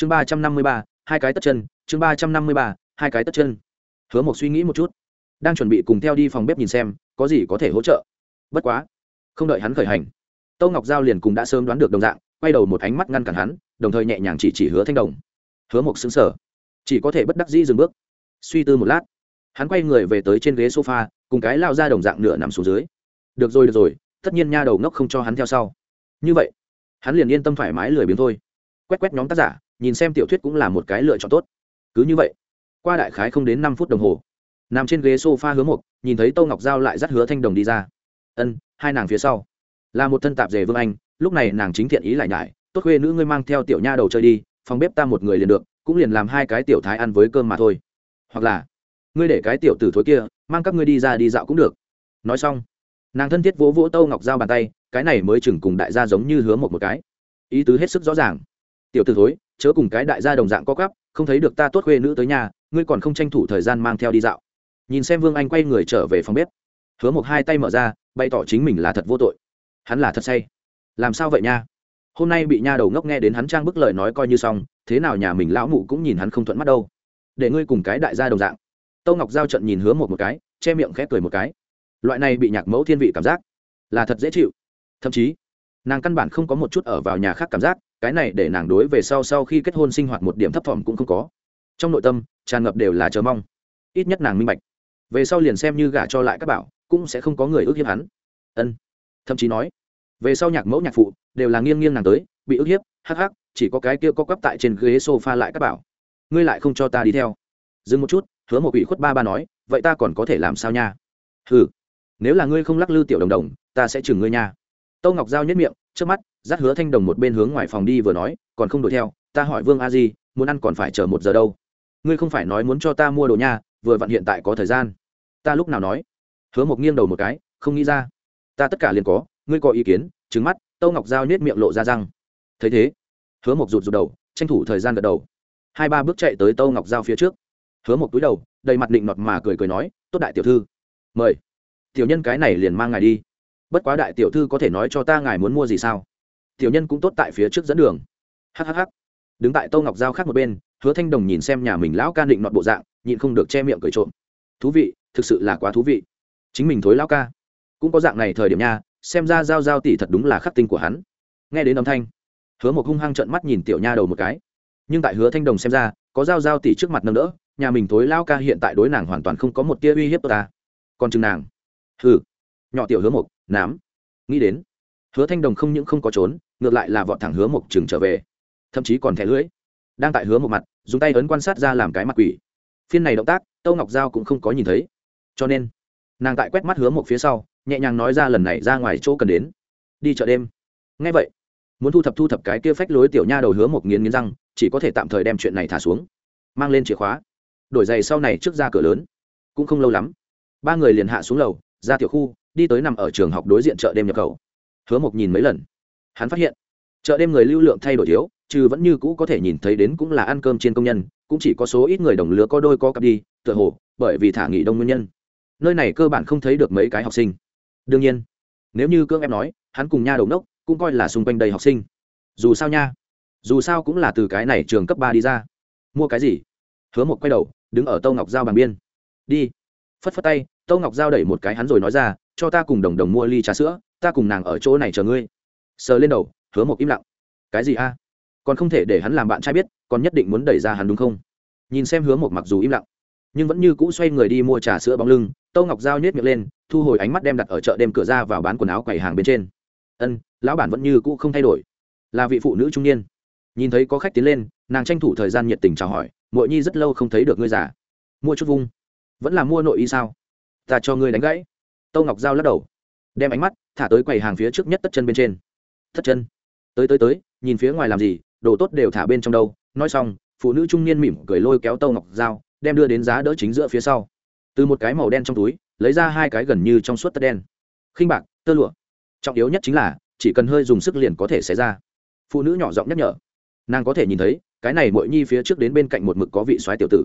chương ba trăm năm mươi ba, hai cái tất chân, chương ba trăm năm mươi ba, hai cái tất chân. Hứa một suy nghĩ một chút, đang chuẩn bị cùng theo đi phòng bếp nhìn xem, có gì có thể hỗ trợ. Bất quá, không đợi hắn khởi hành, tâu ngọc giao liền cùng đã sớm đoán được đồng dạng, quay đầu một ánh mắt ngăn cản hắn, đồng thời nhẹ nhàng chỉ chỉ hứa thanh đồng. Hứa một xứng sở chỉ có thể bất đắc dĩ dừng bước. Suy tư một lát, hắn quay người về tới trên ghế sofa, cùng cái lao ra đồng dạng nửa nằm xuống dưới. Được rồi được rồi, tất nhiên nha đầu ngốc không cho hắn theo sau. Như vậy, hắn liền yên tâm thoải mái lười biếng thôi. Quét quét nhóm tác giả nhìn xem tiểu thuyết cũng là một cái lựa chọn tốt. Cứ như vậy, qua đại khái không đến năm phút đồng hồ, nằm trên ghế s o f a hứa một nhìn thấy tô ngọc giao lại dắt hứa thanh đồng đi ra. Ân, hai nàng phía sau. Là một thân tạp dề vương anh, lúc này nàng chính thiện ý lại nhải, tốt khuê nữ ngươi mang theo tiểu nha đầu chơi đi, phòng bếp ta một người liền được, cũng liền làm hai cái tiểu thái ăn với cơm mà thôi. Hoặc là, ngươi để cái tiểu tử thối kia, mang các ngươi đi ra đi dạo cũng được. Nói xong, nàng thân thiết vỗ vỗ tâu ngọc giao bàn tay, cái này mới chừng cùng đại gia giống như hứa một một cái. Ý tứ hết sức rõ ràng. Tiểu tử thối chớ cùng cái đại gia đồng dạng có cắp không thấy được ta tốt khuê nữ tới nhà, ngươi còn không tranh thủ thời gian mang theo đi dạo. Nhìn xem vương anh quay người trở về phòng bếp. Hứa một hai tay mở ra, bày tỏ chính mình là thật vô tội. Hắn là thật say. Làm sao vậy nha? Hôm nay bị nha đầu ngốc nghe đến hắn trang bức lời nói coi như xong, thế nào nhà mình lão mụ cũng nhìn hắn không thuận mắt đâu. Để ngươi cùng cái đại gia đồng dạng. Tâu ngọc giao trận nhìn hứa một một cái, che miệng khép cười một cái. Loại này bị nhạc mẫu thiên vị cảm giác là thật dễ chịu. Thậm chí, nàng căn bản không có một chút ở vào nhà khác cảm giác cái này để nàng đối về sau sau khi kết hôn sinh hoạt một điểm thấp thỏm cũng không có. Trong nội tâm, tràn ngập đều là chờ mong. Ít nhất nàng minh bạch. Về sau liền xem như gả cho lại các bảo, cũng sẽ không có người ước hiếp hắn. Ân. Thậm chí nói, về sau nhạc mẫu nhạc phụ đều là nghiêng nghiêng nàng tới, bị ức hiếp, hắc hắc, chỉ có cái kia có quắp tại trên ghế sofa lại các bảo. Ngươi lại không cho ta đi theo. Dừng một chút, hứa một ủy khuất ba ba nói, vậy ta còn có thể làm sao nha? Ừ nếu là ngươi không lắc lư tiểu đồng đồng, ta sẽ chừng ngươi nha. Tâu ngọc giao nhất miệng trước mắt dắt hứa thanh đồng một bên hướng ngoài phòng đi vừa nói, còn không đuổi theo, ta hỏi vương a di, muốn ăn còn phải chờ một giờ đâu. Ngươi không phải nói muốn cho ta mua đồ nha, vừa vặn hiện tại có thời gian. Ta lúc nào nói? Hứa một nghiêng đầu một cái, không nghĩ ra. Ta tất cả liền có, ngươi có ý kiến trứng mắt, tâu ngọc giao nhét miệng lộ ra răng. Thấy thế, hứa một rụt rụt đầu, tranh thủ thời gian gật đầu. Hai ba bước chạy tới tâu ngọc giao phía trước. Hứa một túi đầu, đầy mặt định nọt mà cười cười nói, tốt đại tiểu thư, mời. Tiểu nhân cái này liền mang ngài đi bất quá đại tiểu thư có thể nói cho ta ngài muốn mua gì sao? Tiểu nhân cũng tốt tại phía trước dẫn đường. Hhh đứng tại tâu ngọc giao khác một bên, hứa thanh đồng nhìn xem nhà mình lão ca định nọt bộ dạng, nhịn không được che miệng cười trộm. Thú vị, thực sự là quá thú vị. Chính mình thối lão ca. Cũng có dạng này thời điểm nha, xem ra giao giao tỷ thật đúng là khắc tinh của hắn. Nghe đến âm thanh, hứa một hung hăng trợn mắt nhìn tiểu nha đầu một cái. Nhưng tại hứa thanh đồng xem ra, có giao giao tỷ trước mặt nâng đỡ, nhà mình thối lao ca hiện tại đối nàng hoàn toàn không có một tia uy hiếp ta. Còn chừng nàng. Hừ. Nhỏ tiểu hứa một nám. Nghĩ đến, hứa thanh đồng không những không có trốn, ngược lại là vọt thẳng hứa một chừng trở về. Thậm chí còn thẻ lưỡi. Đang tại hứa một mặt, dùng tay ấn quan sát ra làm cái mặt quỷ. Phiên này động tác, tâu ngọc giao cũng không có nhìn thấy. Cho nên, nàng tại quét mắt hứa một phía sau, nhẹ nhàng nói ra lần này ra ngoài chỗ cần đến. Đi chợ đêm. Ngay vậy, muốn thu thập thu thập cái kia phách lối tiểu nha đầu hứa một nghiến nghiến răng, chỉ có thể tạm thời đem chuyện này thả xuống. Mang lên chìa khóa. Đổi giày sau này trước ra cửa lớn. Cũng không lâu lắm. Ba người liền hạ xuống lầu, ra tiểu khu đi tới nằm ở trường học đối diện chợ đêm nhập khẩu. Hứa Mộc nhìn mấy lần, hắn phát hiện, chợ đêm người lưu lượng thay đổi thiếu, trừ vẫn như cũ có thể nhìn thấy đến cũng là ăn cơm trên công nhân, cũng chỉ có số ít người đồng lứa có đôi có cặp đi, tựa hồ, bởi vì thả nghỉ đông nguyên nhân. Nơi này cơ bản không thấy được mấy cái học sinh. Đương nhiên, nếu như cương em nói, hắn cùng nha đầu nốc cũng coi là xung quanh đầy học sinh. Dù sao nha, dù sao cũng là từ cái này trường cấp ba đi ra. Mua cái gì? Hứa một quay đầu, đứng ở tâu ngọc giao bằng biên. Đi phất phất tay tâu ngọc giao đẩy một cái hắn rồi nói ra cho ta cùng đồng đồng mua ly trà sữa ta cùng nàng ở chỗ này chờ ngươi. Sờ lên đầu hứa một im lặng. Cái gì a? Còn không thể để hắn làm bạn trai biết còn nhất định muốn đẩy ra hắn đúng không? Nhìn xem hứa một mặc dù im lặng nhưng vẫn như cũ xoay người đi mua trà sữa bóng lưng tâu ngọc giao nhét miệng lên thu hồi ánh mắt đem đặt ở chợ đêm cửa ra vào bán quần áo quầy hàng bên trên. Ân lão bản vẫn như cũ không thay đổi. Là vị phụ nữ trung niên. Nhìn thấy có khách tiến lên nàng tranh thủ thời gian nhiệt tình chào hỏi mội nhi rất lâu không thấy được ngươi già, mua chút vung vẫn là mua nội y sao? Ta cho ngươi đánh gãy. Tâu ngọc giao lắc đầu. Đem ánh mắt thả tới quầy hàng phía trước nhất tất chân bên trên. Tất chân. Tới tới tới, nhìn phía ngoài làm gì, đồ tốt đều thả bên trong đâu. Nói xong, phụ nữ trung niên mỉm cười lôi kéo tâu ngọc giao, đem đưa đến giá đỡ chính giữa phía sau. Từ một cái màu đen trong túi, lấy ra hai cái gần như trong suốt tất đen. Khinh bạc, tơ lụa. Trọng yếu nhất chính là, chỉ cần hơi dùng sức liền có thể xé ra. Phụ nữ nhỏ giọng nhắc nhở. Nàng có thể nhìn thấy, cái này mỗi nhi phía trước đến bên cạnh một mực có vị soái tiểu tử.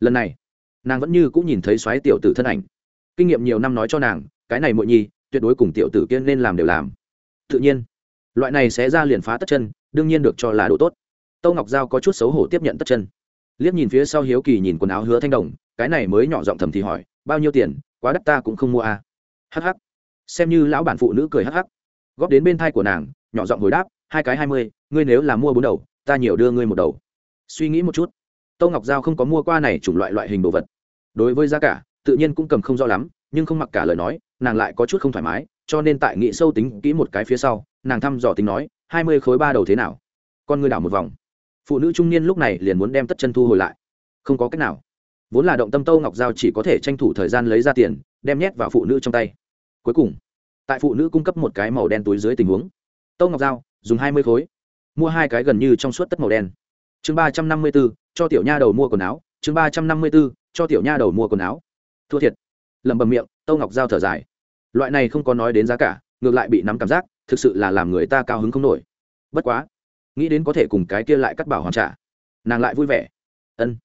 Lần này nàng vẫn như cũng nhìn thấy xoáy tiểu tử thân ảnh. Kinh nghiệm nhiều năm nói cho nàng, cái này muội nhi, tuyệt đối cùng tiểu tử kiên nên làm đều làm. Tự nhiên, loại này sẽ ra liền phá tất chân, đương nhiên được cho là đồ tốt. Tâu ngọc giao có chút xấu hổ tiếp nhận tất chân. Liếc nhìn phía sau hiếu kỳ nhìn quần áo hứa thanh đồng, cái này mới nhỏ giọng thầm thì hỏi, bao nhiêu tiền? Quá đắt ta cũng không mua à. hắc xem như lão bản phụ nữ cười hh góp đến bên thai của nàng, nhỏ giọng hồi đáp, hai cái hai mươi, ngươi nếu là mua bốn đầu, ta nhiều đưa ngươi một đầu. Suy nghĩ một chút, tâu ngọc giao không có mua qua này chủng loại loại hình đồ vật đối với giá cả, tự nhiên cũng cầm không rõ lắm, nhưng không mặc cả lời nói, nàng lại có chút không thoải mái, cho nên tại nghị sâu tính kỹ một cái phía sau, nàng thăm dò tính nói, hai mươi khối ba đầu thế nào? Con ngươi đảo một vòng. Phụ nữ trung niên lúc này liền muốn đem tất chân thu hồi lại. Không có cách nào. Vốn là động tâm tâu ngọc giao chỉ có thể tranh thủ thời gian lấy ra tiền, đem nhét vào phụ nữ trong tay. Cuối cùng, tại phụ nữ cung cấp một cái màu đen túi dưới tình huống, tâu ngọc giao dùng hai mươi khối, mua hai cái gần như trong suốt tất màu đen. Chương ba trăm năm mươi b ố cho tiểu nha đầu mua quần áo. Chương ba trăm năm mươi b ố cho tiểu nha đầu mua quần áo. Thua thiệt. Lẩm bẩm miệng, tâu ngọc giao thở dài. Loại này không có nói đến giá cả, ngược lại bị nắm cảm giác, thực sự là làm người ta cao hứng không nổi. Bất quá, nghĩ đến có thể cùng cái kia lại cắt bảo hoàn trả, nàng lại vui vẻ. Ân.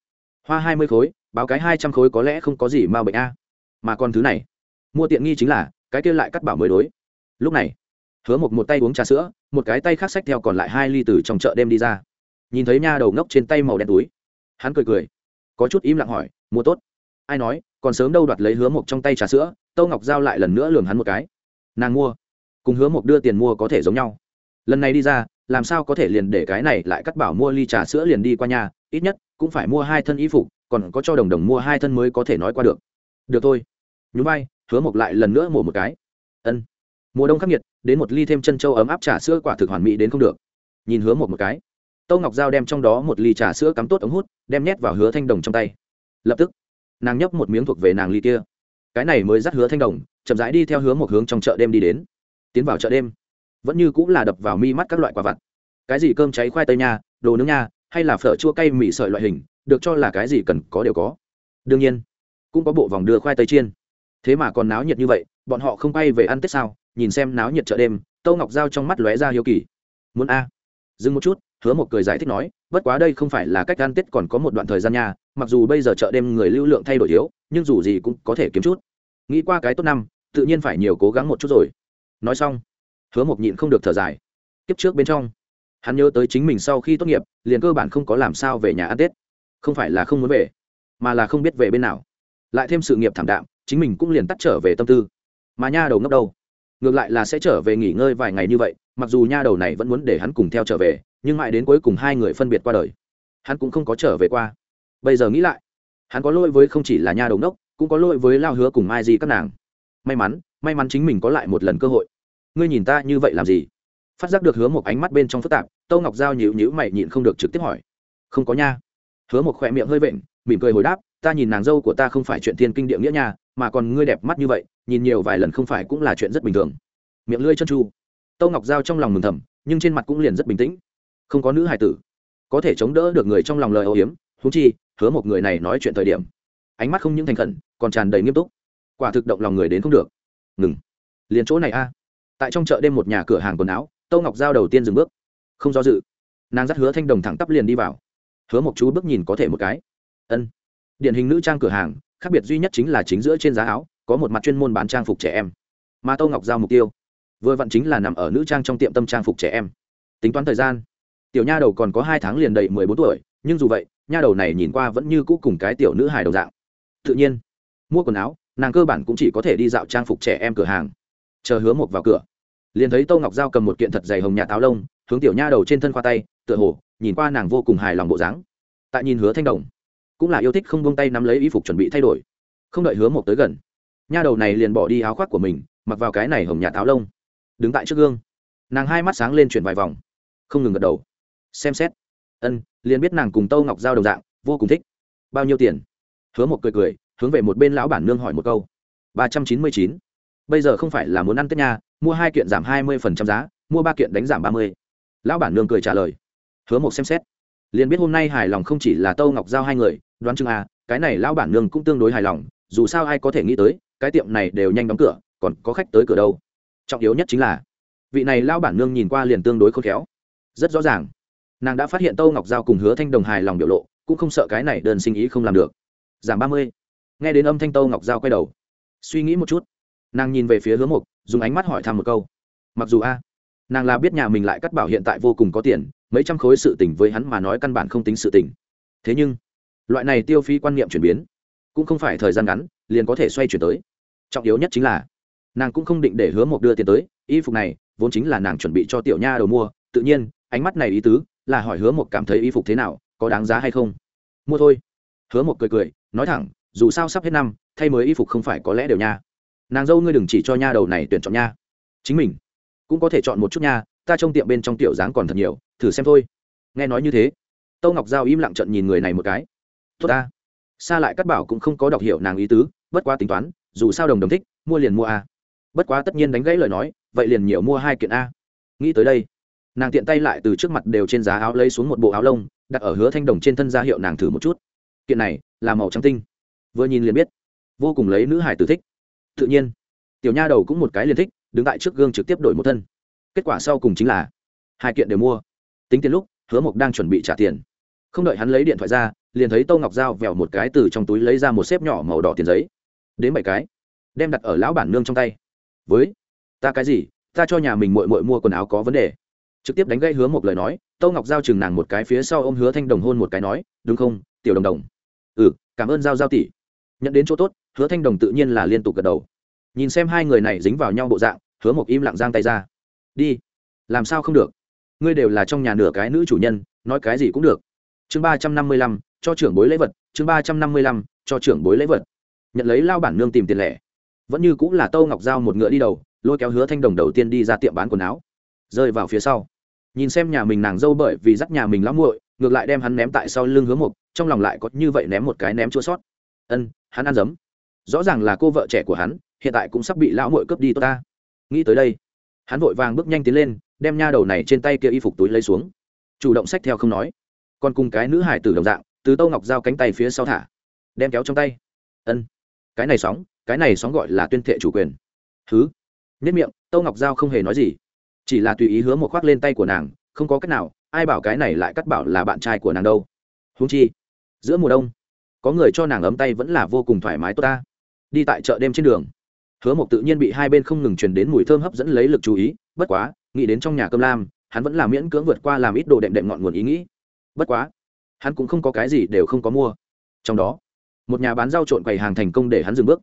Hoa hai mươi khối, báo cái hai trăm khối có lẽ không có gì mà bệnh a. Mà còn thứ này, mua tiện nghi chính là, cái kia lại cắt bảo mới đối. Lúc này, hứa một một tay uống trà sữa, một cái tay khác xách theo còn lại hai ly từ trong chợ đem đi ra. Nhìn thấy nha đầu ngốc trên tay màu đen túi, hắn cười cười, có chút im lặng hỏi mua tốt. Ai nói, còn sớm đâu đoạt lấy hứa mộc trong tay trà sữa, tâu ngọc giao lại lần nữa lường hắn một cái. Nàng mua. Cùng hứa mộc đưa tiền mua có thể giống nhau. Lần này đi ra, làm sao có thể liền để cái này lại cắt bảo mua ly trà sữa liền đi qua nhà, ít nhất cũng phải mua hai thân y phục, còn có cho đồng đồng mua hai thân mới có thể nói qua được. Được thôi. Nhún bay hứa mộc lại lần nữa mổ một cái. Ân. Mùa đông khắc nghiệt, đến một ly thêm chân trâu ấm áp trà sữa quả thực hoàn mỹ đến không được. Nhìn hứa mộc một cái, tâu ngọc giao đem trong đó một ly trà sữa cắm tốt ống hút, đem nhét vào hứa thanh đồng trong tay lập tức, nàng nhấp một miếng thuộc về nàng ly kia. Cái này mới dắt hứa thanh đồng, chậm rãi đi theo hướng một hướng trong chợ đêm đi đến. Tiến vào chợ đêm, vẫn như cũng là đập vào mi mắt các loại quả vặt. Cái gì cơm cháy khoai tây nha, đồ nướng nha, hay là phở chua cay mì sợi loại hình, được cho là cái gì cần có đều có. Đương nhiên, cũng có bộ vòng đưa khoai tây chiên. Thế mà còn náo nhiệt như vậy, bọn họ không bay về ăn tết sao? Nhìn xem náo nhiệt chợ đêm, tâu ngọc giao trong mắt lóe ra hiếu kỳ. Muốn a? Dừng một chút, hứa một cười giải thích nói, bất quá đây không phải là cách ăn tết còn có một đoạn thời gian nha mặc dù bây giờ chợ đêm người lưu lượng thay đổi yếu, nhưng dù gì cũng có thể kiếm chút. Nghĩ qua cái tốt năm, tự nhiên phải nhiều cố gắng một chút rồi. Nói xong, hứa một nhịn không được thở dài. Kiếp trước bên trong, hắn nhớ tới chính mình sau khi tốt nghiệp, liền cơ bản không có làm sao về nhà ăn tết. Không phải là không muốn về, mà là không biết về bên nào. Lại thêm sự nghiệp thảm đạm, chính mình cũng liền tắt trở về tâm tư. Mà nha đầu ngốc đâu? Ngược lại là sẽ trở về nghỉ ngơi vài ngày như vậy, mặc dù nha đầu này vẫn muốn để hắn cùng theo trở về, nhưng mãi đến cuối cùng hai người phân biệt qua đời. Hắn cũng không có trở về qua bây giờ nghĩ lại, hắn có lỗi với không chỉ là nha đầu đốc cũng có lỗi với lao hứa cùng mai gì các nàng. May mắn may mắn chính mình có lại một lần cơ hội. Ngươi nhìn ta như vậy làm gì? Phát giác được hứa một ánh mắt bên trong phức tạp tâu ngọc giao nhịu nhữ mày nhịn không được trực tiếp hỏi. Không có nha. Hứa một khỏe miệng hơi vện, mỉm cười hồi đáp, ta nhìn nàng dâu của ta không phải chuyện thiên kinh địa nghĩa nha, mà còn ngươi đẹp mắt như vậy, nhìn nhiều vài lần không phải cũng là chuyện rất bình thường. Miệng lưỡi chân chu. Tâu ngọc giao trong lòng mừng thầm, nhưng trên mặt cũng liền rất bình tĩnh. Không có nữ hài tử, có thể chống đỡ được người trong lòng lời âu hiếm thú chi hứa một người này nói chuyện thời điểm, ánh mắt không những thành khẩn, còn tràn đầy nghiêm túc. Quả thực động lòng người đến không được. Ngừng. Liền chỗ này a. Tại trong chợ đêm một nhà cửa hàng quần áo, tâu ngọc giao đầu tiên dừng bước. Không do dự, nàng dắt hứa thanh đồng thẳng tắp liền đi vào. Hứa một chú bước nhìn có thể một cái. Ân. Điển hình nữ trang cửa hàng, khác biệt duy nhất chính là chính giữa trên giá áo, có một mặt chuyên môn bán trang phục trẻ em. Mà tâu ngọc giao mục tiêu, vừa vặn chính là nằm ở nữ trang trong tiệm tâm trang phục trẻ em. Tính toán thời gian, tiểu nha đầu còn có hai tháng liền đầy mười bốn tuổi, nhưng dù vậy nha đầu này nhìn qua vẫn như cũ cùng cái tiểu nữ hài đồng dạng. Tự nhiên, mua quần áo, nàng cơ bản cũng chỉ có thể đi dạo trang phục trẻ em cửa hàng, chờ hứa mộc vào cửa. Liền thấy tô ngọc giao cầm một kiện thật dày hồng nhà táo lông, hướng tiểu nha đầu trên thân khoa tay, tựa hồ, nhìn qua nàng vô cùng hài lòng bộ dáng. Tại nhìn hứa thanh đồng, cũng là yêu thích không buông tay nắm lấy y phục chuẩn bị thay đổi. Không đợi hứa mộc tới gần, nha đầu này liền bỏ đi áo khoác của mình, mặc vào cái này hồng nhà táo lông, đứng tại trước gương. Nàng hai mắt sáng lên chuyển vài vòng, không ngừng gật đầu. Xem xét. Ân liền biết nàng cùng tâu ngọc giao đồng dạng, vô cùng thích. Bao nhiêu tiền? Hứa một cười cười, hướng về một bên lão bản nương hỏi một câu. ba trăm chín mươi chín. Bây giờ không phải là muốn ăn tết nha, mua hai kiện giảm hai mươi phần trăm giá, mua ba kiện đánh giảm ba mươi. Lão bản nương cười trả lời. Hứa một xem xét. Liền biết hôm nay hài lòng không chỉ là tâu ngọc giao hai người, đoán chừng à cái này lão bản nương cũng tương đối hài lòng, dù sao ai có thể nghĩ tới, cái tiệm này đều nhanh đóng cửa, còn có khách tới cửa đâu. Trọng yếu nhất chính là, vị này lão bản nương nhìn qua liền tương đối khôn khéo. Rất rõ ràng nàng đã phát hiện tâu ngọc giao cùng hứa thanh đồng hài lòng biểu lộ, cũng không sợ cái này đơn sinh ý không làm được. Giảm ba mươi. Nghe đến âm thanh tâu ngọc giao quay đầu, suy nghĩ một chút. Nàng nhìn về phía hứa mục dùng ánh mắt hỏi thăm một câu. Mặc dù a, nàng là biết nhà mình lại cắt bảo hiện tại vô cùng có tiền, mấy trăm khối sự tình với hắn mà nói căn bản không tính sự tình. Thế nhưng, loại này tiêu phí quan niệm chuyển biến, cũng không phải thời gian ngắn, liền có thể xoay chuyển tới. Trọng yếu nhất chính là, nàng cũng không định để hứa mục đưa tiền tới, y phục này, vốn chính là nàng chuẩn bị cho tiểu nha đầu mua, tự nhiên, ánh mắt này ý tứ là hỏi hứa một cảm thấy y phục thế nào, có đáng giá hay không? Mua thôi. Hứa một cười cười, nói thẳng, dù sao sắp hết năm, thay mới y phục không phải có lẽ đều nha. Nàng dâu ngươi đừng chỉ cho nha đầu này tuyển chọn nha. Chính mình cũng có thể chọn một chút nha, ta trong tiệm bên trong tiểu dáng còn thật nhiều, thử xem thôi. Nghe nói như thế, tâu ngọc giao im lặng trận nhìn người này một cái. Tốt ta. Xa lại cắt bảo cũng không có đọc hiểu nàng ý tứ, bất quá tính toán, dù sao đồng đồng thích, mua liền mua a. Bất quá tất nhiên đánh gãy lời nói, vậy liền nhiều mua hai kiện a. Nghĩ tới đây nàng tiện tay lại từ trước mặt đều trên giá áo lấy xuống một bộ áo lông, đặt ở hứa thanh đồng trên thân ra hiệu nàng thử một chút. Kiện này là màu trắng tinh. Vừa nhìn liền biết, vô cùng lấy nữ hải tử thích. Tự nhiên, tiểu nha đầu cũng một cái liền thích, đứng tại trước gương trực tiếp đổi một thân. Kết quả sau cùng chính là, hai kiện đều mua. Tính tiền lúc, hứa mộc đang chuẩn bị trả tiền. Không đợi hắn lấy điện thoại ra, liền thấy tô ngọc giao vèo một cái từ trong túi lấy ra một xếp nhỏ màu đỏ tiền giấy. Đến bảy cái, đem đặt ở lão bản nương trong tay. Với, ta cái gì? Ta cho nhà mình mội mội mua quần áo có vấn đề trực tiếp đánh gây hứa một lời nói tô ngọc giao chừng nàng một cái phía sau ô m hứa thanh đồng hôn một cái nói, đúng không, tiểu đồng đồng? Ừ cảm ơn giao giao tỷ. Nhận đến chỗ tốt, hứa thanh đồng tự nhiên là liên tục gật đầu. Nhìn xem hai người này dính vào nhau bộ dạng, hứa một im lặng giang tay ra. Đi, làm sao không được? Ngươi đều là trong nhà nửa cái nữ chủ nhân, nói cái gì cũng được. Chương ba trăm năm mươi lăm, cho trưởng bối lễ vật, chương ba trăm năm mươi lăm, cho trưởng bối lễ vật. Nhận lấy lao bản nương tìm tiền lẻ. Vẫn như cũng là tâu ngọc giao một ngựa đi đầu, lôi kéo hứa thanh đồng đầu tiên đi ra tiệm bán quần áo. Rơi vào phía sau nhìn xem nhà mình nàng dâu bởi vì dắt nhà mình lắm muội, ngược lại đem hắn ném tại sau lưng hướng một trong lòng lại có như vậy ném một cái ném chua sót. Ân, hắn ăn dấm rõ ràng là cô vợ trẻ của hắn, hiện tại cũng sắp bị lão muội cướp đi tốt ta. Nghĩ tới đây, hắn vội vàng bước nhanh tiến lên, đem nha đầu này trên tay kia y phục túi lấy xuống. Chủ động xách theo không nói. Còn cùng cái nữ hải tử đồng dạng, từ tâu ngọc giao cánh tay phía sau thả, đem kéo trong tay. Ân, cái này sóng, cái này sóng gọi là tuyên thệ chủ quyền. Thứ nhất miệng, tâu ngọc giao không hề nói gì chỉ là tùy ý hứa một khoác lên tay của nàng, không có cách nào, ai bảo cái này lại cắt bảo là bạn trai của nàng đâu. Húng chi, giữa mùa đông, có người cho nàng ấm tay vẫn là vô cùng thoải mái tốt ta. Đi tại chợ đêm trên đường, hứa mộc tự nhiên bị hai bên không ngừng truyền đến mùi thơm hấp dẫn lấy lực chú ý, bất quá, nghĩ đến trong nhà cơm lam, hắn vẫn là miễn cưỡng vượt qua làm ít đồ đệm đệm ngọn nguồn ý nghĩ. Bất quá, hắn cũng không có cái gì đều không có mua. Trong đó, một nhà bán rau trộn quầy hàng thành công để hắn dừng bước.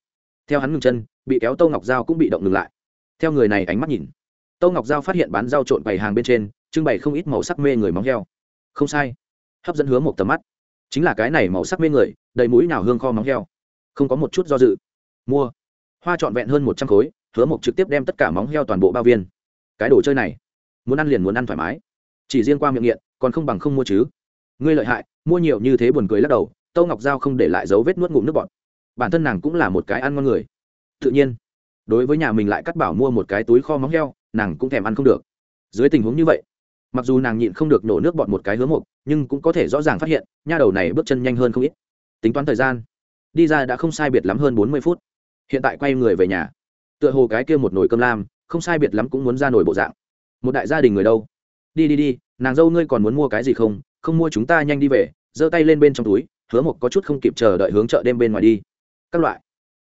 Theo hắn ngừng chân, bị kéo tâu ngọc dao cũng bị động ngừng lại. Theo người này ánh mắt nhìn tâu ngọc giao phát hiện bán rau trộn bày hàng bên trên, trưng bày không ít màu sắc mê người móng heo. Không sai. Hấp dẫn hướng một tầm mắt. Chính là cái này màu sắc mê người, đầy mũi nào hương kho móng heo. Không có một chút do dự. Mua. Hoa trọn vẹn hơn một trăm khối, hứa mộc trực tiếp đem tất cả móng heo toàn bộ bao viên. Cái đồ chơi này, muốn ăn liền muốn ăn thoải mái. Chỉ riêng qua miệng nghiện, còn không bằng không mua chứ. Ngươi lợi hại, mua nhiều như thế buồn cười lắc đầu tâu ngọc giao không để lại dấu vết nuốt ngụm nước bọt. Bản thân nàng cũng là một cái ăn ngon người. Tự nhiên, đối với nhà mình lại cắt bảo mua một cái túi kho móng heo nàng cũng thèm ăn không được. Dưới tình huống như vậy, mặc dù nàng nhịn không được nổ nước bọt một cái hướng mục nhưng cũng có thể rõ ràng phát hiện, nha đầu này bước chân nhanh hơn không ít. Tính toán thời gian, đi ra đã không sai biệt lắm hơn bốn mươi phút. Hiện tại quay người về nhà. Tựa hồ cái kia một nồi cơm lam, không sai biệt lắm cũng muốn ra nồi bộ dạng. Một đại gia đình người đâu? Đi đi đi, nàng dâu ngươi còn muốn mua cái gì không? Không mua chúng ta nhanh đi về, giơ tay lên bên trong túi, hứa một có chút không kịp chờ đợi hướng chợ đêm bên ngoài đi. Các loại,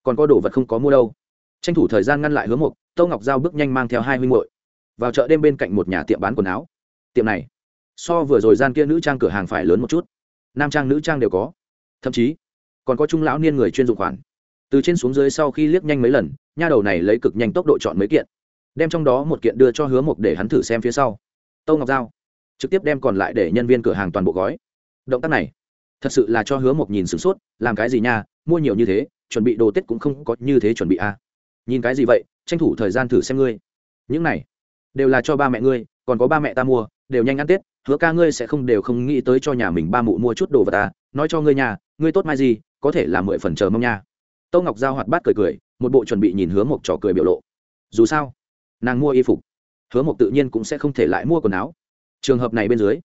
còn có đồ vật không có mua đâu. Tranh thủ thời gian ngăn lại hứa một tâu ngọc giao bước nhanh mang theo hai huynh hội vào chợ đêm bên cạnh một nhà tiệm bán quần áo. Tiệm này, so vừa rồi gian kia nữ trang cửa hàng phải lớn một chút. Nam trang, nữ trang đều có. Thậm chí, còn có trung lão niên người chuyên dụng khoản. Từ trên xuống dưới sau khi liếc nhanh mấy lần, nha đầu này lấy cực nhanh tốc độ chọn mấy kiện. Đem trong đó một kiện đưa cho hứa mộc để hắn thử xem phía sau. Tâu ngọc giao trực tiếp đem còn lại để nhân viên cửa hàng toàn bộ gói. Động tác này, thật sự là cho hứa mộc nhìn sửng sốt, làm cái gì nha, mua nhiều như thế, chuẩn bị đồ tết cũng không có như thế chuẩn bị à. nhìn cái gì vậy tranh thủ thời gian thử xem ngươi. Những này, đều là cho ba mẹ ngươi, còn có ba mẹ ta mua, đều nhanh ăn tết, hứa ca ngươi sẽ không đều không nghĩ tới cho nhà mình ba mụ mua chút đồ vật ta nói cho ngươi nhà, ngươi tốt mai gì, có thể là mười phần chờ mong nha. Tâu ngọc giao hoạt bát cười cười, một bộ chuẩn bị nhìn hứa mộc trò cười biểu lộ. Dù sao, nàng mua y phục, hứa mộc tự nhiên cũng sẽ không thể lại mua quần áo. Trường hợp này bên dưới,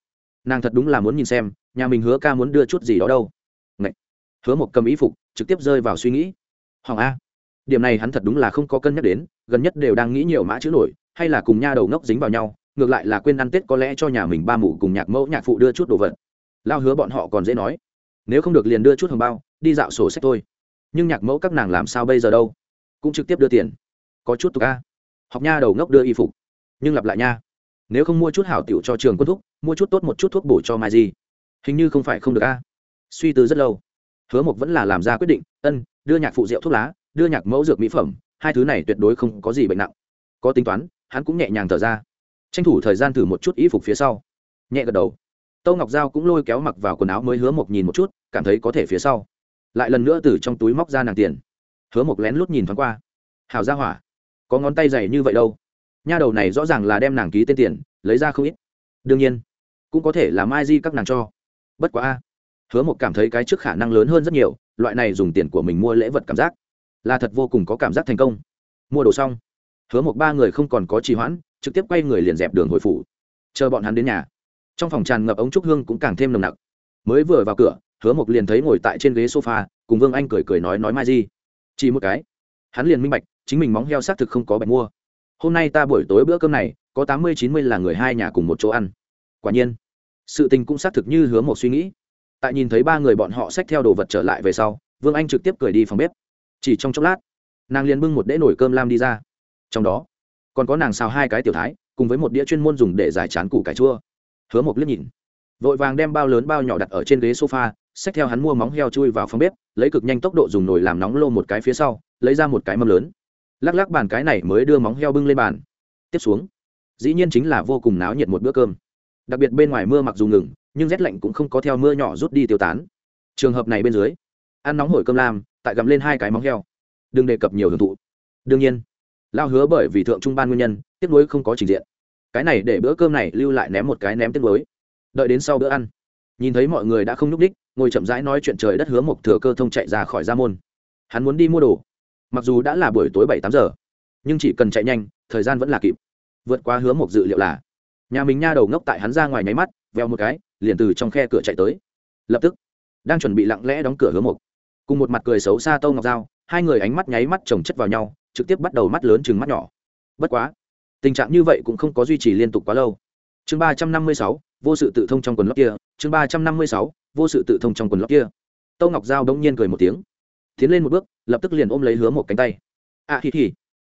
nàng thật đúng là muốn nhìn xem, nhà mình hứa ca muốn đưa chút gì đó đâu. Ngậy! hứa mộc cầm y phục, trực tiếp rơi vào suy nghĩ. Hoàng a điểm này hắn thật đúng là không có cân nhắc đến gần nhất đều đang nghĩ nhiều mã chữ nổi hay là cùng nha đầu ngốc dính vào nhau ngược lại là quên ăn tết có lẽ cho nhà mình ba mụ cùng nhạc mẫu nhạc phụ đưa chút đồ vật. Lao hứa bọn họ còn dễ nói nếu không được liền đưa chút hồng bao đi dạo sổ sách thôi. Nhưng nhạc mẫu các nàng làm sao bây giờ đâu? Cũng trực tiếp đưa tiền. Có chút tục ca học nha đầu ngốc đưa y phục. Nhưng lặp lại nha. Nếu không mua chút hảo tiểu cho trường quân thúc mua chút tốt một chút thuốc bổ cho mai gì, hình như không phải không được a. Suy tư rất lâu. Hứa mộc vẫn là làm ra quyết định ân đưa nhạc phụ rượu thuốc lá đưa nhạc mẫu dược mỹ phẩm, hai thứ này tuyệt đối không có gì bệnh nặng. Có tính toán, hắn cũng nhẹ nhàng thở ra. Tranh thủ thời gian thử một chút y phục phía sau. Nhẹ gật đầu. Tâu ngọc giao cũng lôi kéo mặc vào quần áo mới hứa mộc nhìn một chút, cảm thấy có thể phía sau. Lại lần nữa từ trong túi móc ra nàng tiền. Hứa mộc lén lút nhìn thoáng qua. Hào ra hỏa, có ngón tay dày như vậy đâu. Nha đầu này rõ ràng là đem nàng ký tên tiền, lấy ra không ít. Đương nhiên, cũng có thể là mai di các nàng cho. Bất quá a, hứa một cảm thấy cái trước khả năng lớn hơn rất nhiều, loại này dùng tiền của mình mua lễ vật cảm giác là thật vô cùng có cảm giác thành công. Mua đồ xong, hứa một ba người không còn có trì hoãn, trực tiếp quay người liền dẹp đường hồi phủ. Chờ bọn hắn đến nhà. Trong phòng tràn ngập ống trúc hương cũng càng thêm nồng nặc. Mới vừa vào cửa, hứa một liền thấy ngồi tại trên ghế sofa, cùng vương anh cười cười nói nói mai gì? chỉ một cái. Hắn liền minh bạch, chính mình móng heo xác thực không có bạch mua. Hôm nay ta buổi tối bữa cơm này, có tám mươi chín mươi là người hai nhà cùng một chỗ ăn. Quả nhiên, sự tình cũng xác thực như hứa một suy nghĩ. Tại nhìn thấy ba người bọn họ xách theo đồ vật trở lại về sau, vương anh trực tiếp cười đi phòng bếp chỉ trong chốc lát, nàng liền bưng một đĩa nồi cơm lam đi ra. Trong đó, còn có nàng xào hai cái tiểu thái, cùng với một đĩa chuyên môn dùng để giải chán củ cải chua. Hứa một liếc nhìn, vội vàng đem bao lớn bao nhỏ đặt ở trên ghế sofa, xách theo hắn mua móng heo chui vào phòng bếp, lấy cực nhanh tốc độ dùng nồi làm nóng lô một cái phía sau, lấy ra một cái mâm lớn. Lắc lắc bàn cái này mới đưa móng heo bưng lên bàn. Tiếp xuống, dĩ nhiên chính là vô cùng náo nhiệt một bữa cơm. Đặc biệt bên ngoài mưa mặc dù ngừng, nhưng rét lạnh cũng không có theo mưa nhỏ rút đi tiêu tán. Trường hợp này bên dưới, ăn nóng hổi cơm lam tại gặm lên hai cái móng heo. Đừng đề cập nhiều hưởng thụ. Đương nhiên lao hứa bởi vì thượng trung ban nguyên nhân tiếp nối không có trình diện. Cái này để bữa cơm này lưu lại ném một cái ném tiếp nối đợi đến sau bữa ăn, nhìn thấy mọi người đã không nhúc đích ngồi chậm rãi nói chuyện trời đất hứa một thừa cơ thông chạy ra khỏi gia môn. Hắn muốn đi mua đồ. Mặc dù đã là buổi tối bảy tám giờ, nhưng chỉ cần chạy nhanh, thời gian vẫn là kịp. Vượt qua hứa một dự liệu là, nhà mình nha đầu ngốc tại hắn ra ngoài nháy mắt, veo một cái, liền từ trong khe cửa chạy tới. Lập tức, đang chuẩn bị lặng lẽ đóng cửa hứa một cùng một mặt cười xấu xa tâu ngọc dao hai người ánh mắt nháy mắt chồng chất vào nhau, trực tiếp bắt đầu mắt lớn chừng mắt nhỏ. Bất quá, tình trạng như vậy cũng không có duy trì liên tục quá lâu. Chương ba trăm năm mươi sáu, vô sự tự thông trong quần lót kia. Chương ba trăm năm mươi sáu, vô sự tự thông trong quần lót kia. Tâu ngọc giao đông nhiên cười một tiếng, tiến lên một bước, lập tức liền ôm lấy hứa một cánh tay. À thì thì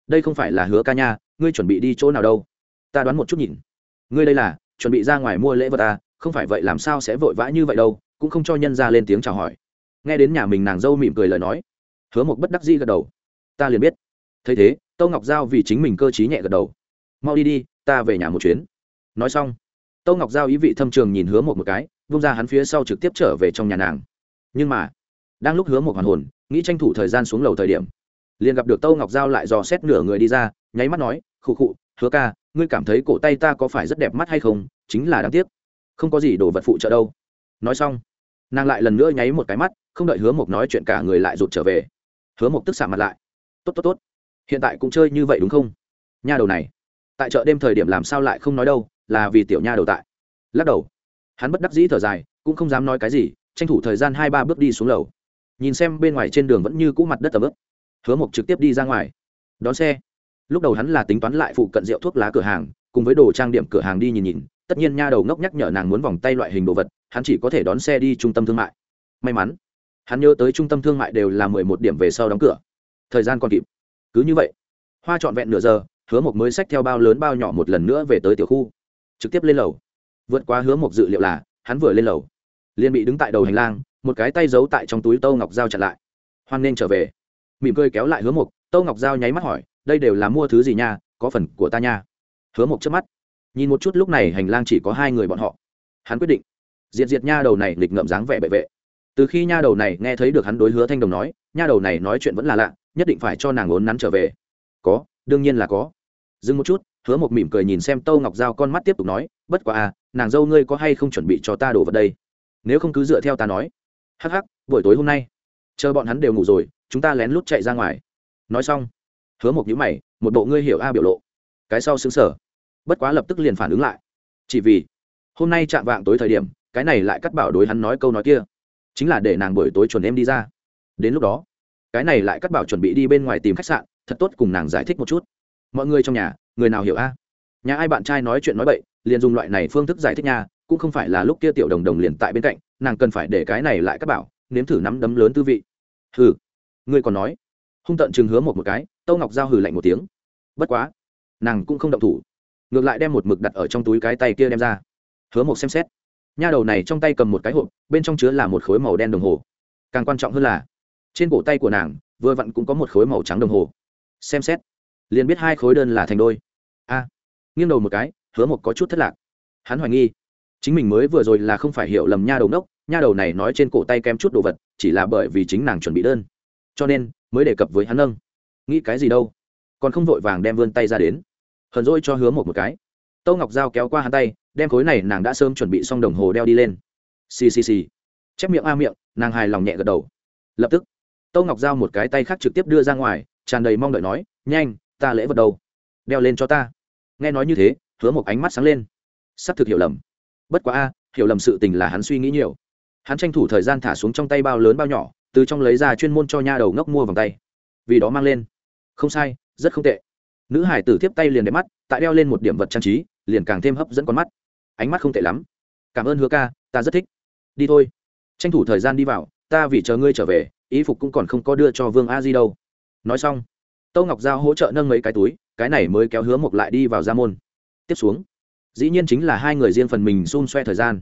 đây không phải là hứa ca nha, ngươi chuẩn bị đi chỗ nào đâu? Ta đoán một chút nhìn. Ngươi đây là, chuẩn bị ra ngoài mua lễ vật à? Không phải vậy làm sao sẽ vội vã như vậy đâu? Cũng không cho nhân ra lên tiếng chào hỏi nghe đến nhà mình nàng dâu mỉm cười lời nói. Hứa một bất đắc dĩ gật đầu. Ta liền biết. Thấy thế, tâu ngọc giao vì chính mình cơ t nhẹ gật đầu. Mau đi đi, ta về nhà một chuyến. Nói xong, tâu ngọc giao ý vị thâm trường nhìn hứa một một cái, vung ra hắn phía sau trực tiếp trở về trong nhà nàng. Nhưng mà, đang lúc hứa một hoàn hồn, nghĩ tranh thủ thời gian xuống lầu thời điểm, liền gặp được tâu ngọc giao lại dò xét nửa người đi ra, nháy mắt nói, khụ khụ, hứa ca, ngươi cảm thấy cổ tay ta có phải rất đẹp mắt hay không? Chính là đáng tiếc. Không có gì đồ vật phụ trợ đâu. Nói xong, nàng lại lần nữa nháy một cái mắt không đợi hứa mộc nói chuyện cả người lại rụt trở về. Hứa mộc tức xạ mặt lại. Tốt tốt tốt. Hiện tại cũng chơi như vậy đúng không? Nha đầu này. Tại chợ đêm thời điểm làm sao lại không nói đâu, là vì tiểu nha đầu tại. Lắc đầu. Hắn bất đắc dĩ thở dài, cũng không dám nói cái gì, tranh thủ thời gian hai ba bước đi xuống lầu. Nhìn xem bên ngoài trên đường vẫn như cũ mặt đất tầm ướp hứa mộc trực tiếp đi ra ngoài. Đón xe. Lúc đầu hắn là tính toán lại phụ cận rượu thuốc lá cửa hàng, cùng với đồ trang điểm cửa hàng đi nhìn nhìn. Tất nhiên nha đầu ngốc nhắc nhở nàng muốn vòng tay loại hình đồ vật, hắn chỉ có thể đón xe đi trung tâm thương mại. May mắn hắn nhớ tới trung tâm thương mại đều là mười một điểm về sau đóng cửa. Thời gian còn kịp. Cứ như vậy, hoa trọn vẹn nửa giờ, hứa một mới xách theo bao lớn bao nhỏ một lần nữa về tới tiểu khu. Trực tiếp lên lầu. Vượt qua hứa một dự liệu là, hắn vừa lên lầu, liền bị đứng tại đầu hành lang, một cái tay giấu tại trong túi tâu ngọc dao chặn lại. Hoan nên trở về. Mỉm cười kéo lại hứa mộc, tâu ngọc dao nháy mắt hỏi, đây đều là mua thứ gì nha? Có phần của ta nha. Hứa mộc trước mắt, nhìn một chút lúc này hành lang chỉ có hai người bọn họ. Hắn quyết định, diệt diệt nha đầu này nghịch ngậm dáng vẻ bệ vệ từ khi nha đầu này nghe thấy được hắn đối hứa thanh đồng nói, nha đầu này nói chuyện vẫn là lạ, nhất định phải cho nàng ốn nắn trở về. Có, đương nhiên là có. Dừng một chút, hứa một mỉm cười nhìn xem tâu ngọc giao con mắt tiếp tục nói, bất quá à nàng dâu ngươi có hay không chuẩn bị cho ta đổ vào đây? Nếu không cứ dựa theo ta nói. Hắc hắc, buổi tối hôm nay, chờ bọn hắn đều ngủ rồi, chúng ta lén lút chạy ra ngoài. Nói xong, hứa một nhữ mày, một bộ ngươi hiểu a biểu lộ. Cái sau xứng sở. Bất quá lập tức liền phản ứng lại. Chỉ vì, hôm nay chạm vạng tối thời điểm, cái này lại cắt bảo đối hắn nói câu nói kia chính là để nàng buổi tối chuẩn em đi ra. Đến lúc đó, cái này lại cắt bảo chuẩn bị đi bên ngoài tìm khách sạn, thật tốt cùng nàng giải thích một chút. Mọi người trong nhà, người nào hiểu a? Nhà ai bạn trai nói chuyện nói bậy, liền dùng loại này phương thức giải thích nha, cũng không phải là lúc kia tiểu đồng đồng liền tại bên cạnh, nàng cần phải để cái này lại cắt bảo, nếm thử nắm đấm lớn tư vị. Hừ, ngươi còn nói. Hung tận chừng hứa một một cái, tâu ngọc giao hừ lạnh một tiếng. Bất quá, nàng cũng không động thủ. Ngược lại đem một mực đặt ở trong túi cái tay kia đem ra. Hứa một xem xét nha đầu này trong tay cầm một cái hộp, bên trong chứa là một khối màu đen đồng hồ. Càng quan trọng hơn là, trên cổ tay của nàng, vừa vặn cũng có một khối màu trắng đồng hồ. Xem xét, liền biết hai khối đơn là thành đôi. A, nghiêng đầu một cái, hứa một có chút thất lạc. Hắn hoài nghi, chính mình mới vừa rồi là không phải hiểu lầm nha đầu đốc nha đầu này nói trên cổ tay kém chút đồ vật, chỉ là bởi vì chính nàng chuẩn bị đơn. Cho nên, mới đề cập với hắn nâng. Nghĩ cái gì đâu? Còn không vội vàng đem vươn tay ra đến. Hờn dỗi cho hứa một một cái. Tâu ngọc dao kéo qua hắn tay đem khối này nàng đã sớm chuẩn bị xong đồng hồ đeo đi lên. Xì xì xì. Chép miệng a miệng, nàng hài lòng nhẹ gật đầu. Lập tức, tâu ngọc giao một cái tay khác trực tiếp đưa ra ngoài, tràn đầy mong đợi nói, nhanh, ta lễ vật đầu. đeo lên cho ta. Nghe nói như thế, hứa một ánh mắt sáng lên. Sắp thực hiểu lầm. Bất quá a, hiểu lầm sự tình là hắn suy nghĩ nhiều. Hắn tranh thủ thời gian thả xuống trong tay bao lớn bao nhỏ, từ trong lấy ra chuyên môn cho nha đầu ngốc mua vòng tay. Vì đó mang lên. Không sai, rất không tệ. Nữ hải tử tiếp tay liền đẹp mắt, tại đeo lên một điểm vật trang trí, liền càng thêm hấp dẫn con mắt ánh mắt không tệ lắm. Cảm ơn hứa ca, ta rất thích. Đi thôi. Tranh thủ thời gian đi vào, ta vì chờ ngươi trở về ý phục cũng còn không có đưa cho vương a di đâu. Nói xong, tâu ngọc giao hỗ trợ nâng mấy cái túi, cái này mới kéo hứa mộc lại đi vào ra môn. Tiếp xuống, dĩ nhiên chính là hai người riêng phần mình xun xoe thời gian.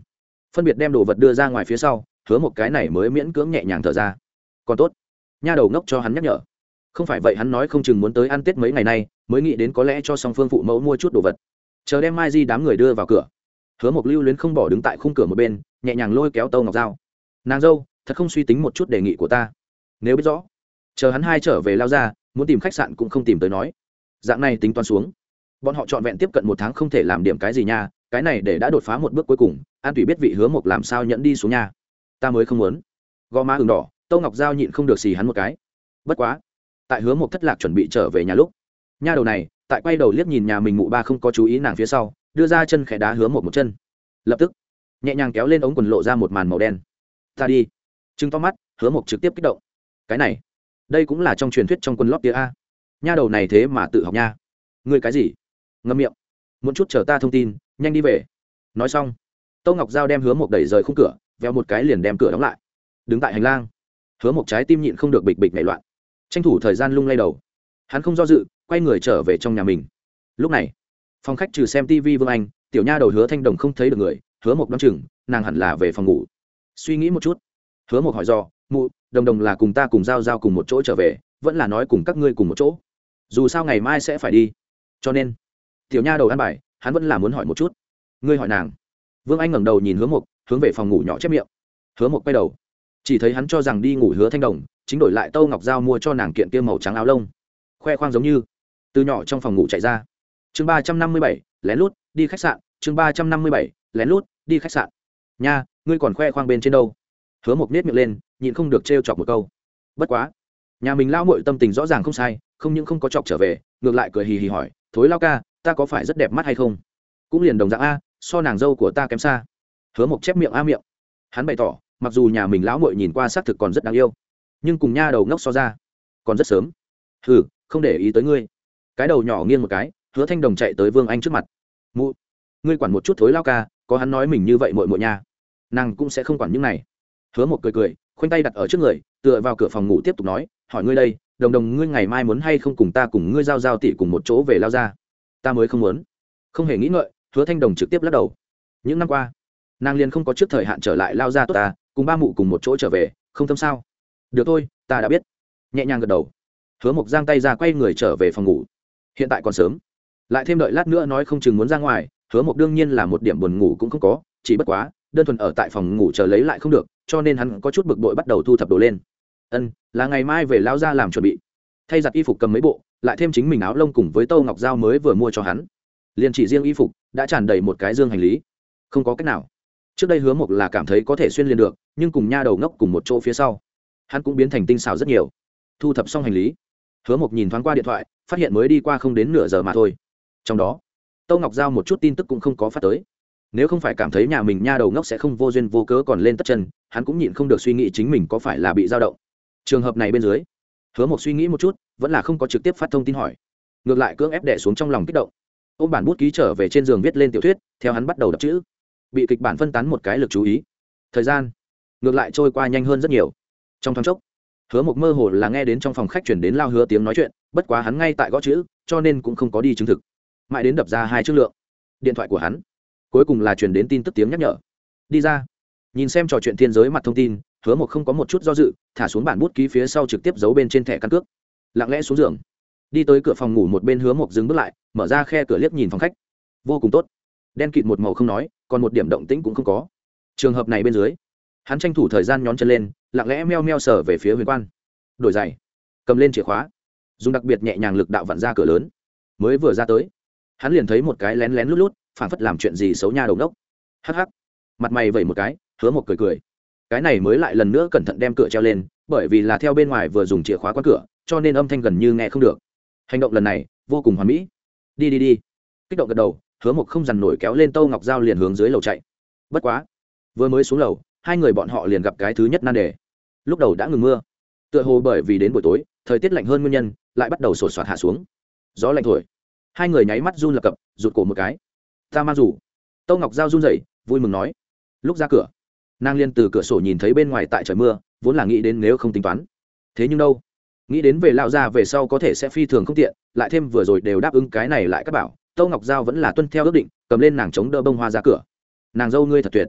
Phân biệt đem đồ vật đưa ra ngoài phía sau, hứa một cái này mới miễn cưỡng nhẹ nhàng thở ra. Còn tốt, nha đầu ngốc cho hắn nhắc nhở. Không phải vậy hắn nói không chừng muốn tới ăn tết mấy ngày nay, mới nghĩ đến có lẽ cho song phương phụ mẫu mua chút đồ vật. Chờ đem mai di đám người đưa vào cửa hứa mộc lưu luyến không bỏ đứng tại khung cửa một bên, nhẹ nhàng lôi kéo tâu ngọc dao nàng dâu, thật không suy tính một chút đề nghị của ta. Nếu biết rõ, chờ hắn hai trở về lao ra, muốn tìm khách sạn cũng không tìm tới nói. Dạng này tính toán xuống, bọn họ trọn vẹn tiếp cận một tháng không thể làm điểm cái gì nha, cái này để đã đột phá một bước cuối cùng, an tùy biết vị hứa mộc làm sao nhẫn đi xuống nhà? ta mới không muốn. Gò má ừng đỏ, tâu ngọc giao nhịn không được xì hắn một cái. Bất quá, tại hứa mộc thất lạc chuẩn bị trở về nhà lúc, nha đầu này, tại quay đầu liếc nhìn nhà mình mụ ba không có chú ý nàng phía sau đưa ra chân khẽ đá hứa một một chân. Lập tức, nhẹ nhàng kéo lên ống quần lộ ra một màn màu đen. Ta đi. Chứng to mắt, hứa mộc trực tiếp kích động. Cái này, đây cũng là trong truyền thuyết trong quân lót tia a. Nha đầu này thế mà tự học nha. Người cái gì? Ngâm miệng. Muốn chút chờ ta thông tin, nhanh đi về. Nói xong tâu ngọc giao đem hứa mộc đẩy rời khung cửa, veo một cái liền đem cửa đóng lại. Đứng tại hành lang, hứa mộc trái tim nhịn không được bịch bịch nảy loạn. Tranh thủ thời gian lung lay đầu. Hắn không do dự, quay người trở về trong nhà mình. Lúc này phòng khách trừ xem tv vương anh, tiểu nha đầu hứa thanh đồng không thấy được người, hứa mộc đ o chừng, nàng hẳn là về phòng ngủ. Suy nghĩ một chút. Hứa mộc hỏi do mụ, đồng đồng là cùng ta cùng giao giao cùng một chỗ trở về, vẫn là nói cùng các ngươi cùng một chỗ? Dù sao ngày mai sẽ phải đi. Cho nên, tiểu nha đầu ăn bài, hắn vẫn là muốn hỏi một chút. Ngươi hỏi nàng. Vương anh ngẩng đầu nhìn hứa mộc, hướng về phòng ngủ nhỏ chép miệng. Hứa mộc quay đầu. Chỉ thấy hắn cho rằng đi ngủ hứa thanh đồng, chính đổi lại tâu ngọc giao mua cho nàng kiện kia màu trắng áo lông. Khoe khoang giống như, từ nhỏ trong phòng ngủ chạy ra chương ba trăm năm mươi bảy, lén lút, đi khách sạn. Chương ba trăm năm mươi bảy, lén lút, đi khách sạn. Nha, ngươi còn khoe khoang bên trên đâu? Hứa một nết miệng lên, nhịn không được trêu chọc một câu. Bất quá, nhà mình lão mội tâm tình rõ ràng không sai, không những không có chọc trở về, ngược lại cười hì hì hỏi, thối lao ca, ta có phải rất đẹp mắt hay không? Cũng liền đồng dạng a, so nàng dâu của ta kém xa. Hứa một chép miệng a miệng. Hắn bày tỏ, mặc dù nhà mình lão mội nhìn qua xác thực còn rất đáng yêu, nhưng cùng nha đầu ngốc so ra, còn rất sớm. Hừ, không để ý tới ngươi. Cái đầu nhỏ nghiêng một cái hứa thanh đồng chạy tới vương anh trước mặt. Mụ, ngươi quản một chút thối lao ca, có hắn nói mình như vậy mội mội nha. Nàng cũng sẽ không quản những này. Hứa một cười cười, khoanh tay đặt ở trước người, tựa vào cửa phòng ngủ tiếp tục nói, hỏi ngươi đây, đồng đồng ngươi ngày mai muốn hay không cùng ta cùng ngươi giao giao tỉ cùng một chỗ về lao ra? Ta mới không muốn. Không hề nghĩ ngợi, hứa thanh đồng trực tiếp lắc đầu. Những năm qua, nàng liền không có trước thời hạn trở lại lao ra tốt ta, cùng ba mụ cùng một chỗ trở về, không tâm sao? Được thôi, ta đã biết. Nhẹ nhàng gật đầu. Hứa mộc giang tay ra quay người trở về phòng ngủ. Hiện tại còn sớm lại thêm đợi lát nữa nói không chừng muốn ra ngoài, hứa mộc đương nhiên là một điểm buồn ngủ cũng không có, chỉ bất quá, đơn thuần ở tại phòng ngủ chờ lấy lại không được, cho nên hắn có chút bực bội bắt đầu thu thập đồ lên. Ân, là ngày mai về lao ra làm chuẩn bị. Thay giặt y phục cầm mấy bộ, lại thêm chính mình áo lông cùng với tâu ngọc dao mới vừa mua cho hắn. Liền chỉ riêng y phục, đã tràn đầy một cái dương hành lý. Không có cách nào. Trước đây hứa mộc là cảm thấy có thể xuyên liền được, nhưng cùng nha đầu ngốc cùng một chỗ phía sau, hắn cũng biến thành tinh xào rất nhiều. Thu thập xong hành lý, hứa mộc nhìn thoáng qua điện thoại, phát hiện mới đi qua không đến nửa giờ mà thôi trong đó tâu ngọc giao một chút tin tức cũng không có phát tới. Nếu không phải cảm thấy nhà mình nha đầu ngốc sẽ không vô duyên vô cớ còn lên tất chân, hắn cũng nhịn không được suy nghĩ chính mình có phải là bị dao động. Trường hợp này bên dưới, hứa một suy nghĩ một chút, vẫn là không có trực tiếp phát thông tin hỏi. Ngược lại cưỡng ép đẻ xuống trong lòng kích động. Ôm bản bút ký trở về trên giường viết lên tiểu thuyết, theo hắn bắt đầu đọc chữ. Bị kịch bản phân tán một cái lực chú ý. Thời gian, ngược lại trôi qua nhanh hơn rất nhiều. Trong thoáng chốc, hứa một mơ hồ là nghe đến trong phòng khách chuyển đến lao hứa tiếng nói chuyện, bất quá hắn ngay tại gõ chữ, cho nên cũng không có đi chứng thực mãi đến đập ra hai chương lượng. Điện thoại của hắn. Cuối cùng là truyền đến tin tức tiếng nhắc nhở. Đi ra. Nhìn xem trò chuyện thiên giới mặt thông tin, hứa một không có một chút do dự, thả xuống bản bút ký phía sau trực tiếp giấu bên trên thẻ căn cước. Lặng lẽ xuống giường. Đi tới cửa phòng ngủ một bên hứa một dừng bước lại, mở ra khe cửa liếc nhìn phòng khách. Vô cùng tốt. Đen kịt một màu không nói, còn một điểm động tĩnh cũng không có. Trường hợp này bên dưới, hắn tranh thủ thời gian nhón chân lên, lặng lẽ meo meo sờ về phía huyền quan. Đổi giày. Cầm lên chìa khóa. Dùng đặc biệt nhẹ nhàng lực đạo vặn ra cửa lớn. Mới vừa ra tới hắn liền thấy một cái lén lén lút lút phản phất làm chuyện gì xấu nha đầu đốc. Hắc hắc. Mặt mày vẩy một cái, hứa một cười cười. Cái này mới lại lần nữa cẩn thận đem cửa treo lên, bởi vì là theo bên ngoài vừa dùng chìa khóa qua cửa, cho nên âm thanh gần như nghe không được. Hành động lần này, vô cùng hoàn mỹ. Đi đi đi. Kích động gật đầu, hứa một không dằn nổi kéo lên tâu ngọc dao liền hướng dưới lầu chạy. Bất quá, vừa mới xuống lầu, hai người bọn họ liền gặp cái thứ nhất nan đề. Lúc đầu đã ngừng mưa. Tựa hồ bởi vì đến buổi tối, thời tiết lạnh hơn nguyên nhân, lại bắt đầu sổ soạt hạ xuống. Gió lạnh thổi hai người nháy mắt run lập cập, rụt cổ một cái. Ta mang rủ. Tâu ngọc giao run rẩy, vui mừng nói. Lúc ra cửa, nàng liên từ cửa sổ nhìn thấy bên ngoài tại trời mưa, vốn là nghĩ đến nếu không tính toán. Thế nhưng đâu? Nghĩ đến về lao ra về sau có thể sẽ phi thường không tiện, lại thêm vừa rồi đều đáp ứng cái này lại các bảo, tâu ngọc giao vẫn là tuân theo ước định, cầm lên nàng chống đỡ bông hoa ra cửa. Nàng dâu ngươi thật tuyệt.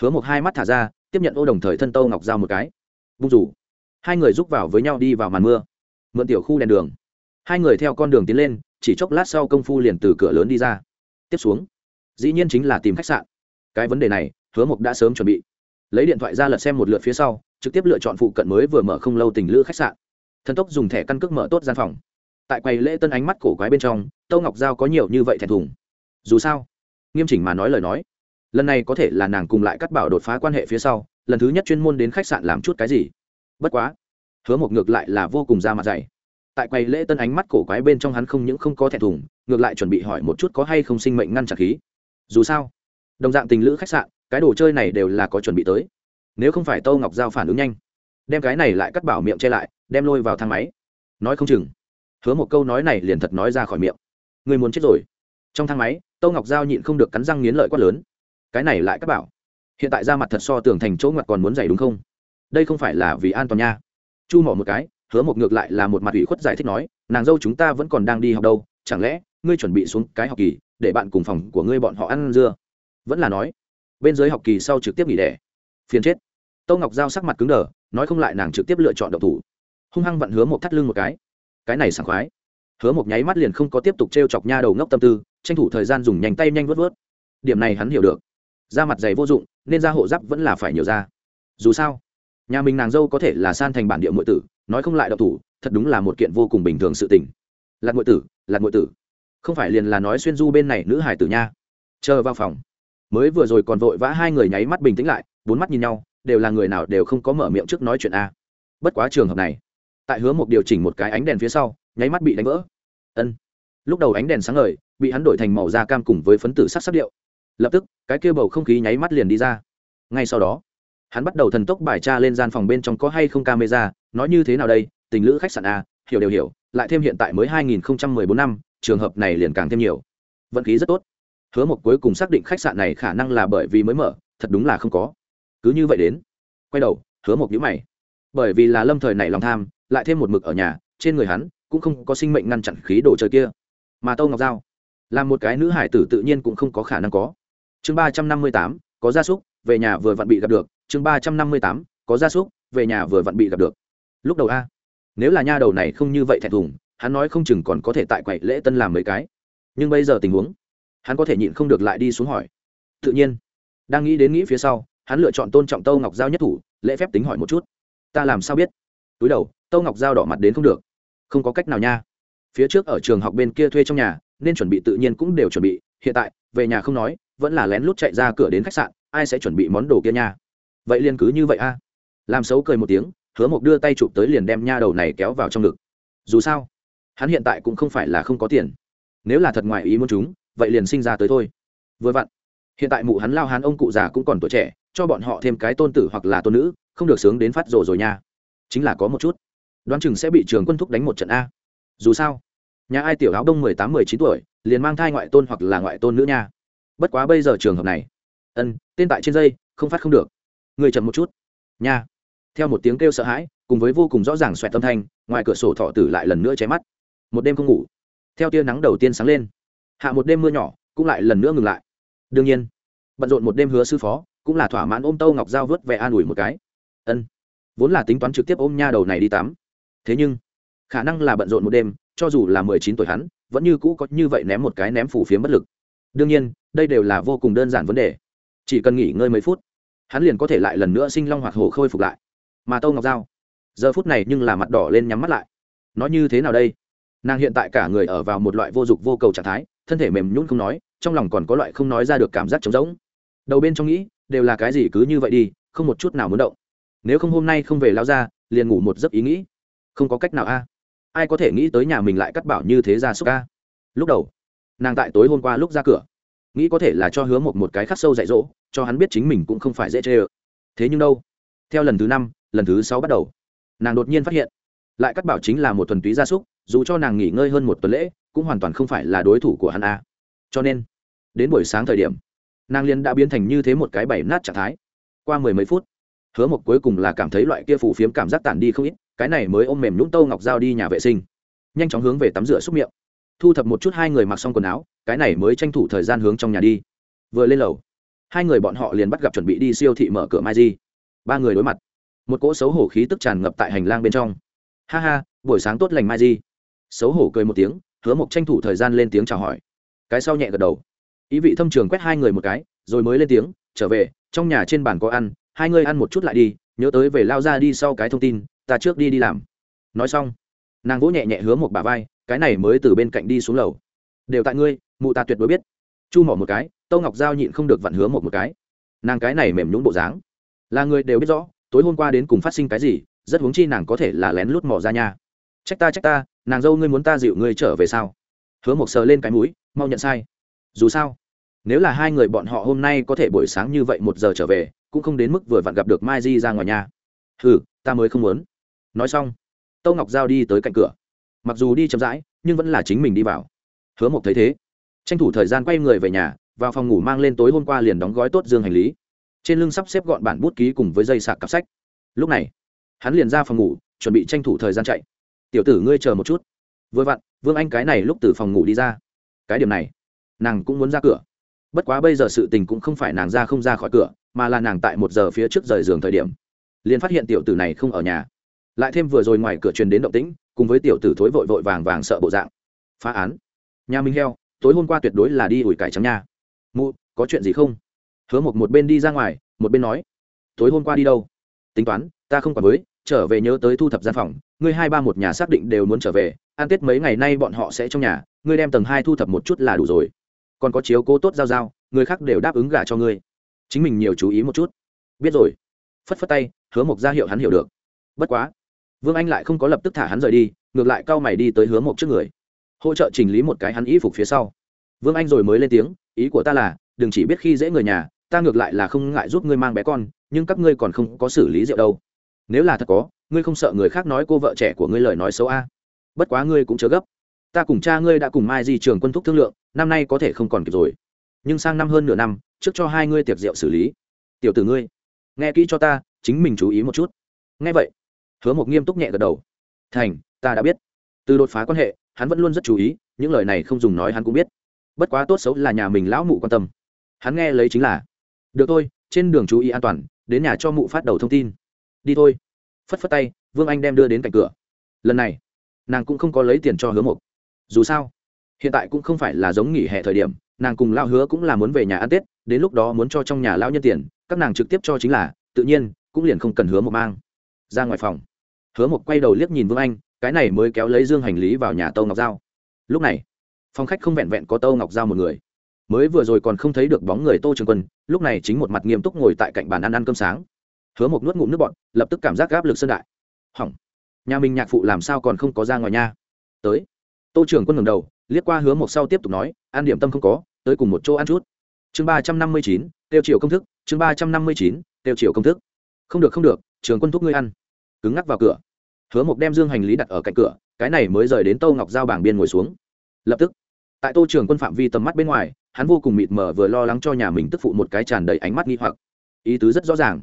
Hứa một hai mắt thả ra, tiếp nhận ô đồng thời thân tâu ngọc giao một cái. Bung rủ. Hai người rúc vào với nhau đi vào màn mưa, mượn tiểu khu đèn đường. Hai người theo con đường tiến lên chỉ chốc lát sau công phu liền từ cửa lớn đi ra. Tiếp xuống, dĩ nhiên chính là tìm khách sạn. Cái vấn đề này, hứa mộc đã sớm chuẩn bị. Lấy điện thoại ra lật xem một lượt phía sau, trực tiếp lựa chọn phụ cận mới vừa mở không lâu tình lữ khách sạn. Thần tốc dùng thẻ căn cước mở tốt gian phòng. Tại quầy lễ tân ánh mắt cổ quái bên trong, tâu ngọc giao có nhiều như vậy thẹn thùng. Dù sao, nghiêm chỉnh mà nói lời nói, lần này có thể là nàng cùng lại cắt bảo đột phá quan hệ phía sau, lần thứ nhất chuyên môn đến khách sạn làm chút cái gì. Bất quá, hứa một ngược lại là vô cùng ra mặt dày tại quầy lễ tân ánh mắt cổ quái bên trong hắn không những không có thẹn thùng, ngược lại chuẩn bị hỏi một chút có hay không sinh mệnh ngăn chặn khí. Dù sao, đồng dạng tình lữ khách sạn, cái đồ chơi này đều là có chuẩn bị tới. Nếu không phải tâu ngọc giao phản ứng nhanh, đem cái này lại cắt bảo miệng che lại, đem lôi vào thang máy. Nói không chừng, hứa một câu nói này liền thật nói ra khỏi miệng. Người muốn chết rồi. Trong thang máy tâu ngọc giao nhịn không được cắn răng nghiến lợi quát lớn. Cái này lại cắt bảo. Hiện tại ra mặt thật so tường thành chỗ ngoặt còn muốn dày đúng không? Đây không phải là vì an toàn nha. Chu mỏ một cái hứa một ngược lại là một mặt ủy khuất giải thích nói, nàng dâu chúng ta vẫn còn đang đi học đâu, chẳng lẽ ngươi chuẩn bị xuống cái học kỳ để bạn cùng phòng của ngươi bọn họ ăn dưa? Vẫn là nói, bên dưới học kỳ sau trực tiếp nghỉ đẻ. Phiền chết. Tâu ngọc giao sắc mặt cứng đờ, nói không lại nàng trực tiếp lựa chọn độc thủ. Hung hăng vặn hứa một thắt lưng một cái. Cái này sảng khoái. Hứa một nháy mắt liền không có tiếp tục t r e o chọc nha đầu ngốc tâm tư, tranh thủ thời gian dùng nhanh tay nhanh vớt vớt điểm này hắn hiểu được. Da mặt dày vô dụng, nên da hộ giáp vẫn là phải nhiều da. Dù sao, nhà mình nàng dâu có thể là san thành bản địa ngụy tử nói không lại độc thủ, thật đúng là một kiện vô cùng bình thường sự tình. Lạc ngội tử, lạc ngội tử, không phải liền là nói xuyên du bên này nữ hải tử nha. Chờ vào phòng. Mới vừa rồi còn vội vã hai người nháy mắt bình tĩnh lại, bốn mắt nhìn nhau, đều là người nào đều không có mở miệng trước nói chuyện a. Bất quá trường hợp này, tại hứa một điều chỉnh một cái ánh đèn phía sau, nháy mắt bị đánh vỡ. Ân. Lúc đầu ánh đèn sáng ngời, bị hắn đổi thành màu da cam cùng với phấn tử sắc sắc điệu. Lập tức, cái kia bầu không khí nháy mắt liền đi ra. Ngay sau đó hắn bắt đầu thần tốc bài tra lên gian phòng bên trong có hay không camera, nói như thế nào đây, tình lữ khách sạn a, hiểu đều hiểu, lại thêm hiện tại mới 2014 năm, trường hợp này liền càng thêm nhiều. Vận khí rất tốt. Hứa một cuối cùng xác định khách sạn này khả năng là bởi vì mới mở, thật đúng là không có. Cứ như vậy đến. Quay đầu, hứa một nhữ mày. Bởi vì là lâm thời này lòng tham, lại thêm một mực ở nhà, trên người hắn cũng không có sinh mệnh ngăn chặn khí đồ chơi kia. Mà tâu ngọc giao, là một cái nữ hải tử tự nhiên cũng không có khả năng có. Chương ba trăm năm mươi tám, có gia súc, về nhà vừa vặn bị gặp được chương ba trăm năm mươi tám, có gia súc, về nhà vừa vặn bị gặp được. Lúc đầu a, nếu là nha đầu này không như vậy thẹn thùng, hắn nói không chừng còn có thể tại quậy lễ tân làm mấy cái. Nhưng bây giờ tình huống, hắn có thể nhịn không được lại đi xuống hỏi. Tự nhiên, đang nghĩ đến nghĩ phía sau, hắn lựa chọn tôn trọng tâu ngọc giao nhất thủ, lễ phép tính hỏi một chút. Ta làm sao biết? Túi đầu, tâu ngọc giao đỏ mặt đến không được. Không có cách nào nha. Phía trước ở trường học bên kia thuê trong nhà, nên chuẩn bị tự nhiên cũng đều chuẩn bị. Hiện tại, về nhà không nói, vẫn là lén lút chạy ra cửa đến khách sạn, ai sẽ chuẩn bị món đồ kia nha? Vậy liền cứ như vậy a. Làm xấu cười một tiếng, hứa mộc đưa tay chụp tới liền đem nha đầu này kéo vào trong ngực. Dù sao, hắn hiện tại cũng không phải là không có tiền. Nếu là thật ngoài ý muốn chúng, vậy liền sinh ra tới thôi. Vừa vặn, hiện tại mụ hắn lao hắn ông cụ già cũng còn tuổi trẻ, cho bọn họ thêm cái tôn tử hoặc là tôn nữ, không được sướng đến phát rồ rồi nha. Chính là có một chút. Đoán chừng sẽ bị trường quân thúc đánh một trận a. Dù sao, nhà ai tiểu áo đông mười tám, mười chín tuổi, liền mang thai ngoại tôn hoặc là ngoại tôn nữ nha. Bất quá bây giờ trường hợp này, ân, tên tại trên dây, không phát không được người chậm một chút. Nha. Theo một tiếng kêu sợ hãi, cùng với vô cùng rõ ràng xoẹt tâm thanh, ngoài cửa sổ thọ tử lại lần nữa cháy mắt. Một đêm không ngủ. Theo tia nắng đầu tiên sáng lên. Hạ một đêm mưa nhỏ, cũng lại lần nữa ngừng lại. Đương nhiên, bận rộn một đêm hứa sư phó, cũng là thỏa mãn ôm tâu ngọc dao vớt vẻ an ủi một cái. Ân. Vốn là tính toán trực tiếp ôm nha đầu này đi tắm. Thế nhưng, khả năng là bận rộn một đêm, cho dù là mười chín tuổi hắn, vẫn như cũ có như vậy ném một cái ném phủ phiếm bất lực. Đương nhiên, đây đều là vô cùng đơn giản vấn đề. Chỉ cần nghỉ ngơi mấy phút hắn liền có thể lại lần nữa sinh long hoạt hồ khôi phục lại. Mà tâu ngọc giao, giờ phút này nhưng là mặt đỏ lên nhắm mắt lại. Nói như thế nào đây? Nàng hiện tại cả người ở vào một loại vô dụng vô cầu trạng thái, thân thể mềm nhún không nói, trong lòng còn có loại không nói ra được cảm giác trống rỗng. Đầu bên trong nghĩ, đều là cái gì cứ như vậy đi, không một chút nào muốn động. Nếu không hôm nay không về lao ra liền ngủ một giấc ý nghĩ. Không có cách nào a. Ai có thể nghĩ tới nhà mình lại cắt bảo như thế ra xúc ca lúc đầu, nàng tại tối hôm qua lúc ra cửa nghĩ có thể là cho hứa một một cái khắc sâu dạy dỗ, cho hắn biết chính mình cũng không phải dễ chê ơ. Thế nhưng đâu? Theo lần thứ năm, lần thứ sáu bắt đầu, nàng đột nhiên phát hiện, lại cắt bảo chính là một thuần túy gia súc, dù cho nàng nghỉ ngơi hơn một tuần lễ, cũng hoàn toàn không phải là đối thủ của hắn a. Cho nên, đến buổi sáng thời điểm, nàng liên đã biến thành như thế một cái bảy nát trạng thái. Qua mười mấy phút, hứa một cuối cùng là cảm thấy loại kia phủ phiếm cảm giác tản đi không ít, cái này mới ôm mềm nhũng tâu ngọc dao đi nhà vệ sinh, nhanh chóng hướng về tắm rửa xúc miệng thu thập một chút hai người mặc xong quần áo, cái này mới tranh thủ thời gian hướng trong nhà đi. Vừa lên lầu, hai người bọn họ liền bắt gặp chuẩn bị đi siêu thị mở cửa mai di. Ba người đối mặt, một cỗ xấu hổ khí tức tràn ngập tại hành lang bên trong. Ha ha, buổi sáng tốt lành mai di. Xấu hổ cười một tiếng, hứa mộc tranh thủ thời gian lên tiếng chào hỏi. Cái sau nhẹ gật đầu. Ý vị thâm trường quét hai người một cái, rồi mới lên tiếng, trở về, trong nhà trên bàn có ăn, hai người ăn một chút lại đi, nhớ tới về lao ra đi sau cái thông tin, ta trước đi đi làm. Nói xong, nàng vỗ nhẹ nhẹ hứa một bà vai cái này mới từ bên cạnh đi xuống lầu. Đều tại ngươi, mụ ta tuyệt đối biết. Chu mỏ một cái, tâu ngọc giao nhịn không được vặn hứa một một cái. Nàng cái này mềm nhũng bộ dáng, là người đều biết rõ, tối hôm qua đến cùng phát sinh cái gì, rất huống chi nàng có thể là lén lút mỏ ra nha trách ta trách ta, nàng dâu ngươi muốn ta dịu ngươi trở về sao? Hứa một sờ lên cái mũi, mau nhận sai. Dù sao, nếu là hai người bọn họ hôm nay có thể buổi sáng như vậy một giờ trở về, cũng không đến mức vừa vặn gặp được mai di ra ngoài nhà. Hừ, ta mới không muốn. Nói xong, tâu ngọc giao đi tới cạnh cửa mặc dù đi chậm rãi, nhưng vẫn là chính mình đi vào. Hứa mộc thấy thế, tranh thủ thời gian quay người về nhà, vào phòng ngủ mang lên tối hôm qua liền đóng gói tốt dương hành lý. Trên lưng sắp xếp gọn bản bút ký cùng với dây sạc cặp sách. Lúc này, hắn liền ra phòng ngủ, chuẩn bị tranh thủ thời gian chạy. Tiểu tử ngươi chờ một chút. Vừa vặn, vương anh cái này lúc từ phòng ngủ đi ra. Cái điểm này, nàng cũng muốn ra cửa. Bất quá bây giờ sự tình cũng không phải nàng ra không ra khỏi cửa, mà là nàng tại một giờ phía trước rời giường thời điểm. Liền phát hiện tiểu tử này không ở nhà. Lại thêm vừa rồi ngoài cửa truyền đến động tĩnh cùng với tiểu tử thối vội vội vàng vàng sợ bộ dạng. Phá án. Nhà minh heo, tối hôm qua tuyệt đối là đi ủi cải trắng nha. Mụ, có chuyện gì không? Hứa một một bên đi ra ngoài, một bên nói. Tối hôm qua đi đâu? Tính toán, ta không quản với, trở về nhớ tới thu thập gian phòng, ngươi hai ba một nhà xác định đều muốn trở về, ăn tết mấy ngày nay bọn họ sẽ trong nhà, ngươi đem tầng hai thu thập một chút là đủ rồi. Còn có chiếu cố tốt giao giao, người khác đều đáp ứng gả cho ngươi. Chính mình nhiều chú ý một chút. Biết rồi. Phất phất tay, hứa mộc ra hiệu hắn hiểu được. Bất quá vương anh lại không có lập tức thả hắn rời đi, ngược lại cau mày đi tới hứa mộc trước người. Hỗ trợ chỉnh lý một cái hắn y phục phía sau. Vương anh rồi mới lên tiếng, ý của ta là, đừng chỉ biết khi dễ người nhà, ta ngược lại là không ngại giúp ngươi mang bé con, nhưng các ngươi còn không có xử lý rượu đâu. Nếu là thật có, ngươi không sợ người khác nói cô vợ trẻ của ngươi lời nói xấu a? Bất quá ngươi cũng chớ gấp. Ta cùng cha ngươi đã cùng mai di trường quân thúc thương lượng, năm nay có thể không còn kịp rồi. Nhưng sang năm hơn nửa năm, trước cho hai ngươi tiệc rượu xử lý. Tiểu tử ngươi, nghe kỹ cho ta, chính mình chú ý một chút. Nghe vậy hứa một nghiêm túc nhẹ gật đầu. Thành, ta đã biết. Từ đột phá quan hệ, hắn vẫn luôn rất chú ý, những lời này không dùng nói hắn cũng biết. Bất quá tốt xấu là nhà mình lão mụ quan tâm. Hắn nghe lấy chính là, được thôi, trên đường chú ý an toàn, đến nhà cho mụ phát đầu thông tin. Đi thôi. Phất phất tay, vương anh đem đưa đến cạnh cửa. Lần này, nàng cũng không có lấy tiền cho hứa mộc. Dù sao, hiện tại cũng không phải là giống nghỉ hè thời điểm, nàng cùng lao hứa cũng là muốn về nhà ăn tết, đến lúc đó muốn cho trong nhà lao nhân tiền, các nàng trực tiếp cho chính là, tự nhiên, cũng liền không cần hứa một mang. Ra ngoài phòng hứa một quay đầu liếc nhìn vương anh, cái này mới kéo lấy dương hành lý vào nhà tâu ngọc giao. Lúc này, phòng khách không vẹn vẹn có tâu ngọc giao một người. Mới vừa rồi còn không thấy được bóng người tô trường quân, lúc này chính một mặt nghiêm túc ngồi tại cạnh bàn ăn ăn cơm sáng. Hứa một nuốt ngụm nước bọn lập tức cảm giác gáp lực sơn đại. Hỏng. Nhà mình nhạc phụ làm sao còn không có ra ngoài nha. Tới. Tô trưởng quân ngầm đầu, liếc qua hứa một sau tiếp tục nói ăn điểm tâm không có, tới cùng một chỗ ăn chút. Chương ba trăm năm mươi chín, tiêu chiều công thức, chương ba trăm năm mươi chín, tiêu chiều công thức. Không được không được, trường quân thúc ngươi ăn cứng ngắc vào cửa. Hứa mộc đem dương hành lý đặt ở cạnh cửa, cái này mới rời đến tô ngọc giao bảng biên ngồi xuống. Lập tức, tại tô trường quân phạm vi tầm mắt bên ngoài, hắn vô cùng mịt mờ vừa lo lắng cho nhà mình tức phụ một cái tràn đầy ánh mắt nghi hoặc. Ý tứ rất rõ ràng.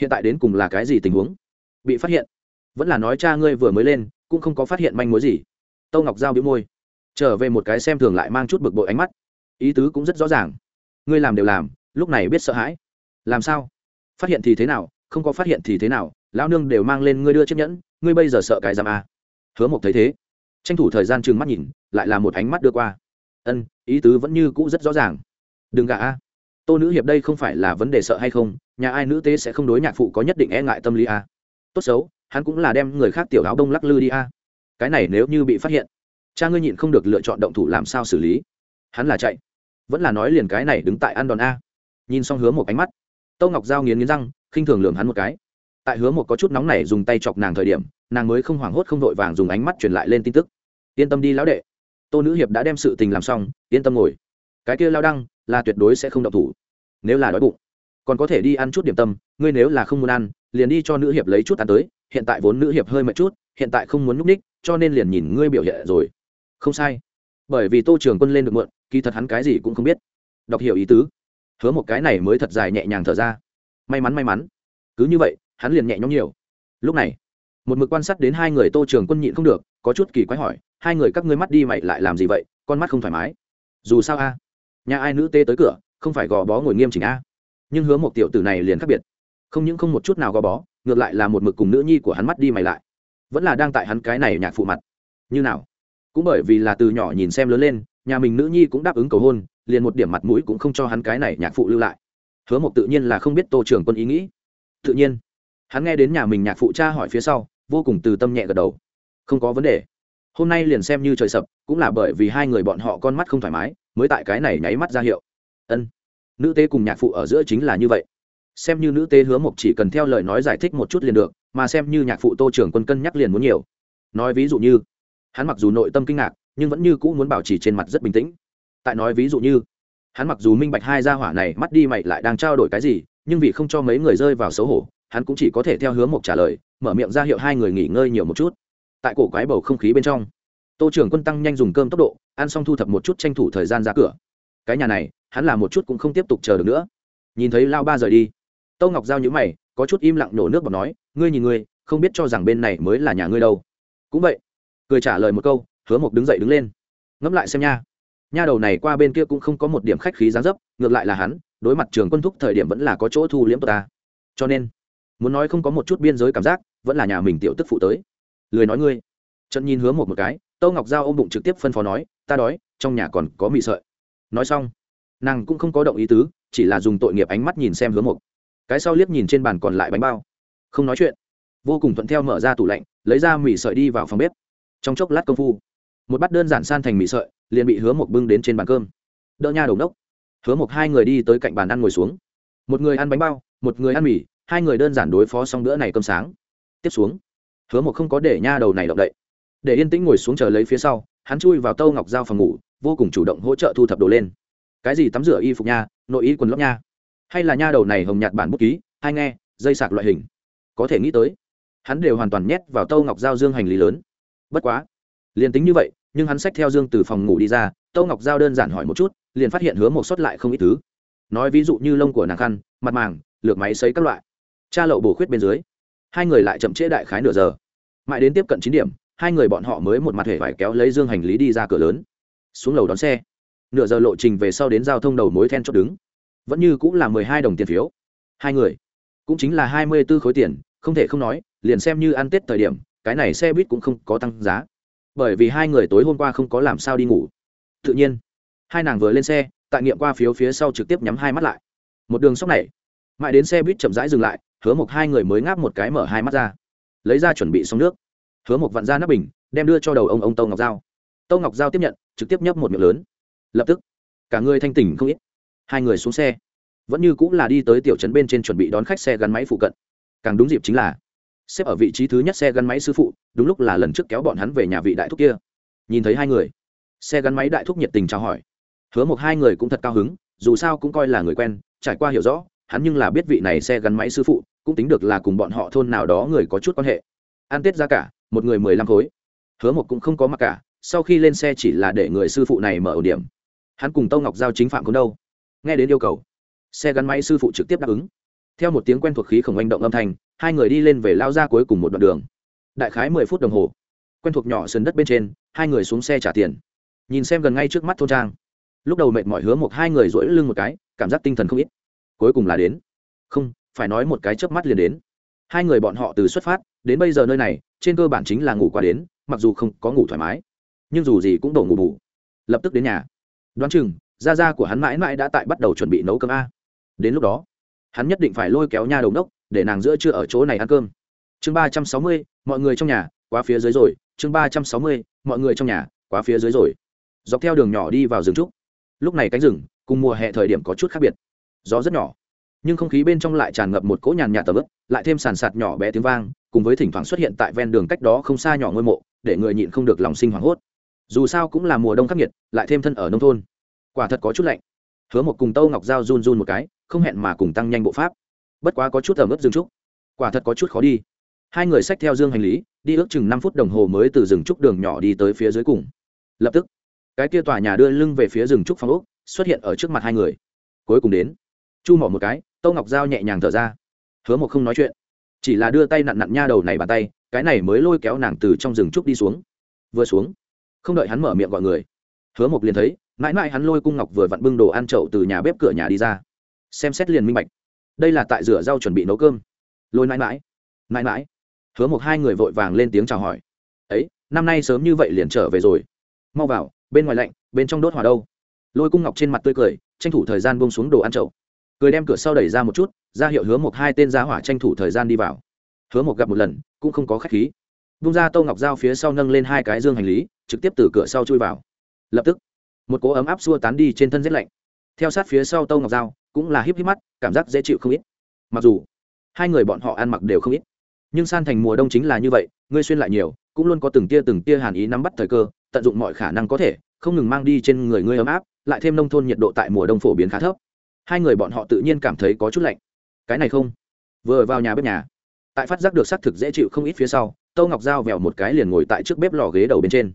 Hiện tại đến cùng là cái gì tình huống? Bị phát hiện. Vẫn là nói cha ngươi vừa mới lên, cũng không có phát hiện manh mối gì. Tô ngọc giao bĩu môi, trở về một cái xem thường lại mang chút bực bội ánh mắt. Ý tứ cũng rất rõ ràng. Ngươi làm đều làm, lúc này biết sợ hãi. Làm sao? Phát hiện thì thế nào? Không có phát hiện thì thế nào, lão nương đều mang lên ngươi đưa chiếc nhẫn, ngươi bây giờ sợ cái giam à. hứa mộc thấy thế, tranh thủ thời gian trừng mắt nhìn, lại là một ánh mắt đưa qua. Ân, ý tứ vẫn như cũ rất rõ ràng. Đừng gạ a. Tô nữ hiệp đây không phải là vấn đề sợ hay không, nhà ai nữ tế sẽ không đối nhạc phụ có nhất định e ngại tâm lý a. Tốt xấu, hắn cũng là đem người khác tiểu áo đông lắc lư đi a. Cái này nếu như bị phát hiện, cha ngươi nhịn không được lựa chọn động thủ làm sao xử lý. Hắn là chạy, vẫn là nói liền cái này đứng tại ăn đòn a. Nhìn xong hứa một ánh mắt tâu ngọc giao nghiến nghiến răng khinh thường lường hắn một cái. Tại hứa một có chút nóng này dùng tay chọc nàng thời điểm, nàng mới không hoảng hốt không vội vàng dùng ánh mắt truyền lại lên tin tức. Yên tâm đi lão đệ. Tô nữ hiệp đã đem sự tình làm xong, yên tâm ngồi. Cái kia lao đăng, là tuyệt đối sẽ không động thủ. Nếu là đói bụng, còn có thể đi ăn chút điểm tâm, ngươi nếu là không muốn ăn, liền đi cho nữ hiệp lấy chút ăn tới, hiện tại vốn nữ hiệp hơi mệt chút, hiện tại không muốn núp ních, cho nên liền nhìn ngươi biểu hiện rồi. Không sai. Bởi vì tô trường quân lên được mượn kỳ thật hắn cái gì cũng không biết. Đọc hiểu ý tứ. Hứa một cái này mới thật dài nhẹ nhàng thở ra may mắn may mắn. Cứ như vậy, hắn liền nhẹ nhõm nhiều. Lúc này, một mực quan sát đến hai người tô trường quân nhịn không được, có chút kỳ quái hỏi, hai người các ngươi mắt đi mày lại làm gì vậy? Con mắt không thoải mái. Dù sao a, nhà ai nữ tê tới cửa, không phải gò bó ngồi nghiêm chỉnh a. Nhưng hứa một tiểu tử này liền khác biệt. Không những không một chút nào gò bó, ngược lại là một mực cùng nữ nhi của hắn mắt đi mày lại. Vẫn là đang tại hắn cái này nhạc phụ mặt. Như nào? Cũng bởi vì là từ nhỏ nhìn xem lớn lên, nhà mình nữ nhi cũng đáp ứng cầu hôn, liền một điểm mặt mũi cũng không cho hắn cái này nhạc phụ lưu lại hứa một tự nhiên là không biết tô trưởng quân ý nghĩ. Tự nhiên, hắn nghe đến nhà mình nhạc phụ cha hỏi phía sau, vô cùng từ tâm nhẹ gật đầu. Không có vấn đề. Hôm nay liền xem như trời sập, cũng là bởi vì hai người bọn họ con mắt không thoải mái, mới tại cái này nháy mắt ra hiệu. Ân, nữ tế cùng nhạc phụ ở giữa chính là như vậy. Xem như nữ tế hứa mộc chỉ cần theo lời nói giải thích một chút liền được, mà xem như nhạc phụ tô trưởng quân cân nhắc liền muốn nhiều. Nói ví dụ như, hắn mặc dù nội tâm kinh ngạc, nhưng vẫn như cũ muốn bảo trì trên mặt rất bình tĩnh. Tại nói ví dụ như hắn mặc dù minh bạch hai gia hỏa này mắt đi mày lại đang trao đổi cái gì, nhưng vì không cho mấy người rơi vào xấu hổ, hắn cũng chỉ có thể theo hướng một trả lời, mở miệng ra hiệu hai người nghỉ ngơi nhiều một chút. Tại cổ quái bầu không khí bên trong, tô trưởng quân tăng nhanh dùng cơm tốc độ, ăn xong thu thập một chút tranh thủ thời gian ra cửa. Cái nhà này, hắn làm một chút cũng không tiếp tục chờ được nữa. Nhìn thấy lao ba rời đi, tô ngọc giao nhữ mày, có chút im lặng nổ nước và nói, ngươi nhìn ngươi, không biết cho rằng bên này mới là nhà ngươi đâu. Cũng vậy, cười trả lời một câu, hứa mộc đứng dậy đứng lên. Ngẫm lại xem nha nha đầu này qua bên kia cũng không có một điểm khách khí gián dấp, ngược lại là hắn, đối mặt trường quân thúc thời điểm vẫn là có chỗ thu liễm tốt ta. Cho nên, muốn nói không có một chút biên giới cảm giác, vẫn là nhà mình tiểu tức phụ tới. Lười nói ngươi. Trận nhìn hứa một một cái, tâu ngọc giao ôm bụng trực tiếp phân phó nói, ta đói, trong nhà còn có mì sợi. Nói xong, nàng cũng không có động ý tứ, chỉ là dùng tội nghiệp ánh mắt nhìn xem hứa một. Cái sau liếc nhìn trên bàn còn lại bánh bao. Không nói chuyện. Vô cùng thuận theo mở ra tủ lạnh, lấy ra mì sợi đi vào phòng bếp. Trong chốc lát công phu một bát đơn giản san thành mì sợi, liền bị hứa một bưng đến trên bàn cơm. Đỡ nha đầu đốc hứa một hai người đi tới cạnh bàn ăn ngồi xuống. Một người ăn bánh bao, một người ăn mì, hai người đơn giản đối phó xong bữa này cơm sáng. Tiếp xuống, hứa một không có để nha đầu này động đậy. Để yên tĩnh ngồi xuống chờ lấy phía sau, hắn chui vào tâu ngọc giao phòng ngủ, vô cùng chủ động hỗ trợ thu thập đồ lên. Cái gì tắm rửa y phục nha, nội y quần lót nha. Hay là nha đầu này hồng nhạt bản bút ký hay nghe, dây sạc loại hình. Có thể nghĩ tới, hắn đều hoàn toàn nhét vào tâu ngọc giao dương hành lý lớn. Bất quá liền tính như vậy, nhưng hắn xách theo dương từ phòng ngủ đi ra, tâu ngọc giao đơn giản hỏi một chút, liền phát hiện hứa một xuất lại không ít thứ. Nói ví dụ như lông của nàng khăn, mặt màng, lược máy xấy các loại. Cha lậu bổ khuyết bên dưới. Hai người lại chậm trễ đại khái nửa giờ. Mãi đến tiếp cận chín điểm, hai người bọn họ mới một mặt hề phải kéo lấy dương hành lý đi ra cửa lớn. Xuống lầu đón xe. Nửa giờ lộ trình về sau đến giao thông đầu mối then chốt đứng. Vẫn như cũng là mười hai đồng tiền phiếu. Hai người. Cũng chính là hai mươi b ố khối tiền, không thể không nói, liền xem như ăn tết thời điểm, cái này xe buýt cũng không có tăng giá bởi vì hai người tối hôm qua không có làm sao đi ngủ. Tự nhiên, hai nàng vừa lên xe, tại nghiệm qua phiếu phía sau trực tiếp nhắm hai mắt lại. Một đường sóc này, mãi đến xe buýt chậm rãi dừng lại, hứa một hai người mới ngáp một cái mở hai mắt ra. Lấy ra chuẩn bị xong nước. Hứa một vặn ra nắp bình, đem đưa cho đầu ông ông tâu ngọc giao. Tâu ngọc giao tiếp nhận, trực tiếp nhấp một miệng lớn. Lập tức, cả người thanh tỉnh không ít. Hai người xuống xe. Vẫn như cũng là đi tới tiểu trấn bên trên chuẩn bị đón khách xe gắn máy phụ cận. Càng đúng dịp chính là xếp ở vị trí thứ nhất xe gắn máy sư phụ, đúng lúc là lần trước kéo bọn hắn về nhà vị đại thúc kia. Nhìn thấy hai người, xe gắn máy đại thúc nhiệt tình chào hỏi. Hứa một hai người cũng thật cao hứng, dù sao cũng coi là người quen, trải qua hiểu rõ, hắn nhưng là biết vị này xe gắn máy sư phụ, cũng tính được là cùng bọn họ thôn nào đó người có chút quan hệ. Ăn tết ra cả, một người mười lăm khối. Hứa một cũng không có mặc cả, sau khi lên xe chỉ là để người sư phụ này mở ổ điểm. Hắn cùng tâu ngọc giao chính phạm có đâu? Nghe đến yêu cầu, xe gắn máy sư phụ trực tiếp đáp ứng. Theo một tiếng quen thuộc khí khổng oanh động âm thanh hai người đi lên về lao ra cuối cùng một đoạn đường. Đại khái mười phút đồng hồ. Quen thuộc nhỏ sườn đất bên trên, hai người xuống xe trả tiền. Nhìn xem gần ngay trước mắt thôn trang. Lúc đầu mệt mỏi hứa một hai người rỗi lưng một cái, cảm giác tinh thần không ít. Cuối cùng là đến. Không, phải nói một cái chớp mắt liền đến. Hai người bọn họ từ xuất phát, đến bây giờ nơi này, trên cơ bản chính là ngủ qua đến, mặc dù không có ngủ thoải mái. Nhưng dù gì cũng đổ ngủ bù. Lập tức đến nhà. Đoán chừng, gia gia của hắn mãi mãi đã tại bắt đầu chuẩn bị nấu cơm a. Đến lúc đó, hắn nhất định phải lôi kéo nha đầu đốc để nàng giữa chưa ở chỗ này ăn cơm. Chương ba trăm sáu mươi, mọi người trong nhà, quá phía dưới rồi. Chương ba trăm sáu mươi, mọi người trong nhà, quá phía dưới rồi. Dọc theo đường nhỏ đi vào rừng trúc. Lúc này cánh rừng, cùng mùa hè thời điểm có chút khác biệt. Gió rất nhỏ, nhưng không khí bên trong lại tràn ngập một cỗ nhàn nhạt tầm ướp lại thêm sàn sạt nhỏ bé tiếng vang, cùng với thỉnh thoảng xuất hiện tại ven đường cách đó không xa nhỏ ngôi mộ, để người nhịn không được lòng sinh hoảng hốt. Dù sao cũng là mùa đông khắc nghiệt, lại thêm thân ở nông thôn. Quả thật có chút lạnh. Hứa một cùng tâu ngọc giao run run một cái, không hẹn mà cùng tăng nhanh bộ pháp bất quá có chút ẩm ướt rừng trúc. Quả thật có chút khó đi. Hai người xách theo dương hành lý, đi ước chừng năm phút đồng hồ mới từ rừng trúc đường nhỏ đi tới phía dưới cùng. Lập tức, cái kia tòa nhà đưa lưng về phía rừng trúc phong ốc, xuất hiện ở trước mặt hai người. Cuối cùng đến, chu mỏ một cái, tâu ngọc dao nhẹ nhàng thở ra. Hứa một không nói chuyện, chỉ là đưa tay nặn nặn nha đầu này bàn tay, cái này mới lôi kéo nàng từ trong rừng trúc đi xuống. Vừa xuống, không đợi hắn mở miệng gọi người, hứa một liền thấy, mãi mãi hắn lôi cung ngọc vừa vặn bưng đồ ăn trậu từ nhà bếp cửa nhà đi ra. Xem xét liền minh bạch đây là tại rửa rau chuẩn bị nấu cơm. Lôi mãi mãi mãi mãi. Hứa một hai người vội vàng lên tiếng chào hỏi. Ấy, năm nay sớm như vậy liền trở về rồi. Mau vào, bên ngoài lạnh, bên trong đốt hỏa đâu? Lôi cung ngọc trên mặt tươi cười, tranh thủ thời gian buông xuống đồ ăn trậu cười đem cửa sau đẩy ra một chút, ra hiệu hứa một hai tên giá hỏa tranh thủ thời gian đi vào. Hứa một gặp một lần, cũng không có khách khí. Bung ra tô ngọc dao phía sau nâng lên hai cái dương hành lý, trực tiếp từ cửa sau chui vào. Lập tức, một cỗ ấm áp xua tán đi trên thân rét lạnh. Theo sát phía sau tô ngọc dao cũng là híp híp mắt, cảm giác dễ chịu không ít. Mặc dù, hai người bọn họ ăn mặc đều không ít. Nhưng san thành mùa đông chính là như vậy, ngươi xuyên lại nhiều, cũng luôn có từng tia từng tia hàn ý nắm bắt thời cơ, tận dụng mọi khả năng có thể, không ngừng mang đi trên người ngươi ấm áp, lại thêm nông thôn nhiệt độ tại mùa đông phổ biến khá thấp. Hai người bọn họ tự nhiên cảm thấy có chút lạnh. Cái này không. Vừa vào nhà bếp nhà, tại phát giác được sắc thực dễ chịu không ít phía sau tâu ngọc dao vèo một cái liền ngồi tại trước bếp lò ghế đầu bên trên.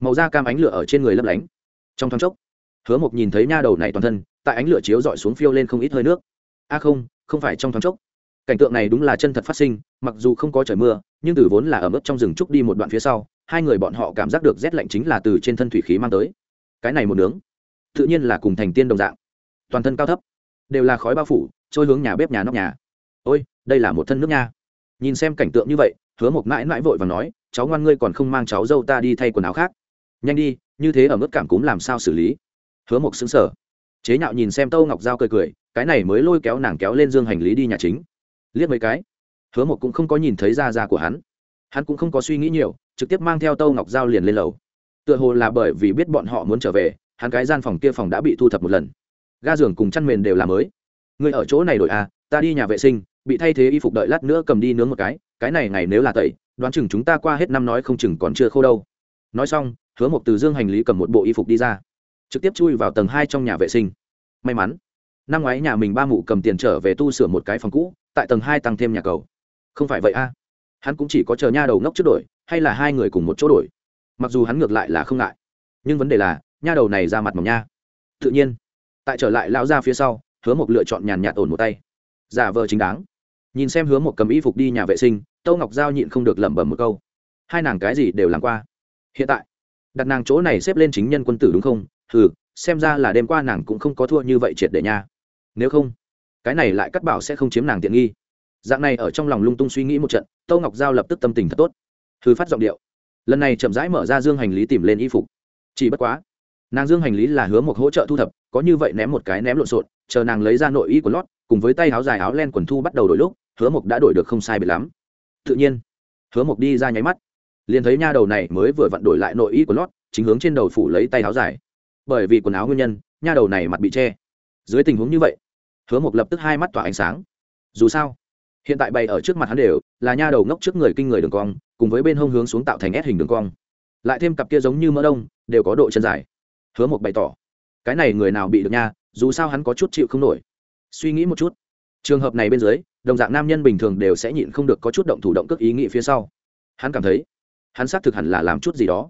Màu da cam ánh lửa ở trên người lấp lánh. Trong thoáng chốc, hứa mộc nhìn thấy nha đầu này toàn thân tại ánh lửa chiếu dọi xuống phiêu lên không ít hơi nước. A à không không phải trong thoáng chốc. Cảnh tượng này đúng là chân thật phát sinh, mặc dù không có trời mưa, nhưng từ vốn là ở mức trong rừng trúc đi một đoạn phía sau, hai người bọn họ cảm giác được rét lạnh chính là từ trên thân thủy khí mang tới. Cái này một nướng, tự nhiên là cùng thành tiên đồng dạng. Toàn thân cao thấp, đều là khói bao phủ, trôi hướng nhà bếp nhà nóc nhà. Ôi, đây là một thân nước nha. Nhìn xem cảnh tượng như vậy, hứa một mãi mãi vội và nói, cháu ngoan ngươi còn không mang cháu dâu ta đi thay quần áo khác. Nhanh đi, như thế ở mức cảm cúm làm sao xử lý? Hứa một xứng sở chế nhạo nhìn xem tâu ngọc g cười cười, cái này mới lôi kéo nàng kéo lên dương hành lý đi nhà chính. Liếc mấy cái, hứa một cũng không có nhìn thấy da da của hắn. Hắn cũng không có suy nghĩ nhiều, trực tiếp mang theo tâu ngọc g liền lên lầu. Tựa hồ là bởi vì biết bọn họ muốn trở về, hắn cái gian phòng kia phòng đã bị thu thập một lần. Ga giường cùng chăn mền đều là mới. Người ở chỗ này đổi à ta đi nhà vệ sinh, bị thay thế y phục đợi lát nữa cầm đi nướng một cái cái này ngày nếu là tẩy, đoán chừng chúng ta qua hết năm nói không chừng còn chưa khô đâu. Nói xong, hứa một từ dương hành lý cầm một bộ y phục đi ra trực tiếp chui vào tầng hai trong nhà vệ sinh. May mắn, năm ngoái nhà mình ba mụ cầm tiền trở về tu sửa một cái phòng cũ, tại tầng hai tăng thêm nhà cầu. Không phải vậy a. Hắn cũng chỉ có chờ nha đầu ngốc trước đổi, hay là hai người cùng một chỗ đổi. Mặc dù hắn ngược lại là không ngại, nhưng vấn đề là, nha đầu này ra mặt mỏng nha. Tự nhiên, tại trở lại lão ra phía sau, hứa một lựa chọn nhàn nhạt ổn một tay. Giả vờ chính đáng. Nhìn xem hứa một cầm y phục đi nhà vệ sinh, tâu ngọc giao nhịn không được lẩm bẩm một câu. Hai nàng cái gì đều làm qua. Hiện tại, đặt nàng chỗ này xếp lên chính nhân quân tử đúng không? Hừ, xem ra là đêm qua nàng cũng không có thua như vậy triệt để nha. Nếu không, cái này lại cắt bảo sẽ không chiếm nàng tiện nghi. Dạng này ở trong lòng lung tung suy nghĩ một trận, tâu ngọc giao lập tức tâm tình thật tốt. Thư phát giọng điệu. Lần này chậm rãi mở ra dương hành lý tìm lên y phục. Chỉ bất quá, nàng dương hành lý là hứa một hỗ trợ thu thập, có như vậy ném một cái ném lộn xộn, chờ nàng lấy ra nội y của lót, cùng với tay áo dài áo len quần thu bắt đầu đổi lúc, hứa mộc đã đổi được không sai bị lắm. Tự nhiên, hứa mộc đi ra nháy mắt. Liền thấy nha đầu này mới vừa vặn đổi lại nội y của lót, chính hướng trên đầu phủ lấy tay áo dài bởi vì quần áo nguyên nhân, nha đầu này mặt bị che. Dưới tình huống như vậy, hứa mộc lập tức hai mắt tỏa ánh sáng. Dù sao, hiện tại bày ở trước mặt hắn đều là nha đầu ngốc trước người kinh người đường cong, cùng với bên hông hướng xuống tạo thành ép hình đường cong. Lại thêm cặp kia giống như mỡ đông, đều có độ chân dài. Hứa một bày tỏ, cái này người nào bị được nha, dù sao hắn có chút chịu không nổi. Suy nghĩ một chút, trường hợp này bên dưới, đồng dạng nam nhân bình thường đều sẽ nhịn không được có chút động thủ động cước ý nghĩ phía sau. Hắn cảm thấy, hắn xác thực hẳn là làm chút gì đó.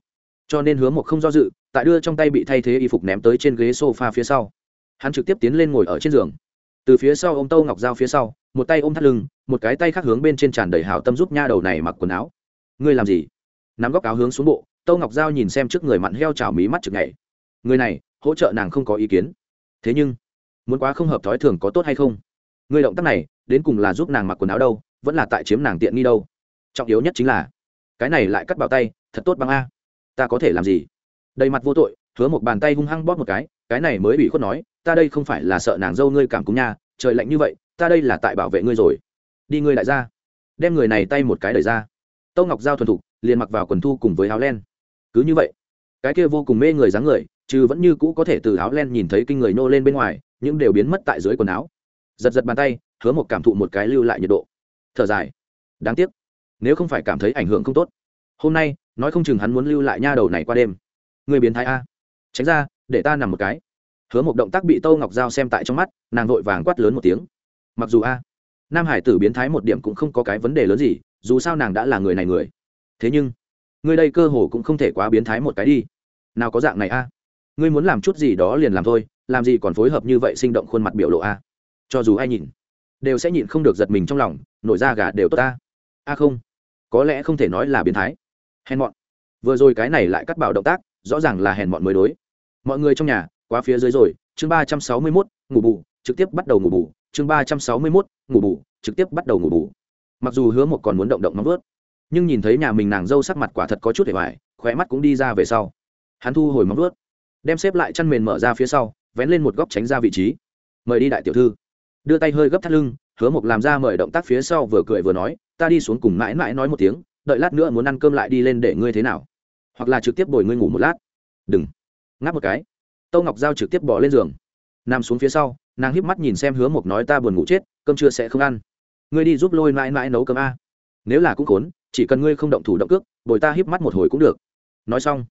Cho nên hứa một không do dự tại đưa trong tay bị thay thế y phục ném tới trên ghế sofa phía sau. Hắn trực tiếp tiến lên ngồi ở trên giường. Từ phía sau ô m tâu ngọc dao phía sau, một tay ôm thắt lưng, một cái tay khác hướng bên trên tràn đầy hào tâm giúp nha đầu này mặc quần áo. Ngươi làm gì? Nắm góc áo hướng xuống bộ tâu ngọc dao nhìn xem trước người mặn heo chảo mí mắt chực nhảy người này, hỗ trợ nàng không có ý kiến. Thế nhưng, muốn quá không hợp thói thường có tốt hay không? Người động tác này, đến cùng là giúp nàng mặc quần áo đâu, vẫn là tại chiếm nàng tiện nghi đâu. Trọng yếu nhất chính là, cái này lại cắt bảo tay, thật tốt bằng a. Ta có thể làm gì? Đầy mặt vô tội, hứa một bàn tay hung hăng bóp một cái cái này mới bị khuất nói, ta đây không phải là sợ nàng dâu ngươi cảm cúm nha, trời lạnh như vậy, ta đây là tại bảo vệ ngươi rồi. Đi ngươi lại ra đem người này tay một cái đẩy ra. Tâu ngọc giao thuần thục, liền mặc vào quần thu cùng với áo len. Cứ như vậy, cái kia vô cùng mê người dáng người chứ vẫn như cũ có thể từ áo len nhìn thấy kinh người nô lên bên ngoài nhưng đều biến mất tại dưới quần áo. Giật giật bàn tay, hứa một cảm thụ một cái lưu lại nhiệt độ. Thở dài. Đáng tiếc, nếu không phải cảm thấy ảnh hưởng không tốt. Hôm nay, nói không chừng hắn muốn lưu lại nha đầu này qua đêm người biến thái a. Tránh ra, để ta nằm một cái. Hứa một động tác bị tâu ngọc giao xem tại trong mắt, nàng vội vàng quát lớn một tiếng. Mặc dù a, nam hải tử biến thái một điểm cũng không có cái vấn đề lớn gì, dù sao nàng đã là người này người. Thế nhưng, ngươi đây cơ hồ cũng không thể quá biến thái một cái đi. Nào có dạng này a. Ngươi muốn làm chút gì đó liền làm thôi, làm gì còn phối hợp như vậy sinh động khuôn mặt biểu lộ a. Cho dù ai nhìn, đều sẽ nhịn không được giật mình trong lòng, nổi da gà đều tốt ta a không, có lẽ không thể nói là biến thái. Hèn mọn. Vừa rồi cái này lại cắt bảo động tác rõ ràng là hèn mọn mới đối. Mọi người trong nhà, quá phía dưới rồi, chương ba trăm sáu mươi mốt, ngủ bù, trực tiếp bắt đầu ngủ bù, chương ba trăm sáu mươi mốt, ngủ bù, trực tiếp bắt đầu ngủ bù. Mặc dù hứa một còn muốn động động nóng vớt nhưng nhìn thấy nhà mình nàng dâu sắc mặt quả thật có chút để hoài, khóe mắt cũng đi ra về sau. Hắn thu hồi móng vớt đem xếp lại chăn mền mở ra phía sau, vén lên một góc tránh ra vị trí. Mời đi đại tiểu thư. Đưa tay hơi gấp thắt lưng, hứa mộc làm ra mời động tác phía sau vừa cười vừa nói, ta đi xuống cùng mãi mãi nói một tiếng, đợi lát nữa muốn ăn cơm lại đi lên để ngươi thế nào hoặc là trực tiếp bồi ngươi ngủ một lát. Đừng. Ngáp một cái. Tâu ngọc giao trực tiếp bỏ lên giường. Nằm xuống phía sau, nàng híp mắt nhìn xem hứa mộc nói ta buồn ngủ chết, cơm trưa sẽ không ăn. Ngươi đi giúp lôi mãi mãi nấu cơm a. Nếu là cũng khốn, chỉ cần ngươi không động thủ động cước, bồi ta híp mắt một hồi cũng được. Nói xong,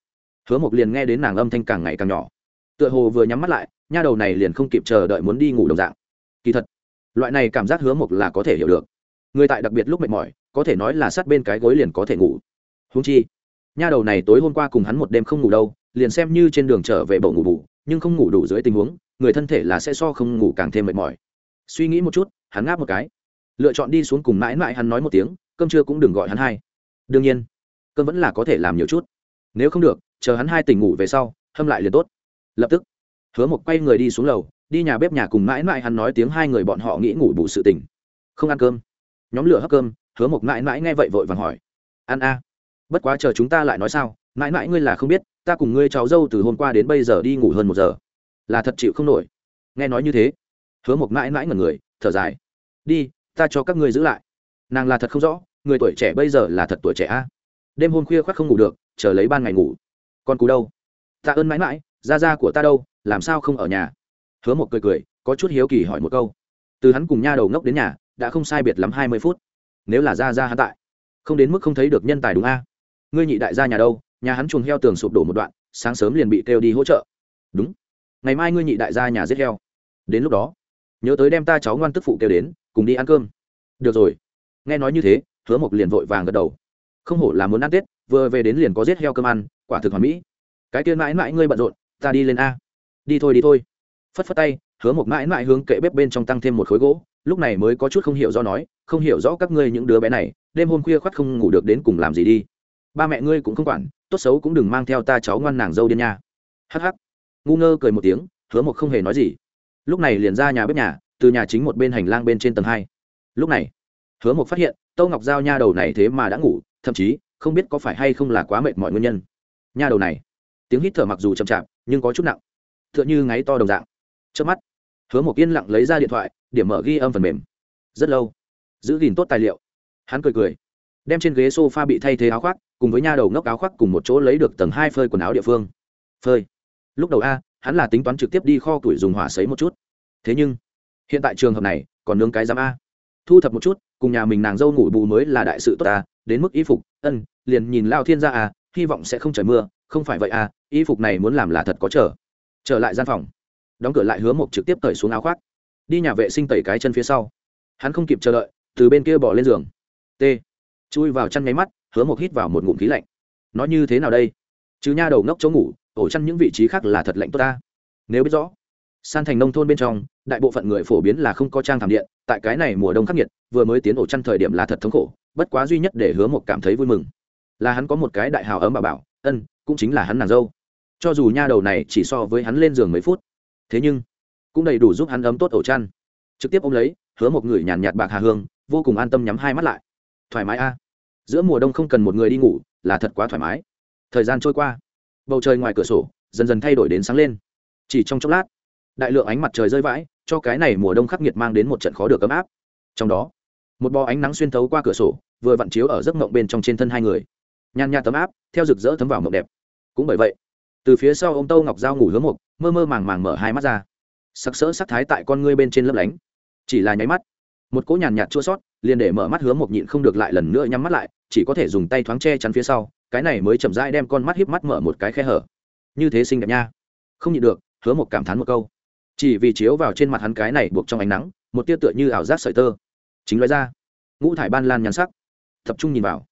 hứa mộc liền nghe đến nàng âm thanh càng ngày càng nhỏ. Tựa hồ vừa nhắm mắt lại, nha đầu này liền không kịp chờ đợi muốn đi ngủ đồng dạng. Kỳ thật, loại này cảm giác hứa mộc là có thể hiểu được. Người tại đặc biệt lúc mệt mỏi, có thể nói là sát bên cái gối liền có thể ngủ. Húng chi nha đầu này tối hôm qua cùng hắn một đêm không ngủ đâu, liền xem như trên đường trở về bầu ngủ bù, nhưng không ngủ đủ dưới tình huống, người thân thể là sẽ so không ngủ càng thêm mệt mỏi. Suy nghĩ một chút, hắn ngáp một cái. Lựa chọn đi xuống cùng mãi mãi hắn nói một tiếng, cơm trưa cũng đừng gọi hắn hai. Đương nhiên, cơm vẫn là có thể làm nhiều chút. Nếu không được, chờ hắn hai tỉnh ngủ về sau, hâm lại liền tốt. Lập tức, hứa một quay người đi xuống lầu, đi nhà bếp nhà cùng mãi mãi hắn nói tiếng hai người bọn họ nghĩ ngủ bù sự tỉnh không ăn cơm. Nhóm lửa hấp cơm, hứa một mãi mãi nghe vậy vội vàng hỏi. Ăn a bất quá chờ chúng ta lại nói sao, mãi mãi ngươi là không biết, ta cùng ngươi cháu dâu từ hôm qua đến bây giờ đi ngủ hơn một giờ. Là thật chịu không nổi. Nghe nói như thế, hứa một mãi mãi ngần người, thở dài. Đi, ta cho các ngươi giữ lại. Nàng là thật không rõ, người tuổi trẻ bây giờ là thật tuổi trẻ a. Đêm hôm khuya khoác không ngủ được, chờ lấy ban ngày ngủ. Con cú đâu? Ta ơn mãi mãi ra ra của ta đâu, làm sao không ở nhà? Hứa một cười cười, có chút hiếu kỳ hỏi một câu. Từ hắn cùng nha đầu ngốc đến nhà, đã không sai biệt lắm hai mươi phút. Nếu là ra ra hắn tại, không đến mức không thấy được nhân tài đúng a ngươi nhị đại gia nhà đâu, nhà hắn chuồng heo tường sụp đổ một đoạn, sáng sớm liền bị kêu đi hỗ trợ. Đúng. Ngày mai ngươi nhị đại gia nhà giết heo. Đến lúc đó, nhớ tới đem ta cháu ngoan tức phụ kêu đến, cùng đi ăn cơm. Được rồi. Nghe nói như thế, hứa mộc liền vội vàng gật đầu. Không hổ là muốn ăn tết, vừa về đến liền có giết heo cơm ăn, quả thực hoàn mỹ. Cái kia mãi mãi ngươi bận rộn, ta đi lên a. Đi thôi đi thôi. Phất phất tay, hứa một mãi mãi hướng kệ bếp bên trong tăng thêm một khối gỗ, lúc này mới có chút không hiểu do nói, không hiểu rõ các ngươi những đứa bé này, đêm hôm khuya khoắt không ngủ được đến cùng làm gì đi ba mẹ ngươi cũng không quản, tốt xấu cũng đừng mang theo ta cháu ngoan nàng dâu điên nha. Hắc hắc. Ngu ngơ cười một tiếng, hứa một không hề nói gì. Lúc này liền ra nhà bếp nhà, từ nhà chính một bên hành lang bên trên tầng hai. Lúc này, hứa một phát hiện, tâu ngọc giao nha đầu này thế mà đã ngủ, thậm chí, không biết có phải hay không là quá mệt mọi nguyên nhân. Nha đầu này, tiếng hít thở mặc dù chậm chạp, nhưng có chút nặng. T h ư ợ n h ư ngáy to đồng dạng. Trước mắt, hứa một yên lặng lấy ra điện thoại, điểm mở ghi âm phần mềm. Rất lâu, giữ gìn tốt tài liệu. Hắn cười cười, đem trên ghế s o f a bị thay thế áo khoác cùng với nha đầu ngốc áo khoác cùng một chỗ lấy được tầng hai phơi quần áo địa phương. Phơi. Lúc đầu a, hắn là tính toán trực tiếp đi kho tuổi dùng hỏa sấy một chút. Thế nhưng, hiện tại trường hợp này, còn nướng cái giám a. Thu thập một chút, cùng nhà mình nàng dâu ngủ bù mới là đại sự tốt ta đến mức y phục, ân, liền nhìn lao thiên ra à hy vọng sẽ không trời mưa, không phải vậy à y phục này muốn làm là thật có trở trở lại gian phòng. Đóng cửa lại hứa mộc trực tiếp tẩy xuống áo khoác. Đi nhà vệ sinh tẩy cái chân phía sau. Hắn không kịp chờ đợi, từ bên kia bỏ lên giường. T. Chui vào chăn nháy mắt hứa mộc hít vào một ngụm khí lạnh. Nói như thế nào đây? Chứ nha đầu ngốc chỗ ngủ, ổ chăn những vị trí khác là thật lạnh tốt ta. Nếu biết rõ, san thành nông thôn bên trong, đại bộ phận người phổ biến là không có trang thảm điện, tại cái này mùa đông khắc nghiệt, vừa mới tiến ổ chăn thời điểm là thật thống khổ, bất quá duy nhất để hứa mộc cảm thấy vui mừng là hắn có một cái đại hào ấm bà bảo, ân, cũng chính là hắn nàng dâu. Cho dù nha đầu này chỉ so với hắn lên giường mấy phút, thế nhưng cũng đầy đủ giúp hắn ấm tốt ổ chăn. Trực tiếp ôm lấy, hứa một người nhàn nhạt bạc hà hương, vô cùng an tâm nhắm hai mắt lại. Thoải mái a giữa mùa đông không cần một người đi ngủ là thật quá thoải mái. Thời gian trôi qua, bầu trời ngoài cửa sổ dần dần thay đổi đến sáng lên. Chỉ trong chốc lát, đại lượng ánh mặt trời rơi vãi, cho cái này mùa đông khắc nghiệt mang đến một trận khó được ấm áp. Trong đó, một bò ánh nắng xuyên thấu qua cửa sổ, vừa vặn chiếu ở giấc mộng bên trong trên thân hai người. Nhàn nhạt tấm áp, theo rực rỡ thấm vào mộng đẹp. Cũng bởi vậy, từ phía sau ô m tâu ngọc dao ngủ hướng một mơ mơ màng màng mở hai mắt ra. Sặc sỡ sắc thái tại con ngươi bên trên lấp lánh. Chỉ là nháy mắt, một cỗ nhàn nhạt chua sót liền để mở mắt hứa một nhịn không được lại lần nữa nhắm mắt lại, chỉ có thể dùng tay thoáng che chắn phía sau, cái này mới chậm rãi đem con mắt hiếp mắt mở một cái khe hở. Như thế xinh đẹp nha. Không nhịn được, hứa một cảm thán một câu. Chỉ vì chiếu vào trên mặt hắn cái này buộc trong ánh nắng, một tia tựa như ảo giác sợi tơ. Chính loại ra. Ngũ thải ban lan nhắn sắc. Tập trung nhìn vào.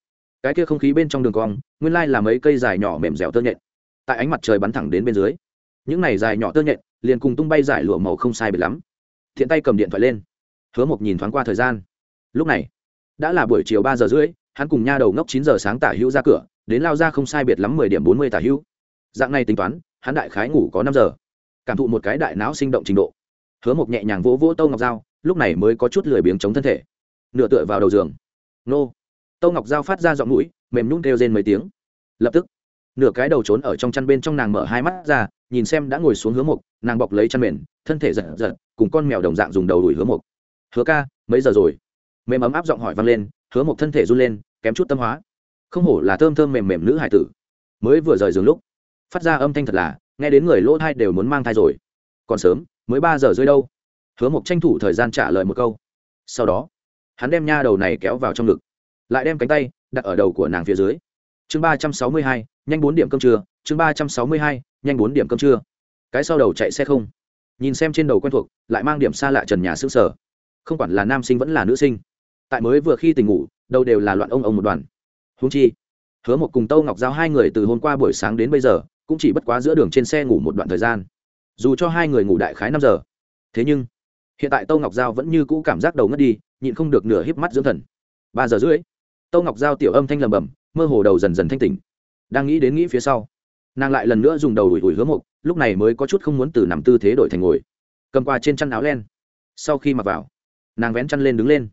Cái kia không khí bên trong đường cong, nguyên lai là mấy cây dài nhỏ mềm dẻo tơ nhện. Tại ánh mặt trời bắn thẳng đến bên dưới. Những này dài nhỏ tơ nhện, liền cùng tung bay giải lụa màu không sai biệt lắm. Thiện tay cầm điện thoại lên. Hứa một nhìn thoáng qua thời gian lúc này, đã là buổi chiều ba giờ rưỡi, hắn cùng nha đầu ngốc chín giờ sáng tả hữu ra cửa, đến lao ra không sai biệt lắm mười điểm bốn mươi tả hữu. Dạng này tính toán, hắn đại khái ngủ có năm giờ. Cảm thụ một cái đại não sinh động trình độ. Hứa một nhẹ nhàng vỗ vỗ tâu ngọc dao lúc này mới có chút lười biếng chống thân thể. Nửa tựa vào đầu giường. Nô. Tâu ngọc dao phát ra giọng mũi, mềm nhung kêu rên mấy tiếng. Lập tức, nửa cái đầu trốn ở trong chăn bên trong nàng mở hai mắt ra, nhìn xem đã ngồi xuống hứa mục nàng bọc lấy chăn mền, thân thể giật giật, cùng con mèo đồng dạng dùng đầu đuổi hứa mục hứa ca, mấy giờ rồi? Mềm ấm áp giọng hỏi vang lên, hứa một thân thể run lên, kém chút tâm hóa. Không hổ là thơm thơm mềm mềm nữ hải tử. Mới vừa rời giường lúc, phát ra âm thanh thật là, nghe đến người lỗ thai đều muốn mang thai rồi. Còn sớm, mới ba giờ rơi đâu? Hứa mộc tranh thủ thời gian trả lời một câu. Sau đó, hắn đem nha đầu này kéo vào trong ngực, lại đem cánh tay đặt ở đầu của nàng phía dưới. Chương ba trăm sáu mươi hai, nhanh bốn điểm cơm trưa, chương ba trăm sáu mươi hai, nhanh bốn điểm cơm trưa. Cái sau đầu chạy xe không? Nhìn xem trên đầu quen thuộc, lại mang điểm xa lạ trần nhà xương sở. Không quản là nam sinh vẫn là nữ sinh tại mới vừa khi tỉnh ngủ, đâu đều là loạn ông ông một đoàn. Húng chi, hứa một cùng tâu ngọc giao hai người từ hôm qua buổi sáng đến bây giờ, cũng chỉ bất quá giữa đường trên xe ngủ một đoạn thời gian. Dù cho hai người ngủ đại khái năm giờ, thế nhưng, hiện tại tâu ngọc giao vẫn như cũ cảm giác đầu ngất đi, nhịn không được nửa híp mắt dưỡng thần. Ba giờ rưỡi, tâu ngọc giao tiểu âm thanh lầm bầm, mơ hồ đầu dần dần thanh tỉnh. Đang nghĩ đến nghĩ phía sau, nàng lại lần nữa dùng đầu đuổi đuổi hứa mục lúc này mới có chút không muốn từ nằm tư thế đổi thành ngồi. Cầm qua trên chăn áo len. Sau khi mặc vào, nàng vén chăn lên đứng lên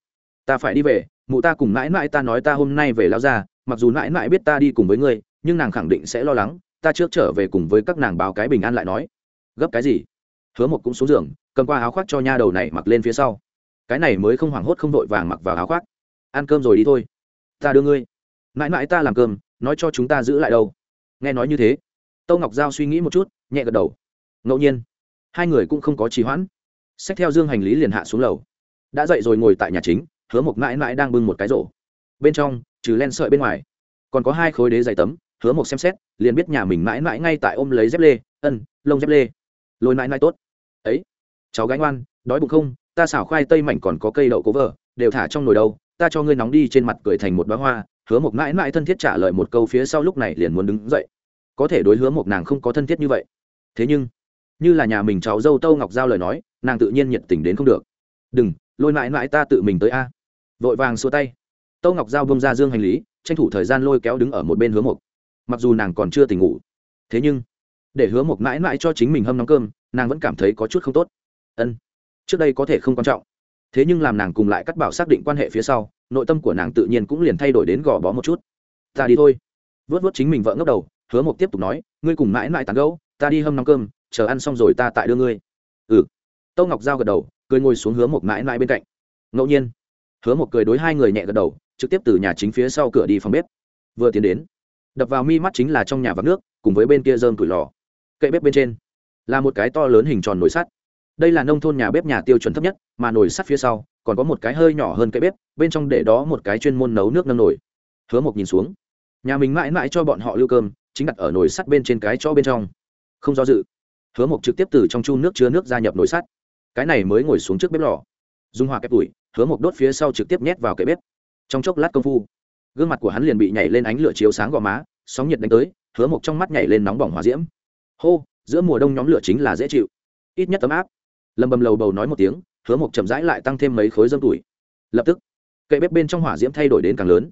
ta phải đi về, mụ ta cùng mãi mãi ta nói ta hôm nay về lao ra, mặc dù mãi mãi biết ta đi cùng với ngươi, nhưng nàng khẳng định sẽ lo lắng, ta trước trở về cùng với các nàng báo cái bình an lại nói. Gấp cái gì? Hứa một cũng xuống giường, cầm qua áo khoác cho nha đầu này mặc lên phía sau. Cái này mới không hoảng hốt không vội vàng mặc vào áo khoác. Ăn cơm rồi đi thôi. Ta đưa ngươi. Mãi mãi ta làm cơm, nói cho chúng ta giữ lại đâu. Nghe nói như thế, tâu ngọc giao suy nghĩ một chút, nhẹ gật đầu. Ngẫu nhiên, hai người cũng không có trì hoãn. Xách theo dương hành lý liền hạ xuống lầu. Đã dậy rồi ngồi tại nhà chính hứa một mãi mãi đang bưng một cái rổ. Bên trong, trừ len sợi bên ngoài, còn có hai khối đế dày tấm. Hứa một xem xét, liền biết nhà mình mãi mãi ngay tại ôm lấy dép lê, ân, lông dép lê. Lôi mãi mãi tốt. Ấy, cháu gái ngoan, đói bụng không? Ta xảo khoai tây mảnh còn có cây đậu cố vợ, đều thả trong nồi đâu. Ta cho ngươi nóng đi trên mặt cười thành một bá hoa. Hứa một mãi mãi thân thiết trả lời một câu phía sau lúc này liền muốn đứng dậy. Có thể đối hứa một nàng không có thân thiết như vậy. Thế nhưng, như là nhà mình cháu dâu tâu ngọc giao lời nói, nàng tự nhiên nhiệt tình đến không được. Đừng, lôi mãi mãi ta tự mình tới a vội vàng xua tay. Tâu ngọc giao bông ra dương hành lý, tranh thủ thời gian lôi kéo đứng ở một bên hứa mộc. Mặc dù nàng còn chưa tỉnh ngủ, thế nhưng, để hứa mộc mãi mãi cho chính mình hâm nóng cơm, nàng vẫn cảm thấy có chút không tốt. Ân, trước đây có thể không quan trọng. Thế nhưng làm nàng cùng lại cắt bảo xác định quan hệ phía sau, nội tâm của nàng tự nhiên cũng liền thay đổi đến gò bó một chút. Ta đi thôi. Vớt vớt chính mình vợ ngốc đầu, hứa mộc tiếp tục nói, ngươi cùng mãi mãi tàn gấu ta đi hâm nóng cơm, chờ ăn xong rồi ta tại đưa ngươi. Ừ. Tâu ngọc giao gật đầu, cười ngồi xuống hứa mộc mãi mãi bên cạnh. Ngẫu nhiên hứa một cười đối hai người nhẹ gật đầu, trực tiếp từ nhà chính phía sau cửa đi phòng bếp. Vừa tiến đến, đập vào mi mắt chính là trong nhà vắt nước, cùng với bên kia dơm củi lò. Cậy bếp bên trên là một cái to lớn hình tròn nồi sắt. Đây là nông thôn nhà bếp nhà tiêu chuẩn thấp nhất, mà nồi sắt phía sau còn có một cái hơi nhỏ hơn cậy bếp, bên trong để đó một cái chuyên môn nấu nước nâng nồi. Hứa một nhìn xuống, nhà mình mãi mãi cho bọn họ lưu cơm, chính đặt ở nồi sắt bên trên cái cho bên trong. Không do dự, hứa một trực tiếp từ trong chu nước chứa nước gia nhập nồi sắt. Cái này mới ngồi xuống trước bếp lò dung hòa kép tủi, hứa một đốt phía sau trực tiếp nhét vào kệ bếp. Trong chốc lát công phu, gương mặt của hắn liền bị nhảy lên ánh lửa chiếu sáng gò má, sóng nhiệt đánh tới, hứa một trong mắt nhảy lên nóng bỏng hòa diễm. Hô, giữa mùa đông nhóm lửa chính là dễ chịu. Ít nhất ấm áp. Lầm bầm lầu bầu nói một tiếng, hứa một chậm rãi lại tăng thêm mấy khối dâm tủi. Lập tức cây bếp bên trong hỏa diễm thay đổi đến càng lớn.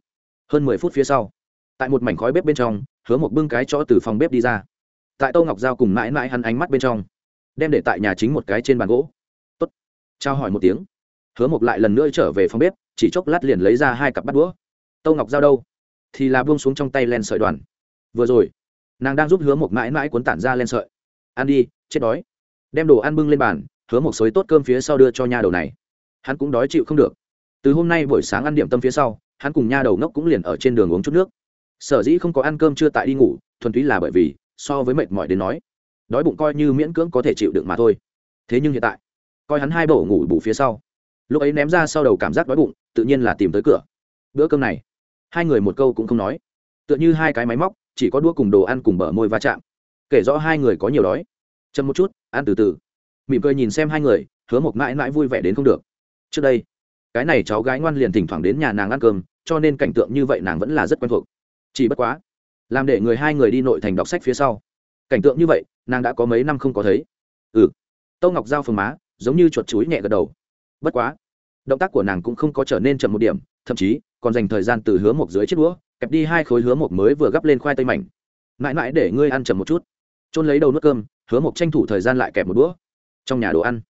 Hơn mười phút phía sau, tại một mảnh khói bếp bên trong, hứa một bưng cái cho từ phòng bếp đi ra. Tại tô ngọc giao cùng mãi mãi hắn ánh mắt bên trong, đem để tại nhà chính một cái trên bàn gỗ. Tốt. Trao hỏi một tiếng hứa mộc lại lần nữa trở về phòng bếp, chỉ chốc lát liền lấy ra hai cặp bắt đũa. Tâu ngọc giao đâu? Thì là buông xuống trong tay len sợi đoàn. Vừa rồi, nàng đang giúp hứa mộc mãi mãi cuốn tản ra len sợi. Ăn đi, chết đói. Đem đồ ăn bưng lên bàn, hứa mộc xới tốt cơm phía sau đưa cho nha đầu này. Hắn cũng đói chịu không được. Từ hôm nay buổi sáng ăn điểm tâm phía sau, hắn cùng nha đầu ngốc cũng liền ở trên đường uống chút nước. Sở dĩ không có ăn cơm chưa tại đi ngủ, thuần túy là bởi vì, so với mệt mỏi đến nói, đói bụng coi như miễn cưỡng có thể chịu đựng mà thôi. Thế nhưng hiện tại, coi hắn hai bổ ngủ bù phía sau lúc ấy ném ra sau đầu cảm giác đói bụng, tự nhiên là tìm tới cửa. Bữa cơm này, hai người một câu cũng không nói. Tựa như hai cái máy móc, chỉ có đua cùng đồ ăn cùng bờ môi va chạm. Kể rõ hai người có nhiều đói. Chậm một chút, ăn từ từ. Mỉm cười nhìn xem hai người, hứa một mãi mãi vui vẻ đến không được. Trước đây, cái này cháu gái ngoan liền thỉnh thoảng đến nhà nàng ăn cơm, cho nên cảnh tượng như vậy nàng vẫn là rất quen thuộc. Chỉ bất quá, làm để người hai người đi nội thành đọc sách phía sau. Cảnh tượng như vậy, nàng đã có mấy năm không có thấy. Ừ. Tâu ngọc giao phường má, giống như chuột chuối nhẹ gật đầu bất quá, động tác của nàng cũng không có trở nên chậm một điểm, thậm chí còn dành thời gian từ hứa một dưới chiếc đũa, kẹp đi hai khối hứa một mới vừa gắp lên khoai tây mảnh. Mãi mãi để ngươi ăn chậm một chút. Trôn lấy đầu nước cơm, hứa một tranh thủ thời gian lại kẹp một đũa. Trong nhà đồ ăn.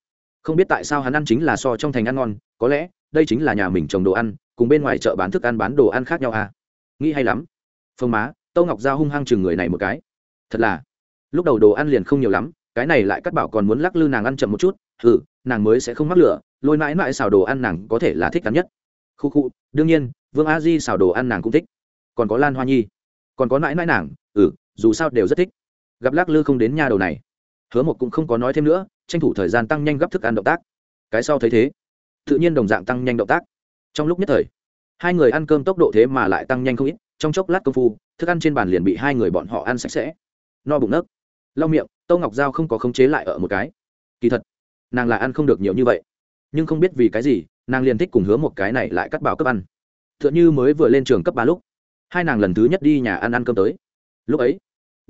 Không biết tại sao hắn ăn chính là so trong thành ăn ngon, có lẽ đây chính là nhà mình trồng đồ ăn, cùng bên ngoài chợ bán thức ăn bán đồ ăn khác nhau à. Nghĩ hay lắm. Phương má, tâu ngọc giao hung hăng chừng người này một cái. Thật là. Lúc đầu đồ ăn liền không nhiều lắm, cái này lại cắt bảo còn muốn lắc lư nàng ăn chậm một chút ừ nàng mới sẽ không mắc lửa, lôi mãi mãi xào đồ ăn nàng có thể là thích cắn nhất. Khu khu, đương nhiên, vương a di xào đồ ăn nàng cũng thích. Còn có lan hoa nhi, còn có mãi mãi nàng ừ dù sao đều rất thích. Gặp lắc lư không đến nhà đầu này, hứa một cũng không có nói thêm nữa, tranh thủ thời gian tăng nhanh gấp thức ăn động tác. Cái sau thấy thế, tự nhiên đồng dạng tăng nhanh động tác. Trong lúc nhất thời, hai người ăn cơm tốc độ thế mà lại tăng nhanh không ít, trong chốc lát công phu, thức ăn trên bàn liền bị hai người bọn họ ăn sạch sẽ. No bụng nấc. Lau miệng tâu ngọc giao không có khống chế lại ở một cái. Kỳ thật nàng là ăn không được nhiều như vậy. Nhưng không biết vì cái gì, nàng liền thích cùng hứa một cái này lại cắt bảo cấp ăn. T h ư ợ n như mới vừa lên trường cấp ba lúc, hai nàng lần thứ nhất đi nhà ăn ăn cơm tới. Lúc ấy,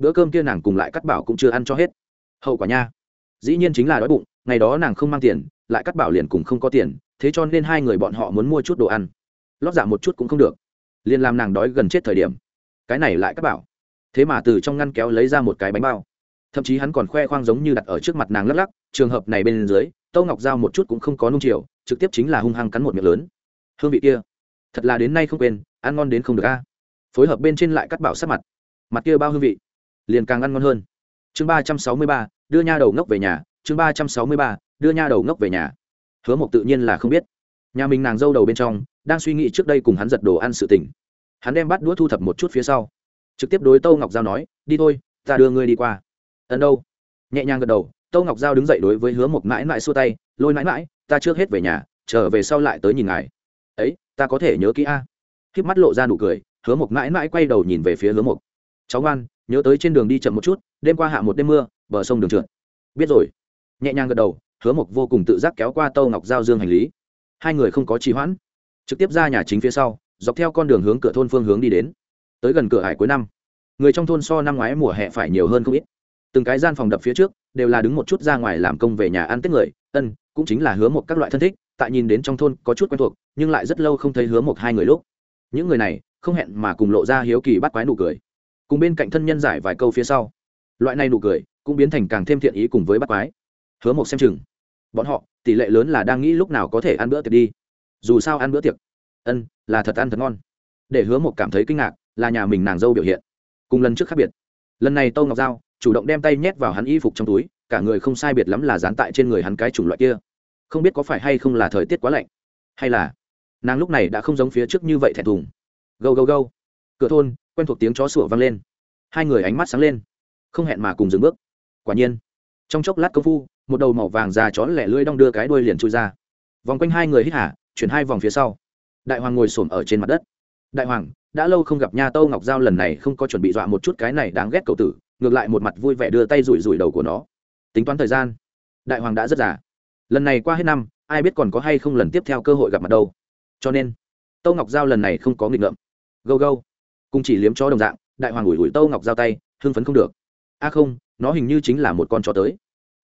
bữa cơm kia nàng cùng lại cắt bảo cũng chưa ăn cho hết. Hậu quả nha, dĩ nhiên chính là đói bụng, ngày đó nàng không mang tiền, lại cắt bảo liền cùng không có tiền, thế cho nên hai người bọn họ muốn mua chút đồ ăn. Lót dạ một chút cũng không được, liền làm nàng đói gần chết thời điểm. Cái này lại cắt bảo. Thế mà từ trong ngăn kéo lấy ra một cái bánh bao. Thậm chí hắn còn khoe khoang giống như đặt ở trước mặt nàng lắc lắc trường hợp này bên dưới, tâu ngọc giao một chút cũng không có nung chiều, trực tiếp chính là hung hăng cắn một miệng lớn. Hương vị kia, thật là đến nay không quên, ăn ngon đến không được a. Phối hợp bên trên lại cắt bảo sát mặt. Mặt kia bao hương vị, liền càng ăn ngon hơn. Chương ba trăm sáu mươi ba, đưa nha đầu ngốc về nhà, chương ba trăm sáu mươi ba, đưa nha đầu ngốc về nhà. Hứa mộc tự nhiên là không biết. Nhà mình nàng dâu đầu bên trong, đang suy nghĩ trước đây cùng hắn giật đồ ăn sự tỉnh hắn đem bắt đũa thu thập một chút phía sau. Trực tiếp đối tâu ngọc giao nói, đi thôi, ta đưa ngươi đi qua. Ấn đâu? Nhẹ nhàng gật đầu Tô ngọc giao đứng dậy đối với hứa một mãi mãi xua tay, lôi mãi mãi, ta trước hết về nhà, trở về sau lại tới nhìn ngài. Ấy, ta có thể nhớ kỹ a. Khiếp mắt lộ ra nụ cười, hứa một mãi mãi quay đầu nhìn về phía hứa một cháu ngoan, nhớ tới trên đường đi chậm một chút, đêm qua hạ một đêm mưa, bờ sông đường trượt. Biết rồi. Nhẹ nhàng gật đầu, hứa mộc vô cùng tự giác kéo qua tâu ngọc giao dương hành lý. Hai người không có trì hoãn, trực tiếp ra nhà chính phía sau, dọc theo con đường hướng cửa thôn phương hướng đi đến. Tới gần cửa hải cuối năm, người trong thôn so năm ngoái mùa hè phải nhiều hơn không ít từng cái gian phòng đập phía trước đều là đứng một chút ra ngoài làm công về nhà ăn tết người, ân, cũng chính là hứa một các loại thân thích, tại nhìn đến trong thôn có chút quen thuộc, nhưng lại rất lâu không thấy hứa một hai người lúc. Những người này không hẹn mà cùng lộ ra hiếu kỳ bắt quái nụ cười. Cùng bên cạnh thân nhân giải vài câu phía sau, loại này nụ cười cũng biến thành càng thêm thiện ý cùng với bắt quái. Hứa một xem chừng, bọn họ, tỷ lệ lớn là đang nghĩ lúc nào có thể ăn bữa tiệc đi. Dù sao ăn bữa tiệc, ân, là thật ăn thật ngon. Để hứa một cảm thấy kinh ngạc là nhà mình nàng dâu biểu hiện. Cùng lần trước khác biệt, lần này tâu ngọc giao chủ động đem tay nhét vào hắn y phục trong túi, cả người không sai biệt lắm là dán tại trên người hắn cái chủng loại kia. Không biết có phải hay không là thời tiết quá lạnh, hay là nàng lúc này đã không giống phía trước như vậy thẹn thùng. Gâu gâu gâu. Cửa thôn, quen thuộc tiếng chó sủa vang lên. Hai người ánh mắt sáng lên, không hẹn mà cùng dừng bước. Quả nhiên, trong chốc lát công phu, một đầu màu vàng già chó lẻ lưỡi đong đưa cái đuôi liền chui ra. Vòng quanh hai người hít hả chuyển hai vòng phía sau. Đại hoàng ngồi xổm ở trên mặt đất. Đại hoàng, đã lâu không gặp nha tâu ngọc giao lần này không có chuẩn bị dọa một chút cái này đáng ghét cậu tử ngược lại một mặt vui vẻ đưa tay rủi rủi đầu của nó. Tính toán thời gian, đại hoàng đã rất già. Lần này qua hết năm, ai biết còn có hay không lần tiếp theo cơ hội gặp mặt đâu. Cho nên, tâu ngọc giao lần này không có nghịch ngợm. Gâu gâu, cùng chỉ liếm cho đồng dạng, đại hoàng ủi ủi tâu ngọc giao tay, hưng phấn không được. A không, nó hình như chính là một con chó tới.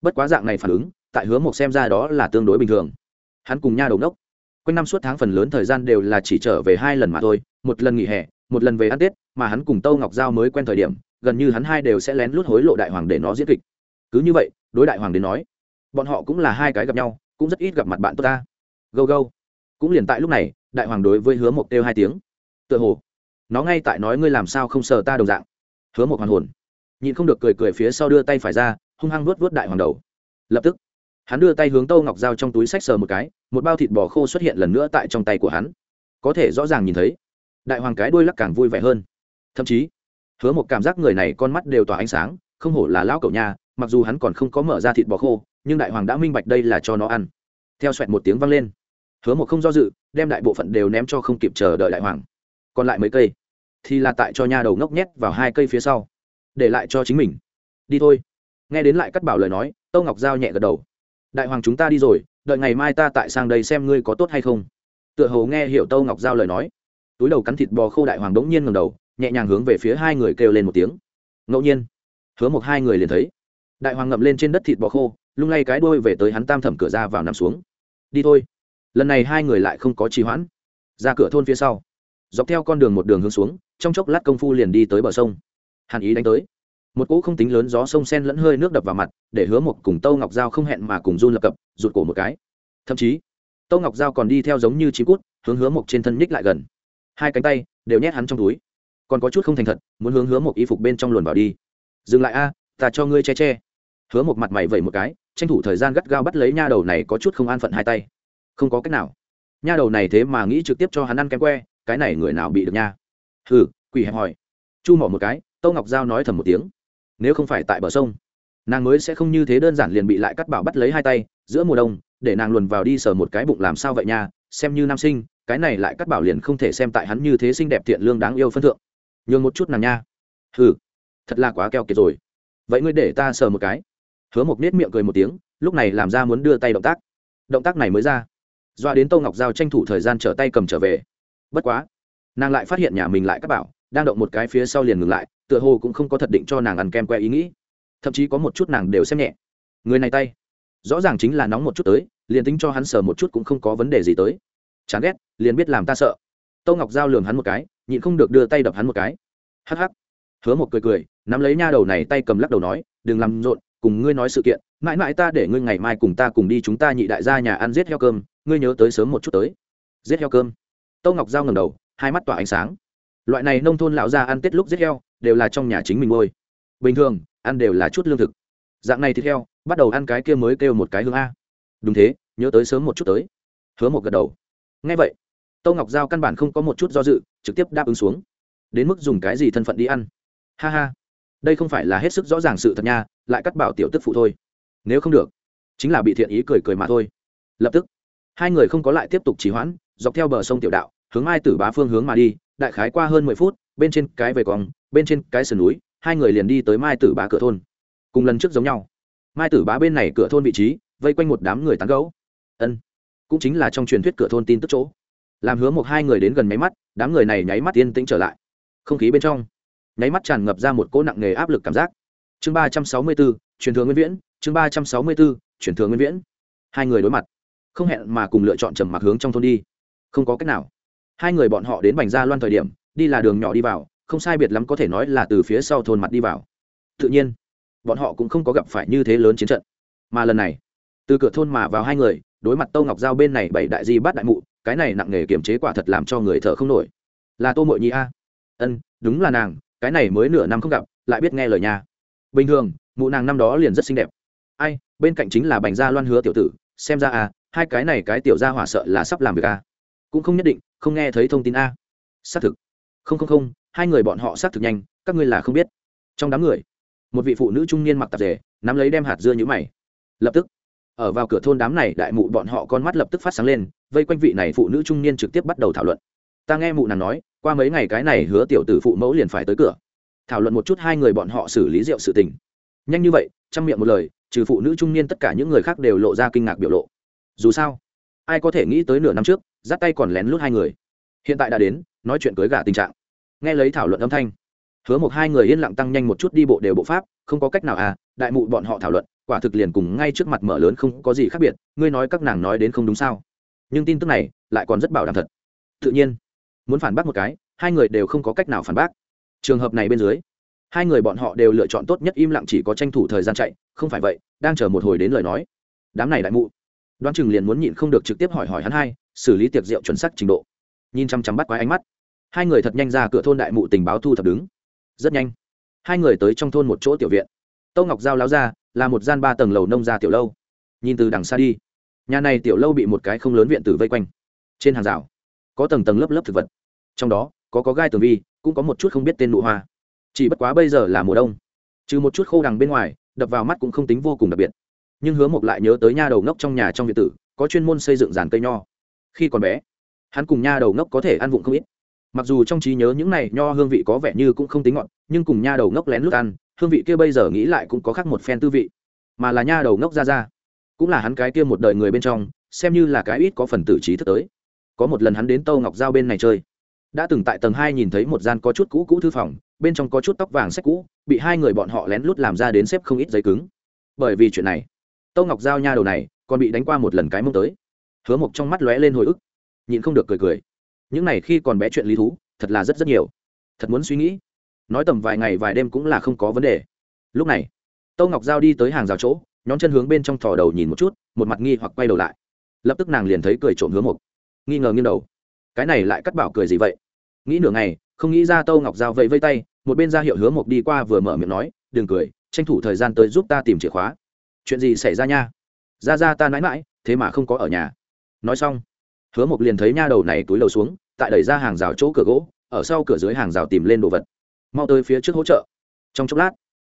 Bất quá dạng này phản ứng, tại hứa một xem ra đó là tương đối bình thường. Hắn cùng nha đầu đốc quanh năm suốt tháng phần lớn thời gian đều là chỉ trở về hai lần mà thôi, một lần nghỉ hè, một lần về ăn tết, mà hắn cùng tâu ngọc giao mới quen thời điểm gần như hắn hai đều sẽ lén lút hối lộ đại hoàng để nó diễn kịch. Cứ như vậy, đối đại hoàng đến nói, bọn họ cũng là hai cái gặp nhau, cũng rất ít gặp mặt bạn tốt ta. Gâu gâu. Cũng liền tại lúc này, đại hoàng đối với hứa mộc kêu hai tiếng. Tựa hồ, nó ngay tại nói ngươi làm sao không sờ ta đồng dạng. Hứa mộc hoàn hồn. Nhìn không được cười cười phía sau đưa tay phải ra, hung hăng vuốt vuốt đại hoàng đầu. Lập tức, hắn đưa tay hướng tâu ngọc dao trong túi sách sờ một cái, một bao thịt bò khô xuất hiện lần nữa tại trong tay của hắn. Có thể rõ ràng nhìn thấy, đại hoàng cái đuôi lắc càng vui vẻ hơn. Thậm chí hứa một cảm giác người này con mắt đều tỏa ánh sáng, không hổ là lão cậu nha. mặc dù hắn còn không có mở ra thịt bò khô, nhưng đại hoàng đã minh bạch đây là cho nó ăn. Theo xoẹt một tiếng vang lên, hứa một không do dự, đem đại bộ phận đều ném cho không kịp chờ đợi đại hoàng. Còn lại mấy cây, thì là tại cho nha đầu ngốc nhét vào hai cây phía sau, để lại cho chính mình. Đi thôi. Nghe đến lại cắt bảo lời nói, tâu ngọc giao nhẹ gật đầu. Đại hoàng chúng ta đi rồi, đợi ngày mai ta tại sang đây xem ngươi có tốt hay không. Tựa hồ nghe hiểu tâu ngọc giao lời nói, túi đầu cắn thịt bò khô đại hoàng đống nhiên ngầm đầu nhẹ nhàng hướng về phía hai người kêu lên một tiếng. Ngẫu nhiên, hứa một hai người liền thấy. Đại hoàng ngậm lên trên đất thịt bò khô, lung lay cái đôi về tới hắn tam thẩm cửa ra vào nằm xuống. Đi thôi. Lần này hai người lại không có trì hoãn. Ra cửa thôn phía sau, dọc theo con đường một đường hướng xuống, trong chốc lát công phu liền đi tới bờ sông. Hàn ý đánh tới. Một cỗ không tính lớn gió sông sen lẫn hơi nước đập vào mặt, để hứa một cùng tâu ngọc giao không hẹn mà cùng run lập cập, rụt cổ một cái. Thậm chí, tâu ngọc giao còn đi theo giống như chí cút, hướng hứa một trên thân nhích lại gần. Hai cánh tay đều nhét hắn trong túi còn có chút không thành thật, muốn hướng hứa một y phục bên trong luồn vào đi. Dừng lại a, ta cho ngươi che che. Hứa một mặt mày vẩy một cái, tranh thủ thời gian gắt gao bắt lấy nha đầu này có chút không an phận hai tay. Không có cách nào. Nha đầu này thế mà nghĩ trực tiếp cho hắn ăn kem que, cái này người nào bị được nha? Hừ, quỷ hẹp hỏi chu mỏ một cái, tâu ngọc giao nói thầm một tiếng. Nếu không phải tại bờ sông, nàng mới sẽ không như thế đơn giản liền bị lại cắt bảo bắt lấy hai tay, giữa mùa đông, để nàng luồn vào đi sờ một cái bụng làm sao vậy nha? Xem như nam sinh, cái này lại cắt bảo liền không thể xem tại hắn như thế xinh đẹp thiện lương đáng yêu phân thượng nhường một chút nàng nha. Hừ, thật là quá keo kiệt rồi. Vậy ngươi để ta sờ một cái. Hứa một nết miệng cười một tiếng, lúc này làm ra muốn đưa tay động tác. Động tác này mới ra. Doa đến tô ngọc giao tranh thủ thời gian trở tay cầm trở về. Bất quá, nàng lại phát hiện nhà mình lại các bảo, đang động một cái phía sau liền ngừng lại, tựa hồ cũng không có thật định cho nàng ăn kem que ý nghĩ. Thậm chí có một chút nàng đều xem nhẹ. Người này tay, rõ ràng chính là nóng một chút tới, liền tính cho hắn sờ một chút cũng không có vấn đề gì tới. Chán ghét, liền biết làm ta sợ tâu ngọc giao lường hắn một cái, nhịn không được đưa tay đập hắn một cái. Hắc hắc. Hứa một cười cười, nắm lấy nha đầu này tay cầm lắc đầu nói, đừng làm rộn, cùng ngươi nói sự kiện, mãi mãi ta để ngươi ngày mai cùng ta cùng đi chúng ta nhị đại gia nhà ăn giết heo cơm, ngươi nhớ tới sớm một chút tới. Giết heo cơm? Tâu ngọc giao ngầm đầu, hai mắt tỏa ánh sáng. Loại này nông thôn lão gia ăn tết lúc giết heo, đều là trong nhà chính mình ngôi bình thường, ăn đều là chút lương thực. Dạng này thịt heo, bắt đầu ăn cái kia mới kêu một cái hương a. Đúng thế, nhớ tới sớm một chút tới. Hứa một gật đầu. Ngay vậy tâu ngọc giao căn bản không có một chút do dự, trực tiếp đáp ứng xuống. Đến mức dùng cái gì thân phận đi ăn? Ha ha. Đây không phải là hết sức rõ ràng sự thật nha, lại cắt bảo tiểu tức phụ thôi. Nếu không được, chính là bị thiện ý cười cười mà thôi. Lập tức, hai người không có lại tiếp tục trì hoãn, dọc theo bờ sông tiểu đạo, hướng mai tử bá phương hướng mà đi, đại khái qua hơn mười phút, bên trên cái về còng, bên trên cái sườn núi, hai người liền đi tới mai tử bá cửa thôn. Cùng lần trước giống nhau. Mai tử bá bên này cửa thôn vị trí, vây quanh một đám người tán gấu ân, cũng chính là trong truyền thuyết cửa thôn tin tức chỗ làm hứa một hai người đến gần máy mắt, đám người này nháy mắt yên tĩnh trở lại. Không khí bên trong, nháy mắt tràn ngập ra một cỗ nặng nề áp lực cảm giác. Chương ba trăm sáu mươi bốn, truyền thừa nguyên viễn, chương ba trăm sáu mươi bốn, truyền thừa nguyên viễn. Hai người đối mặt, không hẹn mà cùng lựa chọn trầm mặc hướng trong thôn đi. Không có cách nào. Hai người bọn họ đến bành gia loan thời điểm, đi là đường nhỏ đi vào, không sai biệt lắm có thể nói là từ phía sau thôn mặt đi vào. Tự nhiên, bọn họ cũng không có gặp phải như thế lớn chiến trận. Mà lần này, từ cửa thôn mà vào hai người, đối mặt tô ngọc giao bên này bảy đại di bát đại mụ cái này nặng nề kiềm chế quả thật làm cho người thở không nổi. Là tô mội nhi a? Ân, đúng là nàng, cái này mới nửa năm không gặp, lại biết nghe lời nhà. Bình thường, mụ nàng năm đó liền rất xinh đẹp. Ai, bên cạnh chính là bành gia loan hứa tiểu tử, xem ra a, hai cái này cái tiểu gia hỏa sợ là sắp làm việc a. Cũng không nhất định, không nghe thấy thông tin a. Xác thực. Không không không, hai người bọn họ xác thực nhanh, các ngươi là không biết. Trong đám người, một vị phụ nữ trung niên mặc tạp dề, nắm lấy đem hạt dưa nhũ mày. Lập tức, ở vào cửa thôn đám này đại mụ bọn họ con mắt lập tức phát sáng lên vây quanh vị này phụ nữ trung niên trực tiếp bắt đầu thảo luận. Ta nghe mụ nàng nói, qua mấy ngày cái này hứa tiểu tử phụ mẫu liền phải tới cửa. Thảo luận một chút hai người bọn họ xử lý rượu sự tình. Nhanh như vậy, chăm miệng một lời, trừ phụ nữ trung niên tất cả những người khác đều lộ ra kinh ngạc biểu lộ. Dù sao, ai có thể nghĩ tới nửa năm trước, dắt tay còn lén lút hai người. Hiện tại đã đến, nói chuyện cưới gả tình trạng. Nghe lấy thảo luận âm thanh, hứa một hai người yên lặng tăng nhanh một chút đi bộ đều bộ pháp, không có cách nào à đại mụ bọn họ thảo luận, quả thực liền cùng ngay trước mặt mở lớn không có gì khác biệt, ngươi nói các nàng nói đến không đúng sao? Nhưng tin tức này lại còn rất bảo đảm thật. Tự nhiên, muốn phản bác một cái, hai người đều không có cách nào phản bác. Trường hợp này bên dưới, hai người bọn họ đều lựa chọn tốt nhất im lặng chỉ có tranh thủ thời gian chạy, không phải vậy, đang chờ một hồi đến lời nói. Đám này đại mụ, đoán chừng liền muốn nhịn không được trực tiếp hỏi hỏi hắn hai, xử lý tiệc rượu chuẩn sắc trình độ. Nhìn chăm chăm bắt quái ánh mắt, hai người thật nhanh ra cửa thôn đại mụ tình báo thu thập đứng. Rất nhanh, hai người tới trong thôn một chỗ tiểu viện. Tâu ngọc giao láo ra là một gian ba tầng lầu nông gia tiểu lâu. Nhìn từ đằng xa đi nhà này tiểu lâu bị một cái không lớn viện tử vây quanh. Trên hàng rào, có tầng tầng lớp lớp thực vật. Trong đó, có có gai tường vi, cũng có một chút không biết tên nụ hoa. Chỉ bất quá bây giờ là mùa đông. Trừ một chút khô đằng bên ngoài, đập vào mắt cũng không tính vô cùng đặc biệt. Nhưng hứa mộc lại nhớ tới nha đầu ngốc trong nhà trong viện tử, có chuyên môn xây dựng giàn cây nho. Khi còn bé, hắn cùng nha đầu ngốc có thể ăn vụng không ít. Mặc dù trong trí nhớ những này nho hương vị có vẻ như cũng không tính ngọt, nhưng cùng nha đầu ngốc lén lút ăn, hương vị kia bây giờ nghĩ lại cũng có khác một phen tư vị. Mà là nha đầu ngốc ra ra cũng là hắn cái kia một đời người bên trong, xem như là cái ít có phần tử trí thức tới. Có một lần hắn đến tâu ngọc giao bên này chơi. Đã từng tại tầng hai nhìn thấy một gian có chút cũ cũ thư phòng, bên trong có chút tóc vàng sách cũ, bị hai người bọn họ lén lút làm ra đến xếp không ít giấy cứng. Bởi vì chuyện này, tâu ngọc giao nha đầu này còn bị đánh qua một lần cái mông tới. Hứa mộc trong mắt lóe lên hồi ức, nhịn không được cười cười. Những này khi còn bé chuyện lý thú, thật là rất rất nhiều. Thật muốn suy nghĩ. Nói tầm vài ngày vài đêm cũng là không có vấn đề. Lúc này, tâu ngọc giao đi tới hàng rào chỗ nhón chân hướng bên trong thò đầu nhìn một chút, một mặt nghi hoặc quay đầu lại. Lập tức nàng liền thấy cười trộm hứa mục nghi ngờ nghiêng đầu. Cái này lại cắt bảo cười gì vậy? Nghĩ nửa ngày, không nghĩ ra tâu ngọc giao vẫy vây tay, một bên ra hiệu hứa mục đi qua vừa mở miệng nói, đừng cười, tranh thủ thời gian tới giúp ta tìm chìa khóa. Chuyện gì xảy ra nha? Ra ra ta mãi mãi, thế mà không có ở nhà. Nói xong, hứa mục liền thấy nha đầu này túi lầu xuống, tại đẩy ra hàng rào chỗ cửa gỗ, ở sau cửa dưới hàng rào tìm lên đồ vật. Mau tới phía trước hỗ trợ. Trong chốc lát,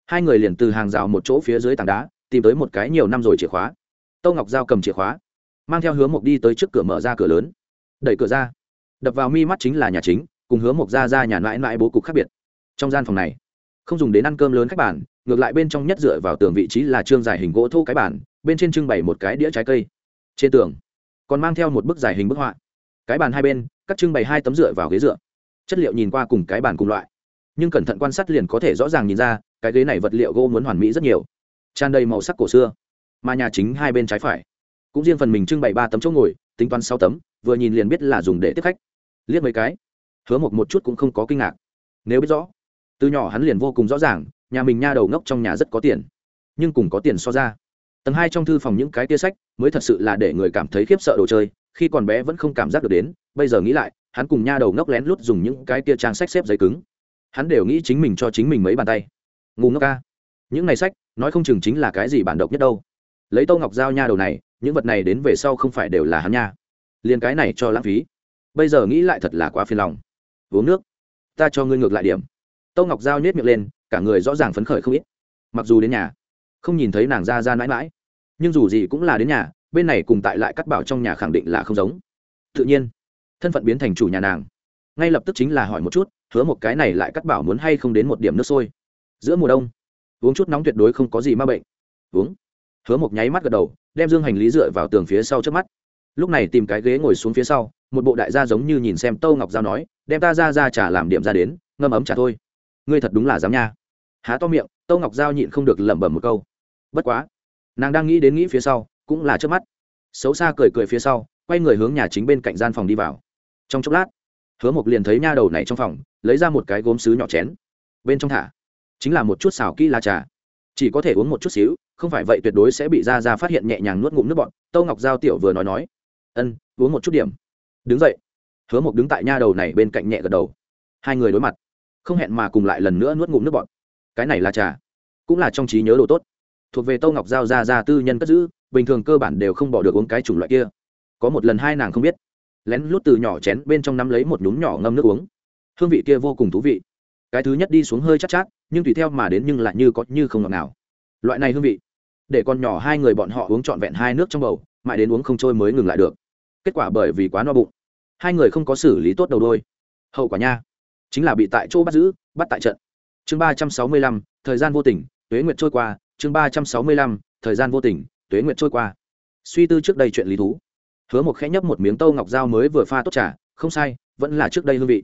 hai người liền từ hàng rào một chỗ phía dưới tảng đá tìm tới một cái nhiều năm rồi chìa khóa. Tâu ngọc giao cầm chìa khóa, mang theo hứa mộc đi tới trước cửa mở ra cửa lớn. Đẩy cửa ra, đập vào mi mắt chính là nhà chính, cùng hứa mộc ra ra nhà mãi mãi bố cục khác biệt. Trong gian phòng này, không dùng đến ăn cơm lớn khách bản ngược lại bên trong nhất dựa vào tường vị trí là trương dài hình gỗ thô cái bản bên trên trưng bày một cái đĩa trái cây. Trên tường, còn mang theo một bức giải hình bức họa. Cái bàn hai bên cắt trưng bày hai tấm dựa vào ghế dựa. Chất liệu nhìn qua cùng cái bàn cùng loại, nhưng cẩn thận quan sát liền có thể rõ ràng nhìn ra, cái ghế này vật liệu gỗ muốn hoàn mỹ rất nhiều tràn đầy màu sắc cổ xưa. Mà nhà chính hai bên trái phải, cũng riêng phần mình trưng bày ba tấm chỗ ngồi, tính toán sáu tấm, vừa nhìn liền biết là dùng để tiếp khách. Liếc mấy cái, hứa một một chút cũng không có kinh ngạc. Nếu biết rõ, từ nhỏ hắn liền vô cùng rõ ràng, nhà mình nha đầu ngốc trong nhà rất có tiền, nhưng cùng có tiền so ra. Tầng hai trong thư phòng những cái tia sách mới thật sự là để người cảm thấy khiếp sợ đồ chơi, khi còn bé vẫn không cảm giác được đến, bây giờ nghĩ lại, hắn cùng nha đầu ngốc lén lút dùng những cái tia trang sách xếp giấy cứng. Hắn đều nghĩ chính mình cho chính mình mấy bàn tay. Ngu ngốc ca những này sách, nói không chừng chính là cái gì bản độc nhất đâu. Lấy tô ngọc giao nha đầu này, những vật này đến về sau không phải đều là hắn nha. Liền cái này cho lãng phí. Bây giờ nghĩ lại thật là quá phiền lòng. Uống nước. Ta cho ngươi ngược lại điểm. Tô ngọc giao nhét miệng lên, cả người rõ ràng phấn khởi không ít. Mặc dù đến nhà, không nhìn thấy nàng ra ra mãi mãi, nhưng dù gì cũng là đến nhà, bên này cùng tại lại cắt bảo trong nhà khẳng định là không giống. Tự nhiên, thân phận biến thành chủ nhà nàng. Ngay lập tức chính là hỏi một chút, hứa một cái này lại cắt bảo muốn hay không đến một điểm nước sôi. Giữa mùa đông uống chút nóng tuyệt đối không có gì ma bệnh. Uống. Hứa một nháy mắt gật đầu, đem dương hành lý dựa vào tường phía sau trước mắt. Lúc này tìm cái ghế ngồi xuống phía sau, một bộ đại gia giống như nhìn xem tâu ngọc giao nói, đem ta ra ra trả làm điểm ra đến, ngâm ấm trả thôi. Ngươi thật đúng là dám nha. Há to miệng, tâu ngọc giao nhịn không được lẩm bẩm một câu. Bất quá, nàng đang nghĩ đến nghĩ phía sau, cũng là trước mắt. Xấu xa cười cười phía sau, quay người hướng nhà chính bên cạnh gian phòng đi vào. Trong chốc lát, hứa mộc liền thấy nha đầu này trong phòng, lấy ra một cái gốm xứ nhỏ chén. Bên trong thả chính là một chút xào kỹ la trà. Chỉ có thể uống một chút xíu không phải vậy tuyệt đối sẽ bị ra ra phát hiện nhẹ nhàng nuốt ngụm nước bọn tâu ngọc giao tiểu vừa nói nói. Ân uống một chút điểm. Đứng dậy. Hứa mộc đứng tại nha đầu này bên cạnh nhẹ gật đầu. Hai người đối mặt không hẹn mà cùng lại lần nữa nuốt ngụm nước bọn cái này là trà cũng là trong trí nhớ đồ tốt. Thuộc về tâu ngọc giao ra ra tư nhân cất giữ bình thường cơ bản đều không bỏ được uống cái chủng loại kia. Có một lần hai nàng không biết lén lút từ nhỏ chén bên trong nắm lấy một nhúm nhỏ ngâm nước uống. Hương vị kia vô cùng thú vị. Cái thứ nhất đi xuống hơi chắc chát, chát nhưng tùy theo mà đến nhưng lại như có như không ngọt nào loại này hương vị, để con nhỏ hai người bọn họ uống trọn vẹn hai nước trong bầu, mãi đến uống không trôi mới ngừng lại được. Kết quả bởi vì quá no bụng, hai người không có xử lý tốt đầu đôi. Hậu quả nha, chính là bị tại chỗ bắt giữ, bắt tại trận. Chương ba trăm sáu mươi lăm, thời gian vô tình, tuế nguyệt trôi qua. Chương ba trăm sáu mươi lăm, thời gian vô tình, tuế nguyệt trôi qua. Suy tư trước đây chuyện lý thú. Hứa một khẽ nhấp một miếng tâu ngọc dao mới vừa pha tốt trà, không sai, vẫn là trước đây hương vị.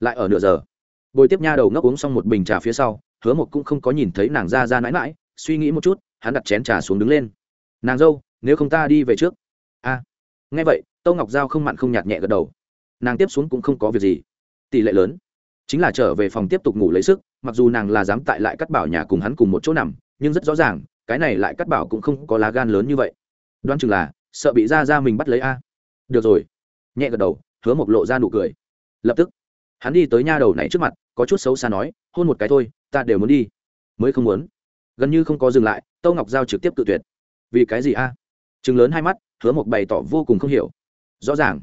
Lại ở nửa giờ, bồi tiếp nha đầu ngốc uống xong một bình trà phía sau hứa một cũng không có nhìn thấy nàng ra ra mãi mãi, suy nghĩ một chút, hắn đặt chén trà xuống đứng lên. Nàng dâu, nếu không ta đi về trước. A. Nghe vậy, tâu ngọc giao không mặn không nhạt nhẹ gật đầu. Nàng tiếp xuống cũng không có việc gì. Tỷ lệ lớn, chính là trở về phòng tiếp tục ngủ lấy sức, mặc dù nàng là dám tại lại cắt bảo nhà cùng hắn cùng một chỗ nằm, nhưng rất rõ ràng, cái này lại cắt bảo cũng không có lá gan lớn như vậy. Đoan chừng là, sợ bị ra ra mình bắt lấy a. Được rồi. Nhẹ gật đầu, hứa mộc lộ ra nụ cười. Lập tức, hắn đi tới nha đầu này trước mặt, có chút xấu xa nói, hôn một cái thôi ta đều muốn đi. Mới không muốn. Gần như không có dừng lại, tâu ngọc giao trực tiếp tự tuyệt. Vì cái gì a? À? chừng lớn hai mắt, hứa mộc bày tỏ vô cùng không hiểu. Rõ ràng,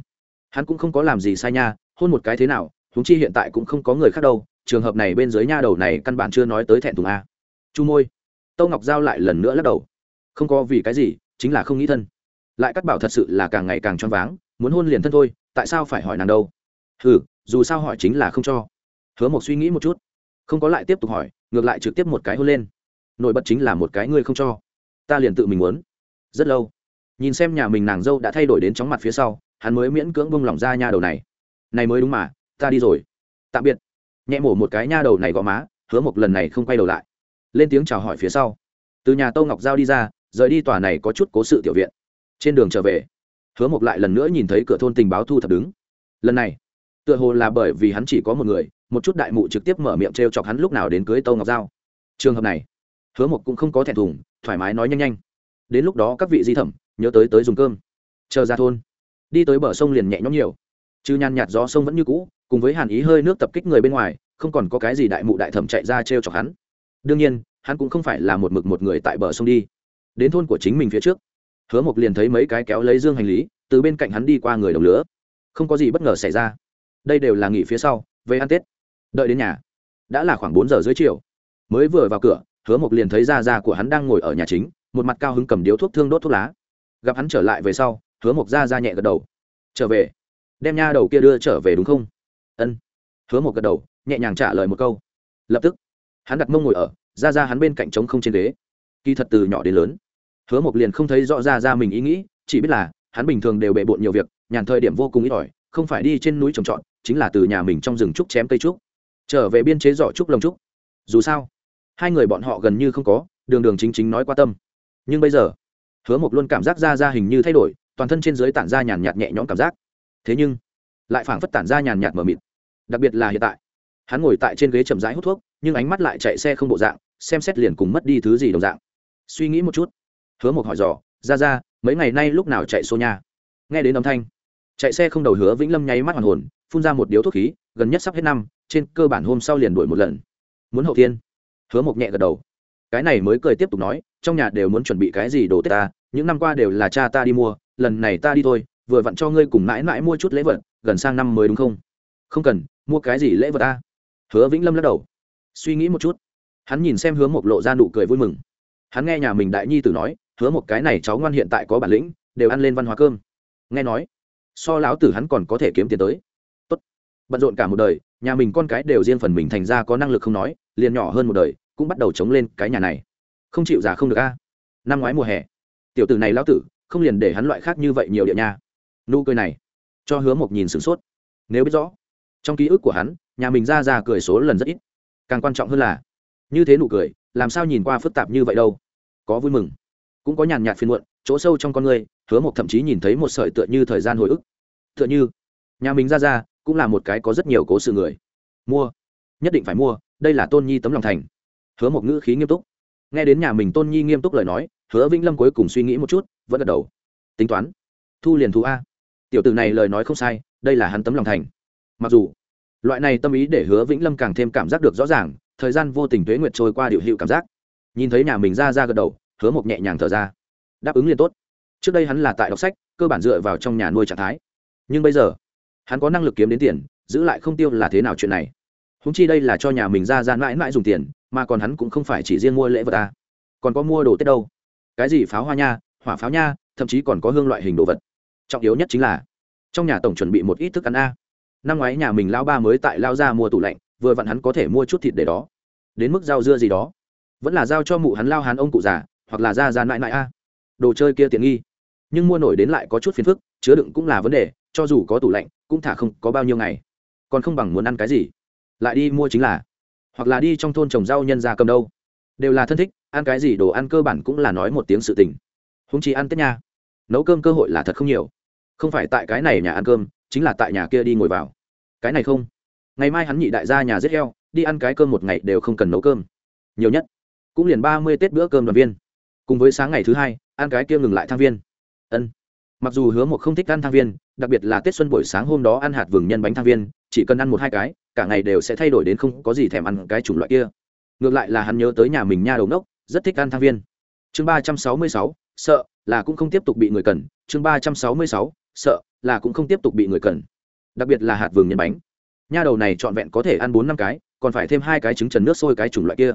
hắn cũng không có làm gì sai nha, hôn một cái thế nào húng chi hiện tại cũng không có người khác đâu, trường hợp này bên dưới nha đầu này căn bản chưa nói tới thẹn thùng a. Chu môi. Tâu ngọc giao lại lần nữa lắc đầu. Không có vì cái gì, chính là không nghĩ thân. Lại cắt bảo thật sự là càng ngày càng choáng váng, muốn hôn liền thân thôi, tại sao phải hỏi nàng đâu? Ừ dù sao hỏi chính là không cho. Hứa Mộc suy nghĩ một chút không có lại tiếp tục hỏi, ngược lại trực tiếp một cái hôn lên. Nổi bật chính là một cái ngươi không cho. Ta liền tự mình muốn. Rất lâu. Nhìn xem nhà mình nàng dâu đã thay đổi đến chóng mặt phía sau, hắn mới miễn cưỡng bông lỏng ra nha đầu này. Này mới đúng mà, ta đi rồi. Tạm biệt. Nhẹ mổ một cái nha đầu này gõ má, hứa một lần này không quay đầu lại. Lên tiếng chào hỏi phía sau. Từ nhà tô ngọc giao đi ra, rời đi tòa này có chút cố sự tiểu viện. Trên đường trở về, hứa một lại lần nữa nhìn thấy cửa thôn tình báo thu thập đứng. Lần này tựa hồ là bởi vì hắn chỉ có một người, một chút đại mụ trực tiếp mở miệng t r e o chọc hắn lúc nào đến cưới tô ngọc giao. Trường hợp này, hứa mộc cũng không có thẹn thùng, thoải mái nói nhanh nhanh. Đến lúc đó các vị di thẩm, nhớ tới tới dùng cơm. Chờ ra thôn. Đi tới bờ sông liền nhẹ nhõm nhiều. Chứ nhàn nhạt gió sông vẫn như cũ, cùng với hàn ý hơi nước tập kích người bên ngoài, không còn có cái gì đại mụ đại thẩm chạy ra t r e o chọc hắn. Đương nhiên, hắn cũng không phải là một mực một người tại bờ sông đi. Đến thôn của chính mình phía trước, hứa mộc liền thấy mấy cái kéo lấy dương hành lý, từ bên cạnh hắn đi qua người đồng lứa không có gì bất ngờ xảy ra đây đều là nghỉ phía sau, về ăn tết. Đợi đến nhà. Đã là khoảng bốn giờ dưới chiều. Mới vừa vào cửa, hứa mộc liền thấy da da của hắn đang ngồi ở nhà chính, một mặt cao hứng cầm điếu thuốc thương đốt thuốc lá. Gặp hắn trở lại về sau, hứa mộc da da nhẹ gật đầu. Trở về. Đem nha đầu kia đưa trở về đúng không? Ân. Hứa mộc gật đầu, nhẹ nhàng trả lời một câu. Lập tức, hắn đặt mông ngồi ở ra ra hắn bên cạnh trống không trên ghế. Kỳ thật từ nhỏ đến lớn, hứa mộc liền không thấy rõ ra ra mình ý nghĩ, chỉ biết là, hắn bình thường đều bề bộn nhiều việc, nhàn thời điểm vô cùng ít ỏi không phải đi trên núi trồng trọt, chính là từ nhà mình trong rừng trúc chém cây trúc, trở về biên chế giỏ trúc lồng trúc. Dù sao, hai người bọn họ gần như không có, đường đường chính chính nói qua tâm. Nhưng bây giờ, hứa mộc luôn cảm giác ra ra hình như thay đổi, toàn thân trên dưới tản ra nhàn nhạt nhẹ nhõm cảm giác. Thế nhưng, lại phảng phất tản ra nhàn nhạt mờ mịt. Đặc biệt là hiện tại, hắn ngồi tại trên ghế chậm rãi hút thuốc, nhưng ánh mắt lại chạy xe không bộ dạng, xem xét liền cùng mất đi thứ gì đồng dạng. Suy nghĩ một chút, hứa mộc hỏi dò, ra ra, mấy ngày nay lúc nào chạy xô nhà. nghe đến âm thanh chạy xe không đầu hứa vĩnh lâm nháy mắt hoàn hồn, phun ra một điếu thuốc khí, gần nhất sắp hết năm, trên cơ bản hôm sau liền đuổi một lần. Muốn hậu thiên? Hứa một nhẹ gật đầu. Cái này mới cười tiếp tục nói, trong nhà đều muốn chuẩn bị cái gì đồ tết ta, những năm qua đều là cha ta đi mua, lần này ta đi thôi, vừa vặn cho ngươi cùng mãi mãi mua chút lễ vật, gần sang năm mới đúng không? Không cần, mua cái gì lễ vật ta? Hứa vĩnh lâm lắc đầu. Suy nghĩ một chút. Hắn nhìn xem hứa một lộ ra nụ cười vui mừng. Hắn nghe nhà mình đại nhi tử nói, hứa một cái này cháu ngoan hiện tại có bản lĩnh, đều ăn lên văn hóa cơm. Nghe nói so lão tử hắn còn có thể kiếm tiền tới. Tốt. bận rộn cả một đời, nhà mình con cái đều riêng phần mình thành ra có năng lực không nói, liền nhỏ hơn một đời, cũng bắt đầu chống lên cái nhà này. Không chịu già không được a. Năm ngoái mùa hè, tiểu tử này lão tử, không liền để hắn loại khác như vậy nhiều địa nha. Nụ cười này, cho hứa một nhìn sửng sốt. Nếu biết rõ, trong ký ức của hắn, nhà mình ra ra cười số lần rất ít. Càng quan trọng hơn là, như thế nụ cười, làm sao nhìn qua phức tạp như vậy đâu. Có vui mừng, cũng có nhàn nhạt phiền muộn, chỗ sâu trong con người hứa mộc thậm chí nhìn thấy một sợi tựa như thời gian hồi ức. Tựa như, nhà mình ra ra cũng là một cái có rất nhiều cố sự người. Mua, nhất định phải mua, đây là tôn nhi tấm lòng thành. Hứa mộc ngữ khí nghiêm túc. Nghe đến nhà mình tôn nhi nghiêm túc lời nói, hứa vĩnh lâm cuối cùng suy nghĩ một chút, vẫn gật đầu. Tính toán, thu liền thu a. Tiểu tử này lời nói không sai, đây là hắn tấm lòng thành. Mặc dù, loại này tâm ý để hứa vĩnh lâm càng thêm cảm giác được rõ ràng, thời gian vô tình tuế nguyệt trôi qua điệu hiệu cảm giác. Nhìn thấy nhà mình ra ra gật đầu, hứa mộc nhẹ nhàng thở ra. Đáp ứng liền tốt trước đây hắn là tại đọc sách, cơ bản dựa vào trong nhà nuôi trạng thái. Nhưng bây giờ, hắn có năng lực kiếm đến tiền, giữ lại không tiêu là thế nào chuyện này? Húng chi đây là cho nhà mình ra ra mãi mãi dùng tiền, mà còn hắn cũng không phải chỉ riêng mua lễ vật ta còn có mua đồ tết đâu? Cái gì pháo hoa nha, hỏa pháo nha, thậm chí còn có hương loại hình đồ vật. Trọng yếu nhất chính là, trong nhà tổng chuẩn bị một ít thức ăn a. Năm ngoái nhà mình lao ba mới tại lao ra mua tủ lạnh, vừa vặn hắn có thể mua chút thịt để đó. Đến mức rau dưa gì đó. Vẫn là giao cho mụ hắn lao hắn ông cụ già, hoặc là ra ra mãi mãi a đồ chơi kia tiện nghi. Nhưng mua nổi đến lại có chút phiền phức, chứa đựng cũng là vấn đề, cho dù có tủ lạnh, cũng thả không có bao nhiêu ngày. Còn không bằng muốn ăn cái gì? Lại đi mua chính là. Hoặc là đi trong thôn trồng rau nhân ra cầm đâu. Đều là thân thích, ăn cái gì đồ ăn cơ bản cũng là nói một tiếng sự tình. Húng chỉ ăn tết nha. Nấu cơm cơ hội là thật không nhiều. Không phải tại cái này nhà ăn cơm, chính là tại nhà kia đi ngồi vào. Cái này không. Ngày mai hắn nhị đại gia nhà giết heo, đi ăn cái cơm một ngày đều không cần nấu cơm. Nhiều nhất. Cũng liền ba mươi tết bữa cơm đoàn viên cùng với sáng ngày thứ hai, ăn cái kia ngừng lại thang viên. Ân. Mặc dù hứa một không thích ăn thang viên, đặc biệt là tết xuân buổi sáng hôm đó ăn hạt vừng nhân bánh thang viên, chỉ cần ăn một hai cái, cả ngày đều sẽ thay đổi đến không có gì thèm ăn cái chủng loại kia. Ngược lại là hắn nhớ tới nhà mình nha đầu nốc rất thích ăn thang viên. Chương ba trăm sáu mươi sáu, sợ là cũng không tiếp tục bị người cần. Chương ba trăm sáu mươi sáu, sợ là cũng không tiếp tục bị người cần. Đặc biệt là hạt vừng nhân bánh. Nha đầu này trọn vẹn có thể ăn bốn năm cái, còn phải thêm hai cái trứng trần nước sôi cái chủng loại kia.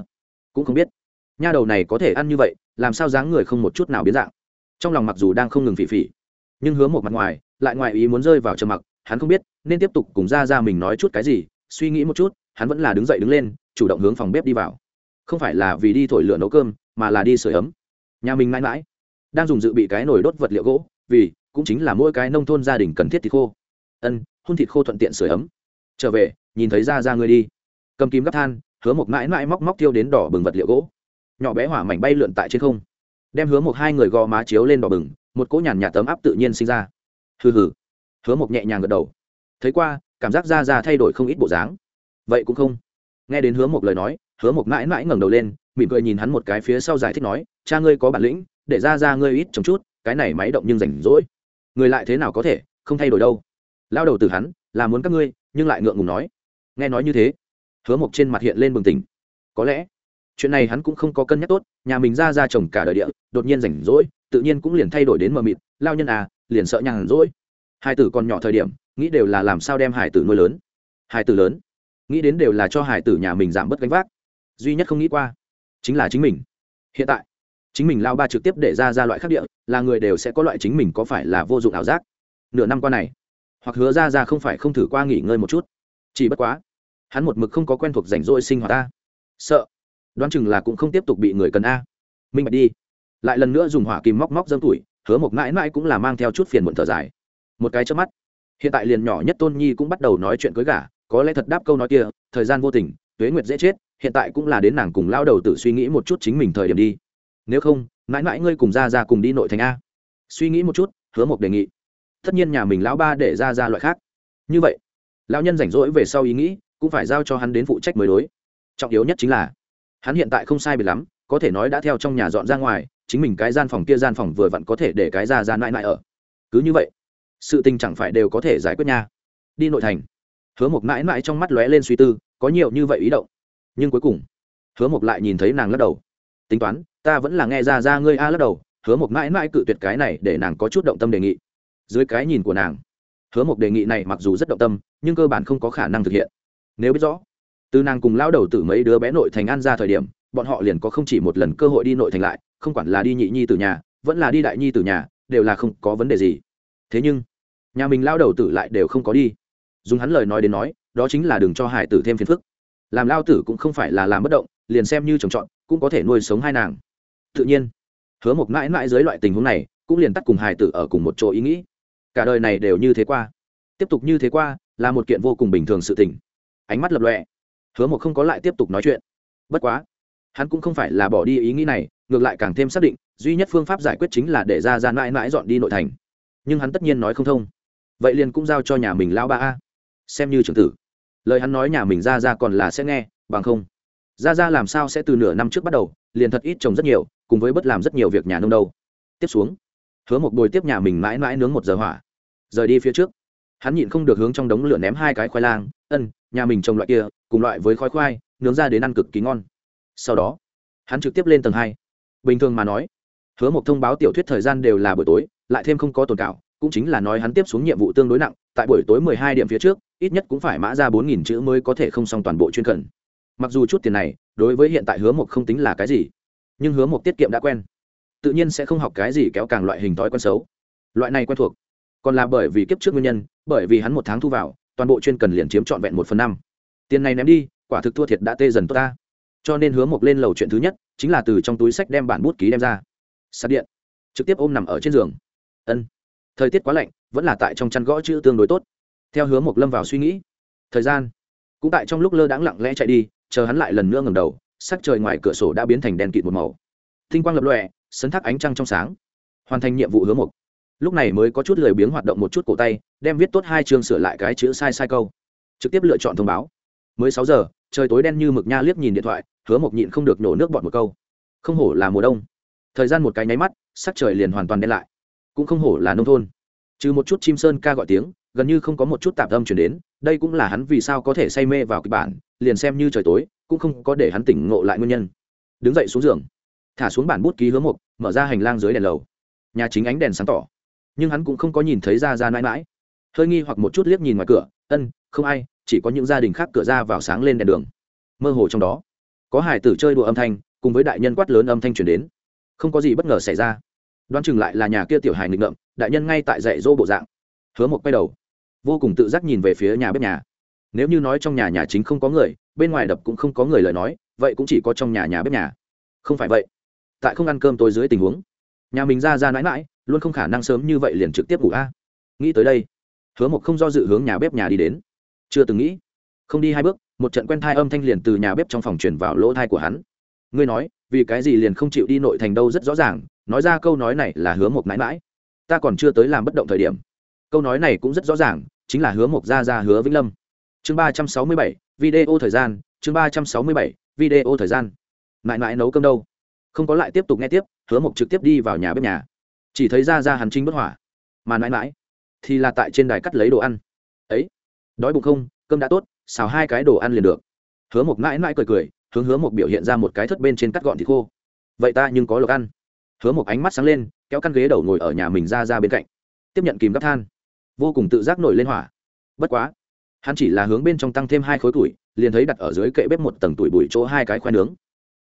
Cũng không biết nha đầu này có thể ăn như vậy, làm sao dáng người không một chút nào biến dạng? Trong lòng mặc dù đang không ngừng phỉ phỉ, nhưng hứa một mặt ngoài, lại ngoài ý muốn rơi vào trầm mặc, hắn không biết nên tiếp tục cùng ra ra mình nói chút cái gì, suy nghĩ một chút, hắn vẫn là đứng dậy đứng lên, chủ động hướng phòng bếp đi vào. Không phải là vì đi thổi lửa nấu cơm, mà là đi sửa ấm. Nhà mình mãi mãi đang dùng dự bị cái nồi đốt vật liệu gỗ, vì cũng chính là mỗi cái nông thôn gia đình cần thiết thịt khô. Ân, hun thịt khô thuận tiện sửa ấm. Trở về, nhìn thấy ra ra người đi. Cầm kim gấp than, hứa một mãi mãi móc móc tiêu đến đỏ bừng vật liệu gỗ nhỏ bé hỏa mảnh bay lượn tại trên không. Đem hứa một hai người gò má chiếu lên đỏ bừng, một cỗ nhàn nhạt tấm áp tự nhiên sinh ra. Hừ hừ. Hứa một nhẹ nhàng gật đầu. Thấy qua, cảm giác ra ra thay đổi không ít bộ dáng. Vậy cũng không. Nghe đến hứa một lời nói, hứa một mãi mãi ngẩng đầu lên, mỉm cười nhìn hắn một cái phía sau giải thích nói, cha ngươi có bản lĩnh, để ra ra ngươi ít chồng chút, cái này máy động nhưng rảnh rỗi. Người lại thế nào có thể, không thay đổi đâu. Lao đầu từ hắn, là muốn các ngươi, nhưng lại ngượng ngùng nói. Nghe nói như thế, hứa mộc trên mặt hiện lên bừng tỉnh. Có lẽ chuyện này hắn cũng không có cân nhắc tốt, nhà mình ra ra chồng cả đời địa, đột nhiên rảnh rỗi, tự nhiên cũng liền thay đổi đến mờ mịt, lao nhân à liền sợ nhàn rỗi. Hai tử còn nhỏ thời điểm, nghĩ đều là làm sao đem hải tử nuôi lớn. Hải tử lớn, nghĩ đến đều là cho hải tử nhà mình giảm bớt gánh vác. Duy nhất không nghĩ qua, chính là chính mình. Hiện tại, chính mình lao ba trực tiếp để ra ra loại khác địa, là người đều sẽ có loại chính mình có phải là vô dụng ảo giác. Nửa năm qua này, hoặc hứa ra ra không phải không thử qua nghỉ ngơi một chút. Chỉ bất quá, hắn một mực không có quen thuộc rảnh rỗi sinh hoạt ta. Sợ đoán chừng là cũng không tiếp tục bị người cần a. Minh bạch đi. Lại lần nữa dùng hỏa kim móc móc dâm tuổi, hứa một mãi mãi cũng là mang theo chút phiền muộn thở dài. Một cái trước mắt, hiện tại liền nhỏ nhất tôn nhi cũng bắt đầu nói chuyện cưới gả, có lẽ thật đáp câu nói kia, thời gian vô tình, tuế nguyệt dễ chết, hiện tại cũng là đến nàng cùng lao đầu tự suy nghĩ một chút chính mình thời điểm đi. Nếu không, mãi mãi ngươi cùng ra ra cùng đi nội thành a. Suy nghĩ một chút, hứa một đề nghị. Tất nhiên nhà mình lão ba để ra ra loại khác. Như vậy, lão nhân rảnh rỗi về sau ý nghĩ, cũng phải giao cho hắn đến phụ trách mới đối. Trọng yếu nhất chính là hắn hiện tại không sai biệt lắm, có thể nói đã theo trong nhà dọn ra ngoài, chính mình cái gian phòng kia gian phòng vừa vặn có thể để cái ra ra mãi mãi ở. Cứ như vậy, sự tình chẳng phải đều có thể giải quyết nha. Đi nội thành. Hứa một mãi mãi trong mắt lóe lên suy tư, có nhiều như vậy ý động. Nhưng cuối cùng, hứa một lại nhìn thấy nàng lắc đầu. Tính toán, ta vẫn là nghe ra ra ngươi a lắc đầu, hứa một mãi mãi cự tuyệt cái này để nàng có chút động tâm đề nghị. Dưới cái nhìn của nàng, hứa một đề nghị này mặc dù rất động tâm, nhưng cơ bản không có khả năng thực hiện. Nếu biết rõ từ nàng cùng lao đầu tử mấy đứa bé nội thành an ra thời điểm, bọn họ liền có không chỉ một lần cơ hội đi nội thành lại, không quản là đi nhị nhi từ nhà, vẫn là đi đại nhi từ nhà, đều là không có vấn đề gì. Thế nhưng, nhà mình lao đầu tử lại đều không có đi. Dùng hắn lời nói đến nói, đó chính là đừng cho hải tử thêm phiền phức. Làm lao tử cũng không phải là làm bất động, liền xem như trồng trọt, cũng có thể nuôi sống hai nàng. Tự nhiên, hứa một mãi mãi dưới loại tình huống này, cũng liền tắt cùng hải tử ở cùng một chỗ ý nghĩ. Cả đời này đều như thế qua. Tiếp tục như thế qua, là một kiện vô cùng bình thường sự tình. Ánh mắt lập lọe hứa một không có lại tiếp tục nói chuyện. Bất quá, hắn cũng không phải là bỏ đi ý nghĩ này, ngược lại càng thêm xác định, duy nhất phương pháp giải quyết chính là để ra ra mãi mãi dọn đi nội thành. Nhưng hắn tất nhiên nói không thông. Vậy liền cũng giao cho nhà mình lao ba a. Xem như trưởng tử. Lời hắn nói nhà mình ra ra còn là sẽ nghe, bằng không ra ra làm sao sẽ từ nửa năm trước bắt đầu, liền thật ít trồng rất nhiều, cùng với bất làm rất nhiều việc nhà nông đâu. Tiếp xuống, hứa một bồi tiếp nhà mình mãi mãi nướng một giờ hỏa. Rời đi phía trước, hắn nhịn không được hướng trong đống lửa ném hai cái khoai lang. Ân, nhà mình trồng loại kia cùng loại với khói khoai, nướng ra đến ăn cực kỳ ngon. Sau đó, hắn trực tiếp lên tầng hai. Bình thường mà nói, hứa một thông báo tiểu thuyết thời gian đều là buổi tối, lại thêm không có tồn cảo, cũng chính là nói hắn tiếp xuống nhiệm vụ tương đối nặng, tại buổi tối mười hai điểm phía trước, ít nhất cũng phải mã ra bốn nghìn chữ mới có thể không xong toàn bộ chuyên cần mặc dù chút tiền này, đối với hiện tại hứa một không tính là cái gì, nhưng hứa một tiết kiệm đã quen. Tự nhiên sẽ không học cái gì kéo càng loại hình thói quen xấu. Loại này quen thuộc, còn là bởi vì kiếp trước nguyên nhân, bởi vì hắn một tháng thu vào, toàn bộ chuyên cần liền chiếm trọn vẹn một phần năm tiền này ném đi, quả thực thua thiệt đã tê dần tốt ta. Cho nên hứa mộc lên lầu chuyện thứ nhất, chính là từ trong túi sách đem bản bút ký đem ra. Sạc điện. Trực tiếp ôm nằm ở trên giường. Ân. Thời tiết quá lạnh, vẫn là tại trong chăn gõ chữ tương đối tốt. Theo hứa mộc lâm vào suy nghĩ. Thời gian. Cũng tại trong lúc lơ đãng lặng lẽ chạy đi, chờ hắn lại lần nữa ngầm đầu, sắc trời ngoài cửa sổ đã biến thành đèn kịt một màu. Tinh quang lập lọe sấn thác ánh trăng trong sáng. Hoàn thành nhiệm vụ hứa mộc. Lúc này mới có chút lười biếng hoạt động một chút cổ tay, đem viết tốt hai chương sửa lại cái chữ sai sai câu. Trực tiếp lựa chọn thông báo mới sáu giờ, trời tối đen như mực nha liếc nhìn điện thoại, hứa mộc nhịn không được nổ nước bọt một câu. Không hổ là mùa đông. Thời gian một cái nháy mắt, sắc trời liền hoàn toàn đen lại. Cũng không hổ là nông thôn. Trừ một chút chim sơn ca gọi tiếng, gần như không có một chút tạp âm chuyển đến, đây cũng là hắn vì sao có thể say mê vào kịch bản, liền xem như trời tối, cũng không có để hắn tỉnh ngộ lại nguyên nhân. Đứng dậy xuống giường, thả xuống bản bút ký hứa mục mở ra hành lang dưới đèn lầu. Nhà chính ánh đèn sáng tỏ, nhưng hắn cũng không có nhìn thấy ra ra mãi mãi. Hơi nghi hoặc một chút liếc nhìn ngoài cửa, ân, không ai chỉ có những gia đình khác cửa ra vào sáng lên đèn đường. Mơ hồ trong đó, có hải tử chơi đùa âm thanh, cùng với đại nhân quát lớn âm thanh truyền đến. Không có gì bất ngờ xảy ra. Đoán chừng lại là nhà kia tiểu hài nghịch ngợm, đại nhân ngay tại dạy dỗ bộ dạng. Hứa một quay đầu, vô cùng tự giác nhìn về phía nhà bếp nhà. Nếu như nói trong nhà nhà chính không có người, bên ngoài đập cũng không có người lời nói, vậy cũng chỉ có trong nhà nhà bếp nhà. Không phải vậy. Tại không ăn cơm tối dưới tình huống, nhà mình ra ra mãi mãi, luôn không khả năng sớm như vậy liền trực tiếp ngủ a. Nghĩ tới đây, hứa một không do dự hướng nhà bếp nhà đi đến chưa từng nghĩ. Không đi hai bước, một trận quen thai âm thanh liền từ nhà bếp trong phòng truyền vào lỗ thai của hắn. Ngươi nói, vì cái gì liền không chịu đi nội thành đâu rất rõ ràng, nói ra câu nói này là hứa một mãi mãi. Ta còn chưa tới làm bất động thời điểm. Câu nói này cũng rất rõ ràng, chính là hứa mộc gia ra hứa vĩnh lâm. Chương ba trăm sáu mươi bảy, video thời gian, chương ba trăm sáu mươi bảy, video thời gian. Mãi mãi nấu cơm đâu? Không có lại tiếp tục nghe tiếp, hứa mộc trực tiếp đi vào nhà bếp nhà. Chỉ thấy ra ra hàn trinh bất hỏa. Mà mãi mãi thì là tại trên đài cắt lấy đồ ăn. Ấy đói bụng không, cơm đã tốt, xào hai cái đồ ăn liền được. Hứa một mãi mãi cười cười, hướng hứa một biểu hiện ra một cái thất bên trên cắt gọn thịt khô. Vậy ta nhưng có lộc ăn. Hứa một ánh mắt sáng lên, kéo căn ghế đầu ngồi ở nhà mình ra ra bên cạnh. Tiếp nhận kìm gắp than. Vô cùng tự giác nổi lên hỏa. Bất quá, hắn chỉ là hướng bên trong tăng thêm hai khối tuổi, liền thấy đặt ở dưới kệ bếp một tầng tuổi bụi chỗ hai cái khoai nướng.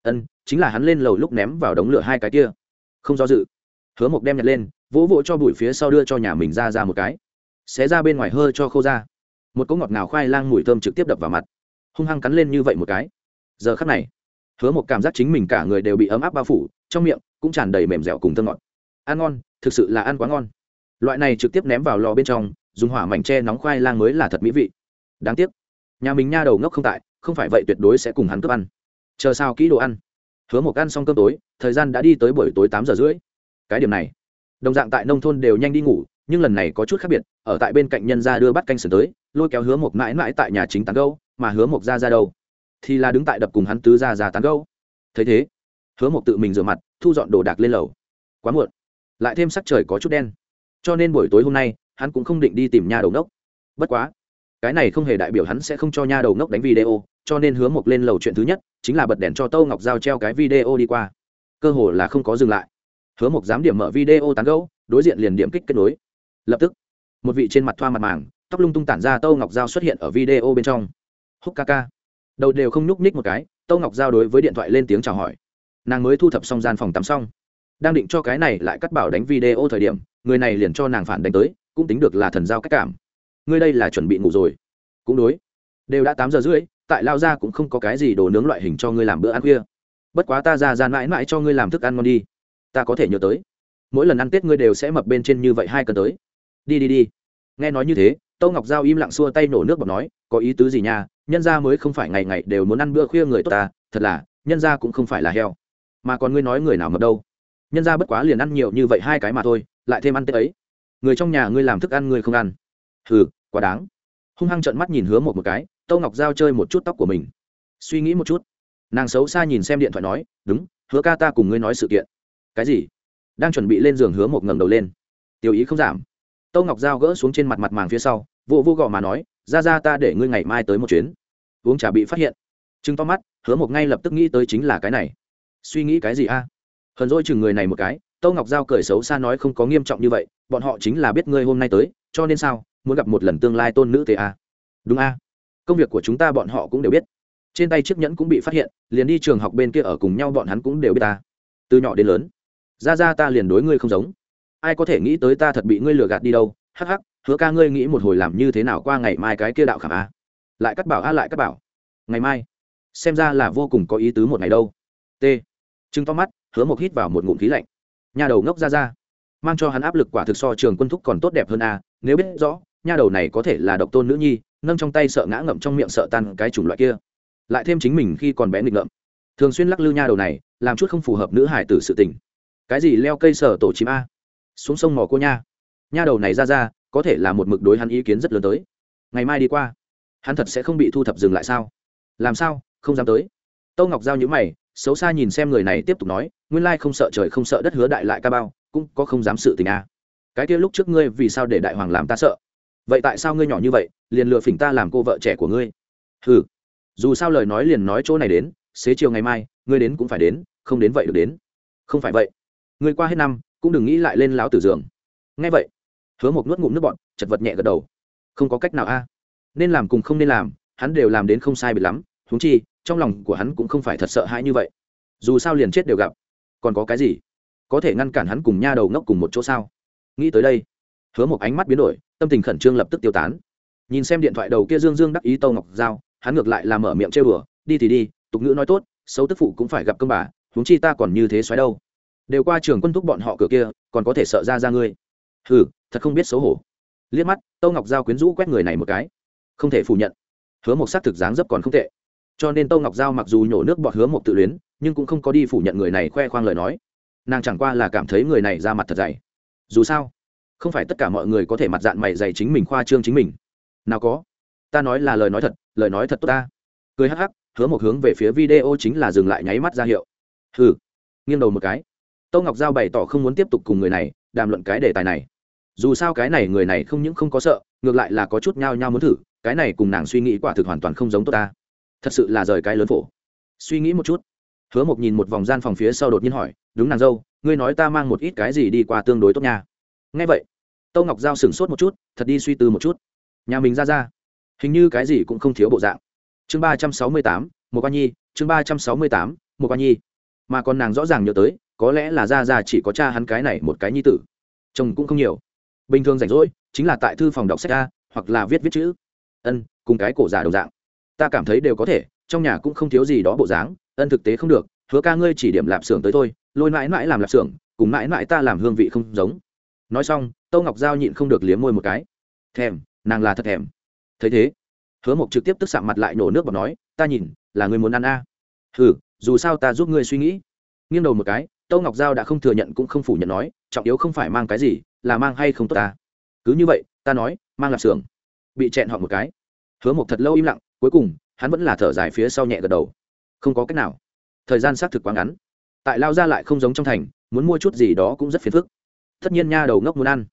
Ân, chính là hắn lên lầu lúc ném vào đống lửa hai cái kia. Không do dự, hứa mộc đem nhặt lên, vỗ vỗ cho bụi phía sau đưa cho nhà mình ra ra một cái. Xé ra bên ngoài hơi cho khô ra một cỗ ngọt ngào khoai lang mùi thơm trực tiếp đập vào mặt. Hung hăng cắn lên như vậy một cái. Giờ khắc này, hứa một cảm giác chính mình cả người đều bị ấm áp bao phủ, trong miệng cũng tràn đầy mềm dẻo cùng thơm ngọt. Ăn ngon, thực sự là ăn quá ngon. Loại này trực tiếp ném vào lò bên trong, dùng hỏa mảnh tre nóng khoai lang mới là thật mỹ vị. Đáng tiếc, nhà mình nha đầu ngốc không tại, không phải vậy tuyệt đối sẽ cùng hắn cướp ăn. Chờ sao kỹ đồ ăn. Hứa một ăn xong cơm tối, thời gian đã đi tới buổi tối tám giờ rưỡi. Cái điểm này, đồng dạng tại nông thôn đều nhanh đi ngủ, nhưng lần này có chút khác biệt, ở tại bên cạnh nhân gia đưa bắt canh sườn tới lôi kéo hứa mộc mãi mãi tại nhà chính tán gâu, mà hứa mộc ra ra đâu? Thì là đứng tại đập cùng hắn tứ ra ra tán gâu. Thấy thế, hứa mộc tự mình rửa mặt, thu dọn đồ đạc lên lầu. Quá muộn, lại thêm sắc trời có chút đen. Cho nên buổi tối hôm nay, hắn cũng không định đi tìm nhà đầu nốc bất quá, cái này không hề đại biểu hắn sẽ không cho nha đầu nốc đánh video, cho nên hứa mộc lên lầu chuyện thứ nhất, chính là bật đèn cho tâu ngọc giao treo cái video đi qua. Cơ hồ là không có dừng lại. Hứa mộc dám điểm mở video tán gẫu đối diện liền điểm kích kết nối. Lập tức, một vị trên mặt thoa mặt màng tóc lung tung tản ra tâu ngọc giao xuất hiện ở video bên trong. Húc ca ca. Đầu đều không nhúc nhích một cái, tâu ngọc giao đối với điện thoại lên tiếng chào hỏi. Nàng mới thu thập xong gian phòng tắm xong. Đang định cho cái này lại cắt bảo đánh video thời điểm, người này liền cho nàng phản đánh tới, cũng tính được là thần giao cách cảm. Ngươi đây là chuẩn bị ngủ rồi. Cũng đối. Đều đã tám giờ rưỡi, tại lao ra cũng không có cái gì đồ nướng loại hình cho ngươi làm bữa ăn khuya. Bất quá ta ra ra mãi mãi cho ngươi làm thức ăn ngon đi. Ta có thể nhớ tới. Mỗi lần ăn tết ngươi đều sẽ mập bên trên như vậy hai cân tới. Đi đi đi. Nghe nói như thế tâu ngọc giao im lặng xua tay nổ nước bọc nói, có ý tứ gì nha? Nhân ra mới không phải ngày ngày đều muốn ăn bữa khuya người tốt ta, thật là, nhân ra cũng không phải là heo. Mà còn ngươi nói người nào mập đâu? Nhân ra bất quá liền ăn nhiều như vậy hai cái mà thôi, lại thêm ăn tết ấy. Người trong nhà ngươi làm thức ăn ngươi không ăn. Hừ, quá đáng. Hung hăng trợn mắt nhìn hứa một một cái tâu ngọc giao chơi một chút tóc của mình. Suy nghĩ một chút, nàng xấu xa nhìn xem điện thoại nói, đúng, hứa ca ta cùng ngươi nói sự kiện. Cái gì? Đang chuẩn bị lên giường hứa một ngẩng đầu lên. Tiêu ý không giảm tâu ngọc giao gỡ xuống trên mặt mặt màng phía sau vụ vô gò mà nói, ra ra ta để ngươi ngày mai tới một chuyến. Uống trà bị phát hiện. Chứng to mắt, hứa một ngay lập tức nghĩ tới chính là cái này. Suy nghĩ cái gì a? À? hờn dỗi chừng người này một cái tâu ngọc giao cười xấu xa nói không có nghiêm trọng như vậy, bọn họ chính là biết ngươi hôm nay tới, cho nên sao, muốn gặp một lần tương lai tôn nữ tề a? Đúng a? Công việc của chúng ta bọn họ cũng đều biết. Trên tay chiếc nhẫn cũng bị phát hiện, liền đi trường học bên kia ở cùng nhau bọn hắn cũng đều biết ta. Từ nhỏ đến lớn, ra ra ta liền đối ngươi không giống ai có thể nghĩ tới ta thật bị ngươi lừa gạt đi đâu, hắc hắc, hứa ca ngươi nghĩ một hồi làm như thế nào qua ngày mai cái kia đạo khảm a. Lại cắt bảo a, lại cắt bảo. Ngày mai. Xem ra là vô cùng có ý tứ một ngày đâu. T. Chứng to mắt, hứa một hít vào một ngụm khí lạnh. Nhà đầu ngốc ra ra. Mang cho hắn áp lực quả thực so trường quân thúc còn tốt đẹp hơn a, nếu biết rõ, nha đầu này có thể là độc tôn nữ nhi, nâng trong tay sợ ngã ngậm trong miệng sợ tan cái chủng loại kia. Lại thêm chính mình khi còn bé nghịch ngợm. Thường xuyên lắc lư nha đầu này, làm chút không phù hợp nữ hải tử sự tình. Cái gì leo cây sở tổ chim a? Xuống sông mò cô nha. Nha đầu này ra ra, có thể là một mực đối hắn ý kiến rất lớn tới. Ngày mai đi qua, hắn thật sẽ không bị thu thập dừng lại sao? Làm sao, không dám tới? Tâu ngọc giao nhữ mày, xấu xa nhìn xem người này tiếp tục nói, nguyên lai không sợ trời không sợ đất hứa đại lại ca bao, cũng có không dám sự tình à. Cái kia lúc trước ngươi vì sao để đại hoàng làm ta sợ? Vậy tại sao ngươi nhỏ như vậy, liền lừa phỉnh ta làm cô vợ trẻ của ngươi? Ừ dù sao lời nói liền nói chỗ này đến, xế chiều ngày mai, ngươi đến cũng phải đến, không đến vậy được đến. Không phải vậy. Ngươi qua hết năm cũng đừng nghĩ lại lên lão tử giường. Ngay vậy, hứa một nuốt ngụm nước bọn chật vật nhẹ gật đầu. Không có cách nào a. Nên làm cùng không nên làm, hắn đều làm đến không sai bị lắm. Húng chi, trong lòng của hắn cũng không phải thật sợ hãi như vậy. Dù sao liền chết đều gặp. Còn có cái gì? Có thể ngăn cản hắn cùng nha đầu ngốc cùng một chỗ sao? Nghĩ tới đây, hứa một ánh mắt biến đổi, tâm tình khẩn trương lập tức tiêu tán. Nhìn xem điện thoại đầu kia dương dương đắc ý tâu ngọc giao, hắn ngược lại làm mở miệng chơi bừa đi thì đi, tục ngữ nói tốt, xấu tức phụ cũng phải gặp công bà, huống chi ta còn như thế xoáy đâu đều qua trường quân thúc bọn họ cửa kia, còn có thể sợ ra ra ngươi. Hừ, thật không biết xấu hổ. Liếc mắt, tâu ngọc giao quyến rũ quét người này một cái. Không thể phủ nhận. Hứa một xác thực dáng dấp còn không tệ. Cho nên tâu ngọc giao mặc dù nhổ nước bọt hứa một tự luyến, nhưng cũng không có đi phủ nhận người này khoe khoang lời nói. Nàng chẳng qua là cảm thấy người này ra mặt thật dày. Dù sao, không phải tất cả mọi người có thể mặt dạng mày dày chính mình khoa trương chính mình. Nào có. Ta nói là lời nói thật, lời nói thật tốt ta. Cười hắc hắc, hứa một hướng về phía video chính là dừng lại nháy mắt ra hiệu. Hừ. Nghiêng đầu một cái. Tô ngọc giao bày tỏ không muốn tiếp tục cùng người này đàm luận cái đề tài này. Dù sao cái này người này không những không có sợ, ngược lại là có chút nhao nhao muốn thử, cái này cùng nàng suy nghĩ quả thực hoàn toàn không giống tốt ta. Thật sự là rời cái lớn phổ. Suy nghĩ một chút. Hứa mộc nhìn một vòng gian phòng phía sau đột nhiên hỏi, đúng nàng dâu, ngươi nói ta mang một ít cái gì đi qua tương đối tốt nha. Nghe vậy tâu ngọc giao sửng sốt một chút, thật đi suy tư một chút. Nhà mình ra ra. Hình như cái gì cũng không thiếu bộ dạng. Chương ba trăm sáu mươi tám một quan nhi, chương ba trăm sáu mươi tám một quan nhi. Mà còn nàng rõ ràng nhớ tới có lẽ là ra ra chỉ có cha hắn cái này một cái nhi tử. Chồng cũng không nhiều. Bình thường rảnh rỗi, chính là tại thư phòng đọc sách ra hoặc là viết viết chữ. Ân, cùng cái cổ giả đồng dạng. Ta cảm thấy đều có thể, trong nhà cũng không thiếu gì đó bộ dáng, ân thực tế không được, hứa ca ngươi chỉ điểm lạp xưởng tới thôi, lôi mãi mãi làm lạp xưởng, cùng mãi mãi ta làm hương vị không giống. Nói xong, tâu ngọc giao nhịn không được liếm môi một cái. Thèm, nàng là thật thèm. Thấy thế, hứa mộc trực tiếp tức sạm mặt lại nổ nước và nói, ta nhìn, là người muốn ăn a. À. ừ dù sao ta giúp ngươi suy nghĩ. Nghiêng đầu một cái tâu ngọc giao đã không thừa nhận cũng không phủ nhận nói, trọng yếu không phải mang cái gì, là mang hay không tốt ta? Cứ như vậy, ta nói, mang lạp xưởng. Bị chẹn họ một cái. Hứa một thật lâu im lặng, cuối cùng, hắn vẫn là thở dài phía sau nhẹ gật đầu. Không có cách nào. Thời gian xác thực quá ngắn. Tại lao ra lại không giống trong thành, muốn mua chút gì đó cũng rất phiền phức. Tất nhiên nha đầu ngốc muốn ăn.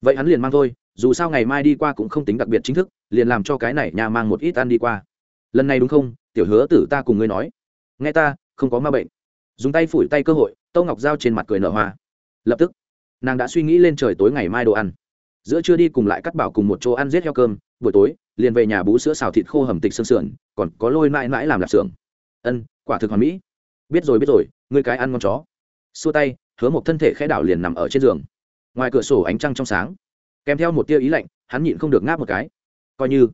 Vậy hắn liền mang thôi, dù sao ngày mai đi qua cũng không tính đặc biệt chính thức, liền làm cho cái này nhà mang một ít ăn đi qua. Lần này đúng không? Tiểu hứa tử ta cùng ngươi nói. Nghe ta, không có ma bệnh dùng tay phủi tay cơ hội tâu ngọc dao trên mặt cười nở hoa. Lập tức, nàng đã suy nghĩ lên trời tối ngày mai đồ ăn. Giữa trưa đi cùng lại cắt bảo cùng một chỗ ăn giết heo cơm, buổi tối, liền về nhà bú sữa xào thịt khô hầm tịch sương sườn, còn có lôi mãi mãi làm lạp xưởng. Ân, quả thực hoàn mỹ. Biết rồi biết rồi, ngươi cái ăn ngon chó. Xua tay, hứa một thân thể khẽ đảo liền nằm ở trên giường. Ngoài cửa sổ ánh trăng trong sáng. Kèm theo một tia ý lạnh, hắn nhịn không được ngáp một cái. Coi như,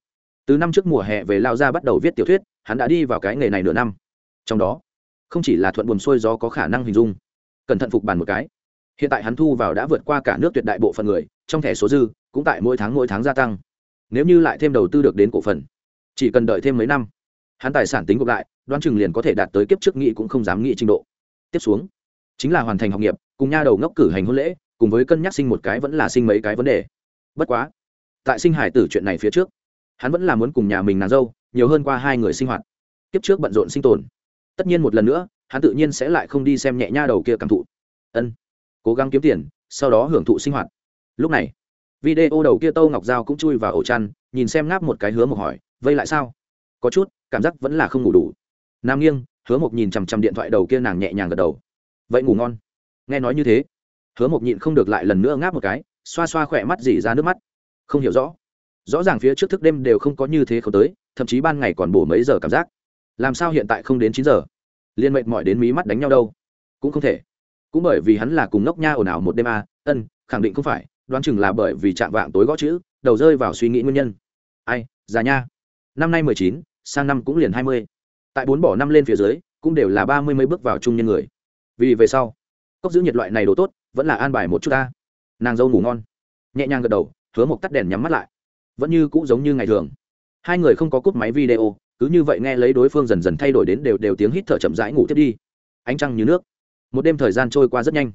từ năm trước mùa hè về lao ra bắt đầu viết tiểu thuyết, hắn đã đi vào cái nghề này nửa năm. Trong đó không chỉ là thuận buồm xuôi gió có khả năng hình dung. Cẩn thận phục bàn một cái. Hiện tại hắn thu vào đã vượt qua cả nước tuyệt đại bộ phận người, trong thẻ số dư cũng tại mỗi tháng mỗi tháng gia tăng. Nếu như lại thêm đầu tư được đến cổ phần, chỉ cần đợi thêm mấy năm, hắn tài sản tính gộp lại, đoán chừng liền có thể đạt tới kiếp trước nghị cũng không dám nghĩ trình độ. Tiếp xuống, chính là hoàn thành học nghiệp, cùng nha đầu ngốc cử hành hôn lễ, cùng với cân nhắc sinh một cái vẫn là sinh mấy cái vấn đề. Bất quá, tại sinh hải tử chuyện này phía trước, hắn vẫn là muốn cùng nhà mình nàng dâu nhiều hơn qua hai người sinh hoạt. Kiếp trước bận rộn sinh tồn tất nhiên một lần nữa, hắn tự nhiên sẽ lại không đi xem nhẹ nha đầu kia cảm thụ. Ân, cố gắng kiếm tiền, sau đó hưởng thụ sinh hoạt. Lúc này, video đầu kia tâu ngọc giao cũng chui vào ổ chăn, nhìn xem ngáp một cái hứa một hỏi, vây lại sao? Có chút, cảm giác vẫn là không ngủ đủ. Nam nghiêng, hứa một nhìn chằm chằm điện thoại đầu kia nàng nhẹ nhàng gật đầu. Vậy ngủ ngon. Nghe nói như thế, hứa một nhịn không được lại lần nữa ngáp một cái, xoa xoa khỏe mắt dỉ ra nước mắt. Không hiểu rõ. Rõ ràng phía trước thức đêm đều không có như thế không tới, thậm chí ban ngày còn bổ mấy giờ cảm giác làm sao hiện tại không đến chín giờ? Liên mệnh mọi đến mí mắt đánh nhau đâu? Cũng không thể. Cũng bởi vì hắn là cùng ngốc nha ồn ào một đêm a à, ân khẳng định không phải đoán chừng là bởi vì chạm vạng tối gõ chữ đầu rơi vào suy nghĩ nguyên nhân. Ai già nha. Năm nay mười chín sang năm cũng liền hai mươi. Tại bốn bỏ năm lên phía dưới cũng đều là ba mươi mấy bước vào trung nhân người. Vì về sau cốc giữ nhiệt loại này đồ tốt vẫn là an bài một chút ta. Nàng dâu ngủ ngon. Nhẹ nhàng gật đầu hứa một tắt đèn nhắm mắt lại. Vẫn như cũ giống như ngày thường. Hai người không có cúp máy video cứ như vậy nghe lấy đối phương dần dần thay đổi đến đều đều tiếng hít thở chậm rãi ngủ tiếp đi. Ánh trăng như nước. Một đêm thời gian trôi qua rất nhanh.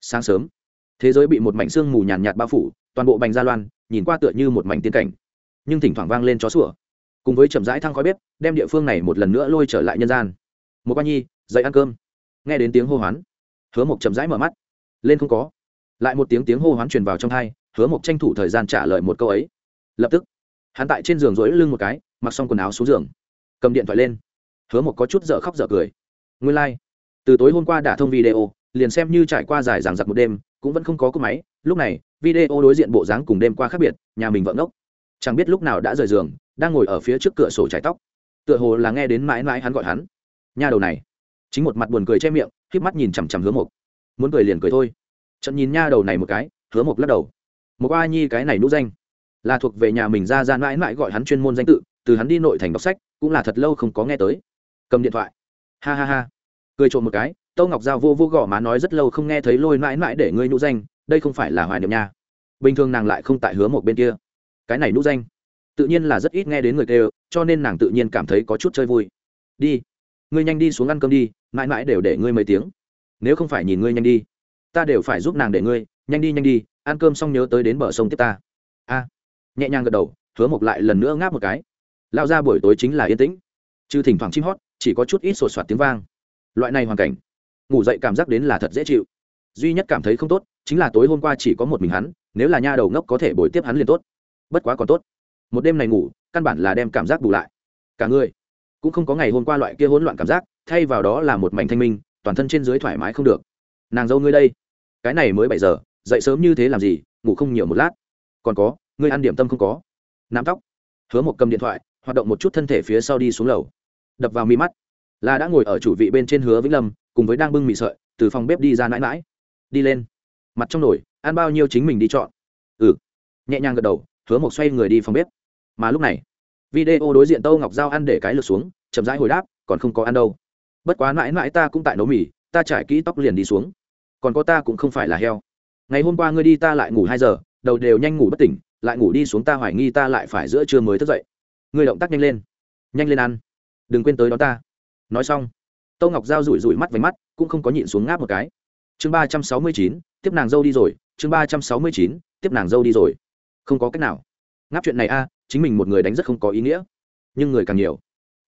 Sáng sớm, thế giới bị một mảnh sương mù nhàn nhạt bao phủ, toàn bộ bành gia loan, nhìn qua tựa như một mảnh tiên cảnh. Nhưng thỉnh thoảng vang lên chó sủa. Cùng với chậm rãi thăng khói bếp, đem địa phương này một lần nữa lôi trở lại nhân gian. Một ba nhi, dậy ăn cơm. Nghe đến tiếng hô hoán, hứa một chậm rãi mở mắt. Lên không có. Lại một tiếng tiếng hô hoán truyền vào trong hai, hứa mộc tranh thủ thời gian trả lời một câu ấy. Lập tức, hắn tại trên giường rỗi lưng một cái, mặc xong quần áo xuống giường cầm điện thoại lên. Hứa một có chút dở khóc dở cười. Nguyên lai、like. từ tối hôm qua đã thông video, liền xem như trải qua dài dằng dặc một đêm, cũng vẫn không có cỗ máy. Lúc này, video đối diện bộ dáng cùng đêm qua khác biệt, nhà mình vợ ngốc. Chẳng biết lúc nào đã rời giường, đang ngồi ở phía trước cửa sổ trái tóc. Tựa hồ là nghe đến mãi mãi hắn gọi hắn. Nhà đầu này. Chính một mặt buồn cười che miệng k mắt nhìn chằm chằm hứa mộc. Muốn cười liền cười thôi. Trận nhìn nha đầu này một cái, hứa mộc lắc đầu. Một a nhi cái này nũ danh, là thuộc về nhà mình ra ra mãi mãi gọi hắn chuyên môn danh tự, từ hắn đi nội thành đọc sách cũng là thật lâu không có nghe tới. Cầm điện thoại. Ha ha ha. Cười trộm một cái, tâu ngọc giao vô vô gõ má nói rất lâu không nghe thấy lôi mãi mãi để ngươi nhũ danh, đây không phải là hoài niệm nha. Bình thường nàng lại không tại hứa một bên kia. Cái này nhũ danh, tự nhiên là rất ít nghe đến người kêu, cho nên nàng tự nhiên cảm thấy có chút chơi vui. Đi, ngươi nhanh đi xuống ăn cơm đi, mãi mãi đều để ngươi mấy tiếng. Nếu không phải nhìn ngươi nhanh đi, ta đều phải giúp nàng để ngươi, nhanh đi nhanh đi, ăn cơm xong nhớ tới đến bờ sông tiếp ta. A. Nhẹ nhàng gật đầu, hứa mộc lại lần nữa ngáp một cái lao ra buổi tối chính là yên tĩnh. Chứ thỉnh thoảng chim hót, chỉ có chút ít sột soạt tiếng vang. Loại này hoàn cảnh, ngủ dậy cảm giác đến là thật dễ chịu. Duy nhất cảm thấy không tốt, chính là tối hôm qua chỉ có một mình hắn, nếu là nha đầu ngốc có thể bồi tiếp hắn liền tốt. Bất quá còn tốt. Một đêm này ngủ, căn bản là đem cảm giác bù lại. Cả người, cũng không có ngày hôm qua loại kia hỗn loạn cảm giác, thay vào đó là một mảnh thanh minh, toàn thân trên dưới thoải mái không được. Nàng dâu ngươi đây, cái này mới bảy giờ, dậy sớm như thế làm gì, ngủ không nhiều một lát. Còn có, ngươi ăn điểm tâm không có. Nắm tóc, hứa một cầm điện thoại hoạt động một chút thân thể phía sau đi xuống lầu. Đập vào mi mắt. Là đã ngồi ở chủ vị bên trên hứa vĩnh lâm, cùng với đang bưng mì sợi, từ phòng bếp đi ra mãi mãi đi lên. Mặt trong nồi, ăn bao nhiêu chính mình đi chọn. Ừ. Nhẹ nhàng gật đầu, hứa một xoay người đi phòng bếp. Mà lúc này, video đối diện tâu ngọc giao ăn để cái lượt xuống, chậm rãi hồi đáp, còn không có ăn đâu. Bất quá mãi mãi ta cũng tại nấu mì, ta trải kỹ tóc liền đi xuống. Còn có ta cũng không phải là heo. Ngày hôm qua ngươi đi ta lại ngủ hai giờ, đầu đều nhanh ngủ bất tỉnh, lại ngủ đi xuống ta hoài nghi ta lại phải giữa trưa mới thức dậy. Người động tác nhanh lên nhanh lên ăn, đừng quên tới đó ta. Nói xong tâu ngọc giao rủi rủi mắt váy mắt, cũng không có nhịn xuống ngáp một cái. Chương ba trăm sáu mươi chín, tiếp nàng dâu đi rồi, chương ba trăm sáu mươi chín, tiếp nàng dâu đi rồi. Không có cách nào. Ngáp chuyện này a, chính mình một người đánh rất không có ý nghĩa. Nhưng người càng nhiều,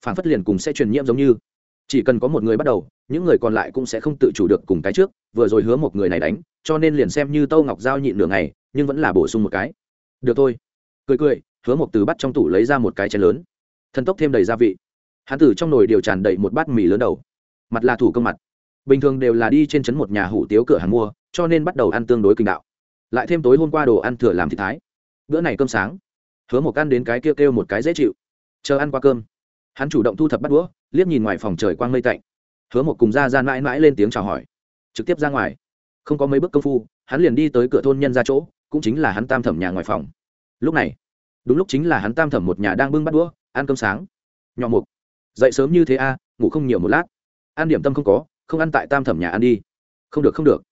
phản phất liền cùng sẽ truyền nhiễm giống như. Chỉ cần có một người bắt đầu, những người còn lại cũng sẽ không tự chủ được cùng cái trước, vừa rồi hứa một người này đánh, cho nên liền xem như tâu ngọc giao nhịn nửa ngày, nhưng vẫn là bổ sung một cái. Được thôi. Cười cười hứa một từ bắt trong tủ lấy ra một cái chén lớn. Thần tốc thêm đầy gia vị. Hắn tử trong nồi điều tràn đầy một bát mì lớn đầu. Mặt là thủ công mặt. Bình thường đều là đi trên trấn một nhà hủ tiếu cửa hàng mua, cho nên bắt đầu ăn tương đối kinh đạo. Lại thêm tối hôm qua đồ ăn thừa làm thịt thái. Bữa này cơm sáng. Hứa một ăn đến cái kêu kêu một cái dễ chịu. Chờ ăn qua cơm. Hắn chủ động thu thập bắt đũa, liếc nhìn ngoài phòng trời quang mây tạnh. Hứa một cùng ra ra mãi mãi lên tiếng chào hỏi. Trực tiếp ra ngoài. Không có mấy bước công phu, hắn liền đi tới cửa thôn nhân ra chỗ, cũng chính là hắn tam thẩm nhà ngoài phòng. Lúc này đúng lúc chính là hắn tam thẩm một nhà đang bưng bắt đũa, ăn cơm sáng. Nhỏ mục, dậy sớm như thế a ngủ không nhiều một lát. Ăn điểm tâm không có, không ăn tại tam thẩm nhà ăn đi. Không được không được.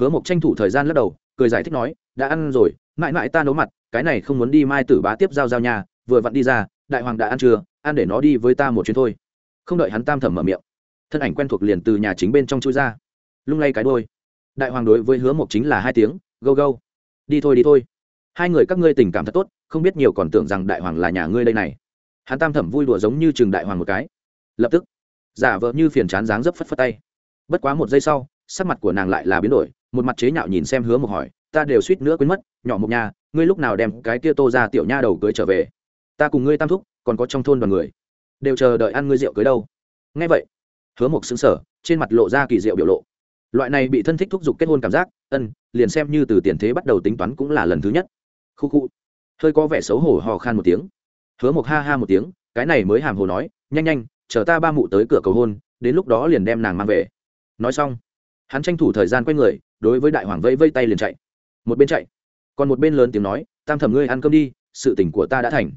Hứa mộc tranh thủ thời gian lắc đầu, cười giải thích nói, đã ăn rồi, mãi mãi ta nấu mặt, cái này không muốn đi mai tử bá tiếp giao giao nhà, vừa vặn đi ra, đại hoàng đã ăn chưa, ăn để nó đi với ta một chuyến thôi. Không đợi hắn tam thẩm mở miệng, thân ảnh quen thuộc liền từ nhà chính bên trong chui ra. Lung lay cái đôi đại hoàng đối với hứa mộc chính là hai tiếng, gâu gâu, đi thôi đi thôi. Hai người các ngươi tình cảm thật tốt không biết nhiều còn tưởng rằng đại hoàng là nhà ngươi đây này. Hắn tam thẩm vui đùa giống như trường đại hoàng một cái. Lập tức, giả vợ như phiền chán dáng dấp phất phất tay. Bất quá một giây sau, sắc mặt của nàng lại là biến đổi, một mặt chế nhạo nhìn xem hứa một hỏi, ta đều suýt nữa quên mất, nhỏ một nhà ngươi lúc nào đem cái kia tô ra tiểu nha đầu cưới trở về? Ta cùng ngươi tam thúc, còn có trong thôn đoàn người, đều chờ đợi ăn ngươi rượu cưới đâu. Nghe vậy, hứa một xứng sở trên mặt lộ ra kỳ diệu biểu lộ. Loại này bị thân thích thúc giục kết hôn cảm giác, ân, liền xem như từ tiền thế bắt đầu tính toán cũng là lần thứ nhất. Khu khu hơi có vẻ xấu hổ hò khan một tiếng. Hứa một ha ha một tiếng, cái này mới hàm hồ nói, nhanh nhanh, chờ ta ba mụ tới cửa cầu hôn, đến lúc đó liền đem nàng mang về. Nói xong, hắn tranh thủ thời gian quay người, đối với đại hoàng vây vây tay liền chạy. Một bên chạy, còn một bên lớn tiếng nói, tam thẩm ngươi ăn cơm đi, sự tỉnh của ta đã thành.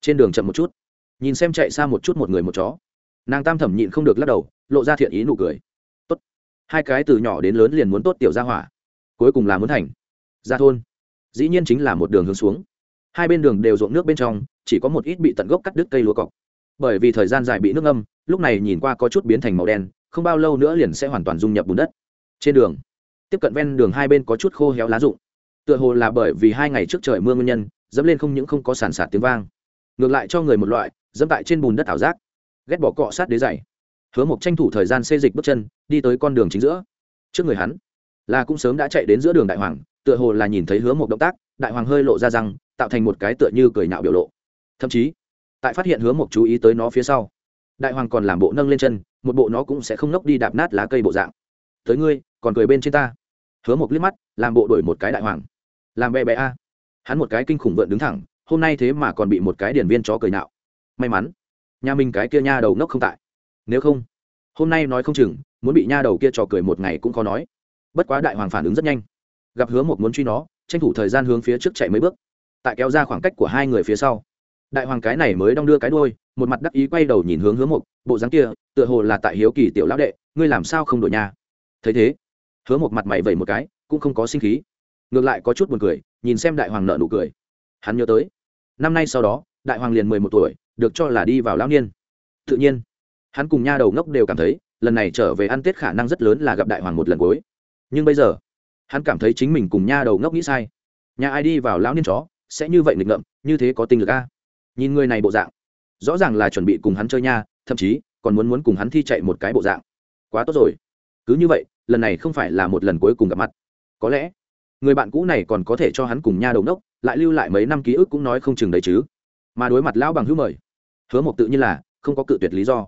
Trên đường chậm một chút, nhìn xem chạy xa một chút một người một chó. Nàng tam thẩm nhịn không được lắc đầu, lộ ra thiện ý nụ cười. Tốt, hai cái từ nhỏ đến lớn liền muốn tốt tiểu ra hỏa, cuối cùng là muốn thành, ra thôn. Dĩ nhiên chính là một đường hướng xuống hai bên đường đều ruộng nước bên trong, chỉ có một ít bị tận gốc cắt đứt cây lúa cọc. Bởi vì thời gian dài bị nước ngâm, lúc này nhìn qua có chút biến thành màu đen, không bao lâu nữa liền sẽ hoàn toàn dung nhập bùn đất. Trên đường, tiếp cận ven đường hai bên có chút khô héo lá rụng. Tựa hồ là bởi vì hai ngày trước trời mưa nguyên nhân, dẫm lên không những không có sàn sạt tiếng vang, ngược lại cho người một loại, dẫm tại trên bùn đất ảo giác. Ghét bỏ cọ sát đế dày hứa mộc tranh thủ thời gian xê dịch bước chân, đi tới con đường chính giữa. Trước người hắn, là cũng sớm đã chạy đến giữa đường đại hoàng, tựa hồ là nhìn thấy hứa một động tác, đại hoàng hơi lộ ra rằng tạo thành một cái tựa như cười nhạo biểu lộ. Thậm chí, tại phát hiện hứa một chú ý tới nó phía sau, đại hoàng còn làm bộ nâng lên chân, một bộ nó cũng sẽ không nốc đi đạp nát lá cây bộ dạng. Tới ngươi, còn cười bên trên ta. Hứa một liếc mắt, làm bộ đổi một cái đại hoàng. Làm bé bé a. Hắn một cái kinh khủng vợn đứng thẳng, hôm nay thế mà còn bị một cái điển viên chó cười nạo may mắn, nhà mình cái kia nha đầu ngốc không tại. Nếu không, hôm nay nói không chừng, muốn bị nha đầu kia trò cười một ngày cũng khó nói. Bất quá đại hoàng phản ứng rất nhanh. Gặp hứa một muốn truy nó, tranh thủ thời gian hướng phía trước chạy mấy bước tại kéo ra khoảng cách của hai người phía sau. Đại hoàng cái này mới đong đưa cái đôi một mặt đắc ý quay đầu nhìn hướng hứa một bộ dáng kia, tựa hồ là tại hiếu kỳ tiểu lão đệ, ngươi làm sao không đổi nhà? Thấy thế, hứa một mặt mày vẩy một cái, cũng không có sinh khí. Ngược lại có chút buồn cười, nhìn xem đại hoàng nợ nụ cười. Hắn nhớ tới, năm nay sau đó, đại hoàng liền mười một tuổi, được cho là đi vào lão niên. Tự nhiên, hắn cùng nha đầu ngốc đều cảm thấy, lần này trở về ăn tết khả năng rất lớn là gặp đại hoàng một lần cuối. Nhưng bây giờ, hắn cảm thấy chính mình cùng nha đầu ngốc nghĩ sai. Nhà ai đi vào lão niên chó? Sẽ như vậy nghịch ngợm, như thế có tinh lực a. Nhìn người này bộ dạng, rõ ràng là chuẩn bị cùng hắn chơi nha, thậm chí còn muốn muốn cùng hắn thi chạy một cái bộ dạng. Quá tốt rồi. Cứ như vậy, lần này không phải là một lần cuối cùng gặp mặt. Có lẽ, người bạn cũ này còn có thể cho hắn cùng nha đầu đốc, lại lưu lại mấy năm ký ức cũng nói không chừng đấy chứ. Mà đối mặt lão bằng hữu mời, hứa mộc tự nhiên là không có cự tuyệt lý do.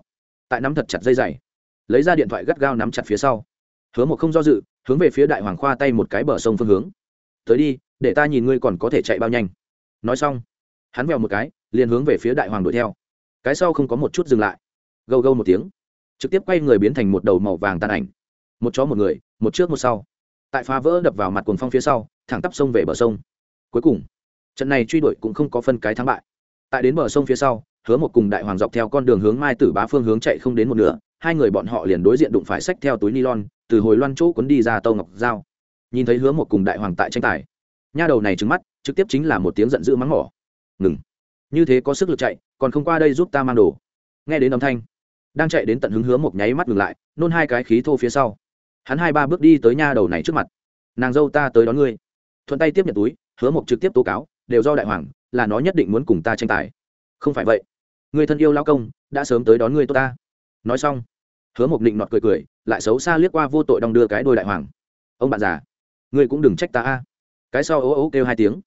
Tại nắm thật chặt dây dày, lấy ra điện thoại gắt gao nắm chặt phía sau. Hứa mộc không do dự, hướng về phía đại hoàng khoa tay một cái bờ sông phương hướng. Tới đi để ta nhìn ngươi còn có thể chạy bao nhanh. Nói xong hắn vèo một cái liền hướng về phía đại hoàng đuổi theo. Cái sau không có một chút dừng lại. Gâu gâu một tiếng trực tiếp quay người biến thành một đầu màu vàng tàn ảnh. Một chó một người một trước một sau. Tại phá vỡ đập vào mặt cuồng phong phía sau thẳng tắp sông về bờ sông. Cuối cùng trận này truy đuổi cũng không có phân cái thắng bại. Tại đến bờ sông phía sau hứa một cùng đại hoàng dọc theo con đường hướng mai tử bá phương hướng chạy không đến một nửa hai người bọn họ liền đối diện đụng phải sách theo túi ni-lon, từ hồi loan chỗ cuốn đi ra tâu ngọc dao nhìn thấy hứa một cùng đại hoàng tại tranh tài nha đầu này trứng mắt, trực tiếp chính là một tiếng giận dữ mắng mỏ. Ngừng. Như thế có sức lực chạy, còn không qua đây giúp ta mang đồ. Nghe đến âm thanh, đang chạy đến tận hứng hứa một nháy mắt ngừng lại, nôn hai cái khí thô phía sau. Hắn hai ba bước đi tới nha đầu này trước mặt. Nàng dâu ta tới đón ngươi. Thuận tay tiếp nhận túi, hứa một trực tiếp tố cáo, đều do đại hoàng, là nó nhất định muốn cùng ta tranh tài. Không phải vậy. Người thân yêu lao công, đã sớm tới đón ngươi tôi ta. Nói xong, hứa một định nọt cười cười, lại xấu xa liếc qua vô tội đong đưa cái đôi đại hoàng. Ông bạn già, ngươi cũng đừng trách ta a cái sau ố ố kêu hai tiếng.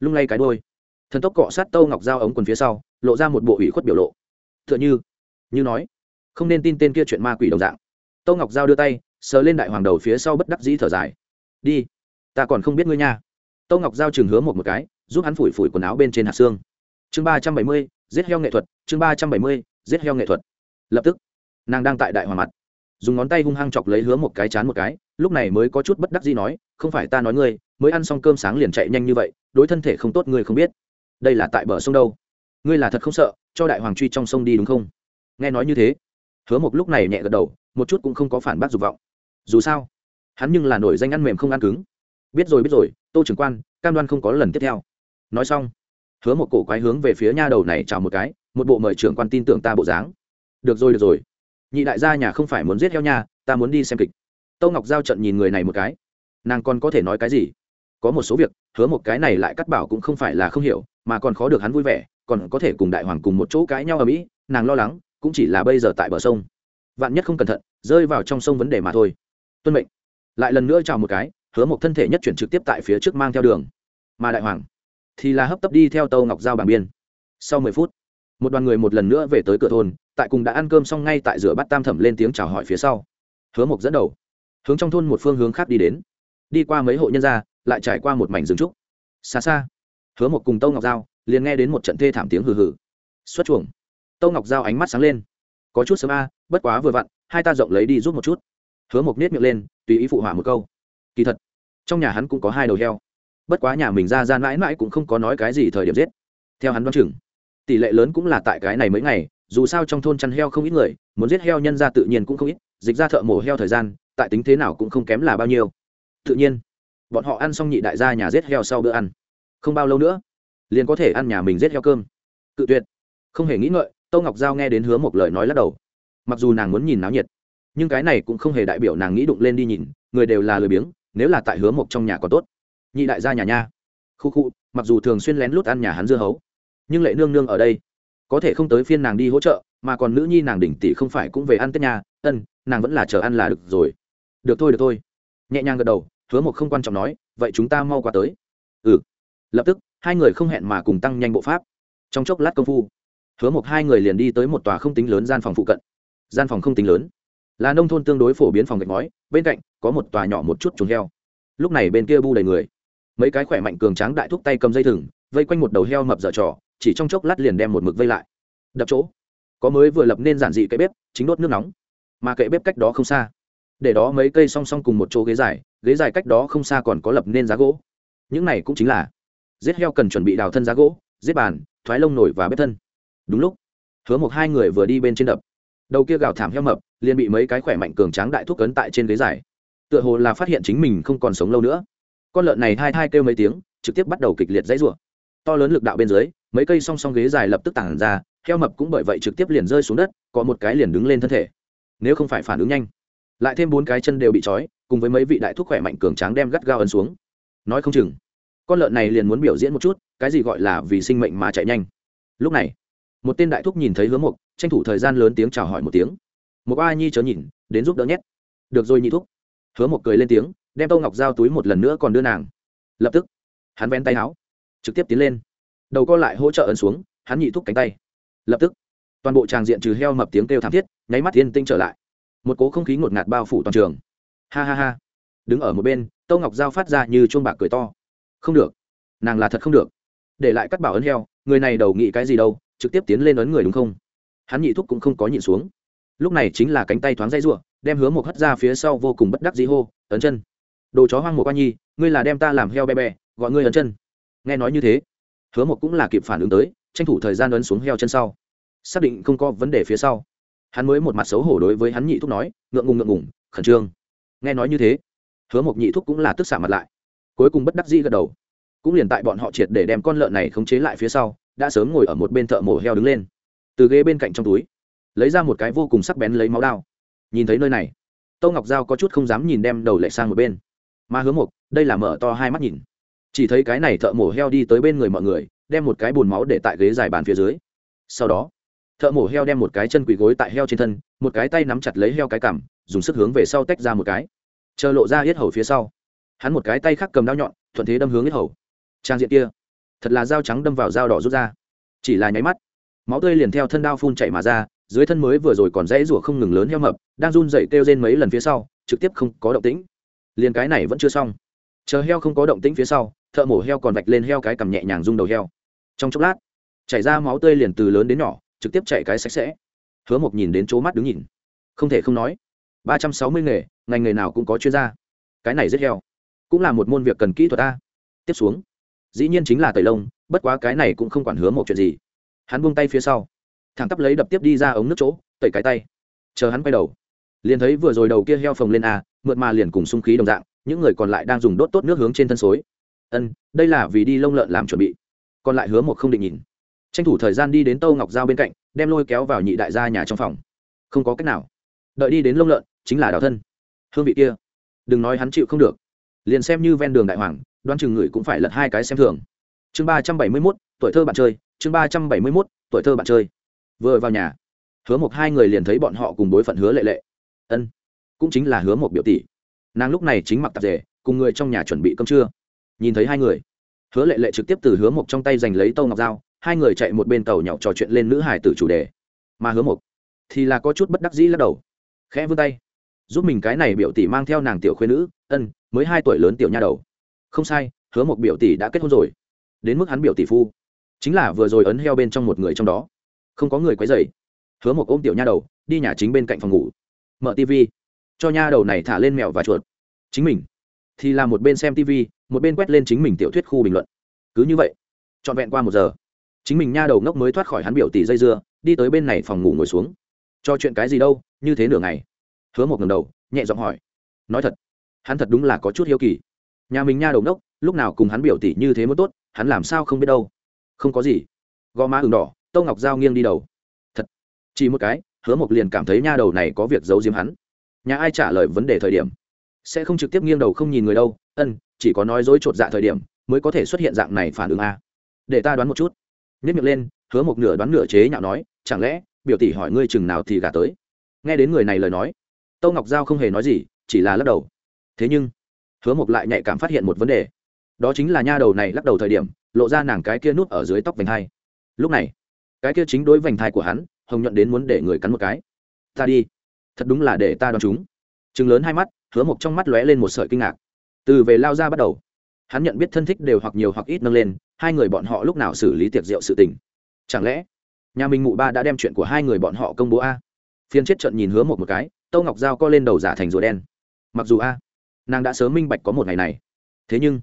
Lung lay cái đôi thần tốc cọ sát tâu ngọc dao ống quần phía sau, lộ ra một bộ ủy khuất biểu lộ. T h ư ợ n h ư như nói, không nên tin tên kia chuyện ma quỷ đồng dạng. Tâu ngọc dao đưa tay, sờ lên đại hoàng đầu phía sau bất đắc dĩ thở dài. Đi, ta còn không biết ngươi nha. Tâu ngọc giao chừng hứa một một cái, giúp hắn phủi phủi quần áo bên trên hạt xương. Chương ba trăm bảy mươi, giết heo nghệ thuật, chương ba trăm bảy mươi, giết heo nghệ thuật. Lập tức, nàng đang tại đại hoàng mặt dùng ngón tay hung hăng chọc lấy hứa một cái chán một cái, lúc này mới có chút bất đắc dĩ nói, không phải ta nói ngươi, mới ăn xong cơm sáng liền chạy nhanh như vậy, đối thân thể không tốt ngươi không biết. Đây là tại bờ sông đâu? Ngươi là thật không sợ, cho đại hoàng truy trong sông đi đúng không? Nghe nói như thế, hứa một lúc này nhẹ gật đầu, một chút cũng không có phản bác dục vọng. Dù sao, hắn nhưng là nổi danh ăn mềm không ăn cứng. Biết rồi biết rồi, tô trưởng quan, cam đoan không có lần tiếp theo. Nói xong, hứa một cổ quái hướng về phía nha đầu này chào một cái, một bộ mời trưởng quan tin tưởng ta bộ dáng. Được rồi được rồi nhị đại gia nhà không phải muốn giết heo nha, ta muốn đi xem kịch. Tâu ngọc giao trận nhìn người này một cái. Nàng còn có thể nói cái gì? Có một số việc, hứa một cái này lại cắt bảo cũng không phải là không hiểu, mà còn khó được hắn vui vẻ, còn có thể cùng đại hoàng cùng một chỗ cãi nhau ở mỹ, nàng lo lắng, cũng chỉ là bây giờ tại bờ sông. Vạn nhất không cẩn thận, rơi vào trong sông vấn đề mà thôi. Tuân mệnh. Lại lần nữa chào một cái, hứa một thân thể nhất chuyển trực tiếp tại phía trước mang theo đường. Mà đại hoàng thì là hấp tấp đi theo tâu ngọc giao bảng biên. Sau mười phút, một đoàn người một lần nữa về tới cửa thôn tại cùng đã ăn cơm xong ngay tại rửa bát tam thẩm lên tiếng chào hỏi phía sau. Hứa mộc dẫn đầu, hướng trong thôn một phương hướng khác đi đến. Đi qua mấy hộ nhân gia, lại trải qua một mảnh rừng trúc. Xa xa, hứa mộc cùng tâu ngọc giao liền nghe đến một trận thê thảm tiếng hừ hừ. Xuất chuồng, tâu ngọc giao ánh mắt sáng lên. Có chút sớm a, bất quá vừa vặn, hai ta rộng lấy đi giúp một chút. Hứa mộc nết miệng lên, tùy ý phụ hỏa một câu. Kỳ thật, trong nhà hắn cũng có hai đầu heo. Bất quá nhà mình ra ra mãi mãi cũng không có nói cái gì thời điểm giết. Theo hắn đoán chừng, tỷ lệ lớn cũng là tại cái này mấy ngày dù sao trong thôn chăn heo không ít người, muốn giết heo nhân ra tự nhiên cũng không ít, dịch ra thợ mổ heo thời gian, tại tính thế nào cũng không kém là bao nhiêu. Tự nhiên, bọn họ ăn xong nhị đại gia nhà giết heo sau bữa ăn. Không bao lâu nữa, liền có thể ăn nhà mình giết heo cơm. Cự tuyệt. Không hề nghĩ ngợi tâu ngọc giao nghe đến hứa một lời nói lắc đầu. Mặc dù nàng muốn nhìn náo nhiệt, nhưng cái này cũng không hề đại biểu nàng nghĩ đụng lên đi nhìn, người đều là lười biếng, nếu là tại hứa một trong nhà có tốt. Nhị đại gia nhà nha. Khu khu, mặc dù thường xuyên lén lút ăn nhà hắn dưa hấu, nhưng lệ nương nương ở đây có thể không tới phiên nàng đi hỗ trợ, mà còn nữ nhi nàng đỉnh tỷ không phải cũng về ăn tết nhà, ân, nàng vẫn là chờ ăn là được rồi. Được thôi được thôi. Nhẹ nhàng gật đầu, hứa một không quan trọng nói, vậy chúng ta mau qua tới. Ừ. Lập tức, hai người không hẹn mà cùng tăng nhanh bộ pháp. Trong chốc lát công phu, hứa một hai người liền đi tới một tòa không tính lớn gian phòng phụ cận. Gian phòng không tính lớn. Là nông thôn tương đối phổ biến phòng gạch ngói, bên cạnh có một tòa nhỏ một chút chuồng heo. Lúc này bên kia bu đầy người. Mấy cái khỏe mạnh cường tráng đại thúc tay cầm dây thừng vây quanh một đầu heo mập dở trò, chỉ trong chốc lát liền đem một mực vây lại. Đập chỗ. Có mới vừa lập nên giản dị cái bếp, chính đốt nước nóng. Mà kệ bếp cách đó không xa. Để đó mấy cây song song cùng một chỗ ghế dài ghế dài cách đó không xa còn có lập nên giá gỗ. Những này cũng chính là giết heo cần chuẩn bị đào thân giá gỗ, giết bàn, thoái lông nổi và bếp thân. Đúng lúc, hứa một hai người vừa đi bên trên đập. Đầu kia gào thảm heo mập, liền bị mấy cái khỏe mạnh cường tráng đại thuốc cấn tại trên ghế dài. Tựa hồ là phát hiện chính mình không còn sống lâu nữa. Con lợn này hai thai kêu mấy tiếng, trực tiếp bắt đầu kịch liệt dãy rủa to lớn lực đạo bên dưới, mấy cây song song ghế dài lập tức tản ra, heo mập cũng bởi vậy trực tiếp liền rơi xuống đất, có một cái liền đứng lên thân thể. Nếu không phải phản ứng nhanh, lại thêm bốn cái chân đều bị trói, cùng với mấy vị đại thuốc khỏe mạnh cường tráng đem gắt gao ấn xuống. Nói không chừng, con lợn này liền muốn biểu diễn một chút, cái gì gọi là vì sinh mệnh mà chạy nhanh. Lúc này, một tên đại thúc nhìn thấy hướng mục, tranh thủ thời gian lớn tiếng chào hỏi một tiếng. Một a nhi chớ nhìn, đến giúp đỡ nhét. Được rồi nhị thúc. Hứa một cười lên tiếng, đem tô ngọc giao túi một lần nữa còn đưa nàng. Lập tức, hắn vén tay áo trực tiếp tiến lên. Đầu co lại hỗ trợ ấn xuống, hắn nhị thúc cánh tay. Lập tức, toàn bộ tràng diện trừ heo mập tiếng kêu thảm thiết, nháy mắt yên tinh trở lại. Một cố không khí ngột ngạt bao phủ toàn trường. Ha ha ha. Đứng ở một bên, tô ngọc giao phát ra như chuông bạc cười to. Không được. Nàng là thật không được. Để lại cắt bảo ấn heo, người này đầu nghĩ cái gì đâu, trực tiếp tiến lên ấn người đúng không? Hắn nhị thúc cũng không có nhịn xuống. Lúc này chính là cánh tay thoáng dây r u ộ đem hứa một hất ra phía sau vô cùng bất đắc dĩ hô, ấn chân. Đồ chó hoang một qua nhi, ngươi là đem ta làm heo be be gọi ngươi ấn chân nghe nói như thế, hứa một cũng là kịp phản ứng tới, tranh thủ thời gian ấn xuống heo chân sau. Xác định không có vấn đề phía sau, hắn mới một mặt xấu hổ đối với hắn nhị thúc nói, ngượng ngùng ngượng ngùng, khẩn trương. Nghe nói như thế, hứa một nhị thúc cũng là tức xả mặt lại, cuối cùng bất đắc dĩ gật đầu. Cũng liền tại bọn họ triệt để đem con lợn này khống chế lại phía sau, đã sớm ngồi ở một bên thợ mổ heo đứng lên. Từ ghế bên cạnh trong túi, lấy ra một cái vô cùng sắc bén lấy máu đao. Nhìn thấy nơi này, tô ngọc giao có chút không dám nhìn đem đầu lệ sang một bên. Mà Hứa một đây là mở to hai mắt nhìn chỉ thấy cái này thợ mổ heo đi tới bên người mọi người, đem một cái bùn máu để tại ghế dài bàn phía dưới. Sau đó, thợ mổ heo đem một cái chân quỳ gối tại heo trên thân, một cái tay nắm chặt lấy heo cái cằm, dùng sức hướng về sau tách ra một cái. Chờ lộ ra yết hầu phía sau, hắn một cái tay khác cầm đao nhọn, thuận thế đâm hướng yết hầu. Trang diện kia, thật là dao trắng đâm vào dao đỏ rút ra. Chỉ là nháy mắt, máu tươi liền theo thân đao phun chảy mà ra, dưới thân mới vừa rồi còn dãy rủa không ngừng lớn heo mập, đang run dậy kêu lên mấy lần phía sau, trực tiếp không có động tĩnh. Liền cái này vẫn chưa xong. Chờ heo không có động tĩnh phía sau thợ mổ heo còn vạch lên heo cái cầm nhẹ nhàng rung đầu heo. Trong chốc lát, chảy ra máu tươi liền từ lớn đến nhỏ, trực tiếp chạy cái sạch sẽ. Hứa một nhìn đến chỗ mắt đứng nhìn. Không thể không nói, ba trăm sáu mươi nghề, ngành nghề nào cũng có chuyên gia. Cái này rất heo, cũng là một môn việc cần kỹ thuật ta. Tiếp xuống, dĩ nhiên chính là tẩy lông, bất quá cái này cũng không quản hứa một chuyện gì. Hắn buông tay phía sau, thẳng tắp lấy đập tiếp đi ra ống nước chỗ, tẩy cái tay. Chờ hắn quay đầu, liền thấy vừa rồi đầu kia heo phồng lên à mượt mà liền cùng sung khí đồng dạng, những người còn lại đang dùng đốt tốt nước hướng trên thân suối ân, đây là vì đi lông lợn làm chuẩn bị. Còn lại hứa một không định nhìn. Tranh thủ thời gian đi đến tâu ngọc giao bên cạnh, đem lôi kéo vào nhị đại gia nhà trong phòng. Không có cách nào. Đợi đi đến lông lợn, chính là đào thân. Hương vị kia. Đừng nói hắn chịu không được. Liền xem như ven đường đại hoàng đoan chừng người cũng phải lật hai cái xem thường. Chương ba trăm bảy mươi mốt, tuổi thơ bạn chơi. Chương ba trăm bảy mươi mốt, tuổi thơ bạn chơi. Vừa vào nhà, hứa một hai người liền thấy bọn họ cùng bối phận hứa lệ lệ. Ân, cũng chính là hứa một biểu tỷ. Nàng lúc này chính mặc tạp rể cùng người trong nhà chuẩn bị cơm trưa nhìn thấy hai người. Hứa lệ lệ trực tiếp từ hứa mộc trong tay giành lấy tâu ngọc dao hai người chạy một bên tàu nhậu trò chuyện lên nữ hải tử chủ đề. Mà hứa mộc thì là có chút bất đắc dĩ lắc đầu, khẽ vươn tay, giúp mình cái này biểu tỷ mang theo nàng tiểu khuyên nữ, ân, mới hai tuổi lớn tiểu nha đầu. Không sai, hứa một biểu tỷ đã kết hôn rồi. Đến mức hắn biểu tỷ phu, chính là vừa rồi ấn heo bên trong một người trong đó. Không có người quấy dày hứa một ôm tiểu nha đầu, đi nhà chính bên cạnh phòng ngủ, mở tv cho nha đầu này thả lên mèo và chuột. Chính mình thì là một bên xem tv một bên quét lên chính mình tiểu thuyết khu bình luận. Cứ như vậy, trọn vẹn qua một giờ, chính mình nha đầu ngốc mới thoát khỏi hắn biểu tỷ dây dưa, đi tới bên này phòng ngủ ngồi xuống. Cho chuyện cái gì đâu, như thế nửa ngày. Hứa một ngầm đầu, nhẹ giọng hỏi. Nói thật, hắn thật đúng là có chút hiếu kỳ. Nhà mình nha đầu ngốc, lúc nào cùng hắn biểu tỷ như thế mới tốt, hắn làm sao không biết đâu. Không có gì. Gò má ừng đỏ, tâu ngọc dao nghiêng đi đầu. Thật, chỉ một cái, hứa một liền cảm thấy nha đầu này có việc giấu diếm hắn. Nhà ai trả lời vấn đề thời điểm? Sẽ không trực tiếp nghiêng đầu không nhìn người đâu. Ân, chỉ có nói dối chột dạ thời điểm mới có thể xuất hiện dạng này phản ứng a. Để ta đoán một chút. Nhất miệng lên, hứa một nửa đoán nửa chế nhạo nói, chẳng lẽ, biểu tỷ hỏi ngươi chừng nào thì gả tới? Nghe đến người này lời nói, tâu ngọc giao không hề nói gì, chỉ là lắc đầu. Thế nhưng, hứa mộc lại nhạy cảm phát hiện một vấn đề. Đó chính là nha đầu này lắc đầu thời điểm, lộ ra nàng cái kia nút ở dưới tóc vành thai. Lúc này, cái kia chính đối vành thai của hắn, hồng nhuận đến muốn để người cắn một cái. Ta đi. Thật đúng là để ta đón chúng. Chừng lớn hai mắt hứa mộc trong mắt lóe lên một sợi kinh ngạc. Từ về lao ra bắt đầu, hắn nhận biết thân thích đều hoặc nhiều hoặc ít nâng lên, hai người bọn họ lúc nào xử lý tiệc rượu sự tình. Chẳng lẽ, nhà mình mụ ba đã đem chuyện của hai người bọn họ công bố a? Phiên chết trận nhìn hứa một một cái, tâu ngọc giao co lên đầu giả thành rùa đen. Mặc dù a, nàng đã sớm minh bạch có một ngày này. Thế nhưng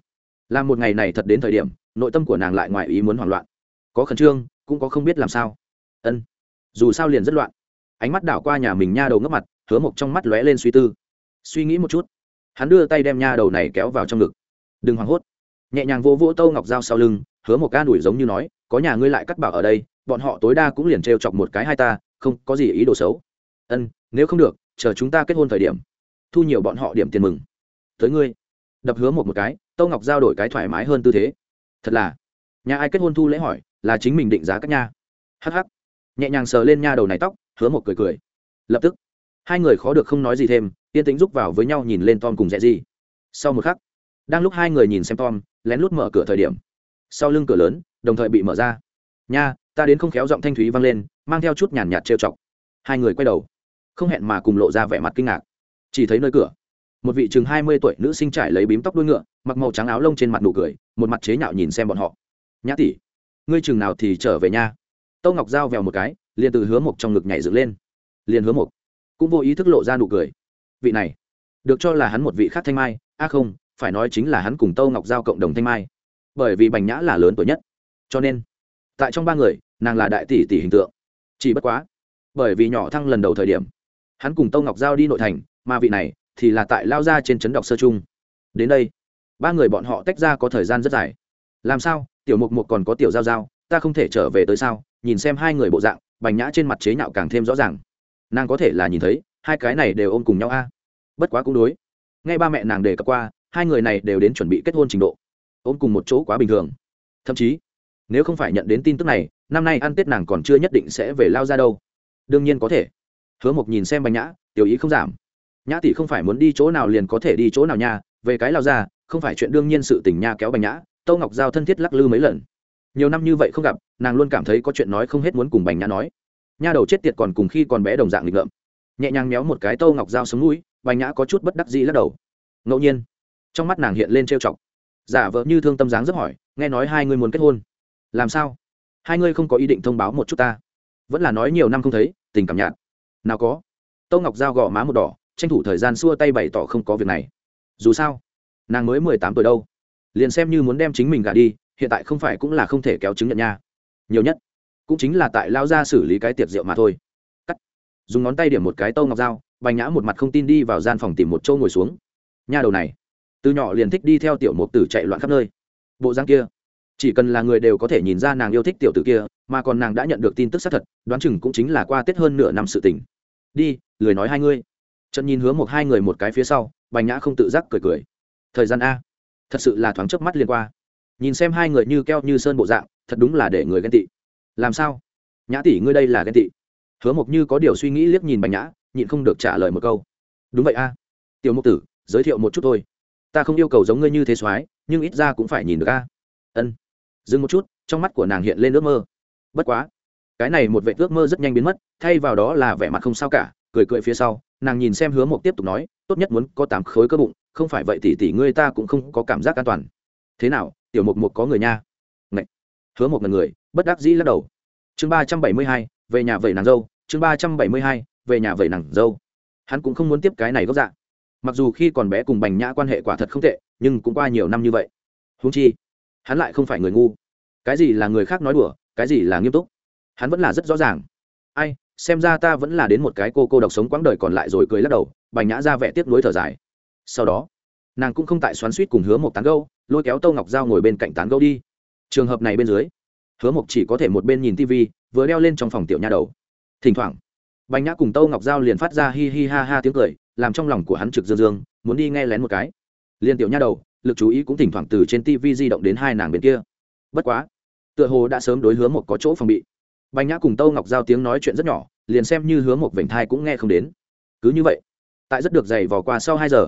làm một ngày này thật đến thời điểm, nội tâm của nàng lại ngoài ý muốn hoảng loạn. Có khẩn trương, cũng có không biết làm sao. Ân. Dù sao liền rất loạn. Ánh mắt đảo qua nhà mình nha đầu ngấp mặt, hứa mộc trong mắt lóe lên suy tư suy nghĩ một chút. Hắn đưa tay đem nha đầu này kéo vào trong ngực. Đừng hoảng hốt. Nhẹ nhàng vô vỗ tâu ngọc dao sau lưng, hứa một ca đuổi giống như nói, có nhà ngươi lại cắt bảo ở đây, bọn họ tối đa cũng liền trêu chọc một cái hai ta, không có gì ý đồ xấu. Ân, nếu không được, chờ chúng ta kết hôn thời điểm, thu nhiều bọn họ điểm tiền mừng. Tới ngươi. Đập hứa một một cái, tâu ngọc giao đổi cái thoải mái hơn tư thế. Thật là. Nhà ai kết hôn thu lễ hỏi, là chính mình định giá các nha. Hh nhẹ nhàng sờ lên nha đầu này tóc, hứa một cười cười. Lập tức hai người khó được không nói gì thêm, yên tĩnh rúc vào với nhau nhìn lên tom cùng rẽ gì sau một khắc, đang lúc hai người nhìn xem tom, lén lút mở cửa thời điểm. Sau lưng cửa lớn, đồng thời bị mở ra. Nha, ta đến không khéo giọng thanh thúy vang lên, mang theo chút nhàn nhạt trêu chọc. Hai người quay đầu, không hẹn mà cùng lộ ra vẻ mặt kinh ngạc. Chỉ thấy nơi cửa, một vị chừng hai mươi tuổi nữ sinh trải lấy bím tóc đuôi ngựa, mặc màu trắng áo lông trên mặt nụ cười, một mặt chế nhạo nhìn xem bọn họ. Nhã tỷ, ngươi chừng nào thì trở về nha? Tâu ngọc giao vèo một cái, liền từ hứa mộc trong ngực nhảy dựng lên. Liền hứa mộc cũng vô ý thức lộ ra nụ cười. Vị này, được cho là hắn một vị khác thanh mai. A không, phải nói chính là hắn cùng tâu ngọc giao cộng đồng thanh mai. Bởi vì bành nhã là lớn tuổi nhất. Cho nên, tại trong ba người, nàng là đại tỷ tỷ hình tượng. Chỉ bất quá, bởi vì nhỏ thăng lần đầu thời điểm, hắn cùng tâu ngọc giao đi nội thành, mà vị này thì là tại lao ra trên trấn đọc sơ chung đến đây, ba người bọn họ tách ra có thời gian rất dài. Làm sao, tiểu mục mục còn có tiểu giao giao, ta không thể trở về tới sao? Nhìn xem hai người bộ dạng, bành nhã trên mặt chế nhạo càng thêm rõ ràng nàng có thể là nhìn thấy, hai cái này đều ôm cùng nhau a. Bất quá cũng đối. Ngay ba mẹ nàng đề cập qua, hai người này đều đến chuẩn bị kết hôn trình độ. Ôm cùng một chỗ quá bình thường. Thậm chí, nếu không phải nhận đến tin tức này, năm nay ăn tết nàng còn chưa nhất định sẽ về lao ra đâu. Đương nhiên có thể. Hứa mộc nhìn xem bành nhã, tiểu ý không giảm. Nhã tỷ không phải muốn đi chỗ nào liền có thể đi chỗ nào nha, về cái lao ra, không phải chuyện đương nhiên sự tình nha kéo bành nhã, tâu ngọc giao thân thiết lắc lư mấy lần. Nhiều năm như vậy không gặp, nàng luôn cảm thấy có chuyện nói không hết muốn cùng bành nhã nói nha đầu chết tiệt còn cùng khi còn bé đồng dạng nghịch ngợm. Nhẹ nhàng méo một cái tâu ngọc dao sống mũi bành nhã có chút bất đắc dĩ lắc đầu. Ngẫu nhiên, trong mắt nàng hiện lên trêu chọc. Giả vợ như thương tâm dáng rất hỏi, nghe nói hai người muốn kết hôn? Làm sao? Hai ngươi không có ý định thông báo một chút ta? Vẫn là nói nhiều năm không thấy, tình cảm nhạt. Nào có. Tâu ngọc dao gõ má một đỏ, tranh thủ thời gian xua tay bày tỏ không có việc này. Dù sao, nàng mới mười tám tuổi đâu. Liền xem như muốn đem chính mình gả đi, hiện tại không phải cũng là không thể kéo chứng nhận nha. Nhiều nhất cũng chính là tại lao ra xử lý cái tiệc rượu mà thôi. Cắt. Dùng ngón tay điểm một cái tâu ngọc dao, bành nhã một mặt không tin đi vào gian phòng tìm một châu ngồi xuống. Nha đầu này, từ nhỏ liền thích đi theo tiểu mục tử chạy loạn khắp nơi. Bộ giang kia, chỉ cần là người đều có thể nhìn ra nàng yêu thích tiểu tử kia, mà còn nàng đã nhận được tin tức xác thật, đoán chừng cũng chính là qua tết hơn nửa năm sự tình. Đi, lười nói hai ngươi. Trận nhìn hướng một hai người một cái phía sau, bành nhã không tự giác cười cười. Thời gian a. Thật sự là thoáng chớp mắt liên qua. Nhìn xem hai người như keo như sơn bộ dạng, thật đúng là để người ghen tị làm sao? Nhã tỷ ngươi đây là ghen tị. Hứa mộc như có điều suy nghĩ liếc nhìn bạch nhã, nhịn không được trả lời một câu. Đúng vậy a. Tiểu mục tử, giới thiệu một chút thôi. Ta không yêu cầu giống ngươi như thế soái, nhưng ít ra cũng phải nhìn được a. Ân. Dừng một chút, trong mắt của nàng hiện lên ước mơ. Bất quá, cái này một vệ ước mơ rất nhanh biến mất, thay vào đó là vẻ mặt không sao cả, cười cười phía sau, nàng nhìn xem hứa mộc tiếp tục nói, tốt nhất muốn có tám khối cơ bụng, không phải vậy tỷ tỷ ngươi ta cũng không có cảm giác an toàn. Thế nào, tiểu mục mục có người nha? Hứa một ngần người, bất đắc dĩ lắc đầu. Chương ba trăm bảy mươi hai, về nhà vẩy nàng dâu. Chương ba trăm bảy mươi hai, về nhà vẩy nàng dâu. Hắn cũng không muốn tiếp cái này gốc dạ. Mặc dù khi còn bé cùng bành nhã quan hệ quả thật không tệ, nhưng cũng qua nhiều năm như vậy. Húng chi, hắn lại không phải người ngu. Cái gì là người khác nói đùa, cái gì là nghiêm túc, hắn vẫn là rất rõ ràng. Ai, xem ra ta vẫn là đến một cái cô cô độc sống quãng đời còn lại rồi cười lắc đầu, bành nhã ra vẻ tiếc nuối thở dài. Sau đó, nàng cũng không tại xoắn suýt cùng hứa một tán gâu, lôi kéo tâu ngọc g ngồi bên cạnh tán gâu đi trường hợp này bên dưới, hứa mộc chỉ có thể một bên nhìn tv vừa đeo lên trong phòng tiểu nha đầu. Thỉnh thoảng bánh nhã cùng tâu ngọc g liền phát ra hi hi ha ha tiếng cười, làm trong lòng của hắn trực dương dương, muốn đi nghe lén một cái. Liên tiểu nha đầu, lực chú ý cũng thỉnh thoảng từ trên tv di động đến hai nàng bên kia. Bất quá, tựa hồ đã sớm đối hứa một có chỗ phòng bị. Bánh nhã cùng tâu ngọc giao tiếng nói chuyện rất nhỏ, liền xem như hứa một vểnh thai cũng nghe không đến. Cứ như vậy, tại rất được dày vò qua sau hai giờ,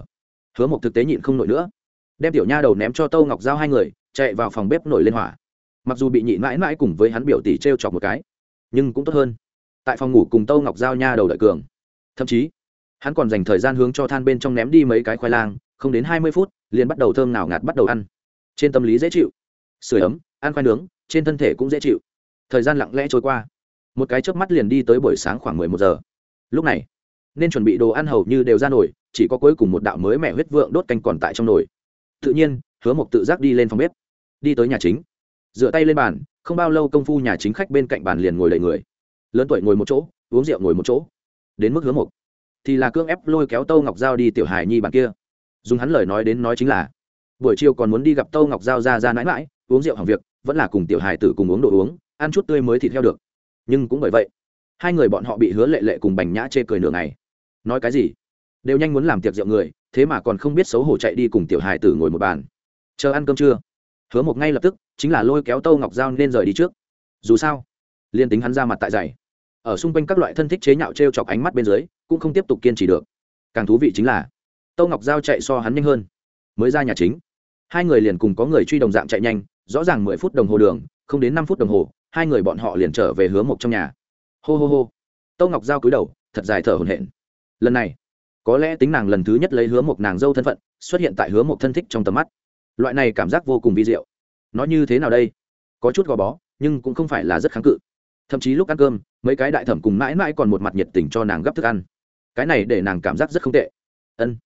hứa một thực tế nhịn không nổi nữa. Đem tiểu nha đầu ném cho tâu ngọc giao hai người chạy vào phòng bếp nổi lên hỏa. Mặc dù bị nhị mãi mãi cùng với hắn biểu tỷ t r e o chọc một cái, nhưng cũng tốt hơn. Tại phòng ngủ cùng tâu ngọc giao nha đầu đợi cường. Thậm chí, hắn còn dành thời gian hướng cho than bên trong ném đi mấy cái khoai lang, không đến hai mươi phút, liền bắt đầu thơm nào ngạt bắt đầu ăn. Trên tâm lý dễ chịu. Sửa ấm, ăn khoai nướng, trên thân thể cũng dễ chịu. Thời gian lặng lẽ trôi qua. Một cái chớp mắt liền đi tới buổi sáng khoảng mười một giờ. Lúc này, nên chuẩn bị đồ ăn hầu như đều ra nổi chỉ có cuối cùng một đạo mới mẹ huyết vượng đốt canh còn tại trong nồi tự nhiên, hứa mộc tự giác đi lên phòng bếp, đi tới nhà chính. Dựa tay lên bàn, không bao lâu công phu nhà chính khách bên cạnh bàn liền ngồi đầy người. Lớn tuổi ngồi một chỗ, uống rượu ngồi một chỗ. Đến mức hứa mộc, thì là cương ép lôi kéo tâu ngọc giao đi tiểu hài nhi bàn kia. Dùng hắn lời nói đến nói chính là, buổi chiều còn muốn đi gặp tâu ngọc giao ra ra mãi mãi uống rượu hàng việc, vẫn là cùng tiểu hài tử cùng uống đồ uống, ăn chút tươi mới thịt theo được. Nhưng cũng bởi vậy, hai người bọn họ bị hứa lệ lệ cùng bành nhã chê cười nửa ngày. Nói cái gì? Đều nhanh muốn làm tiệc rượu người thế mà còn không biết xấu hổ chạy đi cùng tiểu hài tử ngồi một bàn. Chờ ăn cơm trưa hứa một ngay lập tức, chính là lôi kéo tâu ngọc giao nên rời đi trước. Dù sao, liên tính hắn ra mặt tại giày ở xung quanh các loại thân thích chế nhạo t r e o chọc ánh mắt bên dưới, cũng không tiếp tục kiên trì được. Càng thú vị chính là, tâu ngọc giao chạy so hắn nhanh hơn. Mới ra nhà chính, hai người liền cùng có người truy đồng dạng chạy nhanh, rõ ràng mười phút đồng hồ đường, không đến năm phút đồng hồ, hai người bọn họ liền trở về hướng một trong nhà. Hô hô hô. Tâu ngọc giao cúi đầu, thật dài thở hồn hển. Lần này có lẽ tính nàng lần thứ nhất lấy hứa một nàng dâu thân phận, xuất hiện tại hứa một thân thích trong tầm mắt. Loại này cảm giác vô cùng vi diệu. Nó như thế nào đây? Có chút gò bó, nhưng cũng không phải là rất kháng cự. Thậm chí lúc ăn cơm, mấy cái đại thẩm cùng mãi mãi còn một mặt nhiệt tình cho nàng gấp thức ăn. Cái này để nàng cảm giác rất không tệ. Ân.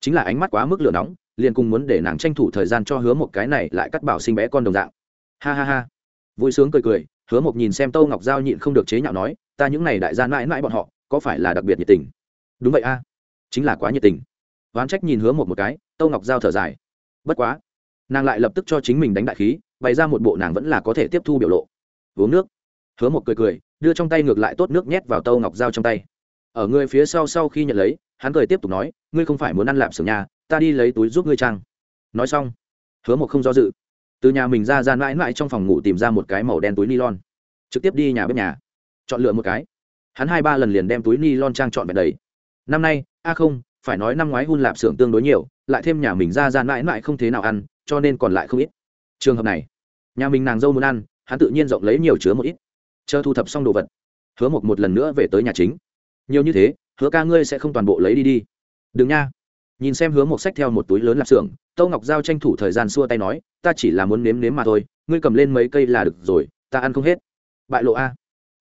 Chính là ánh mắt quá mức lửa nóng, liền cùng muốn để nàng tranh thủ thời gian cho hứa một cái này lại cắt bảo sinh bé con đồng dạng. Ha ha ha. Vui sướng cười cười, hứa một nhìn xem tâu ngọc giao nhịn không được chế nhạo nói, ta những này đại gia mãi mãi bọn họ, có phải là đặc biệt nhiệt tình? Đúng vậy a chính là quá nhiệt tình. Oán trách nhìn hứa một một cái, tâu ngọc giao thở dài. Bất quá, nàng lại lập tức cho chính mình đánh đại khí, bày ra một bộ nàng vẫn là có thể tiếp thu biểu lộ. Uống nước. Hứa một cười cười, đưa trong tay ngược lại tốt nước nhét vào tâu ngọc giao trong tay. Ở người phía sau sau khi nhận lấy, hắn cười tiếp tục nói, ngươi không phải muốn ăn lạp sưởng nhà, ta đi lấy túi giúp ngươi trang. Nói xong, hứa một không do dự. Từ nhà mình ra ra mãi mãi trong phòng ngủ tìm ra một cái màu đen túi ni lon trực tiếp đi nhà bếp nhà, chọn lựa một cái. Hắn hai ba lần liền đem túi ni lon trang chọn vẹn đầy năm nay, a không, phải nói năm ngoái hun lạp xưởng tương đối nhiều, lại thêm nhà mình ra ra mãi mãi không thế nào ăn, cho nên còn lại không ít. Trường hợp này, nhà mình nàng dâu muốn ăn, hắn tự nhiên rộng lấy nhiều chứa một ít. Chờ thu thập xong đồ vật, hứa một một lần nữa về tới nhà chính. Nhiều như thế, hứa ca ngươi sẽ không toàn bộ lấy đi đi. Đừng nha. Nhìn xem hứa một sách theo một túi lớn lạp xưởng, tâu ngọc giao tranh thủ thời gian xua tay nói, ta chỉ là muốn nếm nếm mà thôi, ngươi cầm lên mấy cây là được rồi, ta ăn không hết. Bại lộ a.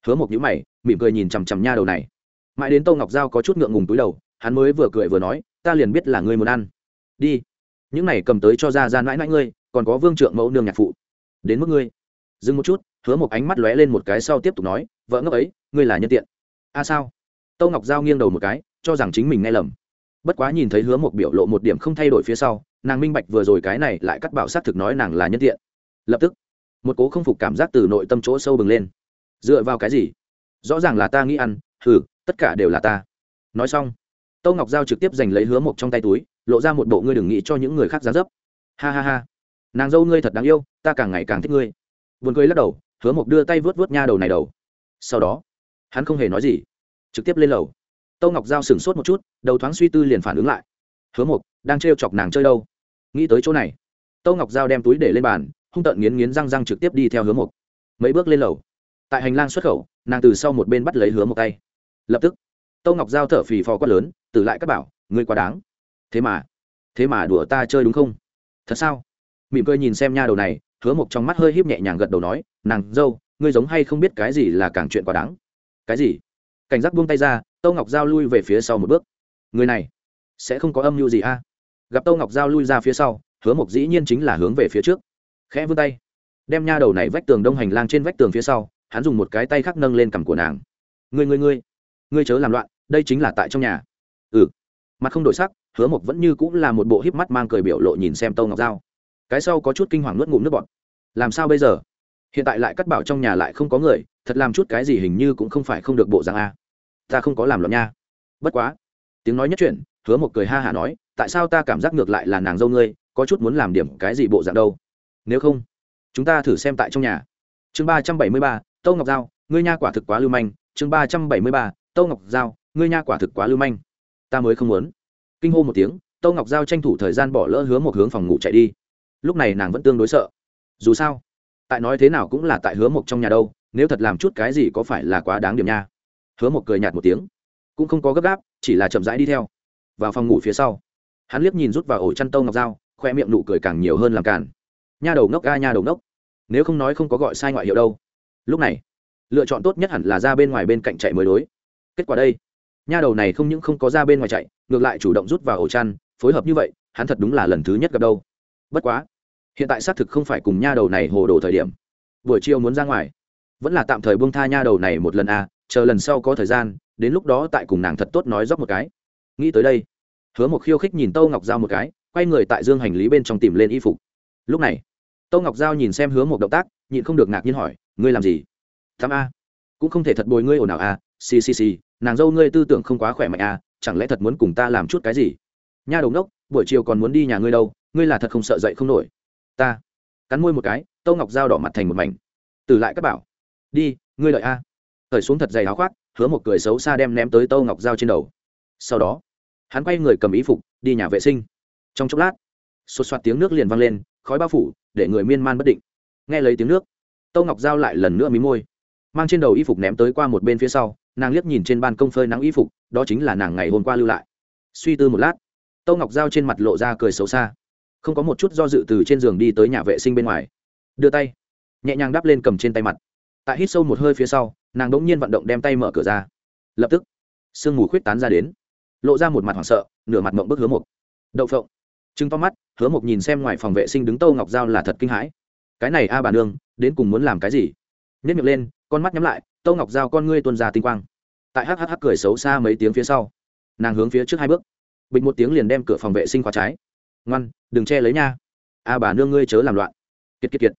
Hứa một nhữ mày, mỉm cười nhìn chằm chằm nha đầu này mãi đến tâu ngọc giao có chút ngượng ngùng túi đầu, hắn mới vừa cười vừa nói, ta liền biết là ngươi muốn ăn. Đi. Những này cầm tới cho ra ra mãi mãi ngươi, còn có vương trượng mẫu nương nhạc phụ. Đến mức ngươi. Dừng một chút, hứa một ánh mắt lóe lên một cái sau tiếp tục nói, vợ ngốc ấy, ngươi là nhân tiện. A à sao? Tâu ngọc giao nghiêng đầu một cái, cho rằng chính mình nghe lầm. Bất quá nhìn thấy hứa một biểu lộ một điểm không thay đổi phía sau, nàng minh bạch vừa rồi cái này lại cắt bảo xác thực nói nàng là nhân tiện. Lập tức, một cố không phục cảm giác từ nội tâm chỗ sâu bừng lên. Dựa vào cái gì? Rõ ràng là ta nghĩ ăn thử tất cả đều là ta. Nói xong, tâu ngọc giao trực tiếp giành lấy hứa một trong tay túi, lộ ra một bộ ngươi đừng nghĩ cho những người khác giá dấp. Ha ha ha. Nàng dâu ngươi thật đáng yêu, ta càng ngày càng thích ngươi. Vườn cười lắc đầu, hứa mộc đưa tay vớt vớt nha đầu này đầu. Sau đó, hắn không hề nói gì, trực tiếp lên lầu. Tâu ngọc giao sửng sốt một chút, đầu thoáng suy tư liền phản ứng lại. Hứa mộc, đang trêu chọc nàng chơi đâu? Nghĩ tới chỗ này, tâu ngọc giao đem túi để lên bàn, hung tợn nghiến nghiến răng răng trực tiếp đi theo hứa mộc. Mấy bước lên lầu. Tại hành lang xuất khẩu, nàng từ sau một bên bắt lấy hứa một tay lập tức tâu ngọc giao thở phì phò quát lớn từ lại các bảo ngươi quá đáng. Thế mà thế mà đùa ta chơi đúng không? Thật sao? Mỉm cười nhìn xem nha đầu này hứa một trong mắt hơi híp nhẹ nhàng gật đầu nói nàng dâu ngươi giống hay không biết cái gì là càng chuyện quá đáng? Cái gì? Cảnh giác buông tay ra tâu ngọc giao lui về phía sau một bước. Người này sẽ không có âm mưu gì a? Gặp tâu ngọc giao lui ra phía sau hứa mộc dĩ nhiên chính là hướng về phía trước. Khẽ vươn tay đem nha đầu này vách tường đông hành lang trên vách tường phía sau hắn dùng một cái tay khác nâng lên cằm của nàng. Người, người, người ngươi chớ làm loạn, đây chính là tại trong nhà. Ừ. Mặt không đổi sắc, hứa mộc vẫn như cũng là một bộ híp mắt mang cười biểu lộ nhìn xem tâu ngọc dao cái sau có chút kinh hoàng nuốt ngụm nước bọt. Làm sao bây giờ? Hiện tại lại cắt bảo trong nhà lại không có người, thật làm chút cái gì hình như cũng không phải không được bộ dạng a. Ta không có làm loạn nha. Bất quá. Tiếng nói nhất chuyện hứa một cười ha hả nói, tại sao ta cảm giác ngược lại là nàng dâu ngươi, có chút muốn làm điểm cái gì bộ dạng đâu? Nếu không, chúng ta thử xem tại trong nhà. Chương ba trăm bảy mươi ba, tâu ngọc giao, ngươi nha quả thực quá lưu manh. Chương ba trăm bảy mươi ba tâu ngọc giao, ngươi nha quả thực quá lưu manh. Ta mới không muốn. Kinh hô một tiếng, tâu ngọc giao tranh thủ thời gian bỏ lỡ hứa một hướng phòng ngủ chạy đi. Lúc này nàng vẫn tương đối sợ. Dù sao, tại nói thế nào cũng là tại hứa một trong nhà đâu, nếu thật làm chút cái gì có phải là quá đáng điểm nha. Hứa một cười nhạt một tiếng. Cũng không có gấp gáp, chỉ là chậm rãi đi theo. Vào phòng ngủ phía sau, hắn liếc nhìn rút vào ổ chăn tâu ngọc dao khoe miệng nụ cười càng nhiều hơn làm càn. Nha đầu ngốc ga, nha đầu ngốc. Nếu không nói không có gọi sai ngoại hiệu đâu. Lúc này, lựa chọn tốt nhất hẳn là ra bên ngoài bên cạnh chạy mới đối kết quả đây. Nha đầu này không những không có ra bên ngoài chạy, ngược lại chủ động rút vào ổ chăn, phối hợp như vậy, hắn thật đúng là lần thứ nhất gặp đâu. Bất quá, hiện tại xác thực không phải cùng nha đầu này hồ đồ thời điểm. Buổi chiều muốn ra ngoài. Vẫn là tạm thời buông tha nha đầu này một lần à chờ lần sau có thời gian, đến lúc đó tại cùng nàng thật tốt nói dốc một cái. Nghĩ tới đây, hứa một khiêu khích nhìn tâu ngọc giao một cái, quay người tại dương hành lý bên trong tìm lên y phục. Lúc này tâu ngọc giao nhìn xem hứa một động tác, nhịn không được ngạc nhiên hỏi, ngươi làm gì? Thắm a, cũng không thể thật bồi ngươi ồn ào a xì xì xì, nàng dâu ngươi tư tưởng không quá khỏe mạnh à? chẳng lẽ thật muốn cùng ta làm chút cái gì? Nha đồng đốc buổi chiều còn muốn đi nhà ngươi đâu, ngươi là thật không sợ dậy không nổi. Ta. Cắn môi một cái, tâu ngọc giao đỏ mặt thành một mảnh. Từ lại các bảo. Đi, ngươi lợi a. Thời xuống thật dày áo khoác, hứa một cười xấu xa đem ném tới tâu ngọc giao trên đầu. Sau đó, hắn quay người cầm ý phục, đi nhà vệ sinh. Trong chốc lát, sột soạt tiếng nước liền vang lên, khói bao phủ, để người miên man bất định. Nghe lấy tiếng nước, tâu ngọc giao lại lần nữa mí môi, mang trên đầu y phục ném tới qua một bên phía sau nàng liếc nhìn trên ban công phơi nắng y phục, đó chính là nàng ngày hôm qua lưu lại. Suy tư một lát tâu ngọc giao trên mặt lộ ra cười xấu xa. Không có một chút do dự từ trên giường đi tới nhà vệ sinh bên ngoài. Đưa tay, nhẹ nhàng đắp lên cầm trên tay mặt. Tại hít sâu một hơi phía sau, nàng đ ỗ n g nhiên vận động đem tay mở cửa ra. Lập tức, sương mù khuyết tán ra đến. Lộ ra một mặt hoảng sợ, nửa mặt mộng bức hứa mộc. Đậu phộng. Chứng to mắt, hứa mộc nhìn xem ngoài phòng vệ sinh đứng tâu ngọc giao là thật kinh hãi. Cái này a bà nương, đến cùng muốn làm cái gì? Nhất miệng lên, con mắt nhắm lại tâu ngọc giao con ngươi tuân ra tinh quang. Tại hhh cười xấu xa mấy tiếng phía sau, nàng hướng phía trước hai bước. Bịch một tiếng liền đem cửa phòng vệ sinh khóa trái. Ngoan, đừng che lấy nha. A bà nương ngươi chớ làm loạn. Kiệt kiệt kiệt.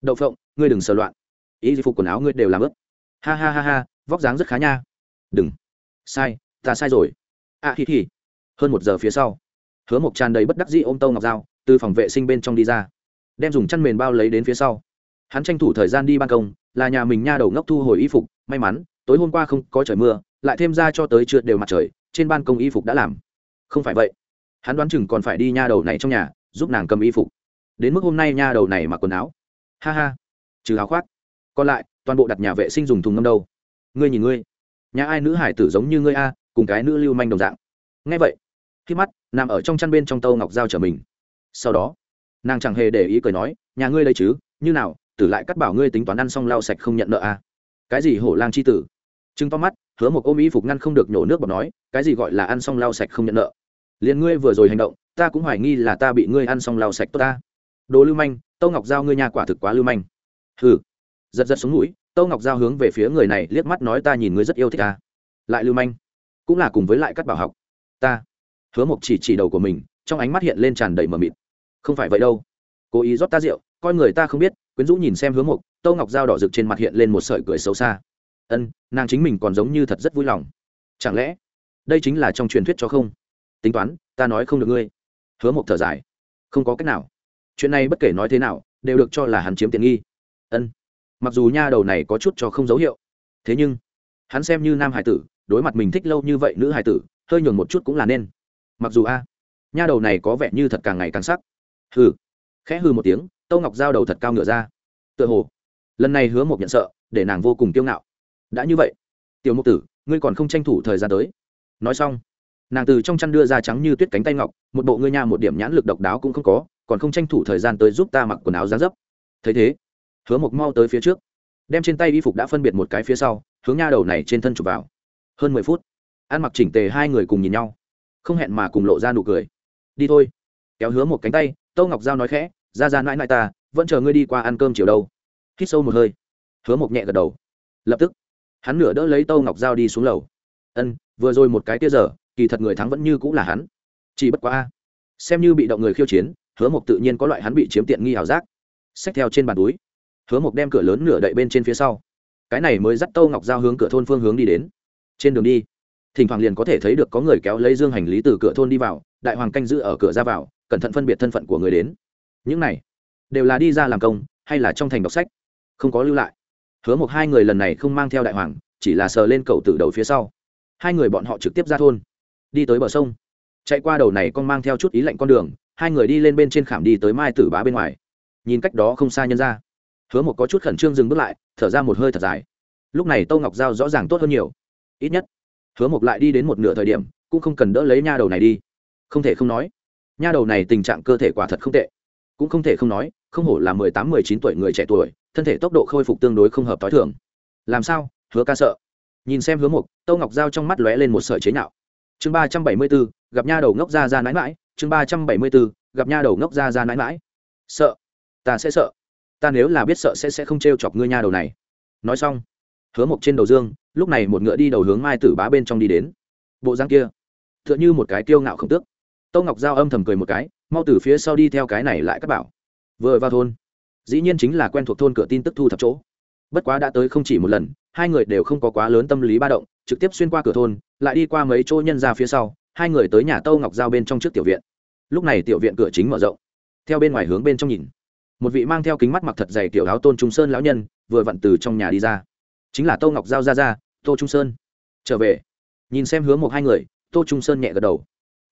Đậu phộng, ngươi đừng sờ loạn. Ý phục quần áo ngươi đều làm ướt. Ha ha ha ha, vóc dáng rất khá nha. Đừng. Sai, ta sai rồi. À thì thì hơn một giờ phía sau, hứa mộc tràn đầy bất đắc dĩ ôm tâu ngọc dao từ phòng vệ sinh bên trong đi ra. Đem dùng chăn mền bao lấy đến phía sau. Hắn tranh thủ thời gian đi ban công là nhà mình nha đầu ngốc thu hồi y phục, may mắn, tối hôm qua không có trời mưa, lại thêm ra cho tới trượt đều mặt trời, trên ban công y phục đã làm. Không phải vậy. Hắn đoán chừng còn phải đi nha đầu này trong nhà, giúp nàng cầm y phục. Đến mức hôm nay nha đầu này mặc quần áo. Ha ha. Trừ áo khoác. Còn lại, toàn bộ đặt nhà vệ sinh dùng thùng ngâm đâu. Ngươi nhìn ngươi. Nhà ai nữ hải tử giống như ngươi a, cùng cái nữ lưu manh đồng dạng. Ngay vậy, khi mắt nằm ở trong chăn bên trong tâu ngọc dao trở mình. Sau đó, nàng chẳng hề để ý cười nói, nhà ngươi đây chứ, như nào tử lại cắt bảo ngươi tính toán ăn xong lau sạch không nhận nợ à? cái gì hổ lang c h i tử? Trưng to mắt, hứa một ôm ý phục ngăn không được nhổ nước bọt nói, cái gì gọi là ăn xong lau sạch không nhận nợ? Liền ngươi vừa rồi hành động, ta cũng hoài nghi là ta bị ngươi ăn xong lau sạch tốt ta. Đồ lưu manh, tâu ngọc giao ngươi nhà quả thực quá lưu manh. Hừ. Giật giật xuống mũi, tâu ngọc giao hướng về phía người này, liếc mắt nói ta nhìn ngươi rất yêu thích ta. Lại lưu manh. Cũng là cùng với lại cắt bảo học. Ta. Hứa mộc chỉ chỉ đầu của mình, trong ánh mắt hiện lên tràn đầy mờ mịt. Không phải vậy đâu. Cố ý rót ta rượu, coi người ta không biết quyến rũ nhìn xem hứa Mục, tâu ngọc dao đỏ rực trên mặt hiện lên một sợi cười xấu xa. Ân nàng chính mình còn giống như thật rất vui lòng. Chẳng lẽ đây chính là trong truyền thuyết cho không? Tính toán ta nói không được ngươi. Hứa mộc thở dài. Không có cách nào. Chuyện này bất kể nói thế nào đều được cho là hắn chiếm tiện nghi. Ân mặc dù nha đầu này có chút cho không dấu hiệu. Thế nhưng hắn xem như nam hải tử đối mặt mình thích lâu như vậy nữ hải tử hơi nhường một chút cũng là nên. Mặc dù a nha đầu này có vẻ như thật càng ngày càng sắc. Hừ khẽ hừ một tiếng tâu ngọc giao đầu thật cao ngựa ra. Tựa hồ, lần này hứa một nhận sợ, để nàng vô cùng kiêu ngạo. Đã như vậy, tiểu mục tử, ngươi còn không tranh thủ thời gian tới. Nói xong, nàng từ trong chăn đưa ra trắng như tuyết cánh tay ngọc, một bộ ngươi nha một điểm nhãn lực độc đáo cũng không có, còn không tranh thủ thời gian tới giúp ta mặc quần áo giá dấp. Thấy thế, hứa mộc mau tới phía trước, đem trên tay y phục đã phân biệt một cái phía sau, hướng nha đầu này trên thân chụp vào. Hơn mười phút, ăn mặc chỉnh tề hai người cùng nhìn nhau, không hẹn mà cùng lộ ra nụ cười. Đi thôi, kéo hứa một cánh tay, tâu ngọc giao nói khẽ ra ra mãi mãi ta, vẫn chờ ngươi đi qua ăn cơm chiều đâu. Hít sâu một hơi, hứa mộc nhẹ gật đầu. Lập tức, hắn nửa đỡ lấy tâu ngọc giao đi xuống lầu. Ân, vừa rồi một cái tia giờ, kỳ thật người thắng vẫn như cũng là hắn. Chỉ bất quá a xem như bị động người khiêu chiến, hứa mộc tự nhiên có loại hắn bị chiếm tiện nghi ảo giác. Xách theo trên bàn túi, hứa mộc đem cửa lớn nửa đậy bên trên phía sau. Cái này mới dắt tâu ngọc giao hướng cửa thôn phương hướng đi đến. Trên đường đi, thỉnh thoảng liền có thể thấy được có người kéo lấy dương hành lý từ cửa thôn đi vào, đại hoàng canh giữ ở cửa ra vào, cẩn thận phân biệt thân phận của người đến những này đều là đi ra làm công hay là trong thành đọc sách? Không có lưu lại. Hứa một hai người lần này không mang theo đại hoàng, chỉ là sờ lên cầu từ đầu phía sau. Hai người bọn họ trực tiếp ra thôn, đi tới bờ sông. Chạy qua đầu này con mang theo chút ý lạnh con đường, hai người đi lên bên trên khảm đi tới mai tử bá bên ngoài. Nhìn cách đó không xa nhân ra. Hứa một có chút khẩn trương dừng bước lại, thở ra một hơi thật dài. Lúc này tâu ngọc giao rõ ràng tốt hơn nhiều. Ít nhất, hứa một lại đi đến một nửa thời điểm, cũng không cần đỡ lấy nha đầu này đi. Không thể không nói, nha đầu này tình trạng cơ thể quả thật không tệ cũng không thể không nói, không hổ là mười tám, mười chín tuổi người trẻ tuổi, thân thể tốc độ khôi phục tương đối không hợp t h i thường. Làm sao? Hứa ca sợ. Nhìn xem hứa mục tâu ngọc dao trong mắt lóe lên một sợi chế nhạo. Chương ba trăm bảy mươi b ố gặp nha đầu ngốc ra ra mãi mãi. Chương ba trăm bảy mươi b ố gặp nha đầu ngốc ra ra mãi mãi. Sợ. Ta sẽ sợ. Ta nếu là biết sợ sẽ sẽ không t r e o chọc ngươi nha đầu này. Nói xong, hứa mộc trên đầu dương, lúc này một ngựa đi đầu hướng mai tử bá bên trong đi đến. Bộ răng kia t h ư ợ n h ư một cái tiêu ngạo không tước. Tô ngọc giao âm thầm cười một cái, mau từ phía sau đi theo cái này lại các bảo. Vừa vào thôn, dĩ nhiên chính là quen thuộc thôn cửa tin tức thu thập chỗ. Bất quá đã tới không chỉ một lần, hai người đều không có quá lớn tâm lý ba động, trực tiếp xuyên qua cửa thôn, lại đi qua mấy chỗ nhân ra phía sau, hai người tới nhà tâu ngọc giao bên trong trước tiểu viện. Lúc này tiểu viện cửa chính mở rộng. Theo bên ngoài hướng bên trong nhìn, một vị mang theo kính mắt mặc thật dày tiểu áo tôn trung sơn lão nhân, vừa vặn từ trong nhà đi ra. Chính là tô ngọc giao ra ra, tô trung sơn, trở về. Nhìn xem hướng một hai người, tô trung sơn nhẹ gật đầu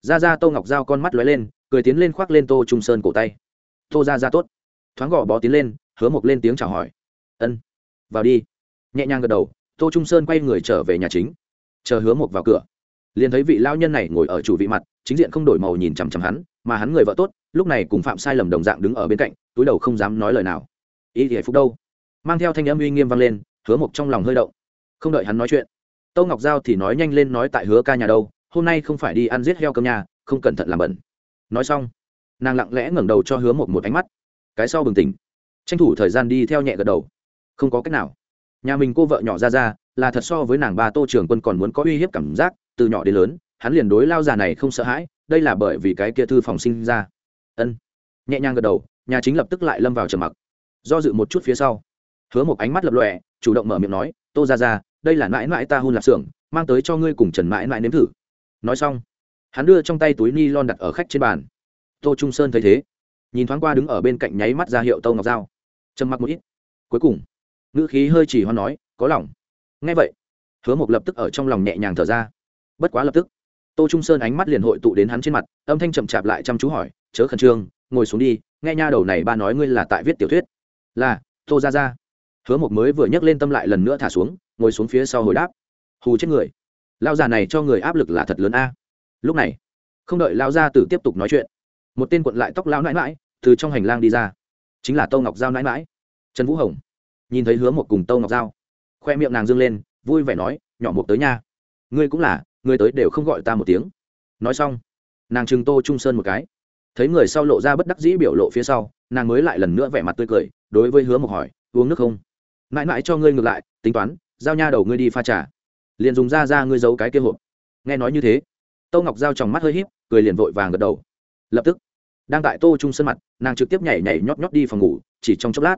ra ra tô ngọc giao con mắt lóe lên, cười tiến lên khoác lên tô trung sơn cổ tay. Tô ra ra tốt. Thoáng gõ bó tiến lên, hứa mộc lên tiếng chào hỏi. Ân, vào đi. Nhẹ nhàng gật đầu, tô trung sơn quay người trở về nhà chính. Chờ hứa mộc vào cửa, liền thấy vị lao nhân này ngồi ở chủ vị mặt, chính diện không đổi màu nhìn chằm chằm hắn, mà hắn người vợ tốt, lúc này cùng phạm sai lầm đồng dạng đứng ở bên cạnh, túi đầu không dám nói lời nào. Ý thì phúc đâu? Mang theo thanh âm uy nghiêm vang lên, hứa mộc trong lòng hơi động. Không đợi hắn nói chuyện tâu ngọc giao thì nói nhanh lên nói tại hứa ca nhà đâu hôm nay không phải đi ăn giết heo cơm nhà, không cẩn thận làm bẩn. Nói xong, nàng lặng lẽ ngẩng đầu cho hứa một một ánh mắt. Cái sau bừng tỉnh. Tranh thủ thời gian đi theo nhẹ gật đầu. Không có cách nào. Nhà mình cô vợ nhỏ ra ra là thật so với nàng ba tô trường quân còn muốn có uy hiếp cảm giác, từ nhỏ đến lớn, hắn liền đối lao già này không sợ hãi, đây là bởi vì cái kia thư phòng sinh ra. Ân. Nhẹ nhàng gật đầu, nhà chính lập tức lại lâm vào trầm mặc. Do dự một chút phía sau, hứa một ánh mắt lập lòe, chủ động mở miệng nói, tô ra ra đây là mãi mãi ta hôn lạp xưởng, mang tới cho ngươi cùng trần mãi mãi nếm thử nói xong, hắn đưa trong tay túi ni lon đặt ở khách trên bàn. Tô trung sơn thấy thế, nhìn thoáng qua đứng ở bên cạnh nháy mắt ra hiệu tâu ngọc dao trầm mặc một ít, cuối cùng, ngữ khí hơi chỉ hoan nói, có lòng. Ngay vậy, hứa mộc lập tức ở trong lòng nhẹ nhàng thở ra. Bất quá lập tức, tô trung sơn ánh mắt liền hội tụ đến hắn trên mặt, âm thanh chậm chạp lại chăm chú hỏi, chớ khẩn trương, ngồi xuống đi, nghe nha đầu này ba nói ngươi là tại viết tiểu thuyết. Là, tô ra ra. Hứa mộc mới vừa nhấc lên tâm lại lần nữa thả xuống, ngồi xuống phía sau hồi đáp, hù chết người lao già này cho người áp lực là thật lớn a. Lúc này, không đợi lao gia tử tiếp tục nói chuyện, một tên quận lại tóc lao nãi mãi từ trong hành lang đi ra. Chính là tâu ngọc giao nãi mãi trần vũ hồng nhìn thấy hứa một cùng tâu ngọc giao, khoe miệng nàng dâng lên, vui vẻ nói, nhỏ một tới nha. Ngươi cũng là, ngươi tới đều không gọi ta một tiếng. Nói xong, nàng trừng tô trung sơn một cái. Thấy người sau lộ ra bất đắc dĩ biểu lộ phía sau, nàng mới lại lần nữa vẻ mặt tươi cười, đối với hứa một hỏi, uống nước không? Mãi mãi cho ngươi ngược lại, tính toán, giao nha đầu ngươi đi pha trà liền dùng ra ra ngươi giấu cái kia hộp. Nghe nói như thế, tô ngọc giao tròng mắt hơi h í p cười liền vội vàng gật đầu. Lập tức, đang tại tô trung sân mặt, nàng trực tiếp nhảy nhảy nhót nhót đi phòng ngủ, chỉ trong chốc lát,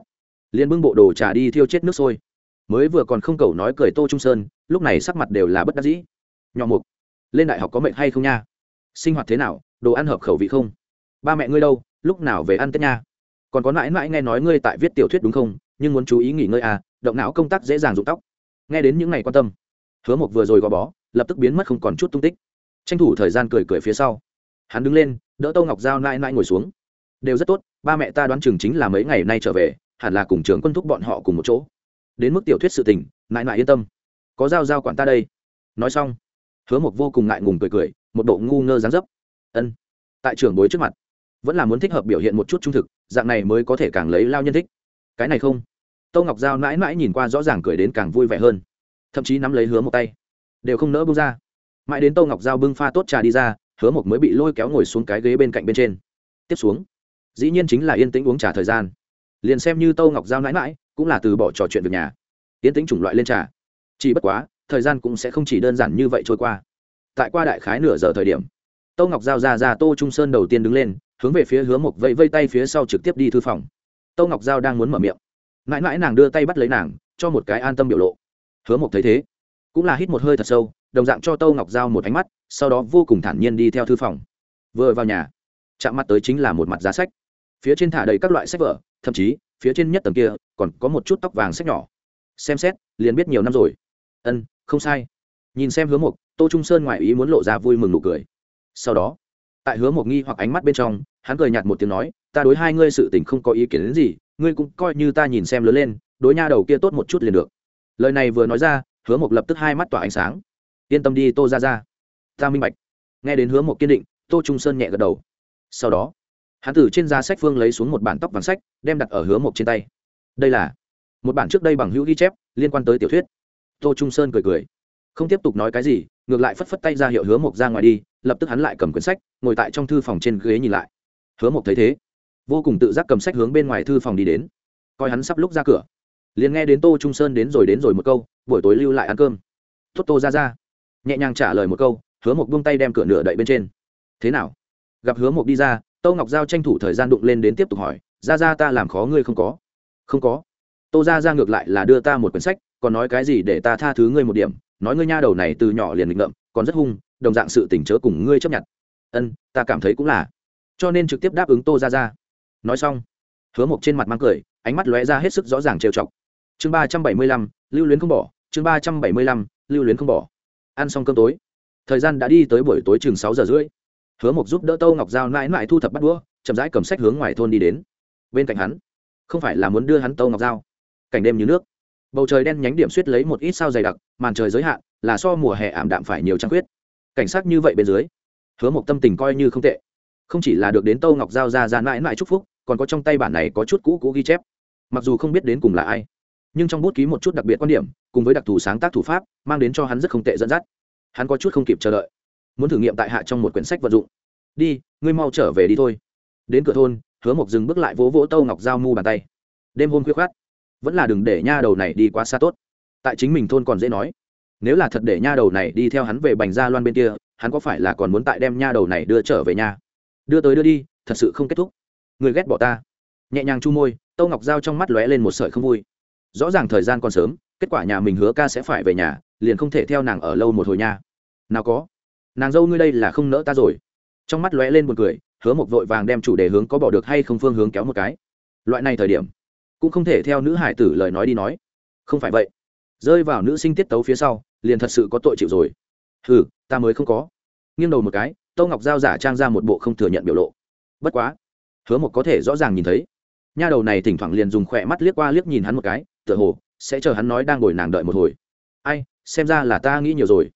liền bưng bộ đồ trà đi thiêu chết nước sôi. Mới vừa còn không cầu nói cười tô trung sơn, lúc này sắc mặt đều là bất đắc dĩ. Nhỏ mục, lên đại học có mệnh hay không nha? Sinh hoạt thế nào, đồ ăn hợp khẩu vị không? Ba mẹ ngươi đâu, lúc nào về ăn tết nha? Còn có mãi mãi nghe nói ngươi tại viết tiểu thuyết đúng không? Nhưng muốn chú ý nghỉ ngơi à động não công tác dễ dàng rụng tóc. Nghe đến những ngày quan tâm hứa mộc vừa rồi gò bó, lập tức biến mất không còn chút tung tích. Tranh thủ thời gian cười cười phía sau. Hắn đứng lên, đỡ tô ngọc g i a o nãi nãi ngồi xuống. Đều rất tốt, ba mẹ ta đoán chừng chính là mấy ngày nay trở về, hẳn là cùng trường quân thúc bọn họ cùng một chỗ. Đến mức tiểu thuyết sự tình, nãi nãi yên tâm. Có g i a o g i a o quản ta đây. Nói xong, hứa mộc vô cùng ngại ngùng cười cười, một bộ ngu ngơ dáng dấp. Ân, tại trường bối trước mặt, vẫn là muốn thích hợp biểu hiện một chút trung thực, dạng này mới có thể càng lấy lao nhân thích. Cái này không. Tô ngọc giao mãi mãi nhìn qua rõ ràng cười đến càng vui vẻ hơn thậm chí nắm lấy hứa một tay. Đều không nỡ bông ra. Mãi đến tô ngọc giao bưng pha tốt trà đi ra, hứa một mới bị lôi kéo ngồi xuống cái ghế bên cạnh bên trên. Tiếp xuống, dĩ nhiên chính là yên tĩnh uống trà thời gian. Liền xem như tô ngọc giao nãi mãi cũng là từ bỏ trò chuyện việc nhà. Yên tĩnh chủng loại lên trà. Chỉ bất quá, thời gian cũng sẽ không chỉ đơn giản như vậy trôi qua. Tại qua đại khái nửa giờ thời điểm, tô ngọc giao ra ra tô trung sơn đầu tiên đứng lên, hướng về phía hứa một vẫy vây tay phía sau trực tiếp đi thư phòng. Tô ngọc giao đang muốn mở miệng. Mãi mãi nàng đưa tay bắt lấy nàng, cho một cái an tâm biểu lộ hứa mộc thấy thế, cũng là hít một hơi thật sâu, đồng dạng cho tô ngọc giao một ánh mắt, sau đó vô cùng thản nhiên đi theo thư phòng. Vừa vào nhà, chạm mắt tới chính là một mặt giá sách. Phía trên thả đầy các loại sách vở, thậm chí, phía trên nhất tầng kia, còn có một chút tóc vàng sách nhỏ. Xem xét, liền biết nhiều năm rồi. Ân, không sai. Nhìn xem hứa mộc, tô trung sơn ngoại ý muốn lộ ra vui mừng nụ cười. Sau đó, tại hứa Mộc nghi hoặc ánh mắt bên trong, hắn cười nhạt một tiếng nói, ta đối hai ngươi sự tình không có ý kiến đến gì, ngươi cũng coi như ta nhìn xem lớn lên, đối nha đầu kia tốt một chút liền được lời này vừa nói ra, hứa mộc lập tức hai mắt tỏa ánh sáng. Yên tâm đi, tô ra ra ta minh bạch. Nghe đến hứa mộc kiên định, tô trung sơn nhẹ gật đầu. Sau đó, hắn từ trên giá sách phương lấy xuống một bản tóc vàng sách, đem đặt ở hứa mộc trên tay. Đây là một bản trước đây bằng hữu ghi chép, liên quan tới tiểu thuyết. Tô trung sơn cười cười. Không tiếp tục nói cái gì, ngược lại phất phất tay ra hiệu hứa mộc ra ngoài đi, lập tức hắn lại cầm quyển sách, ngồi tại trong thư phòng trên ghế nhìn lại. Hứa mộc thấy thế, vô cùng tự giác cầm sách hướng bên ngoài thư phòng đi đến. Coi hắn sắp lúc ra cửa liền nghe đến tô trung sơn đến rồi đến rồi một câu, buổi tối lưu lại ăn cơm. Tốt tô ra ra. Nhẹ nhàng trả lời một câu, hứa mộc buông tay đem cửa nửa đậy bên trên. Thế nào? Gặp hứa mộc đi ra, tô ngọc giao tranh thủ thời gian đụng lên đến tiếp tục hỏi, ra ra ta làm khó ngươi không có? Không có. Tô ra ra ngược lại là đưa ta một quyển sách, còn nói cái gì để ta tha thứ ngươi một điểm, nói ngươi nha đầu này từ nhỏ liền nghịch ngợm, còn rất hung, đồng dạng sự tỉnh chớ cùng ngươi chấp nhận. Ân, ta cảm thấy cũng là. Cho nên trực tiếp đáp ứng tô ra ra. Nói xong, hứa mộc trên mặt mang cười, ánh mắt lóe ra hết sức rõ ràng trêu chọc chương ba trăm bảy mươi lăm, lưu luyến không bỏ. Chương ba trăm bảy mươi lăm, lưu luyến không bỏ. Ăn xong cơm tối. Thời gian đã đi tới buổi tối chừng sáu giờ rưỡi. Hứa mộc giúp đỡ tâu ngọc giao mãi mãi thu thập bắt đũa, chậm rãi cầm sách hướng ngoài thôn đi đến. Bên cạnh hắn, không phải là muốn đưa hắn tâu ngọc giao. Cảnh đêm như nước. Bầu trời đen nhánh điểm suýt lấy một ít sao dày đặc, màn trời giới hạn, là so mùa hè ảm đạm phải nhiều trăng khuyết. Cảnh sát như vậy bên dưới, hứa mộc tâm tình coi như không tệ. Không chỉ là được đến tâu ngọc giao ra ra mãi mãi chúc phúc, còn có trong tay bản này có chút cũ cũ ghi chép. Mặc dù không biết đến cùng là ai nhưng trong bút ký một chút đặc biệt quan điểm, cùng với đặc thù sáng tác thủ pháp, mang đến cho hắn rất không tệ dẫn dắt. Hắn có chút không kịp chờ đợi, muốn thử nghiệm tại hạ trong một quyển sách vật dụng. Đi, ngươi mau trở về đi thôi. Đến cửa thôn, hứa mộc dừng bước lại vỗ vỗ tâu ngọc giao mu bàn tay. Đêm hôm khuya khoát vẫn là đừng để nha đầu này đi quá xa tốt. Tại chính mình thôn còn dễ nói. Nếu là thật để nha đầu này đi theo hắn về bành gia loan bên kia, hắn có phải là còn muốn tại đem nha đầu này đưa trở về nhà? Đưa tới đưa đi, thật sự không kết thúc. Người ghét bỏ ta. Nhẹ nhàng chu môi, tâu ngọc giao trong mắt lóe lên một sợi không vui rõ ràng thời gian còn sớm, kết quả nhà mình hứa ca sẽ phải về nhà, liền không thể theo nàng ở lâu một hồi nha. Nào có. Nàng dâu ngươi đây là không nỡ ta rồi. Trong mắt lóe lên một cười, hứa một vội vàng đem chủ đề hướng có bỏ được hay không phương hướng kéo một cái. Loại này thời điểm, cũng không thể theo nữ hải tử lời nói đi nói. Không phải vậy. Rơi vào nữ sinh tiết tấu phía sau, liền thật sự có tội chịu rồi. Ừ ta mới không có. Nghiêng đầu một cái tâu ngọc giao giả trang ra một bộ không thừa nhận biểu lộ. Bất quá, hứa một có thể rõ ràng nhìn thấy. Nha đầu này thỉnh thoảng liền dùng khỏe mắt liếc qua liếc nhìn hắn một cái tựa hồ sẽ chờ hắn nói đang ngồi nàng đợi một hồi. Ai, xem ra là ta nghĩ nhiều rồi.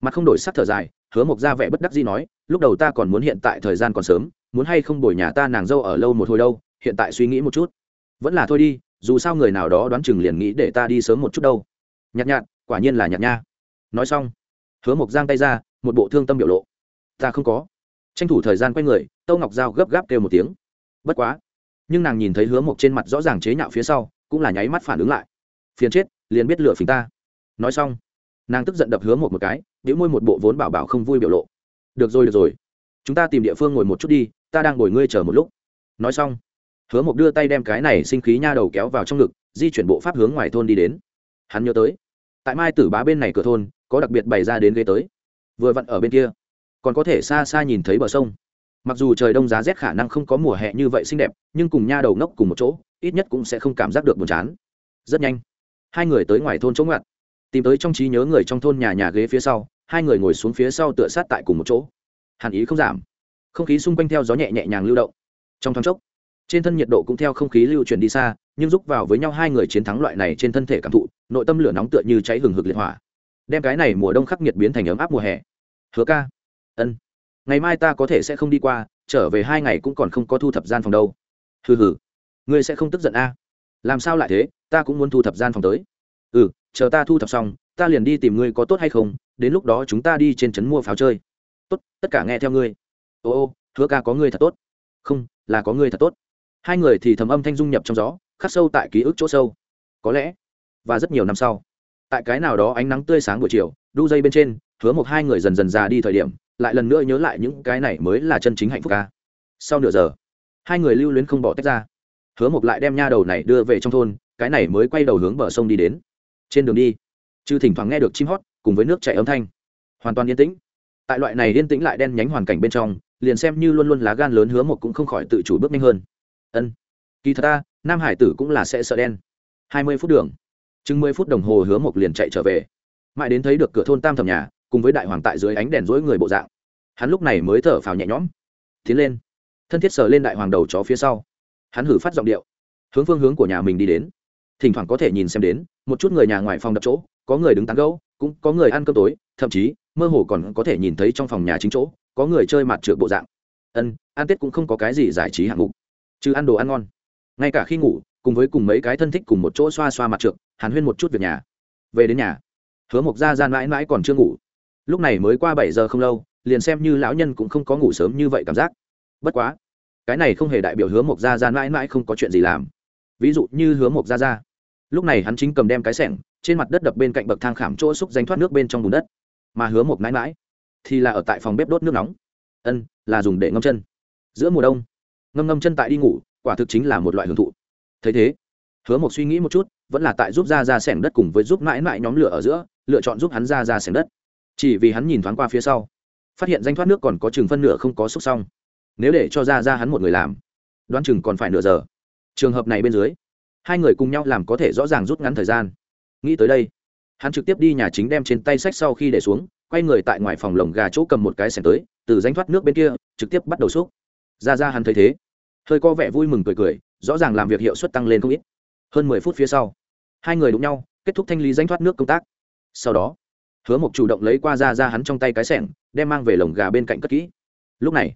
Mặt không đổi sắc thở dài, hứa mộc ra vẻ bất đắc gì nói, lúc đầu ta còn muốn hiện tại thời gian còn sớm, muốn hay không bồi nhà ta nàng dâu ở lâu một hồi đâu, hiện tại suy nghĩ một chút. Vẫn là thôi đi, dù sao người nào đó đoán chừng liền nghĩ để ta đi sớm một chút đâu. Nhạt nhạt, quả nhiên là nhạt nha. Nói xong, hứa mộc giang tay ra, một bộ thương tâm biểu lộ. Ta không có. Tranh thủ thời gian quay người, tâu ngọc giao gấp gáp kêu một tiếng. Bất quá, nhưng nàng nhìn thấy hứa mộc trên mặt rõ ràng chế nhạo phía sau cũng là nháy mắt phản ứng lại. Phiền chết, liền biết lựa phình ta. Nói xong, nàng tức giận đập hứa một một cái đĩu môi một bộ vốn bảo bảo không vui biểu lộ. Được rồi được rồi. Chúng ta tìm địa phương ngồi một chút đi, ta đang ngồi ngươi chờ một lúc. Nói xong, hứa một đưa tay đem cái này sinh khí nha đầu kéo vào trong ngực, di chuyển bộ pháp hướng ngoài thôn đi đến. Hắn nhớ tới, tại mai tử bá bên này cửa thôn, có đặc biệt bày ra đến ghế tới. Vừa vặn ở bên kia, còn có thể xa xa nhìn thấy bờ sông. Mặc dù trời đông giá rét khả năng không có mùa hè như vậy xinh đẹp, nhưng cùng nha đầu ngốc cùng một chỗ ít nhất cũng sẽ không cảm giác được buồn chán. Rất nhanh, hai người tới ngoài thôn chỗ ngặt tìm tới trong trí nhớ người trong thôn nhà nhà ghế phía sau, hai người ngồi xuống phía sau tựa sát tại cùng một chỗ. Hàn ý không giảm. Không khí xung quanh theo gió nhẹ nhẹ nhàng lưu động. Trong thoáng chốc, trên thân nhiệt độ cũng theo không khí lưu chuyển đi xa, nhưng giúp vào với nhau hai người chiến thắng loại này trên thân thể cảm thụ, nội tâm lửa nóng tựa như cháy hừng hực liệt hỏa. Đem cái này mùa đông khắc nghiệt biến thành ấm áp mùa hè. Hứa ca. Ân. Ngày mai ta có thể sẽ không đi qua, trở về hai ngày cũng còn không có thu thập gian phòng đâu. Hừ hừ ngươi sẽ không tức giận a. Làm sao lại thế? Ta cũng muốn thu thập gian phòng tới. Ừ chờ ta thu thập xong, ta liền đi tìm ngươi có tốt hay không, đến lúc đó chúng ta đi trên trấn mua pháo chơi. Tốt, tất cả nghe theo ngươi. Ô ô, hứa ca có ngươi thật tốt. Không, là có ngươi thật tốt. Hai người thì thầm âm thanh dung nhập trong gió, khắc sâu tại ký ức chỗ sâu. Có lẽ, và rất nhiều năm sau, tại cái nào đó ánh nắng tươi sáng buổi chiều, đu dây bên trên, hứa một hai người dần dần già đi thời điểm, lại lần nữa nhớ lại những cái này mới là chân chính hạnh phúc ca. Sau nửa giờ, hai người lưu luyến không bỏ tách ra hứa Mộc lại đem nha đầu này đưa về trong thôn, cái này mới quay đầu hướng bờ sông đi đến. Trên đường đi chư thỉnh thoảng nghe được chim hót cùng với nước chảy âm thanh. Hoàn toàn yên tĩnh. Tại loại này yên tĩnh lại đen nhánh hoàn cảnh bên trong, liền xem như luôn luôn lá gan lớn hứa một cũng không khỏi tự chủ bước nhanh hơn. Ân, kỳ thật ta, nam hải tử cũng là sẽ sợ đen. Hai mươi phút đường. Chừng mười phút đồng hồ hứa một liền chạy trở về. Mãi đến thấy được cửa thôn tam thẩm nhà, cùng với đại hoàng tại dưới ánh đèn rỗi người bộ dạng. Hắn lúc này mới thở phào nhẹ nhõm. Tiến lên. Thân thiết sờ lên đại hoàng đầu chó phía sau hắn hử phát giọng điệu. Hướng phương hướng của nhà mình đi đến. Thỉnh thoảng có thể nhìn xem đến, một chút người nhà ngoài phòng đập chỗ, có người đứng tán gẫu, cũng có người ăn cơm tối, thậm chí, mơ hồ còn có thể nhìn thấy trong phòng nhà chính chỗ, có người chơi mặt trượt bộ dạng. Ân, ăn tết cũng không có cái gì giải trí hạng mục. Chứ ăn đồ ăn ngon. Ngay cả khi ngủ, cùng với cùng mấy cái thân thích cùng một chỗ xoa xoa mặt trượt, hàn huyên một chút việc nhà. Về đến nhà, hứa mộc ra ra mãi mãi còn chưa ngủ. Lúc này mới qua bảy giờ không lâu, liền xem như lão nhân cũng không có ngủ sớm như vậy cảm giác. Bất quá cái này không hề đại biểu hứa mộc gia ra mãi mãi không có chuyện gì làm. Ví dụ như hứa mộc gia ra lúc này hắn chính cầm đem cái sẻng, trên mặt đất đập bên cạnh bậc thang khảm chỗ xúc danh thoát nước bên trong bùn đất. Mà hứa mộc mãi mãi thì là ở tại phòng bếp đốt nước nóng. Ân, là dùng để ngâm chân. Giữa mùa đông, ngâm ngâm chân tại đi ngủ, quả thực chính là một loại hưởng thụ. Thấy thế, hứa mộc suy nghĩ một chút, vẫn là tại giúp ra ra sẻng đất cùng với giúp mãi mãi nhóm lửa ở giữa, lựa chọn giúp hắn ra ra sẻng đất. Chỉ vì hắn nhìn thoáng qua phía sau, phát hiện danh thoát nước còn có chừng phân nửa không có xúc xong nếu để cho ra ra hắn một người làm đoán chừng còn phải nửa giờ. Trường hợp này bên dưới hai người cùng nhau làm có thể rõ ràng rút ngắn thời gian. Nghĩ tới đây hắn trực tiếp đi nhà chính đem trên tay sách sau khi để xuống quay người tại ngoài phòng lồng gà chỗ cầm một cái xẻng tới từ danh thoát nước bên kia trực tiếp bắt đầu xúc. Ra ra hắn thấy thế hơi có vẻ vui mừng cười cười rõ ràng làm việc hiệu suất tăng lên không ít. Hơn mười phút phía sau hai người đụng nhau kết thúc thanh lý danh thoát nước công tác. Sau đó hứa mộc chủ động lấy qua ra ra hắn trong tay cái xẻng, đem mang về lồng gà bên cạnh cất kỹ. Lúc này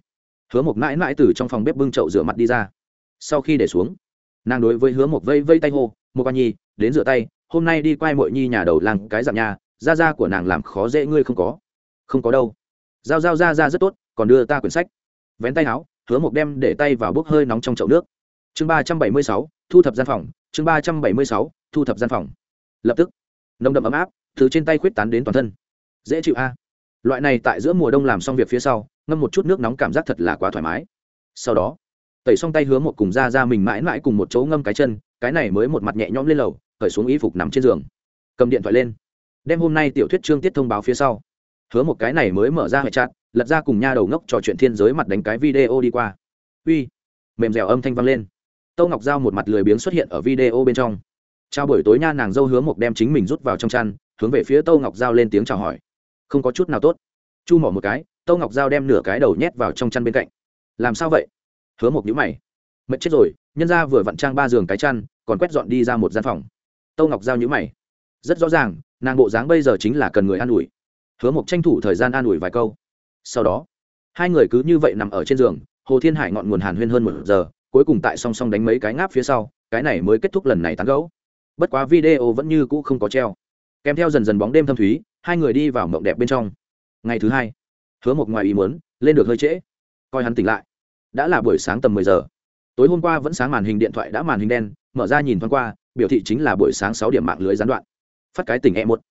hứa mộc mãi mãi từ trong phòng bếp bưng chậu rửa mặt đi ra. Sau khi để xuống, nàng đối với hứa mộc vây vây tay hô một con nhi, đến rửa tay, hôm nay đi quay mội nhi nhà đầu làng cái giảm nhà ra ra của nàng làm khó dễ ngươi không có. Không có đâu. Giao giao ra ra rất tốt, còn đưa ta quyển sách. Vén tay áo, hứa mộc đem để tay vào bốc hơi nóng trong chậu nước. Chương ba trăm bảy mươi sáu, thu thập gian phòng, chương ba trăm bảy mươi sáu, thu thập gian phòng. Lập tức, nồng đậm ấm áp từ trên tay khuyết tán đến toàn thân. Dễ chịu a loại này tại giữa mùa đông làm xong việc phía sau, ngâm một chút nước nóng cảm giác thật là quá thoải mái. Sau đó, tẩy xong tay hứa một cùng ra ra mình mãi mãi cùng một chỗ ngâm cái chân, cái này mới một mặt nhẹ nhõm lên lầu, cởi xuống y phục nằm trên giường. Cầm điện thoại lên. Đem hôm nay tiểu thuyết trương tiết thông báo phía sau. Hứa một cái này mới mở ra hệ chặt lật ra cùng nha đầu ngốc trò chuyện thiên giới mặt đánh cái video đi qua. Uy, mềm dẻo âm thanh vang lên. Tâu ngọc giao một mặt lười biếng xuất hiện ở video bên trong. Trao buổi tối nha, nàng dâu hứa một đem chính mình rút vào trong chăn, hướng về phía tâu ngọc giao lên tiếng chào hỏi không có chút nào tốt. Chu mỏ một cái, tâu ngọc giao đem nửa cái đầu nhét vào trong chăn bên cạnh. Làm sao vậy? Hứa một nhữ mày. Mệt chết rồi, nhân ra vừa vặn trang ba giường cái chăn, còn quét dọn đi ra một gian phòng. Tâu ngọc giao nhữ mày. Rất rõ ràng, nàng bộ dáng bây giờ chính là cần người an ủi. Hứa một tranh thủ thời gian an ủi vài câu. Sau đó, hai người cứ như vậy nằm ở trên giường, hồ thiên hải ngọn nguồn hàn huyên hơn một giờ, cuối cùng tại song song đánh mấy cái ngáp phía sau, cái này mới kết thúc lần này tán gấu bất quá video vẫn như cũ không có treo kèm theo dần dần bóng đêm thâm thúy, hai người đi vào mộng đẹp bên trong. Ngày thứ hai, hứa một ngoài ý muốn, lên được hơi trễ. Coi hắn tỉnh lại. Đã là buổi sáng tầm mười giờ. Tối hôm qua vẫn sáng màn hình điện thoại đã màn hình đen, mở ra nhìn thoáng qua, biểu thị chính là buổi sáng sáu điểm mạng lưới gián đoạn. Phát cái tỉnh e một.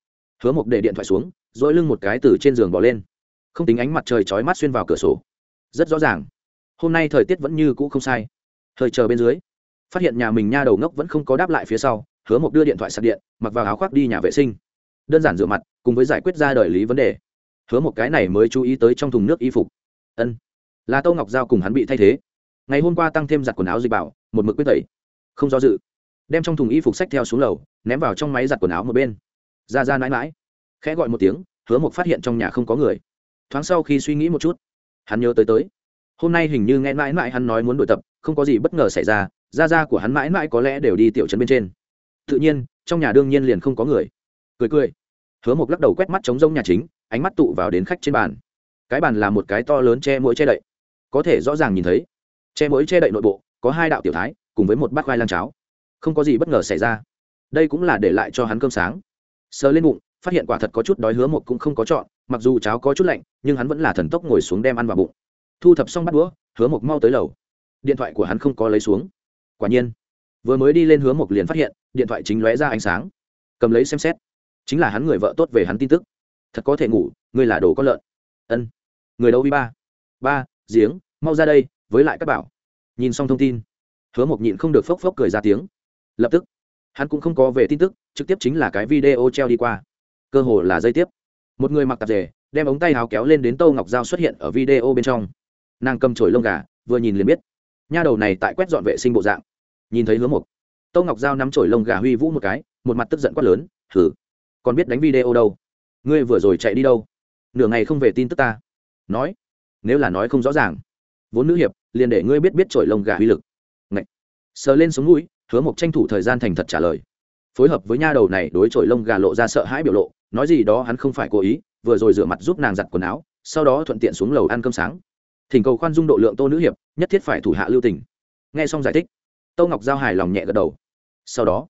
Hứa một để điện thoại xuống, dỗi lưng một cái từ trên giường bỏ lên. Không tính ánh mặt trời chói mắt xuyên vào cửa sổ. Rất rõ ràng. Hôm nay thời tiết vẫn như cũ không sai. Hơi chờ bên dưới, phát hiện nhà mình nha đầu ngốc vẫn không có đáp lại phía sau, hứa một đưa điện thoại sạc điện, mặc vào áo khoác đi nhà vệ sinh đơn giản rửa mặt, cùng với giải quyết ra đời lý vấn đề. Hứa một cái này mới chú ý tới trong thùng nước y phục. Ân. Là tô ngọc giao cùng hắn bị thay thế. Ngày hôm qua tăng thêm giặt quần áo dịch bảo, một mực quyết tẩy. Không do dự, đem trong thùng y phục sách theo xuống lầu, ném vào trong máy giặt quần áo một bên. Ra ra mãi mãi, khẽ gọi một tiếng, hứa một phát hiện trong nhà không có người. Thoáng sau khi suy nghĩ một chút, hắn nhớ tới tới. Hôm nay hình như nghe mãi mãi hắn nói muốn đổi tập, không có gì bất ngờ xảy ra ra ra của hắn mãi mãi có lẽ đều đi tiểu trấn bên trên. Tự nhiên, trong nhà đương nhiên liền không có người cười cười. Hứa một lắc đầu quét mắt chống rông nhà chính, ánh mắt tụ vào đến khách trên bàn. Cái bàn là một cái to lớn che mũi che đậy. Có thể rõ ràng nhìn thấy, che mũi che đậy nội bộ, có hai đạo tiểu thái, cùng với một bát khoai lang cháo. Không có gì bất ngờ xảy ra. Đây cũng là để lại cho hắn cơm sáng. Sờ lên bụng, phát hiện quả thật có chút đói, hứa một cũng không có chọn, mặc dù cháo có chút lạnh, nhưng hắn vẫn là thần tốc ngồi xuống đem ăn vào bụng. Thu thập xong bắt đũa, hứa một mau tới lầu. Điện thoại của hắn không có lấy xuống. Quả nhiên, vừa mới đi lên, hứa một liền phát hiện, điện thoại chính lóe ra ánh sáng. Cầm lấy xem xét chính là hắn người vợ tốt về hắn tin tức. Thật có thể ngủ, ngươi là đồ có lợn. Ân. Người đâu vi ba? Ba, giếng, mau ra đây, với lại các bảo. Nhìn xong thông tin, hứa một nhịn không được phốc phốc cười ra tiếng. Lập tức, hắn cũng không có về tin tức, trực tiếp chính là cái video treo đi qua. Cơ hồ là dây tiếp. Một người mặc tạp dề, đem ống tay áo kéo lên đến tâu ngọc dao xuất hiện ở video bên trong. Nàng cầm chổi lông gà, vừa nhìn liền biết. Nha đầu này tại quét dọn vệ sinh bộ dạng. Nhìn thấy hứa một tâu ngọc dao nắm chổi lông gà huy vũ một cái, một mặt tức giận quát lớn thử còn biết đánh video đâu. Ngươi vừa rồi chạy đi đâu? Nửa ngày không về tin tức ta. Nói. Nếu là nói không rõ ràng. Vốn nữ hiệp, liền để ngươi biết biết trổi lông gà uy lực. Ngậy. sờ lên sống mũi, hứa mộc tranh thủ thời gian thành thật trả lời. Phối hợp với nha đầu này đối trổi lông gà lộ ra sợ hãi biểu lộ, nói gì đó hắn không phải cố ý, vừa rồi rửa mặt giúp nàng giặt quần áo, sau đó thuận tiện xuống lầu ăn cơm sáng. Thỉnh cầu khoan dung độ lượng tô nữ hiệp, nhất thiết phải thủ hạ lưu tình. Nghe xong giải thích, tô ngọc giao hài lòng nhẹ gật đầu. Sau đó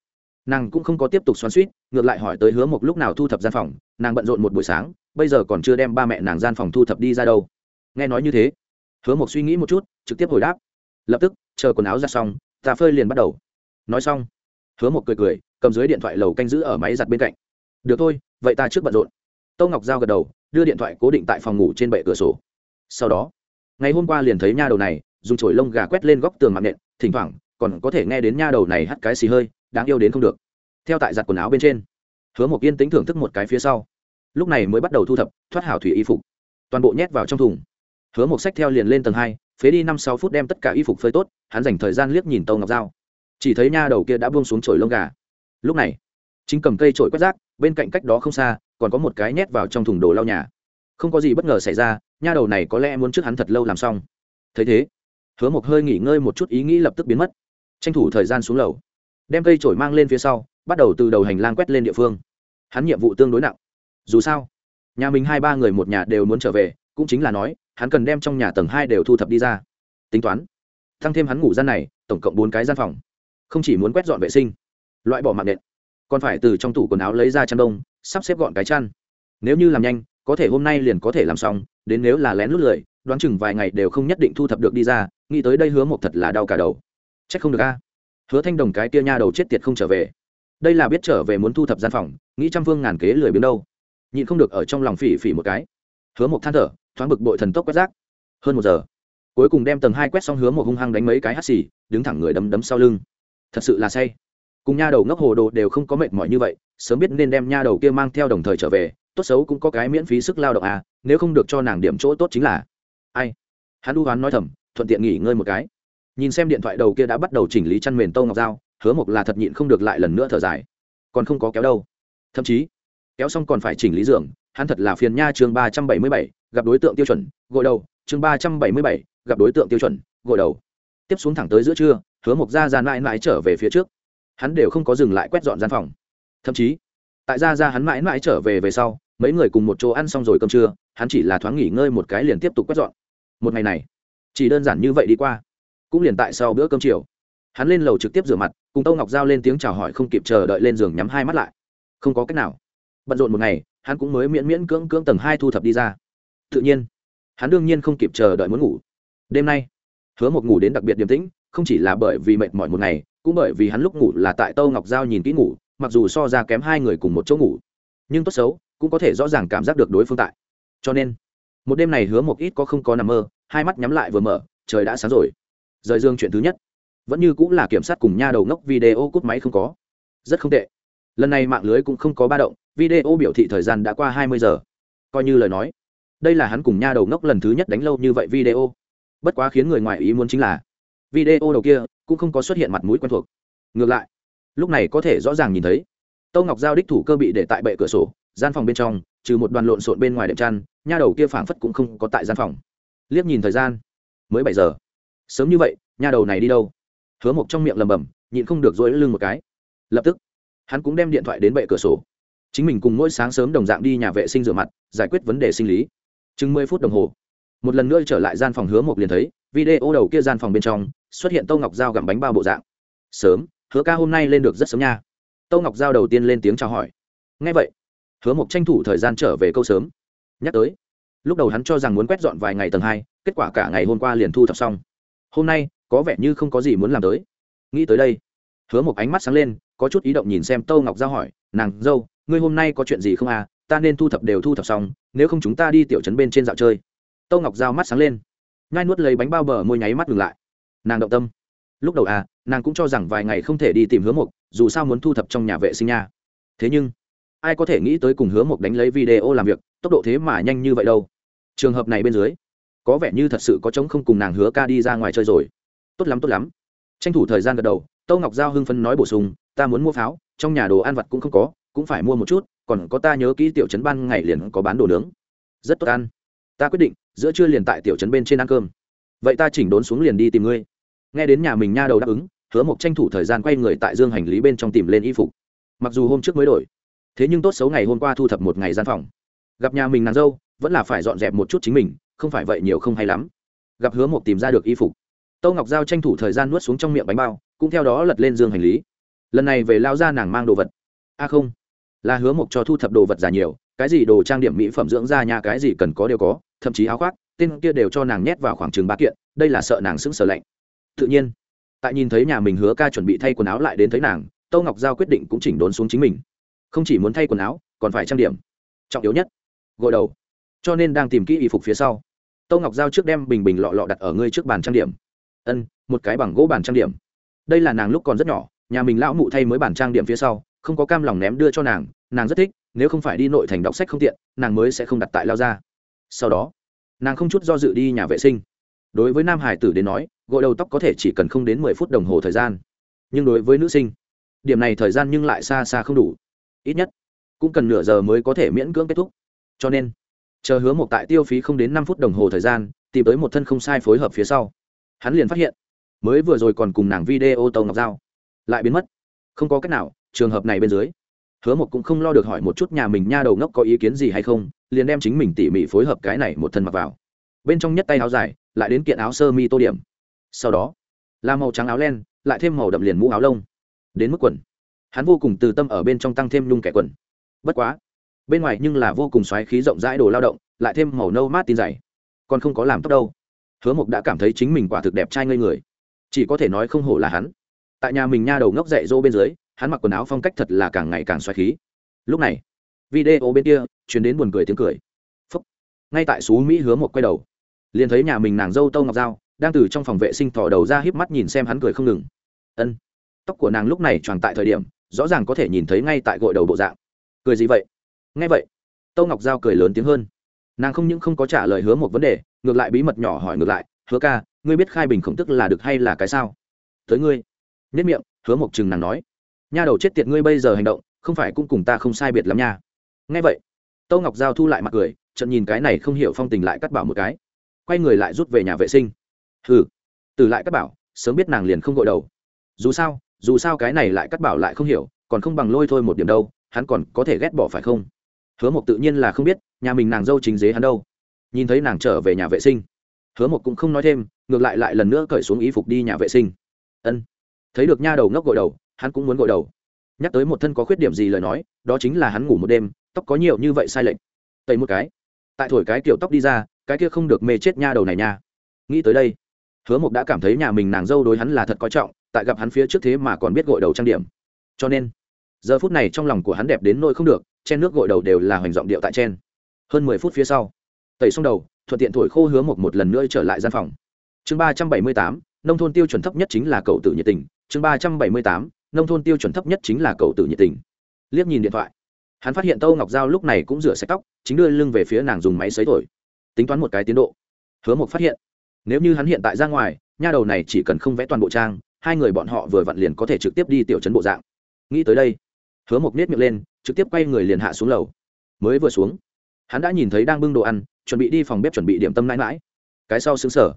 nàng cũng không có tiếp tục xoắn suýt, ngược lại hỏi tới hứa một lúc nào thu thập gian phòng, nàng bận rộn một buổi sáng, bây giờ còn chưa đem ba mẹ nàng gian phòng thu thập đi ra đâu. Nghe nói như thế, hứa một suy nghĩ một chút, trực tiếp hồi đáp. Lập tức, chờ quần áo ra xong, ta phơi liền bắt đầu. Nói xong, hứa một cười cười, cầm dưới điện thoại lầu canh giữ ở máy giặt bên cạnh. Được thôi, vậy ta trước bận rộn. Tâu ngọc giao gật đầu, đưa điện thoại cố định tại phòng ngủ trên bệ cửa sổ. Sau đó, ngày hôm qua liền thấy nha đầu này, dùng chổi lông gà quét lên góc tường mạng nện, thỉnh thoảng còn có thể nghe đến nha đầu này hắt cái xì hơi đáng yêu đến không được. Theo tại giặt quần áo bên trên, hứa một yên tính thưởng thức một cái phía sau. Lúc này mới bắt đầu thu thập, thoát hảo thủy y phục. Toàn bộ nhét vào trong thùng. Hứa một sách theo liền lên tầng hai, phế đi năm sáu phút đem tất cả y phục phơi tốt, hắn dành thời gian liếc nhìn tâu ngọc dao chỉ thấy nha đầu kia đã buông xuống chổi lông gà. Lúc này, chính cầm cây trổi quét rác, bên cạnh cách đó không xa, còn có một cái nhét vào trong thùng đồ lau nhà. Không có gì bất ngờ xảy ra, nha đầu này có lẽ muốn trước hắn thật lâu làm xong. Thấy thế, hứa một hơi nghỉ ngơi một chút, ý nghĩ lập tức biến mất. Tranh thủ thời gian xuống lầu đem cây trổi mang lên phía sau, bắt đầu từ đầu hành lang quét lên địa phương. Hắn nhiệm vụ tương đối nặng. Dù sao, nhà mình hai ba người một nhà đều muốn trở về, cũng chính là nói, hắn cần đem trong nhà tầng hai đều thu thập đi ra. Tính toán tăng thêm hắn ngủ gian này, tổng cộng bốn cái gian phòng. Không chỉ muốn quét dọn vệ sinh, loại bỏ mạng nện, còn phải từ trong tủ quần áo lấy ra chăn đông, sắp xếp gọn cái chăn. Nếu như làm nhanh, có thể hôm nay liền có thể làm xong, đến nếu là lén lút lười, đoán chừng vài ngày đều không nhất định thu thập được đi ra, nghĩ tới đây hứa một thật là đau cả đầu. C h ắ c không được a hứa thanh đồng cái kia nha đầu chết tiệt không trở về. Đây là biết trở về muốn thu thập gian phòng, nghĩ trăm phương ngàn kế lười biếng đâu. Nhịn không được ở trong lòng phỉ phỉ một cái. Hứa một than thở, thoáng bực bội thần tốc quét rác. Hơn một giờ, cuối cùng đem tầng hai quét xong hứa một hung hăng đánh mấy cái hắt xì, đứng thẳng người đấm đấm sau lưng. Thật sự là say. Cùng nha đầu ngốc hồ đồ đều không có mệt mỏi như vậy, sớm biết nên đem nha đầu kia mang theo đồng thời trở về, tốt xấu cũng có cái miễn phí sức lao động à nếu không được cho nàng điểm chỗ tốt chính là. Ai? Hắn đu hoán nói thầm, thuận tiện nghỉ ngơi một cái nhìn xem điện thoại đầu kia đã bắt đầu chỉnh lý chăn mền tô ngọc dao, hứa mộc là thật nhịn không được lại lần nữa thở dài. Còn không có kéo đâu. Thậm chí, kéo xong còn phải chỉnh lý giường, hắn thật là phiền nha chương ba trăm bảy mươi bảy, gặp đối tượng tiêu chuẩn, gội đầu, chương ba trăm bảy mươi bảy, gặp đối tượng tiêu chuẩn, gội đầu. Tiếp xuống thẳng tới giữa trưa, hứa mộc ra ra mãi mãi trở về phía trước. Hắn đều không có dừng lại quét dọn gian phòng. Thậm chí, tại ra ra hắn mãi mãi trở về về sau, mấy người cùng một chỗ ăn xong rồi cơm trưa, hắn chỉ là thoáng nghỉ ngơi một cái liền tiếp tục quét dọn. Một ngày này, chỉ đơn giản như vậy đi qua cũng liền tại sau bữa cơm chiều. Hắn lên lầu trực tiếp rửa mặt, cùng tâu ngọc giao lên tiếng chào hỏi không kịp chờ đợi lên giường nhắm hai mắt lại. Không có cách nào. Bận rộn một ngày, hắn cũng mới miễn miễn cưỡng cưỡng tầng hai thu thập đi ra. Tự nhiên, hắn đương nhiên không kịp chờ đợi muốn ngủ. Đêm nay, hứa một ngủ đến đặc biệt điềm tĩnh, không chỉ là bởi vì mệt mỏi một ngày, cũng bởi vì hắn lúc ngủ là tại tâu ngọc giao nhìn kỹ ngủ, mặc dù so ra kém hai người cùng một chỗ ngủ. Nhưng tốt xấu, cũng có thể rõ ràng cảm giác được đối phương tại. Cho nên, một đêm này hứa một ít có không có nằm mơ, hai mắt nhắm lại vừa mở, trời đã sáng rồi rời dương chuyện thứ nhất. Vẫn như cũng là kiểm soát cùng nha đầu ngốc video cút máy không có. Rất không tệ. Lần này mạng lưới cũng không có ba động, video biểu thị thời gian đã qua hai mươi giờ. Coi như lời nói, đây là hắn cùng nha đầu ngốc lần thứ nhất đánh lâu như vậy video. Bất quá khiến người ngoài ý muốn chính là, video đầu kia cũng không có xuất hiện mặt mũi quen thuộc. Ngược lại, lúc này có thể rõ ràng nhìn thấy tâu ngọc giao đích thủ cơ bị để tại bệ cửa sổ, gian phòng bên trong, trừ một đoàn lộn xộn bên ngoài đệm chăn, nha đầu kia phảng phất cũng không có tại gian phòng. Liếc nhìn thời gian, mới bảy giờ sớm như vậy nhà đầu này đi đâu? Hứa mộc trong miệng lầm bầm nhịn không được dỗi lưng một cái. Lập tức, hắn cũng đem điện thoại đến bệ cửa sổ. Chính mình cùng mỗi sáng sớm đồng dạng đi nhà vệ sinh rửa mặt, giải quyết vấn đề sinh lý. Chừng mười phút đồng hồ, một lần nữa trở lại gian phòng hứa mộc liền thấy, video đầu kia gian phòng bên trong, xuất hiện tâu ngọc dao gặm bánh bao bộ dạng. Sớm, hứa ca hôm nay lên được rất sớm nha. Tâu ngọc giao đầu tiên lên tiếng chào hỏi. Ngay vậy. Hứa mộc tranh thủ thời gian trở về câu sớm. Nhắc tới, lúc đầu hắn cho rằng muốn quét dọn vài ngày tầng hai, kết quả cả ngày hôm qua liền thu thập xong hôm nay có vẻ như không có gì muốn làm tới. Nghĩ tới đây, hứa một ánh mắt sáng lên, có chút ý động nhìn xem tâu ngọc giao hỏi, nàng dâu, ngươi hôm nay có chuyện gì không à? Ta nên thu thập đều thu thập xong, nếu không chúng ta đi tiểu trấn bên trên dạo chơi. Tâu ngọc giao mắt sáng lên ngai nuốt lấy bánh bao bờ môi nháy mắt ngừng lại. Nàng động tâm. Lúc đầu à nàng cũng cho rằng vài ngày không thể đi tìm hứa mộc, dù sao muốn thu thập trong nhà vệ sinh nha. Thế nhưng, ai có thể nghĩ tới cùng hứa mộc đánh lấy video làm việc, tốc độ thế mà nhanh như vậy đâu. Trường hợp này bên dưới có vẻ như thật sự có chống không cùng nàng hứa ca đi ra ngoài chơi rồi. Tốt lắm tốt lắm. Tranh thủ thời gian gật đầu, tâu ngọc giao hưng phân nói bổ sung, ta muốn mua pháo, trong nhà đồ ăn vặt cũng không có, cũng phải mua một chút, còn có ta nhớ kỹ tiểu trấn ban ngày liền có bán đồ nướng. Rất tốt ăn. Ta quyết định, giữa trưa liền tại tiểu trấn bên trên ăn cơm. Vậy ta chỉnh đốn xuống liền đi tìm ngươi. Nghe đến nhà mình nha đầu đáp ứng, hứa mộc tranh thủ thời gian quay người tại dương hành lý bên trong tìm lên y phục. Mặc dù hôm trước mới đổi, thế nhưng tốt xấu ngày hôm qua thu thập một ngày gian phòng. Gặp nhà mình nàng dâu, vẫn là phải dọn dẹp một chút chính mình không phải vậy nhiều không hay lắm. Gặp hứa mộc tìm ra được y phục. Tâu ngọc giao tranh thủ thời gian nuốt xuống trong miệng bánh bao, cũng theo đó lật lên dương hành lý. Lần này về lao ra nàng mang đồ vật. A à không, là hứa mộc cho thu thập đồ vật già nhiều, cái gì đồ trang điểm mỹ phẩm dưỡng da nhà cái gì cần có đều có, thậm chí áo khoác, tên kia đều cho nàng nhét vào khoảng chừng ba kiện, đây là sợ nàng sững sờ lạnh. Tự nhiên, tại nhìn thấy nhà mình hứa ca chuẩn bị thay quần áo lại đến thấy nàng tâu ngọc giao quyết định cũng chỉnh đốn xuống chính mình. Không chỉ muốn thay quần áo, còn phải trang điểm. Trọng yếu nhất, gội đầu cho nên đang tìm kỹ y phục phía sau. Tâu ngọc giao trước đem bình bình lọ lọ đặt ở ngươi trước bàn trang điểm. Ân, một cái bằng gỗ bàn trang điểm. Đây là nàng lúc còn rất nhỏ, nhà mình lão mụ thay mới bàn trang điểm phía sau, không có cam lòng ném đưa cho nàng nàng rất thích, nếu không phải đi nội thành đọc sách không tiện, nàng mới sẽ không đặt tại lao ra sau đó, nàng không chút do dự đi nhà vệ sinh. Đối với nam hải tử đến nói, gội đầu tóc có thể chỉ cần không đến mười phút đồng hồ thời gian. Nhưng đối với nữ sinh, điểm này thời gian nhưng lại xa xa không đủ. Ít nhất, cũng cần nửa giờ mới có thể miễn cưỡng kết thúc. Cho nên chờ hứa một tại tiêu phí không đến năm phút đồng hồ thời gian, tìm tới một thân không sai phối hợp phía sau. Hắn liền phát hiện, mới vừa rồi còn cùng nàng video tàu ngọc dao lại biến mất. Không có cách nào, trường hợp này bên dưới, hứa một cũng không lo được hỏi một chút nhà mình nha đầu ngốc có ý kiến gì hay không, liền đem chính mình tỉ mỉ phối hợp cái này một thân mặc vào. Bên trong nhất tay áo dài, lại đến kiện áo sơ mi tô điểm. Sau đó, là màu trắng áo len, lại thêm màu đậm liền mũ áo lông. Đến mức quần. Hắn vô cùng từ tâm ở bên trong tăng thêm nhung kẻ quần. Bất quá bên ngoài nhưng là vô cùng xoáy khí rộng rãi đồ lao động, lại thêm màu nâu mát tin dày. Còn không có làm tóc đâu. Hứa mộc đã cảm thấy chính mình quả thực đẹp trai ngây người. Chỉ có thể nói không hổ là hắn. Tại nhà mình nha đầu ngốc dạy dỗ bên dưới, hắn mặc quần áo phong cách thật là càng ngày càng xoáy khí. Lúc này, video bên kia chuyển đến buồn cười tiếng cười. Phúc. ngay tại xú mỹ hứa một quay đầu, liền thấy nhà mình nàng dâu tâu ngọc dao đang từ trong phòng vệ sinh thỏ đầu ra híp mắt nhìn xem hắn cười không ngừng. Ân. Tóc của nàng lúc này tròn tại thời điểm, rõ ràng có thể nhìn thấy ngay tại gội đầu bộ dạng. Cười gì vậy? Ngay vậy, tâu ngọc giao cười lớn tiếng hơn. Nàng không những không có trả lời hứa một vấn đề, ngược lại bí mật nhỏ hỏi ngược lại, hứa ca, ngươi biết khai bình khổng tức là được hay là cái sao? Tới ngươi. Nhất miệng, hứa mộc chừng nàng nói, nha đầu chết tiệt ngươi bây giờ hành động, không phải cũng cùng ta không sai biệt lắm nha. Ngay vậy, tâu ngọc giao thu lại mặt cười trận nhìn cái này không hiểu phong tình lại cắt bảo một cái. Quay người lại rút về nhà vệ sinh. Hừ. Từ lại cắt bảo, sớm biết nàng liền không gội đầu. Dù sao dù sao cái này lại cắt bảo lại không hiểu, còn không bằng lôi thôi một điểm đâu, hắn còn có thể ghét bỏ phải không? Hứa mộc tự nhiên là không biết, nhà mình nàng dâu chính dế hắn đâu. Nhìn thấy nàng trở về nhà vệ sinh, hứa mộc cũng không nói thêm, ngược lại lại lần nữa cởi xuống y phục đi nhà vệ sinh. Ân. Thấy được nha đầu ngốc gội đầu, hắn cũng muốn gội đầu. Nhắc tới một thân có khuyết điểm gì lời nói, đó chính là hắn ngủ một đêm, tóc có nhiều như vậy sai lệch. Tẩy một cái. Tại thổi cái kiểu tóc đi ra, cái kia không được mê chết nha đầu này nha. Nghĩ tới đây, hứa mộc đã cảm thấy nhà mình nàng dâu đối hắn là thật coi trọng, tại gặp hắn phía trước thế mà còn biết gội đầu trang điểm. Cho nên, giờ phút này trong lòng của hắn đẹp đến nỗi không được chen nước gội đầu đều là hoành giọng điệu tại chen. Hơn mười phút phía sau, tẩy xong đầu, thuận tiện thổi khô hứa một một lần nữa trở lại gian phòng. Chương ba trăm bảy mươi tám, nông thôn tiêu chuẩn thấp nhất chính là cầu tử nhiệt tình. Chương ba trăm bảy mươi tám, nông thôn tiêu chuẩn thấp nhất chính là cầu tử nhiệt tình. Liếc nhìn điện thoại, hắn phát hiện tâu ngọc giao lúc này cũng rửa sạch tóc, chính đưa lưng về phía nàng dùng máy xấy thổi. Tính toán một cái tiến độ, hứa một phát hiện, nếu như hắn hiện tại ra ngoài, nha đầu này chỉ cần không vẽ toàn bộ trang, hai người bọn họ vừa vặn liền có thể trực tiếp đi tiểu trấn bộ dạng. Nghĩ tới đây hứa mộc nết miệng lên, trực tiếp quay người liền hạ xuống lầu. Mới vừa xuống, hắn đã nhìn thấy đang bưng đồ ăn, chuẩn bị đi phòng bếp chuẩn bị điểm tâm mãi mãi. Cái sau xứng sở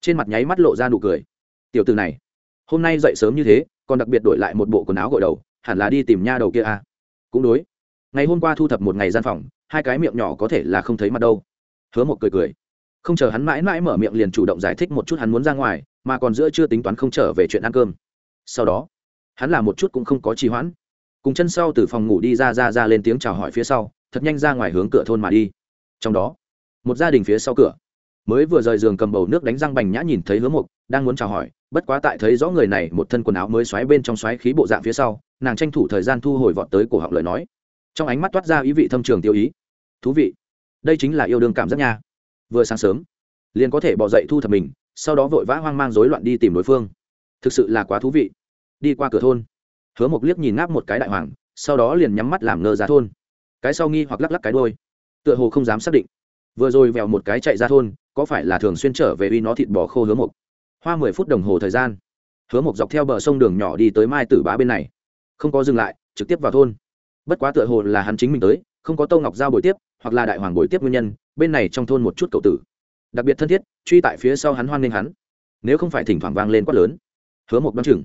trên mặt nháy mắt lộ ra nụ cười. Tiểu từ này, hôm nay dậy sớm như thế, còn đặc biệt đổi lại một bộ quần áo gội đầu, hẳn là đi tìm nha đầu kia à. cũng đối, ngày hôm qua thu thập một ngày gian phòng, hai cái miệng nhỏ có thể là không thấy mặt đâu. Hứa một cười cười, không chờ hắn mãi mãi mở miệng liền chủ động giải thích một chút hắn muốn ra ngoài, mà còn giữa chưa tính toán không trở về chuyện ăn cơm. Sau đó, hắn làm một chút cũng không có trì hoãn cùng chân sau từ phòng ngủ đi ra ra ra lên tiếng chào hỏi phía sau, thật nhanh ra ngoài hướng cửa thôn mà đi. Trong đó, một gia đình phía sau cửa, mới vừa rời giường cầm bầu nước đánh răng bành nhã nhìn thấy hứa mục đang muốn chào hỏi, bất quá tại thấy rõ người này một thân quần áo mới xoáy bên trong xoáy khí bộ dạng phía sau, nàng tranh thủ thời gian thu hồi vọt tới cổ họng lời nói. Trong ánh mắt toát ra ý vị thâm trường tiêu ý. Thú vị, đây chính là yêu đương cảm giác nha. Vừa sáng sớm, liền có thể bỏ dậy thu thập mình, sau đó vội vã hoang mang rối loạn đi tìm đối phương. Thực sự là quá thú vị. Đi qua cửa thôn hứa một liếc nhìn ngáp một cái đại hoàng, sau đó liền nhắm mắt làm ngơ ra thôn. Cái sau nghi hoặc lắc lắc cái đôi tựa hồ không dám xác định. Vừa rồi vèo một cái chạy ra thôn, có phải là thường xuyên trở về uy nó thịt bò khô hứa Mục? hoa mười phút đồng hồ thời gian. Hứa Mộc dọc theo bờ sông đường nhỏ đi tới mai tử bá bên này. Không có dừng lại, trực tiếp vào thôn. Bất quá tựa hồ là hắn chính mình tới, không có Tô ngọc giao buổi tiếp, hoặc là đại hoàng buổi tiếp nguyên nhân, bên này trong thôn một chút cậu tử. Đặc biệt thân thiết, truy tại phía sau hắn hoan nghênh hắn. Nếu không phải thỉnh thoảng vang lên quát lớn, hứa Mộc đ chừng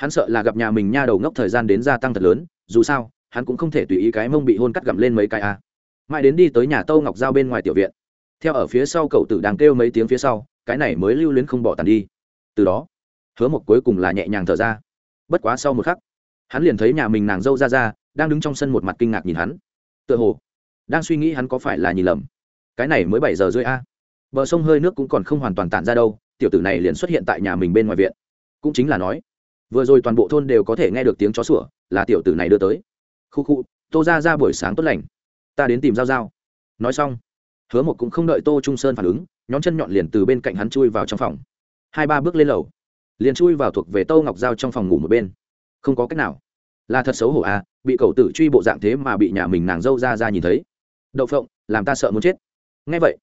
hắn sợ là gặp nhà mình nha đầu ngốc thời gian đến gia tăng thật lớn, dù sao, hắn cũng không thể tùy ý cái mông bị hôn cắt gặm lên mấy cái a. À. mãi đến đi tới nhà tâu ngọc giao bên ngoài tiểu viện. Theo ở phía sau cậu tử đang kêu mấy tiếng phía sau, cái này mới lưu luyến không bỏ tàn đi. Từ đó, hứa một cuối cùng là nhẹ nhàng thở ra. Bất quá sau một khắc, hắn liền thấy nhà mình nàng dâu ra ra đang đứng trong sân một mặt kinh ngạc nhìn hắn. Tựa hồ, đang suy nghĩ hắn có phải là nhìn lầm. Cái này mới bảy giờ rưỡi a. Bờ sông hơi nước cũng còn không hoàn toàn tản ra đâu, tiểu tử này liền xuất hiện tại nhà mình bên ngoài viện. Cũng chính là nói vừa rồi toàn bộ thôn đều có thể nghe được tiếng chó sủa, là tiểu tử này đưa tới. Khu khu, tô ra ra buổi sáng tốt lành. Ta đến tìm g i a o g i a o nói xong, hứa một cũng không đợi tô trung sơn phản ứng nhóm chân nhọn liền từ bên cạnh hắn chui vào trong phòng. Hai ba bước lên lầu, liền chui vào thuộc về tô ngọc giao trong phòng ngủ một bên. Không có cách nào. Là thật xấu hổ à bị cậu tử truy bộ dạng thế mà bị nhà mình nàng dâu ra ra nhìn thấy. Đậu phộng, làm ta sợ muốn chết. Ngay vậy,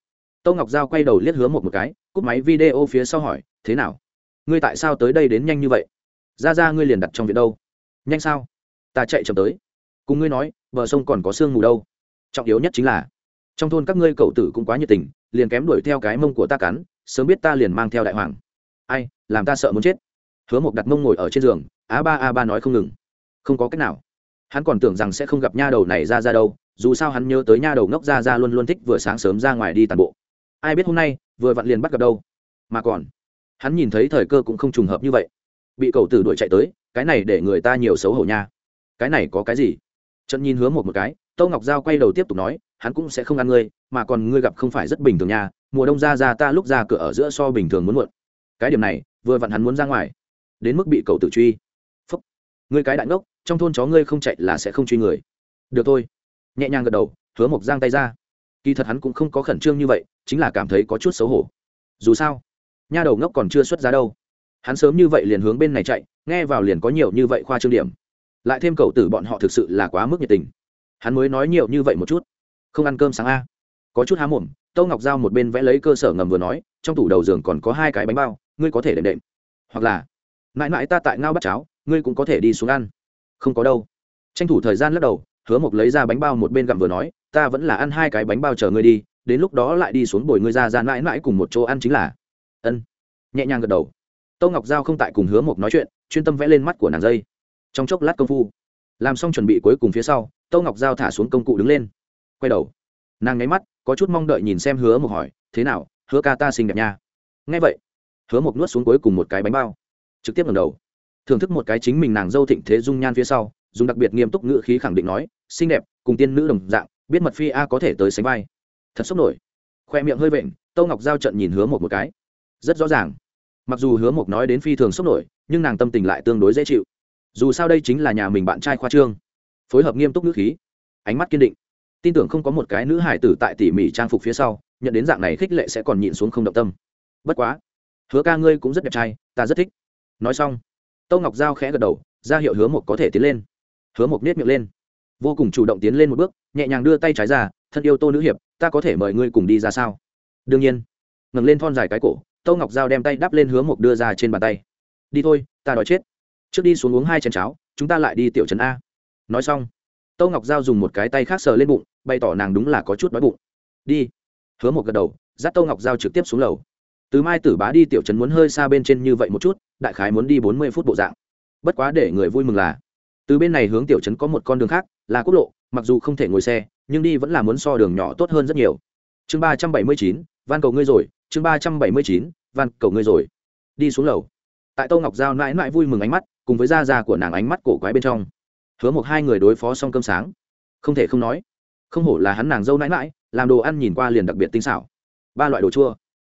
tô ngọc giao quay đầu liếc hứa một một cái, cúp máy video phía sau hỏi, thế nào? Ngươi tại sao tới đây đến nhanh như vậy? Ra ra ngươi liền đặt trong viện đâu? Nhanh sao? Ta chạy chậm tới. Cùng ngươi nói, bờ sông còn có sương mù đâu. Trọng yếu nhất chính là, trong thôn các ngươi cậu tử cũng quá nhiệt tình, liền kém đuổi theo cái mông của ta cắn, sớm biết ta liền mang theo đại hoàng. Ai, làm ta sợ muốn chết. Hứa một đặt mông ngồi ở trên giường a ba a ba nói không ngừng. Không có cách nào. Hắn còn tưởng rằng sẽ không gặp nha đầu này ra ra đâu, dù sao hắn nhớ tới nha đầu ngốc ra ra luôn luôn thích vừa sáng sớm ra ngoài đi tàn bộ. Ai biết hôm nay, vừa vặn liền bắt gặp đâu. Mà còn, hắn nhìn thấy thời cơ cũng không trùng hợp như vậy bị cậu tử đuổi chạy tới, cái này để người ta nhiều xấu hổ nha. Cái này có cái gì? Trận nhìn hứa một một cái, tâu ngọc giao quay đầu tiếp tục nói, hắn cũng sẽ không ăn ngươi, mà còn ngươi gặp không phải rất bình thường nha, mùa đông ra ra ta lúc ra cửa ở giữa so bình thường muốn muộn. Cái điểm này, vừa vặn hắn muốn ra ngoài, đến mức bị cậu tử truy. Phúc. Ngươi cái đại ngốc, trong thôn chó ngươi không chạy là sẽ không truy người. Được thôi. Nhẹ nhàng gật đầu, hứa mộc giang tay ra. Kỳ thật hắn cũng không có khẩn trương như vậy, chính là cảm thấy có chút xấu hổ. Dù sao, nha đầu ngốc còn chưa xuất ra đâu hắn sớm như vậy liền hướng bên này chạy, nghe vào liền có nhiều như vậy khoa trương điểm. Lại thêm cậu tử bọn họ thực sự là quá mức nhiệt tình. Hắn mới nói nhiều như vậy một chút. Không ăn cơm sáng a. Có chút há mồm tâu ngọc giao một bên vẽ lấy cơ sở ngầm vừa nói, trong tủ đầu giường còn có hai cái bánh bao, ngươi có thể đệm đệm. Hoặc là, mãi mãi ta tại ngao bắt cháo, ngươi cũng có thể đi xuống ăn. Không có đâu. Tranh thủ thời gian lắc đầu, hứa mộc lấy ra bánh bao một bên gặm vừa nói, ta vẫn là ăn hai cái bánh bao chờ ngươi đi, đến lúc đó lại đi xuống bồi ngươi ra ra mãi mãi cùng một chỗ ăn chính là. Ân. Nhẹ nhàng gật đầu tâu ngọc giao không tại cùng hứa mộc nói chuyện, chuyên tâm vẽ lên mắt của nàng dây. Trong chốc lát công phu, làm xong chuẩn bị cuối cùng phía sau tâu ngọc giao thả xuống công cụ đứng lên. Quay đầu. Nàng nháy mắt, có chút mong đợi nhìn xem hứa mộc hỏi, thế nào, hứa ca ta xinh đẹp nha? Ngay vậy, hứa mộc nuốt xuống cuối cùng một cái bánh bao, trực tiếp ngầm đầu. Thưởng thức một cái chính mình nàng dâu thịnh thế dung nhan phía sau, dùng đặc biệt nghiêm túc ngữ khí khẳng định nói, xinh đẹp, cùng tiên nữ đồng dạng, biết mật phi a có thể tới sánh vai. Thật sốc nổi. Khoe miệng hơi vện tâu ngọc giao trận nhìn hứa một một cái. Rất rõ ràng mặc dù hứa mộc nói đến phi thường sốc nổi, nhưng nàng tâm tình lại tương đối dễ chịu. Dù sao đây chính là nhà mình bạn trai khoa trương. Phối hợp nghiêm túc ngữ khí, ánh mắt kiên định. Tin tưởng không có một cái nữ hải tử tại tỉ mỉ trang phục phía sau, nhận đến dạng này khích lệ sẽ còn nhịn xuống không động tâm. Bất quá, hứa ca ngươi cũng rất đẹp trai, ta rất thích. Nói xong, tâu ngọc giao khẽ gật đầu, ra hiệu hứa mộc có thể tiến lên. Hứa mộc nết miệng lên, vô cùng chủ động tiến lên một bước, nhẹ nhàng đưa tay trái ra, thân yêu tô nữ hiệp, ta có thể mời ngươi cùng đi ra sao? Đương nhiên. Ngẩng lên thon dài cái cổ tâu ngọc giao đem tay đắp lên hứa mộc đưa ra trên bàn tay. Đi thôi, ta đói chết. Trước đi xuống uống hai chén cháo, chúng ta lại đi tiểu trấn a. Nói xong tâu ngọc giao dùng một cái tay khác sờ lên bụng, bày tỏ nàng đúng là có chút đói bụng. Đi. Hứa một gật đầu, dắt tâu ngọc giao trực tiếp xuống lầu. Từ mai tử bá đi tiểu trấn muốn hơi xa bên trên như vậy một chút, đại khái muốn đi bốn mươi phút bộ dạng. Bất quá để người vui mừng là, từ bên này hướng tiểu trấn có một con đường khác, là quốc lộ, mặc dù không thể ngồi xe, nhưng đi vẫn là muốn so đường nhỏ tốt hơn rất nhiều. Chương ba trăm bảy mươi chín, van cầu ngươi rồi, chương ba trăm bảy mươi chín van, cầu ngươi rồi. Đi xuống lầu. Tại tô ngọc giao mãi mãi vui mừng ánh mắt, cùng với da da của nàng ánh mắt cổ quái bên trong. Hứa một hai người đối phó xong cơm sáng. Không thể không nói, không hổ là hắn nàng dâu mãi mãi, làm đồ ăn nhìn qua liền đặc biệt tinh xảo. Ba loại đồ chua.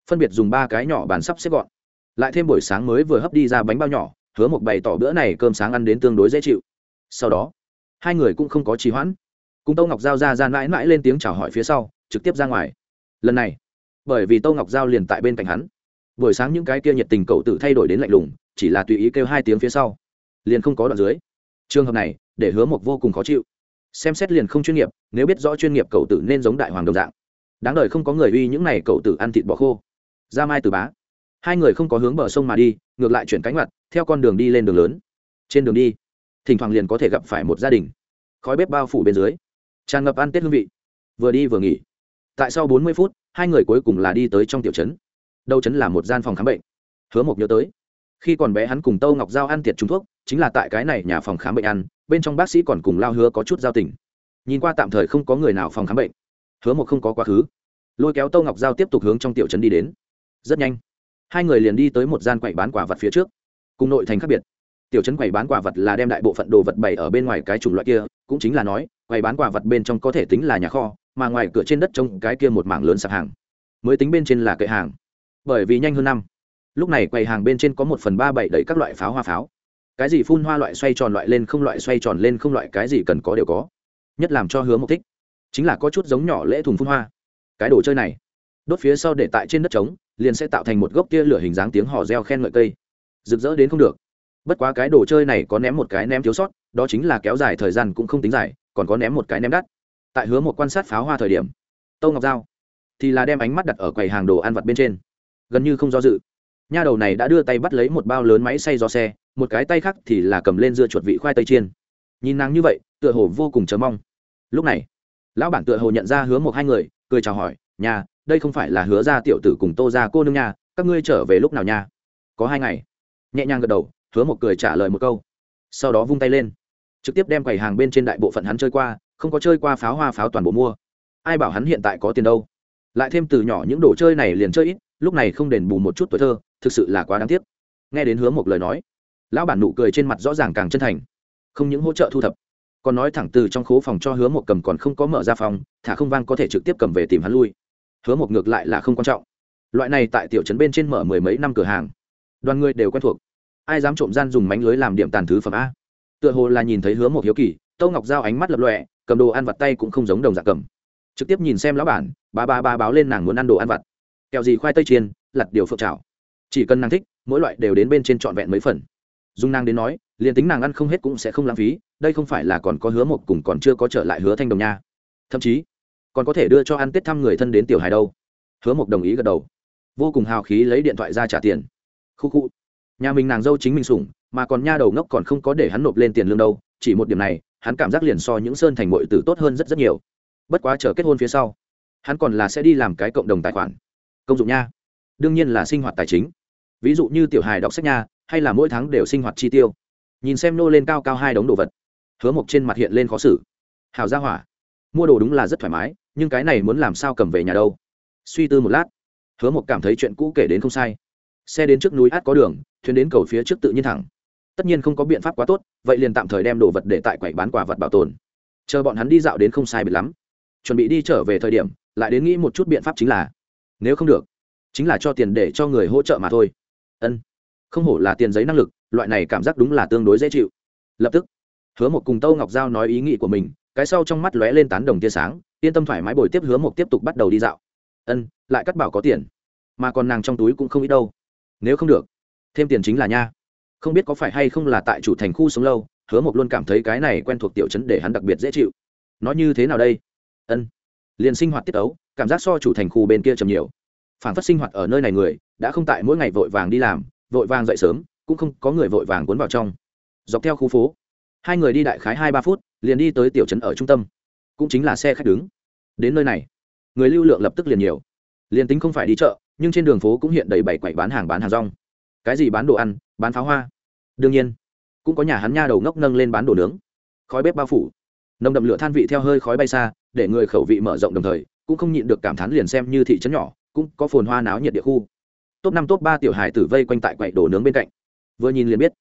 Phân biệt dùng ba cái nhỏ bàn sắp xếp gọn. Lại thêm buổi sáng mới vừa hấp đi ra bánh bao nhỏ, hứa một bày tỏ bữa này cơm sáng ăn đến tương đối dễ chịu. Sau đó, hai người cũng không có trì hoãn. Cùng tâu ngọc giao ra ra mãi mãi lên tiếng chào hỏi phía sau, trực tiếp ra ngoài. Lần này, bởi vì tâu ngọc giao liền tại bên cạnh hắn buổi sáng những cái kia nhiệt tình cậu tự thay đổi đến lạnh lùng, chỉ là tùy ý kêu hai tiếng phía sau. Liền không có đoạn dưới. Trường hợp này, để hứa một vô cùng khó chịu. Xem xét liền không chuyên nghiệp, nếu biết rõ chuyên nghiệp cậu tử nên giống đại hoàng đồng dạng. Đáng đời không có người uy những này cậu tử ăn thịt bò khô. Ra mai từ bá. Hai người không có hướng bờ sông mà đi, ngược lại chuyển cánh mặt theo con đường đi lên đường lớn. Trên đường đi, thỉnh thoảng liền có thể gặp phải một gia đình. Khói bếp bao phủ bên dưới. Tràn ngập ăn tết hương vị. Vừa đi vừa nghỉ. Tại sau bốn mươi phút, hai người cuối cùng là đi tới trong tiểu trấn đâu chấn là một gian phòng khám bệnh. Hứa mộc nhớ tới. Khi còn bé hắn cùng tâu ngọc giao ăn tiệc trung thuốc, chính là tại cái này nhà phòng khám bệnh ăn, bên trong bác sĩ còn cùng lao hứa có chút giao tình. Nhìn qua tạm thời không có người nào phòng khám bệnh. Hứa mộc không có quá khứ. Lôi kéo tâu ngọc giao tiếp tục hướng trong tiểu trấn đi đến. Rất nhanh, hai người liền đi tới một gian quầy bán quả vật phía trước, cùng nội thành khác biệt. Tiểu trấn quầy bán quả vật là đem đại bộ phận đồ vật bày ở bên ngoài cái chủng loại kia, cũng chính là nói, quầy bán quả vật bên trong có thể tính là nhà kho, mà ngoài cửa trên đất trông cái kia một mảng lớn sạp hàng. Mới tính bên trên là kệ hàng bởi vì nhanh hơn năm. Lúc này quầy hàng bên trên có một phần ba bảy đẩy các loại pháo hoa pháo. Cái gì phun hoa loại xoay tròn loại lên không loại xoay tròn lên không loại, cái gì cần có đều có. Nhất làm cho hứa Mục thích. Chính là có chút giống nhỏ lễ thùng phun hoa. Cái đồ chơi này, đốt phía sau để tại trên đất trống, liền sẽ tạo thành một gốc tia lửa hình dáng tiếng hò reo khen ngợi cây. Rực rỡ đến không được. Bất quá cái đồ chơi này có ném một cái ném thiếu sót, đó chính là kéo dài thời gian cũng không tính dài, còn có ném một cái ném đắt. Tại hứa một quan sát pháo hoa thời điểm, tâu ngọc giao thì là đem ánh mắt đặt ở quầy hàng đồ ăn vặt bên trên gần như không do dự. Nha đầu này đã đưa tay bắt lấy một bao lớn máy xay gió xe, một cái tay khác thì là cầm lên dưa chuột vị khoai tây chiên. Nhìn nàng như vậy, tựa hồ vô cùng chờ mong. Lúc này, lão bản tựa hồ nhận ra hứa một hai người, cười chào hỏi nhà đây không phải là hứa ra tiểu tử cùng tô ra cô nương nha, các ngươi trở về lúc nào nha? Có hai ngày, nhẹ nhàng gật đầu, hứa một cười trả lời một câu. Sau đó vung tay lên, trực tiếp đem quầy hàng bên trên đại bộ phận hắn chơi qua, không có chơi qua pháo hoa pháo toàn bộ mua. Ai bảo hắn hiện tại có tiền đâu? Lại thêm từ nhỏ những đồ chơi này liền chơi ít lúc này không đền bù một chút tuổi thơ, thực sự là quá đáng tiếc. Nghe đến hứa một lời nói, lão bản nụ cười trên mặt rõ ràng càng chân thành. Không những hỗ trợ thu thập, còn nói thẳng từ trong khố phòng cho hứa một cầm còn không có mở ra phòng, thả không vang có thể trực tiếp cầm về tìm hắn lui. Hứa một ngược lại là không quan trọng. Loại này tại tiểu trấn bên trên mở mười mấy năm cửa hàng, đoàn người đều quen thuộc. Ai dám trộm gian dùng mánh lưới làm điểm tàn thứ phẩm a? Tựa hồ là nhìn thấy hứa một hiếu kỳ, tâu ngọc giao ánh mắt lập lọe cầm đồ ăn vặt tay cũng không giống đồng dạng cầm. Trực tiếp nhìn xem lão bản, ba ba ba báo lên nàng muốn ăn đồ ăn vặt kẹo gì khoai tây chiên, lặt điều phượng trào chỉ cần nàng thích, mỗi loại đều đến bên trên trọn vẹn mấy phần. Dung nàng đến nói, liền tính nàng ăn không hết cũng sẽ không lãng phí, đây không phải là còn có hứa một cùng còn chưa có trở lại hứa thanh đồng nha. Thậm chí, còn có thể đưa cho ăn tết thăm người thân đến tiểu hài đâu. Hứa một đồng ý gật đầu. Vô cùng hào khí lấy điện thoại ra trả tiền. Khu khu. Nhà mình nàng dâu chính mình sủng, mà còn nha đầu ngốc còn không có để hắn nộp lên tiền lương đâu, chỉ một điểm này, hắn cảm giác liền so những sơn thành mội tử tốt hơn rất rất nhiều. Bất quá chờ kết hôn phía sau, hắn còn là sẽ đi làm cái cộng đồng tài khoản công dụng nha. Đương nhiên là sinh hoạt tài chính. Ví dụ như tiểu hài đọc sách nha, hay là mỗi tháng đều sinh hoạt chi tiêu. Nhìn xem nô lên cao cao hai đống đồ vật. Hứa mộc trên mặt hiện lên khó xử. Hào ra hỏa. Mua đồ đúng là rất thoải mái, nhưng cái này muốn làm sao cầm về nhà đâu? Suy tư một lát. Hứa mộc cảm thấy chuyện cũ kể đến không sai. Xe đến trước núi át có đường, thuyền đến cầu phía trước tự nhiên thẳng. Tất nhiên không có biện pháp quá tốt, vậy liền tạm thời đem đồ vật để tại quầy bán quả vật bảo tồn. Chờ bọn hắn đi dạo đến không sai biệt lắm. Chuẩn bị đi trở về thời điểm, lại đến nghĩ một chút biện pháp chính là nếu không được, chính là cho tiền để cho người hỗ trợ mà thôi. Ân, không hổ là tiền giấy năng lực, loại này cảm giác đúng là tương đối dễ chịu. Lập tức, hứa một cùng tâu ngọc giao nói ý nghĩ của mình, cái sau trong mắt lóe lên tán đồng tia sáng, yên tâm thoải mái bồi tiếp hứa một tiếp tục bắt đầu đi dạo. Ân, lại cắt bảo có tiền, mà còn nàng trong túi cũng không ít đâu. Nếu không được, thêm tiền chính là nha. Không biết có phải hay không là tại chủ thành khu sống lâu, hứa một luôn cảm thấy cái này quen thuộc tiểu chấn để hắn đặc biệt dễ chịu. Nói như thế nào đây? Ân, liền sinh hoạt tiết ấu cảm giác so chủ thành khu bên kia trầm nhiều. Phản phát sinh hoạt ở nơi này người, đã không tại mỗi ngày vội vàng đi làm, vội vàng dậy sớm, cũng không có người vội vàng cuốn vào trong. Dọc theo khu phố, hai người đi đại khái hai ba phút, liền đi tới tiểu trấn ở trung tâm. Cũng chính là xe khách đứng. Đến nơi này, người lưu lượng lập tức liền nhiều. Liền tính không phải đi chợ, nhưng trên đường phố cũng hiện đầy bảy quậy bán hàng bán hàng rong. Cái gì bán đồ ăn, bán pháo hoa? Đương nhiên, cũng có nhà hắn nha đầu ngốc nâng lên bán đồ nướng. Khói bếp bao phủ. Nồng đậm lửa than vị theo hơi khói bay xa, để người khẩu vị mở rộng đồng thời cũng không nhịn được cảm thán liền xem như thị trấn nhỏ, cũng có phồn hoa náo nhiệt địa khu. Top năm, top ba tiểu hải tử vây quanh tại quậy đồ nướng bên cạnh. Vừa nhìn liền biết,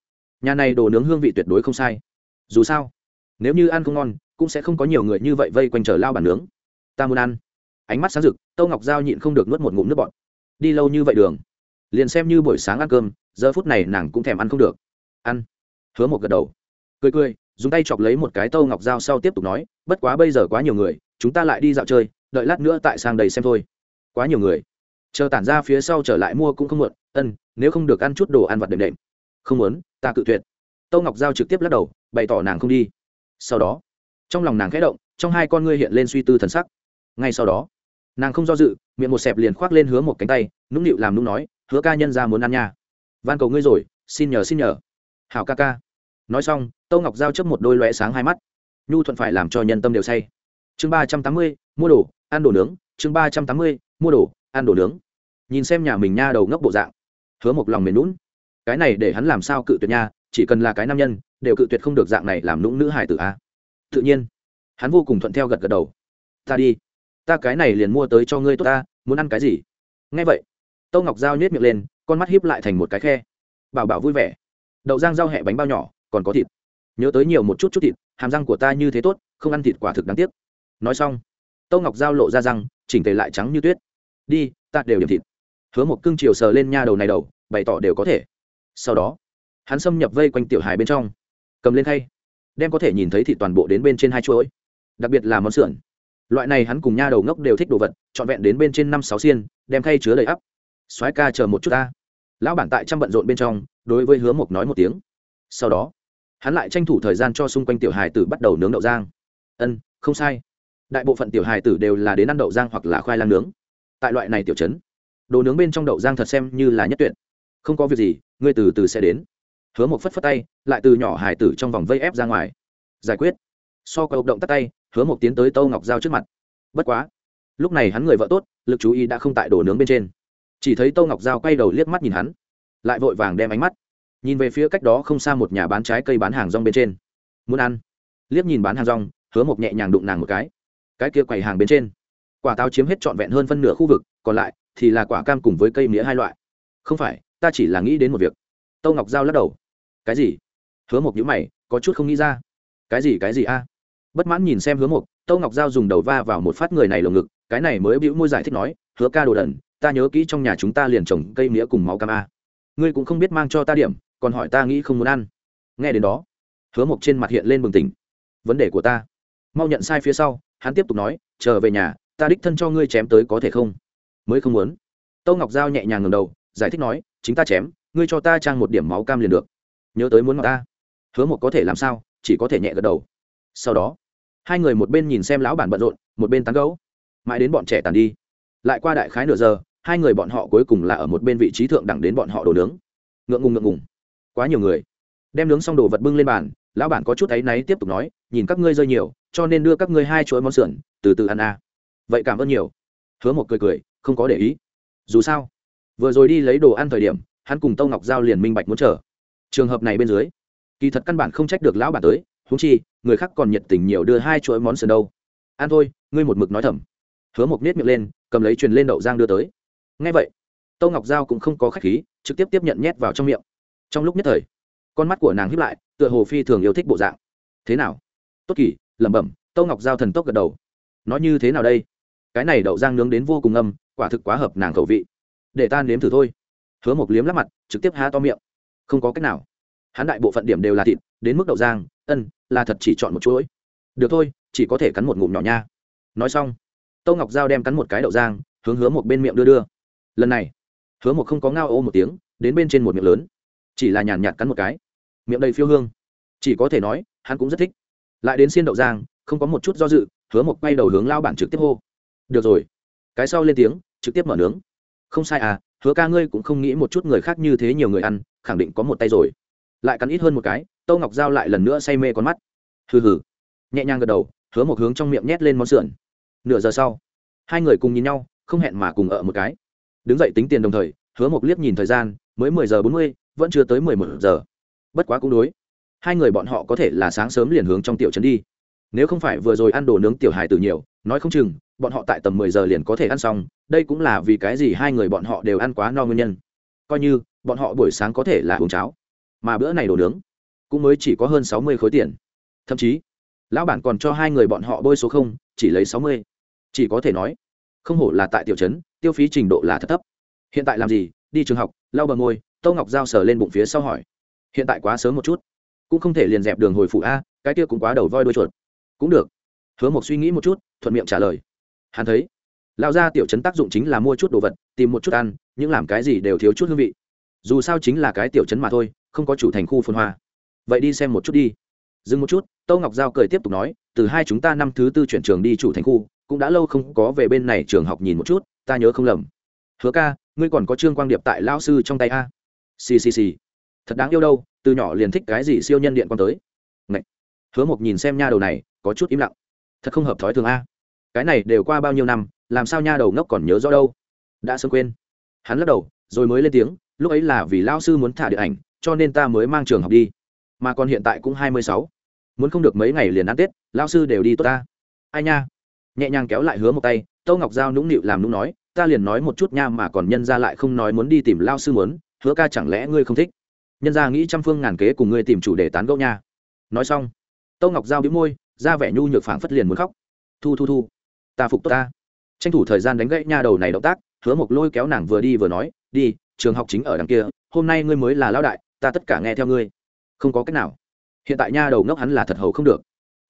nhà này đồ nướng hương vị tuyệt đối không sai. Dù sao, nếu như ăn không ngon, cũng sẽ không có nhiều người như vậy vây quanh chờ lao bản nướng. Ta muốn ăn. Ánh mắt sáng rực, tâu ngọc giao nhịn không được nuốt một ngụm nước bọt. Đi lâu như vậy đường, liền xem như buổi sáng ăn cơm, giờ phút này nàng cũng thèm ăn không được. Ăn. Hứa một gật đầu. Cười cười, dùng tay chọc lấy một cái tâu ngọc dao sau tiếp tục nói, bất quá bây giờ quá nhiều người, chúng ta lại đi dạo chơi đợi lát nữa tại sang đầy xem thôi. Quá nhiều người. Chờ tản ra phía sau trở lại mua cũng không muộn. Ân, nếu không được ăn chút đồ ăn vặt đệm đệm. Không muốn, ta cự tuyệt. Tâu ngọc giao trực tiếp lắc đầu, bày tỏ nàng không đi. Sau đó, trong lòng nàng khẽ động, trong hai con ngươi hiện lên suy tư thần sắc. Ngay sau đó, nàng không do dự, miệng một xẹp liền khoác lên hứa một cánh tay, nũng nịu làm nũng nói, hứa ca nhân ra muốn ăn nha. Van cầu ngươi rồi, xin nhờ xin nhờ. Hảo ca ca. Nói xong, tâu ngọc giao chấp một đôi loe sáng hai mắt. Nhu thuận phải làm cho nhân tâm đều say. Chương ba trăm tám mươi, mua đồ ăn đồ nướng, chương ba trăm tám mươi, mua đồ, ăn đồ nướng. Nhìn xem nhà mình nha đầu ngốc bộ dạng, hứa một lòng mềm lún cái này để hắn làm sao cự tuyệt nha, chỉ cần là cái nam nhân, đều cự tuyệt không được dạng này làm lũng nữ hải tử a. Tự nhiên, hắn vô cùng thuận theo gật gật đầu. Ta đi, ta cái này liền mua tới cho ngươi tốt ta, muốn ăn cái gì? Nghe vậy tâu ngọc g nhét miệng lên, con mắt hiếp lại thành một cái khe. Bảo bảo vui vẻ. Đậu rang rau hẹ bánh bao nhỏ, còn có thịt. Nhớ tới nhiều một chút chút thịt, hàm răng của ta như thế tốt, không ăn thịt quả thực đáng tiếc. Nói xong tâu ngọc g lộ ra răng, chỉnh tề lại trắng như tuyết. Đi, ta đều điểm thịt. Hứa một cưng chiều sờ lên nha đầu này đầu, bày tỏ đều có thể. Sau đó, hắn xâm nhập vây quanh tiểu hài bên trong. Cầm lên thay đem có thể nhìn thấy thịt toàn bộ đến bên trên hai chuỗi, đặc biệt là món sườn. Loại này hắn cùng nha đầu ngốc đều thích đồ vật, trọn vẹn đến bên trên năm sáu xiên, đem thay chứa đầy ắp. Soái ca chờ một chút ta. Lão bản tại trăm bận rộn bên trong, đối với hứa mộc nói một tiếng. Sau đó, hắn lại tranh thủ thời gian cho xung quanh tiểu hài tử bắt đầu nướng đậu giang ân, không sai đại bộ phận tiểu hài tử đều là đến ăn đậu giang hoặc là khoai lang nướng. Tại loại này tiểu chấn đồ nướng bên trong đậu giang thật xem như là nhất tuyệt. Không có việc gì, ngươi từ từ sẽ đến. Hứa một phất phất tay, lại từ nhỏ hài tử trong vòng vây ép ra ngoài. Giải quyết. So có động tắt tay, hứa một tiến tới tâu ngọc giao trước mặt. Bất quá. Lúc này hắn người vợ tốt, lực chú ý đã không tại đồ nướng bên trên. Chỉ thấy tâu ngọc giao quay đầu liếc mắt nhìn hắn, lại vội vàng đem ánh mắt nhìn về phía cách đó không xa một nhà bán trái cây bán hàng rong bên trên. Muốn ăn. Liếc nhìn bán hàng rong, hứa một nhẹ nhàng đụng nàng một cái cái kia quầy hàng bên trên. Quả táo chiếm hết trọn vẹn hơn phân nửa khu vực, còn lại thì là quả cam cùng với cây mía hai loại. Không phải, ta chỉ là nghĩ đến một việc. Tâu ngọc giao lắc đầu. Cái gì? Hứa mộc nhữ mày, có chút không nghĩ ra. Cái gì cái gì a? Bất mãn nhìn xem hứa mộc, tâu ngọc giao dùng đầu va vào một phát người này lồng ngực, cái này mới bĩu môi giải thích nói, hứa ca đồ đần, ta nhớ kỹ trong nhà chúng ta liền trồng cây mía cùng máu cam a. Ngươi cũng không biết mang cho ta điểm, còn hỏi ta nghĩ không muốn ăn. Nghe đến đó, hứa mộc trên mặt hiện lên bừng tỉnh. Vấn đề của ta, mau nhận sai phía sau hắn tiếp tục nói chờ về nhà, ta đích thân cho ngươi chém tới có thể không? Mới không muốn. Tâu ngọc giao nhẹ nhàng ngầm đầu, giải thích nói, chính ta chém, ngươi cho ta trang một điểm máu cam liền được. Nhớ tới muốn ngọc ta. Hứa một có thể làm sao, chỉ có thể nhẹ gật đầu. Sau đó, hai người một bên nhìn xem lão bản bận rộn, một bên tán gấu mãi đến bọn trẻ tàn đi. Lại qua đại khái nửa giờ, hai người bọn họ cuối cùng là ở một bên vị trí thượng đẳng đến bọn họ đồ nướng. Ngượng ngùng ngượng ngùng. Quá nhiều người. Đem nướng xong đồ vật bưng lên bàn lão bản có chút thấy náy tiếp tục nói, nhìn các ngươi rơi nhiều, cho nên đưa các ngươi hai chuỗi món sườn, từ từ ăn à vậy cảm ơn nhiều. Hứa một cười cười, không có để ý. Dù sao, vừa rồi đi lấy đồ ăn thời điểm, hắn cùng tâu ngọc giao liền minh bạch muốn chờ. Trường hợp này bên dưới, kỳ thật căn bản không trách được lão bản tới húng chi, người khác còn nhiệt tình nhiều đưa hai chuỗi món sườn đâu. Ăn thôi, ngươi một mực nói thầm. Hứa mộc nết miệng lên, cầm lấy truyền lên đậu giang đưa tới. Ngay vậy, tâu ngọc giao cũng không có khách khí, trực tiếp tiếp nhận nhét vào trong miệng. Trong lúc nhất thời con mắt của nàng hiếp lại, tựa hồ phi thường yêu thích bộ dạng. Thế nào? Tốt kỳ, lẩm bẩm, tâu ngọc giao thần tốc gật đầu. Nói như thế nào đây? Cái này đậu giang nướng đến vô cùng âm quả thực quá hợp nàng khẩu vị. Để ta nếm thử thôi. Hứa một liếm lắp mặt, trực tiếp há to miệng. Không có cách nào. Hắn đại bộ phận điểm đều là thịt, đến mức đậu giang ân, là thật chỉ chọn một chuỗi. Được thôi, chỉ có thể cắn một ngụm nhỏ nha. Nói xong, tâu ngọc giao đem cắn một cái đậu giang hướng hứa một bên miệng đưa đưa. Lần này, hứa một không có ngao ô một tiếng, đến bên trên một miệng lớn. Chỉ là nhàn nhạt cắn một cái miệng đầy phiêu hương. Chỉ có thể nói, hắn cũng rất thích. Lại đến xiên đậu giang, không có một chút do dự, hứa một quay đầu hướng lao bản trực tiếp hô. Được rồi. Cái sau lên tiếng, trực tiếp mở nướng. Không sai à hứa ca ngươi cũng không nghĩ một chút người khác như thế nhiều người ăn, khẳng định có một tay rồi. Lại cắn ít hơn một cái, tâu ngọc giao lại lần nữa say mê con mắt. Hừ hừ. Nhẹ nhàng gật đầu, hứa một hướng trong miệng nhét lên món sườn. Nửa giờ sau, hai người cùng nhìn nhau, không hẹn mà cùng ở một cái. Đứng dậy tính tiền đồng thời, hứa một liếc nhìn thời gian, mới mười giờ bốn mươi, vẫn chưa tới mười một giờ bất quá cũng đối. Hai người bọn họ có thể là sáng sớm liền hướng trong tiểu trấn đi. Nếu không phải vừa rồi ăn đồ nướng tiểu hài tử nhiều, nói không chừng, bọn họ tại tầm mười giờ liền có thể ăn xong, đây cũng là vì cái gì hai người bọn họ đều ăn quá no nguyên nhân. Coi như, bọn họ buổi sáng có thể là uống cháo, mà bữa này đồ nướng cũng mới chỉ có hơn sáu mươi khối tiền. Thậm chí, lão bản còn cho hai người bọn họ bôi số không, chỉ lấy sáu mươi. Chỉ có thể nói, không hổ là tại tiểu trấn, tiêu phí trình độ là thật thấp. Hiện tại làm gì? Đi trường học, lau bờ môi tâu ngọc giao sờ lên bụng phía sau hỏi hiện tại quá sớm một chút. Cũng không thể liền dẹp đường hồi phụ a, cái kia cũng quá đầu voi đuôi chuột. Cũng được. Hứa một suy nghĩ một chút, thuận miệng trả lời. Hắn thấy, lão gia tiểu trấn tác dụng chính là mua chút đồ vật, tìm một chút ăn những làm cái gì đều thiếu chút hương vị. Dù sao chính là cái tiểu trấn mà thôi, không có chủ thành khu phồn hoa. Vậy đi xem một chút đi. Dừng một chút, tâu ngọc giao cười tiếp tục nói, từ hai chúng ta năm thứ tư chuyển trường đi chủ thành khu, cũng đã lâu không có về bên này trường học nhìn một chút, ta nhớ không lầm. Hứa ca, ngươi còn có trương quang điệp tại lão sư trong tay a? Ccc thật đáng yêu đâu, từ nhỏ liền thích cái gì siêu nhân điện quan tới. Ngậy. hứa mộc nhìn xem nha đầu này, có chút im lặng. Thật không hợp thói thường a. Cái này đều qua bao nhiêu năm, làm sao nha đầu ngốc còn nhớ rõ đâu? Đã sớm quên. Hắn lắc đầu, rồi mới lên tiếng, lúc ấy là vì lao sư muốn thả điện ảnh, cho nên ta mới mang trường học đi. Mà còn hiện tại cũng hai mươi sáu. Muốn không được mấy ngày liền ăn tết lao sư đều đi tốt ta. Ai nha. Nhẹ nhàng kéo lại hứa một tay, tâu ngọc giao nũng nịu làm nũng nói, ta liền nói một chút nha mà còn nhân ra lại không nói muốn đi tìm lao sư muốn, hứa ca chẳng lẽ ngươi không thích? Nhân ra nghĩ trăm phương ngàn kế cùng ngươi tìm chủ đề tán gẫu nha. Nói xong, tâu ngọc giao đĩu môi, ra vẻ nhu nhược phảng phất liền muốn khóc. Thu thu thu. Ta phục tốt ta. Tranh thủ thời gian đánh gãy nha đầu này động tác, hứa một lôi kéo nàng vừa đi vừa nói, đi, trường học chính ở đằng kia, hôm nay ngươi mới là lão đại, ta tất cả nghe theo ngươi. Không có cách nào. Hiện tại nha đầu ngốc hắn là thật hầu không được.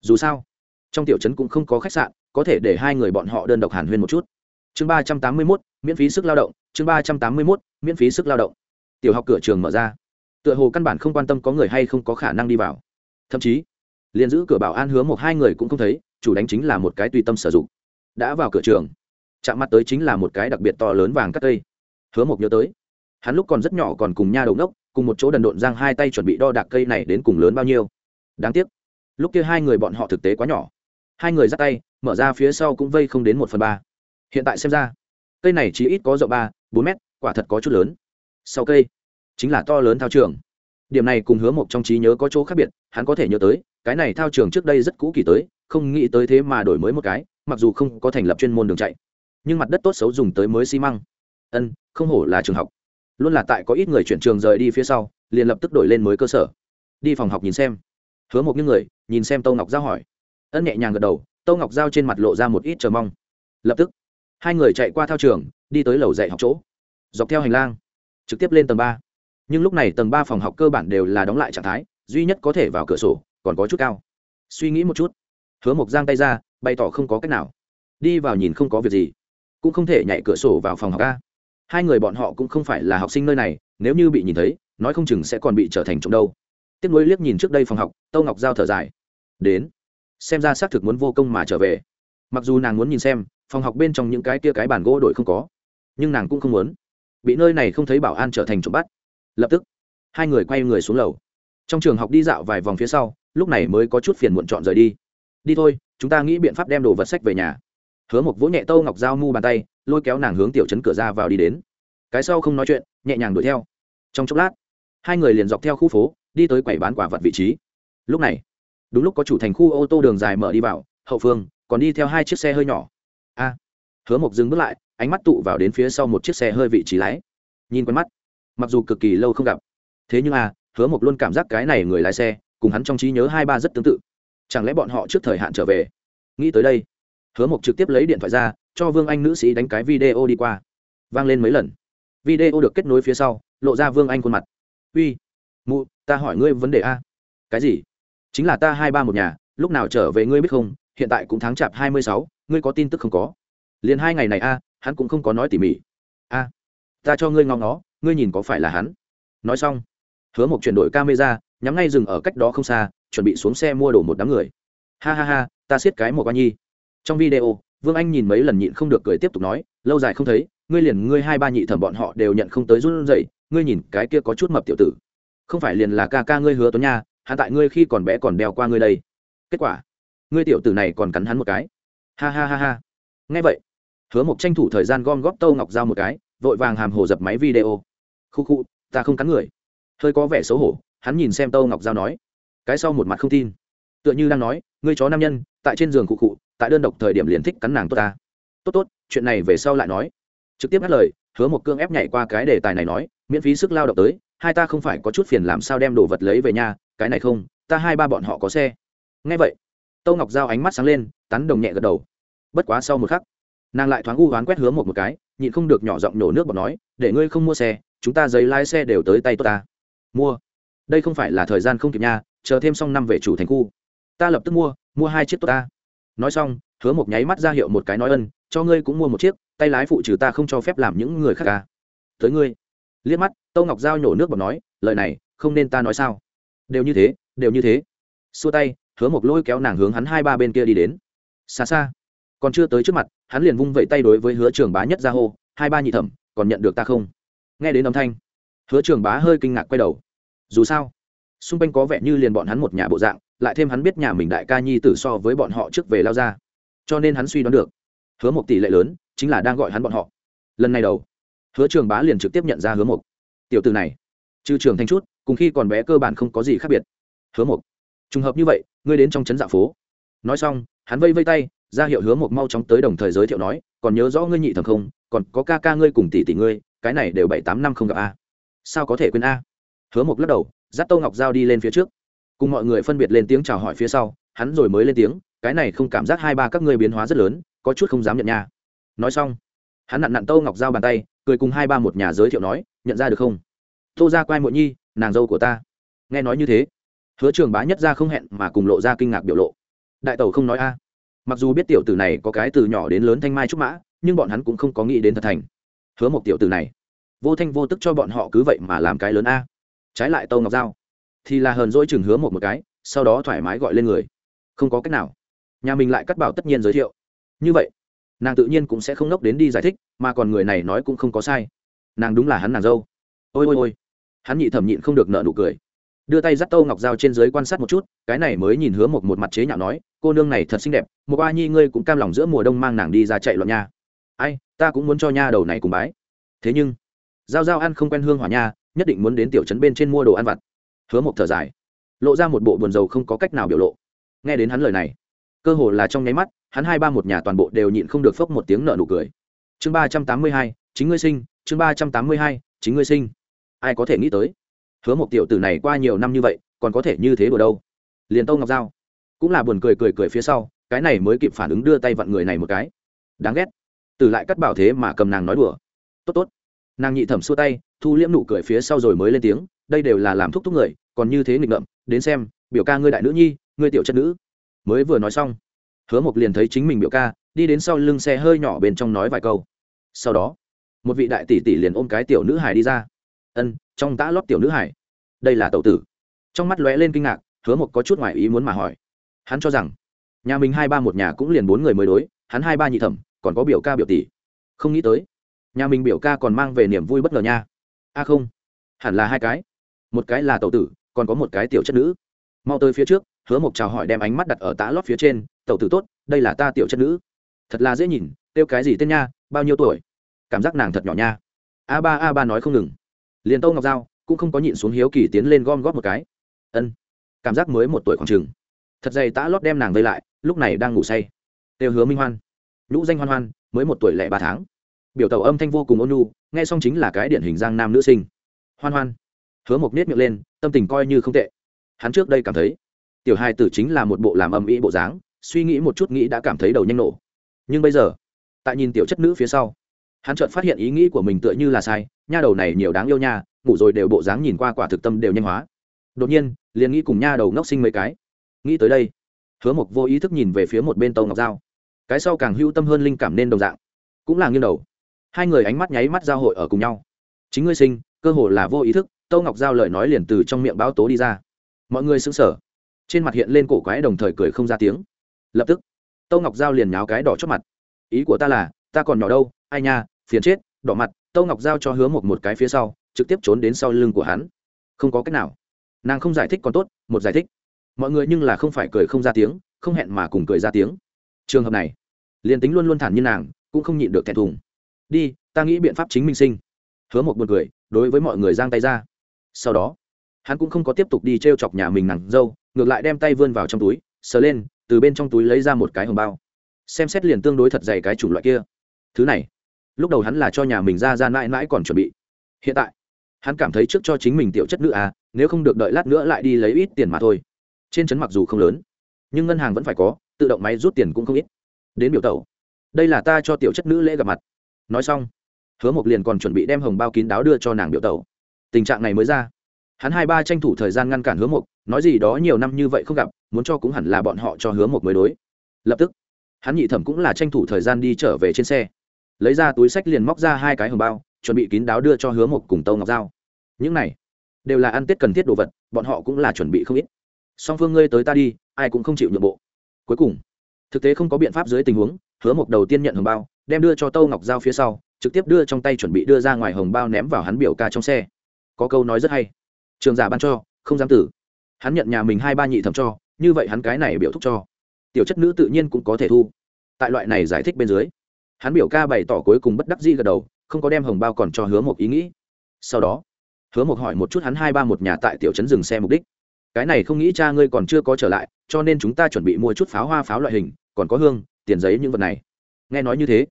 Dù sao, trong tiểu trấn cũng không có khách sạn, có thể để hai người bọn họ đơn độc hàn huyên một chút. Chương ba trăm tám mươi mốt, miễn phí sức lao động, chương ba trăm tám mươi mốt, miễn phí sức lao động. Tiểu học cửa trường mở ra tựa hồ căn bản không quan tâm có người hay không có khả năng đi vào. Thậm chí, liền giữ cửa bảo an hứa một hai người cũng không thấy, chủ đánh chính là một cái tùy tâm sử dụng. Đã vào cửa trường, chạm mặt tới chính là một cái đặc biệt to lớn vàng cắt cây. Hứa một nhớ tới, hắn lúc còn rất nhỏ còn cùng nha đầu ngốc, cùng một chỗ đần độn giang hai tay chuẩn bị đo đạc cây này đến cùng lớn bao nhiêu. Đáng tiếc, lúc kia hai người bọn họ thực tế quá nhỏ. Hai người dắt tay, mở ra phía sau cũng vây không đến một phần ba. Hiện tại xem ra, cây này chỉ ít có rộng ba, bốn mét, quả thật có chút lớn. Sau cây chính là to lớn thao trường. Điểm này cùng hứa một trong trí nhớ có chỗ khác biệt, hắn có thể nhớ tới, cái này thao trường trước đây rất cũ kỳ tới, không nghĩ tới thế mà đổi mới một cái, mặc dù không có thành lập chuyên môn đường chạy, nhưng mặt đất tốt xấu dùng tới mới xi măng. Ân, không hổ là trường học. Luôn là tại có ít người chuyển trường rời đi phía sau, liền lập tức đổi lên mới cơ sở. Đi phòng học nhìn xem. Hứa một những người, nhìn xem tâu ngọc giao hỏi. Ân nhẹ nhàng gật đầu, tâu ngọc giao trên mặt lộ ra một ít chờ mong. Lập tức, hai người chạy qua thao trường, đi tới lầu dạy học chỗ. Dọc theo hành lang, trực tiếp lên tầng ba nhưng lúc này tầng ba phòng học cơ bản đều là đóng lại trạng thái, duy nhất có thể vào cửa sổ, còn có chút cao. Suy nghĩ một chút, hứa mộc giang tay ra, bày tỏ không có cách nào. Đi vào nhìn không có việc gì, cũng không thể nhảy cửa sổ vào phòng học ca hai người bọn họ cũng không phải là học sinh nơi này, nếu như bị nhìn thấy, nói không chừng sẽ còn bị trở thành trộm đâu. Tiếp nối liếc nhìn trước đây phòng học, tâu ngọc giao thở dài. Đến, xem ra xác thực muốn vô công mà trở về. Mặc dù nàng muốn nhìn xem, phòng học bên trong những cái tia cái bàn gỗ đổi không có, nhưng nàng cũng không muốn. Bị nơi này không thấy bảo an trở thành trộm bắt lập tức, hai người quay người xuống lầu. Trong trường học đi dạo vài vòng phía sau, lúc này mới có chút phiền muộn chọn rời đi. Đi thôi, chúng ta nghĩ biện pháp đem đồ vật sách về nhà. Hứa một vỗ nhẹ tâu ngọc dao mu bàn tay, lôi kéo nàng hướng tiểu trấn cửa ra vào đi đến. Cái sau không nói chuyện, nhẹ nhàng đuổi theo. Trong chốc lát, hai người liền dọc theo khu phố, đi tới quầy bán quả vật vị trí. Lúc này, đúng lúc có chủ thành khu ô tô đường dài mở đi vào, hậu phương, còn đi theo hai chiếc xe hơi nhỏ. A! Hứa mộc dừng bước lại, ánh mắt tụ vào đến phía sau một chiếc xe hơi vị trí lái. Nhìn quen mắt mặc dù cực kỳ lâu không gặp. Thế nhưng a hứa mộc luôn cảm giác cái này người lái xe, cùng hắn trong trí nhớ hai ba rất tương tự. Chẳng lẽ bọn họ trước thời hạn trở về? Nghĩ tới đây, hứa mộc trực tiếp lấy điện thoại ra, cho vương anh nữ sĩ đánh cái video đi qua. Vang lên mấy lần. Video được kết nối phía sau, lộ ra vương anh khuôn mặt. Uy, mụ, ta hỏi ngươi vấn đề a. Cái gì? Chính là ta hai ba một nhà, lúc nào trở về ngươi biết không? Hiện tại cũng tháng chạp hai mươi sáu, ngươi có tin tức không có? Liền hai ngày này a, hắn cũng không có nói tỉ mỉ. A, ta cho ngươi ngóng nó ngươi nhìn có phải là hắn? Nói xong, hứa một chuyển đổi camera, nhắm ngay rừng ở cách đó không xa, chuẩn bị xuống xe mua đồ một đám người. Ha ha ha, ta siết cái một con nhi. Trong video, vương anh nhìn mấy lần nhịn không được cười tiếp tục nói, lâu dài không thấy, ngươi liền ngươi hai ba nhị thẩm bọn họ đều nhận không tới run rẩy, ngươi nhìn cái kia có chút mập tiểu tử. Không phải liền là ca ca ngươi hứa tuấn nha, hạ tại ngươi khi còn bé còn đeo qua ngươi đây. Kết quả, ngươi tiểu tử này còn cắn hắn một cái. Ha ha ha ha. Nghe vậy, hứa mộc tranh thủ thời gian gom góp tâu ngọc dao một cái vội vàng hàm hồ dập máy video. Khu khu, ta không cắn người. Hơi có vẻ xấu hổ, hắn nhìn xem tâu ngọc giao nói. Cái sau một mặt không tin. Tựa như đang nói, ngươi chó nam nhân, tại trên giường cụ cụ tại đơn độc thời điểm liền thích cắn nàng tốt ta. Tốt tốt, chuyện này về sau lại nói. Trực tiếp ngắt lời, hứa một cương ép nhảy qua cái đề tài này nói, miễn phí sức lao động tới, hai ta không phải có chút phiền làm sao đem đồ vật lấy về nhà, cái này không, ta hai ba bọn họ có xe. Ngay vậy, tâu ngọc giao ánh mắt sáng lên tắn đồng nhẹ gật đầu. Bất quá sau một khắc nàng lại thoáng u oán quét hứa một một cái, nhịn không được nhỏ giọng nổ nước bọt nói, để ngươi không mua xe, chúng ta giấy lái xe đều tới tay tốt ta. Mua? Đây không phải là thời gian không kịp nha, chờ thêm xong năm về chủ thành khu. Ta lập tức mua mua hai chiếc tốt ta. Nói xong, hứa một nháy mắt ra hiệu một cái nói ân, cho ngươi cũng mua một chiếc, tay lái phụ trừ ta không cho phép làm những người khác ca tới ngươi. Liếc mắt tâu ngọc giao nhổ nước bọt nói, lời này, không nên ta nói sao? Đều như thế, đều như thế. Xua tay, hứa một lôi kéo nàng hướng hắn hai ba bên kia đi đến. Xa xa còn chưa tới trước mặt hắn liền vung vẫy tay đối với hứa trường bá nhất ra hô hai ba nhị thẩm còn nhận được ta không? Nghe đến âm thanh hứa trường bá hơi kinh ngạc quay đầu. Dù sao xung quanh có vẻ như liền bọn hắn một nhà bộ dạng lại thêm hắn biết nhà mình đại ca nhi tử so với bọn họ trước về lao ra cho nên hắn suy đoán được hứa một tỷ lệ lớn chính là đang gọi hắn bọn họ. Lần này đầu hứa trường bá liền trực tiếp nhận ra hứa một. tiểu từ này trừ trường thanh chút cùng khi còn bé cơ bản không có gì khác biệt. Hứa một, trùng hợp như vậy ngươi đến trong trấn dạ phố. Nói xong hắn vây vây tay ra hiệu hứa một mau chóng tới đồng thời giới thiệu nói, còn nhớ rõ ngươi nhị thầm không? Còn có ca ca ngươi cùng tỷ tỷ ngươi, cái này đều bảy tám năm không gặp a. Sao có thể quên a? Hứa một lắc đầu, dắt tô ngọc giao đi lên phía trước. Cùng mọi người phân biệt lên tiếng chào hỏi phía sau, hắn rồi mới lên tiếng, cái này không cảm giác hai ba các ngươi biến hóa rất lớn, có chút không dám nhận nha. Nói xong, hắn nặn nặn tô ngọc giao bàn tay, cười cùng hai ba một nhà giới thiệu nói, nhận ra được không? Tô ra quai muội nhi, nàng dâu của ta. Nghe nói như thế, hứa trường bá nhất ra không hẹn mà cùng lộ ra kinh ngạc biểu lộ. Đại tẩu không nói a mặc dù biết tiểu tử này có cái từ nhỏ đến lớn thanh mai trúc mã, nhưng bọn hắn cũng không có nghĩ đến thật thành. Hứa một tiểu tử này, vô thanh vô tức cho bọn họ cứ vậy mà làm cái lớn a. Trái lại tâu ngọc giao, thì là hờn dỗi chừng hứa một một cái, sau đó thoải mái gọi lên người. Không có cách nào. Nhà mình lại cắt bảo tất nhiên giới thiệu. Như vậy, nàng tự nhiên cũng sẽ không nốc đến đi giải thích, mà còn người này nói cũng không có sai. Nàng đúng là hắn nàng dâu. Ôi ôi ôi. Hắn nhị thẩm nhịn không được nợ nụ cười. Đưa tay dắt tâu ngọc dao trên dưới quan sát một chút, cái này mới nhìn hứa một một mặt chế nhạo nói cô nương này thật xinh đẹp, một a nhi ngươi cũng cam lòng giữa mùa đông mang nàng đi ra chạy loạn nha. Ai, ta cũng muốn cho nha đầu này cùng bái. Thế nhưng, giao giao ăn không quen hương hỏa nha, nhất định muốn đến tiểu trấn bên trên mua đồ ăn vặt. Hứa một thở dài, lộ ra một bộ buồn rầu không có cách nào biểu lộ. Nghe đến hắn lời này, cơ hồ là trong nháy mắt, hắn hai ba một nhà toàn bộ đều nhịn không được phốc một tiếng nợ nụ cười. Chương ba trăm tám mươi hai, chính ngươi sinh, chương ba trăm tám mươi hai, chính ngươi sinh. Ai có thể nghĩ tới? Hứa một tiểu tử này qua nhiều năm như vậy, còn có thể như thế đùa đâu? Liền tâu ngọc giao cũng là buồn cười cười cười phía sau, cái này mới kịp phản ứng đưa tay vặn người này một cái. Đáng ghét. Từ lại cắt bảo thế mà cầm nàng nói đùa. Tốt tốt. Nàng nhị thẩm xua tay, thu liễm nụ cười phía sau rồi mới lên tiếng, đây đều là làm thúc thúc người, còn như thế nghịch ngợm, đến xem, biểu ca ngươi đại nữ nhi, ngươi tiểu chất nữ. Mới vừa nói xong, hứa mộc liền thấy chính mình biểu ca, đi đến sau lưng xe hơi nhỏ bên trong nói vài câu. Sau đó, một vị đại tỷ tỷ liền ôm cái tiểu nữ hải đi ra. Ân, trong tã lót tiểu nữ hải. Đây là tậu tử. Trong mắt lóe lên kinh ngạc, hứa mộc có chút ngoài ý muốn mà hỏi hắn cho rằng nhà mình hai ba một nhà cũng liền bốn người mới đối, hắn hai ba nhị thẩm, còn có biểu ca biểu tỷ. Không nghĩ tới, nhà mình biểu ca còn mang về niềm vui bất ngờ nha. A không, hẳn là hai cái. Một cái là tàu tử, còn có một cái tiểu chất nữ. Mau tới phía trước, hứa mộc chào hỏi đem ánh mắt đặt ở tã lót phía trên tàu tử tốt, đây là ta tiểu chất nữ. Thật là dễ nhìn kêu cái gì tên nha, bao nhiêu tuổi? Cảm giác nàng thật nhỏ nha. A ba a ba nói không ngừng. Liền tâu ngọc giao cũng không có nhịn xuống hiếu kỳ tiến lên gom góp một cái. Ân, cảm giác mới một tuổi khoảng chừng thật dày tã lót đem nàng vây lại, lúc này đang ngủ say. Têu hứa minh hoan. Nhũ danh hoan hoan, mới một tuổi lẻ ba tháng. Biểu tàu âm thanh vô cùng ôn nhu, nghe xong chính là cái điển hình giang nam nữ sinh. Hoan hoan. Hứa mộc nết miệng lên, tâm tình coi như không tệ. Hắn trước đây cảm thấy, tiểu hai tử chính là một bộ làm âm ý bộ dáng, suy nghĩ một chút nghĩ đã cảm thấy đầu nhanh nổ. Nhưng bây giờ, tại nhìn tiểu chất nữ phía sau, hắn chợt phát hiện ý nghĩ của mình tựa như là sai, nha đầu này nhiều đáng yêu nha, ngủ rồi đều bộ dáng nhìn qua quả thực tâm đều nhanh hóa. Đột nhiên, liền nghĩ cùng nha đầu ngốc sinh mấy cái nghĩ tới đây. Hứa mộc vô ý thức nhìn về phía một bên tâu ngọc dao cái sau càng hưu tâm hơn linh cảm nên đồng dạng. Cũng là nghiêng đầu. Hai người ánh mắt nháy mắt giao hội ở cùng nhau. Chính ngươi sinh, cơ hồ là vô ý thức, tâu ngọc giao lời nói liền từ trong miệng báo tố đi ra. Mọi người xứng sở trên mặt hiện lên cổ quái đồng thời cười không ra tiếng. Lập tức, tâu ngọc giao liền nháo cái đỏ chót mặt. Ý của ta là, ta còn nhỏ đâu, ai nha, phiền chết, đỏ mặt, tâu ngọc giao cho hứa một một cái phía sau, trực tiếp trốn đến sau lưng của hắn. Không có cách nào. Nàng không giải thích còn tốt, một giải thích mọi người nhưng là không phải cười không ra tiếng, không hẹn mà cùng cười ra tiếng. Trường hợp này, liền tính luôn luôn thản như nàng, cũng không nhịn được thẹn thùng. Đi, ta nghĩ biện pháp chính minh sinh. Hứa một buồn cười, đối với mọi người giang tay ra. Sau đó, hắn cũng không có tiếp tục đi t r e o chọc nhà mình nàng dâu, ngược lại đem tay vươn vào trong túi, sờ lên, từ bên trong túi lấy ra một cái hồng bao. Xem xét liền tương đối thật dày cái chủng loại kia. Thứ này, lúc đầu hắn là cho nhà mình ra ra mãi mãi còn chuẩn bị. Hiện tại, hắn cảm thấy trước cho chính mình tiểu chất nữ à nếu không được đợi lát nữa lại đi lấy ít tiền mà thôi trên trấn mặc dù không lớn, nhưng ngân hàng vẫn phải có, tự động máy rút tiền cũng không ít. Đến biểu tẩu, đây là ta cho tiểu chất nữ lễ gặp mặt. Nói xong, hứa mộc liền còn chuẩn bị đem hồng bao kín đáo đưa cho nàng biểu tẩu. Tình trạng này mới ra. Hắn hai ba tranh thủ thời gian ngăn cản hứa mộc, nói gì đó nhiều năm như vậy không gặp, muốn cho cũng hẳn là bọn họ cho hứa mộc mới đối. Lập tức, hắn nhị thẩm cũng là tranh thủ thời gian đi trở về trên xe. Lấy ra túi sách liền móc ra hai cái hồng bao, chuẩn bị kín đáo đưa cho hứa mộc cùng tâu ngọc giao. Những này đều là ăn tết cần thiết đồ vật, bọn họ cũng là chuẩn bị không ít song phương ngươi tới ta đi, ai cũng không chịu nhượng bộ. Cuối cùng, thực tế không có biện pháp dưới tình huống, hứa mộc đầu tiên nhận hồng bao, đem đưa cho tâu ngọc giao phía sau, trực tiếp đưa trong tay chuẩn bị đưa ra ngoài hồng bao ném vào hắn biểu ca trong xe. Có câu nói rất hay, trường giả ban cho, không dám tử. Hắn nhận nhà mình hai ba nhị thẩm cho, như vậy hắn cái này biểu thúc cho. Tiểu chất nữ tự nhiên cũng có thể thu. Tại loại này giải thích bên dưới, hắn biểu ca bày tỏ cuối cùng bất đắc dĩ gật đầu, không có đem hồng bao còn cho hứa một ý nghĩ. Sau đó, hứa một hỏi một chút hắn hai ba một nhà tại tiểu trấn dừng xe mục đích cái này không nghĩ cha ngươi còn chưa có trở lại, cho nên chúng ta chuẩn bị mua chút pháo hoa pháo loại hình, còn có hương, tiền giấy những vật này. Nghe nói như thế,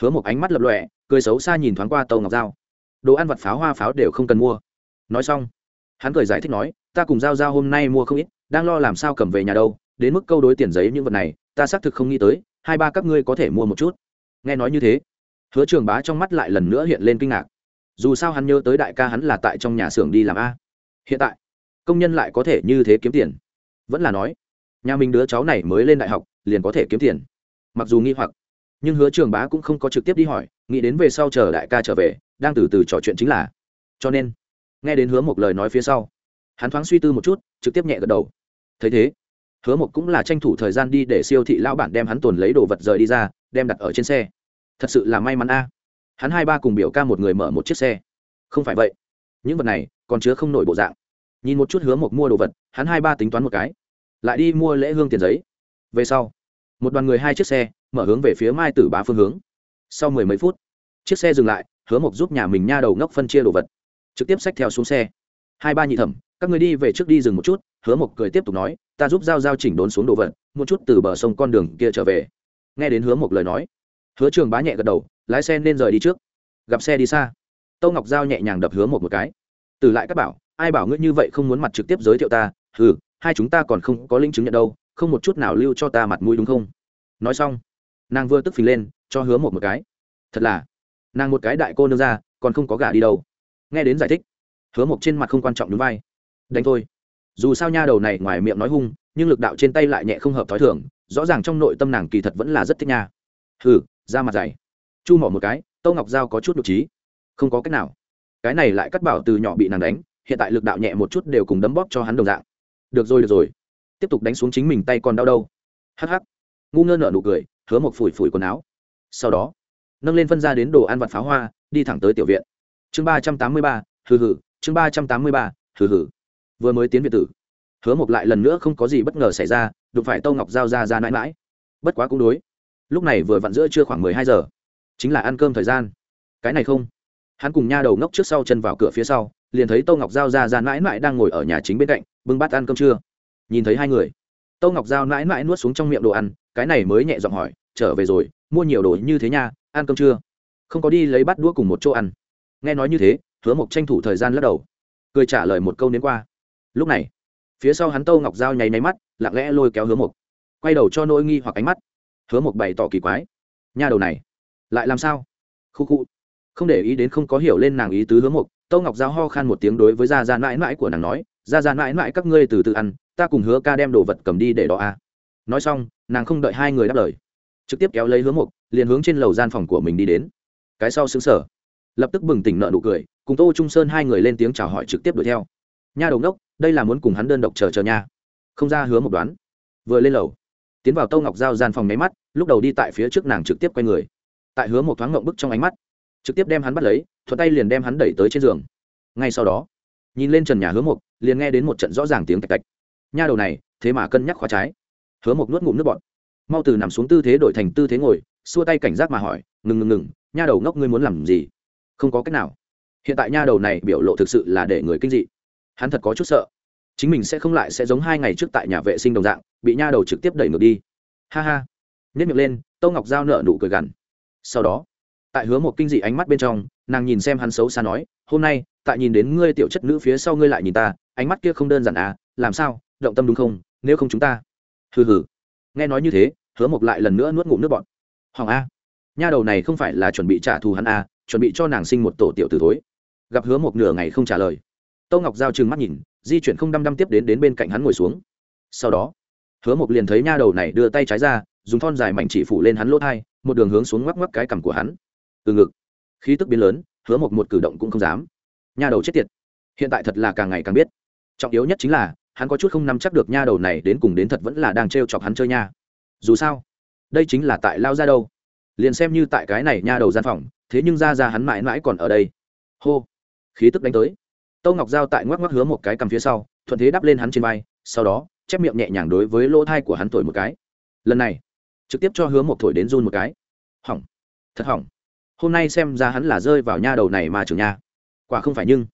hứa một ánh mắt lập lọe cười xấu xa nhìn thoáng qua tàu ngọc dao đồ ăn vặt pháo hoa pháo đều không cần mua. Nói xong, hắn cười giải thích nói, ta cùng giao giao hôm nay mua không ít, đang lo làm sao cầm về nhà đâu, đến mức câu đối tiền giấy những vật này, ta xác thực không nghĩ tới, hai ba các ngươi có thể mua một chút. Nghe nói như thế, hứa trường bá trong mắt lại lần nữa hiện lên kinh ngạc. Dù sao hắn nhớ tới đại ca hắn là tại trong nhà xưởng đi làm a. Hiện tại công nhân lại có thể như thế kiếm tiền. Vẫn là nói, nhà mình đứa cháu này mới lên đại học, liền có thể kiếm tiền. Mặc dù nghi hoặc, nhưng hứa trường bá cũng không có trực tiếp đi hỏi, nghĩ đến về sau chờ đại ca trở về, đang từ từ trò chuyện chính là. Cho nên, nghe đến hứa một lời nói phía sau, hắn thoáng suy tư một chút, trực tiếp nhẹ gật đầu. Thấy thế, hứa một cũng là tranh thủ thời gian đi để siêu thị lão bản đem hắn tồn lấy đồ vật rời đi ra, đem đặt ở trên xe. Thật sự là may mắn a. Hắn hai ba cùng biểu ca một người mở một chiếc xe. Không phải vậy, những vật này còn chứa không nổi bộ dạng nhìn một chút hứa một mua đồ vật, hắn hai ba tính toán một cái. Lại đi mua lễ hương tiền giấy. Về sau, một đoàn người hai chiếc xe, mở hướng về phía mai tử bá phương hướng. Sau mười mấy phút, chiếc xe dừng lại, hứa mộc giúp nhà mình nha đầu ngốc phân chia đồ vật. Trực tiếp xách theo xuống xe. Hai ba nhị thẩm, các người đi về trước đi dừng một chút, hứa mộc cười tiếp tục nói, ta giúp giao giao chỉnh đốn xuống đồ vật, một chút từ bờ sông con đường kia trở về. Nghe đến hứa mộc lời nói, hứa trường bá nhẹ gật đầu, lái xe nên rời đi trước. Gặp xe đi xa. Tâu ngọc giao nhẹ nhàng đập hứa mộc một cái. Từ lại các bảo ai bảo ngươi như vậy không muốn mặt trực tiếp giới thiệu ta ừ hai chúng ta còn không có linh chứng nhận đâu, không một chút nào lưu cho ta mặt mũi đúng không? Nói xong, nàng vừa tức phình lên, cho hứa một một cái. Thật là, nàng một cái đại cô nương ra, còn không có gà đi đâu. Nghe đến giải thích, hứa một trên mặt không quan trọng đúng vai. Đánh thôi. Dù sao nha đầu này ngoài miệng nói hung, nhưng lực đạo trên tay lại nhẹ không hợp t h ó i thường, rõ ràng trong nội tâm nàng kỳ thật vẫn là rất thích nha. Hừ, ra mặt dày. Chu mỏ một cái, tâu ngọc giao có chút đ ộ trí. Không có cách nào. Cái này lại cắt bảo từ nhỏ bị nàng đánh hiện tại lực đạo nhẹ một chút đều cùng đấm bóp cho hắn đồng dạng. Được rồi được rồi. Tiếp tục đánh xuống chính mình tay còn đau đâu. Hắc hắc. Ngu ngơ nở nụ cười, hứa một phủi phủi quần áo. Sau đó, nâng lên phân ra đến đồ ăn vặt pháo hoa, đi thẳng tới tiểu viện. Chương ba trăm tám mươi ba, hừ hừ. Chương ba trăm tám mươi ba, hừ hừ. Vừa mới tiến viện tử, hứa một lại lần nữa không có gì bất ngờ xảy ra, đụng phải tâu ngọc giao ra ra mãi mãi. Bất quá cũng đối. Lúc này vừa vặn giữa trưa khoảng mười hai giờ, chính là ăn cơm thời gian. Cái này không. Hắn cùng nha đầu ngốc trước sau chân vào cửa phía sau liền thấy tô ngọc giao ra ra mãi mãi đang ngồi ở nhà chính bên cạnh, bưng bát ăn cơm trưa. Nhìn thấy hai người tô ngọc giao mãi mãi nuốt xuống trong miệng đồ ăn, cái này mới nhẹ giọng hỏi, trở về rồi, mua nhiều đồ như thế nha, ăn cơm trưa. Không có đi lấy bát đũa cùng một chỗ ăn. Nghe nói như thế, hứa mộc tranh thủ thời gian lắc đầu, cười trả lời một câu đến qua. Lúc này, phía sau hắn tô ngọc dao nháy nháy mắt, lặng lẽ lôi kéo hứa mộc, quay đầu cho nỗi nghi hoặc ánh mắt. Hứa mộc bày tỏ kỳ quái, nha đầu này, lại làm sao? Khu khu, không để ý đến không có hiểu lên nàng ý tứ hứa mộc tâu ngọc giao ho khan một tiếng đối với gia gia mãi mãi của nàng nói gia gia mãi mãi các ngươi từ từ ăn ta cùng hứa ca đem đồ vật cầm đi để đó à. nói xong nàng không đợi hai người đáp lời trực tiếp kéo lấy hứa Mục, liền hướng trên lầu gian phòng của mình đi đến. Cái sau xứng sở lập tức bừng tỉnh nợ nụ cười cùng tô trung sơn hai người lên tiếng chào hỏi trực tiếp đuổi theo. Nha đầu đốc đây là muốn cùng hắn đơn độc chờ chờ nha. Không ra hứa một đoán vừa lên lầu tiến vào tâu ngọc giao gian phòng máy mắt lúc đầu đi tại phía trước nàng trực tiếp quay người. Tại hứa một thoáng ngộng bức trong ánh mắt trực tiếp đem hắn bắt lấy, thuận tay liền đem hắn đẩy tới trên giường. Ngay sau đó, nhìn lên trần nhà hứa mộc, liền nghe đến một trận rõ ràng tiếng tạch tạch. Nha đầu này, thế mà cân nhắc khóa trái. Hứa mộc nuốt ngụm nước bọt. Mau từ nằm xuống tư thế đổi thành tư thế ngồi, xua tay cảnh giác mà hỏi, ngừng ngừng ngừng, nha đầu ngốc ngươi muốn làm gì? Không có cách nào. Hiện tại nha đầu này biểu lộ thực sự là để người kinh dị. Hắn thật có chút sợ. Chính mình sẽ không lại sẽ giống hai ngày trước tại nhà vệ sinh đồng dạng, bị nha đầu trực tiếp đẩy ngược đi. Ha ha. Nhét miệng lên, tâu ngọc giao nợ nụ cười gằn. Sau đó tại hứa một kinh dị ánh mắt bên trong, nàng nhìn xem hắn xấu xa nói, hôm nay, tại nhìn đến ngươi tiểu chất nữ phía sau ngươi lại nhìn ta, ánh mắt kia không đơn giản à làm sao, động tâm đúng không, nếu không chúng ta hừ hừ. Nghe nói như thế, hứa một lại lần nữa nuốt ngụm nước bọn hoàng a, nha đầu này không phải là chuẩn bị trả thù hắn a, chuẩn bị cho nàng sinh một tổ tiểu từ thối. Gặp hứa một nửa ngày không trả lời, tâu ngọc giao trừng mắt nhìn, di chuyển không đăm đăm tiếp đến đến bên cạnh hắn ngồi xuống. Sau đó, hứa một liền thấy nha đầu này đưa tay trái ra, dùng thon dài mảnh chỉ phủ lên hắn lỗ thai, một đường hướng xuống ngoắc ngoắc cái cằm của hắn từ ngực. Khí tức biến lớn, hứa mộc một cử động cũng không dám. Nha đầu chết tiệt. Hiện tại thật là càng ngày càng biết. Trọng yếu nhất chính là, hắn có chút không nắm chắc được nha đầu này đến cùng đến thật vẫn là đang t chọc hắn chơi nha. Dù sao, đây chính là tại lao ra đâu. Liền xem như tại cái này nha đầu gian phòng, thế nhưng ra ra hắn mãi mãi còn ở đây. Hô. Khí tức đánh tới. Tâu ngọc giao tại ngoắc ngoắc hứa một cái cầm phía sau, thuận thế đắp lên hắn trên vai, sau đó, chép miệng nhẹ nhàng đối với lỗ thai của hắn thổi một cái. Lần này, trực tiếp cho hứa một thổi đến run một cái. Hỏng. Thật hỏng hôm nay xem ra hắn là rơi vào nha đầu này mà trưởng nha. Quả không phải nhưng,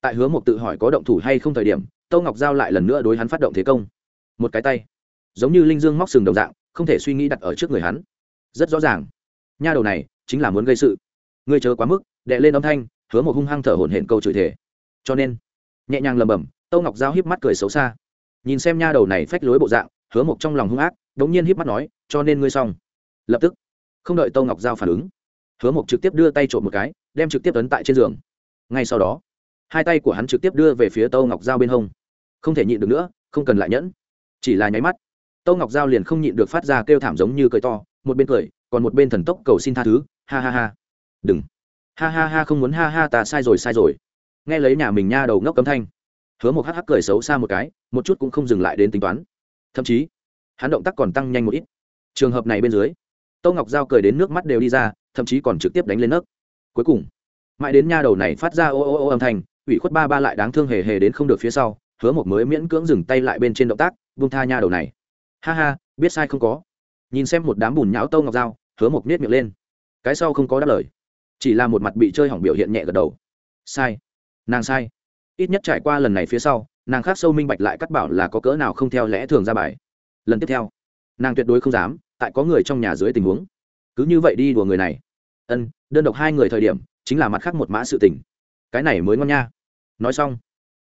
tại hứa một tự hỏi có động thủ hay không thời điểm, tâu ngọc giao lại lần nữa đối hắn phát động thế công. Một cái tay, giống như linh dương móc sừng đồng dạng, không thể suy nghĩ đặt ở trước người hắn. Rất rõ ràng, nha đầu này chính là muốn gây sự. Ngươi chờ quá mức đệ lên âm thanh, hứa một hung hăng thở hổn hển câu chửi thể cho nên, nhẹ nhàng lầm bầm tâu ngọc giao híp mắt cười xấu xa. Nhìn xem nha đầu này phách lối bộ dạng, hứa một trong lòng hung ác, đống nhiên híp mắt nói, cho nên ngươi xong. Lập tức, không đợi tâu ngọc giao phản ứng hứa một trực tiếp đưa tay trộm một cái, đem trực tiếp ấn tại trên giường. Ngay sau đó, hai tay của hắn trực tiếp đưa về phía tâu ngọc giao bên hông. Không thể nhịn được nữa, không cần lại nhẫn. Chỉ là nháy mắt, tâu ngọc giao liền không nhịn được phát ra kêu thảm giống như cười to, một bên cười, còn một bên thần tốc cầu xin tha thứ, ha ha ha. Đừng. Ha ha ha, không muốn ha ha, ta sai rồi sai rồi. Nghe lấy nhà mình nha đầu ngốc cấm thanh, hứa một hắc hắc cười xấu xa một cái, một chút cũng không dừng lại đến tính toán. Thậm chí, hắn động tác còn tăng nhanh một ít. Trường hợp này bên dưới, tâu ngọc giao cười đến nước mắt đều đi ra thậm chí còn trực tiếp đánh lên nấc. Cuối cùng, mãi đến nha đầu này phát ra ô ô ô âm thanh, ủy khuất ba ba lại đáng thương hề hề đến không được phía sau, hứa một mới miễn cưỡng dừng tay lại bên trên động tác vung tha nha đầu này. Ha ha, biết sai không có. Nhìn xem một đám bùn nhão tâu ngọc dao, hứa một nết miệng lên. Cái sau không có đáp lời. Chỉ là một mặt bị chơi hỏng biểu hiện nhẹ gật đầu. Sai. Nàng sai. Ít nhất trải qua lần này phía sau, nàng khác sâu minh bạch lại cắt bảo là có cỡ nào không theo lẽ thường ra bài. Lần tiếp theo, nàng tuyệt đối không dám, tại có người trong nhà dưới tình huống cứ như vậy đi đùa người này. Ân, đơn độc hai người thời điểm, chính là mặt khác một mã sự tình. Cái này mới ngon nha. Nói xong,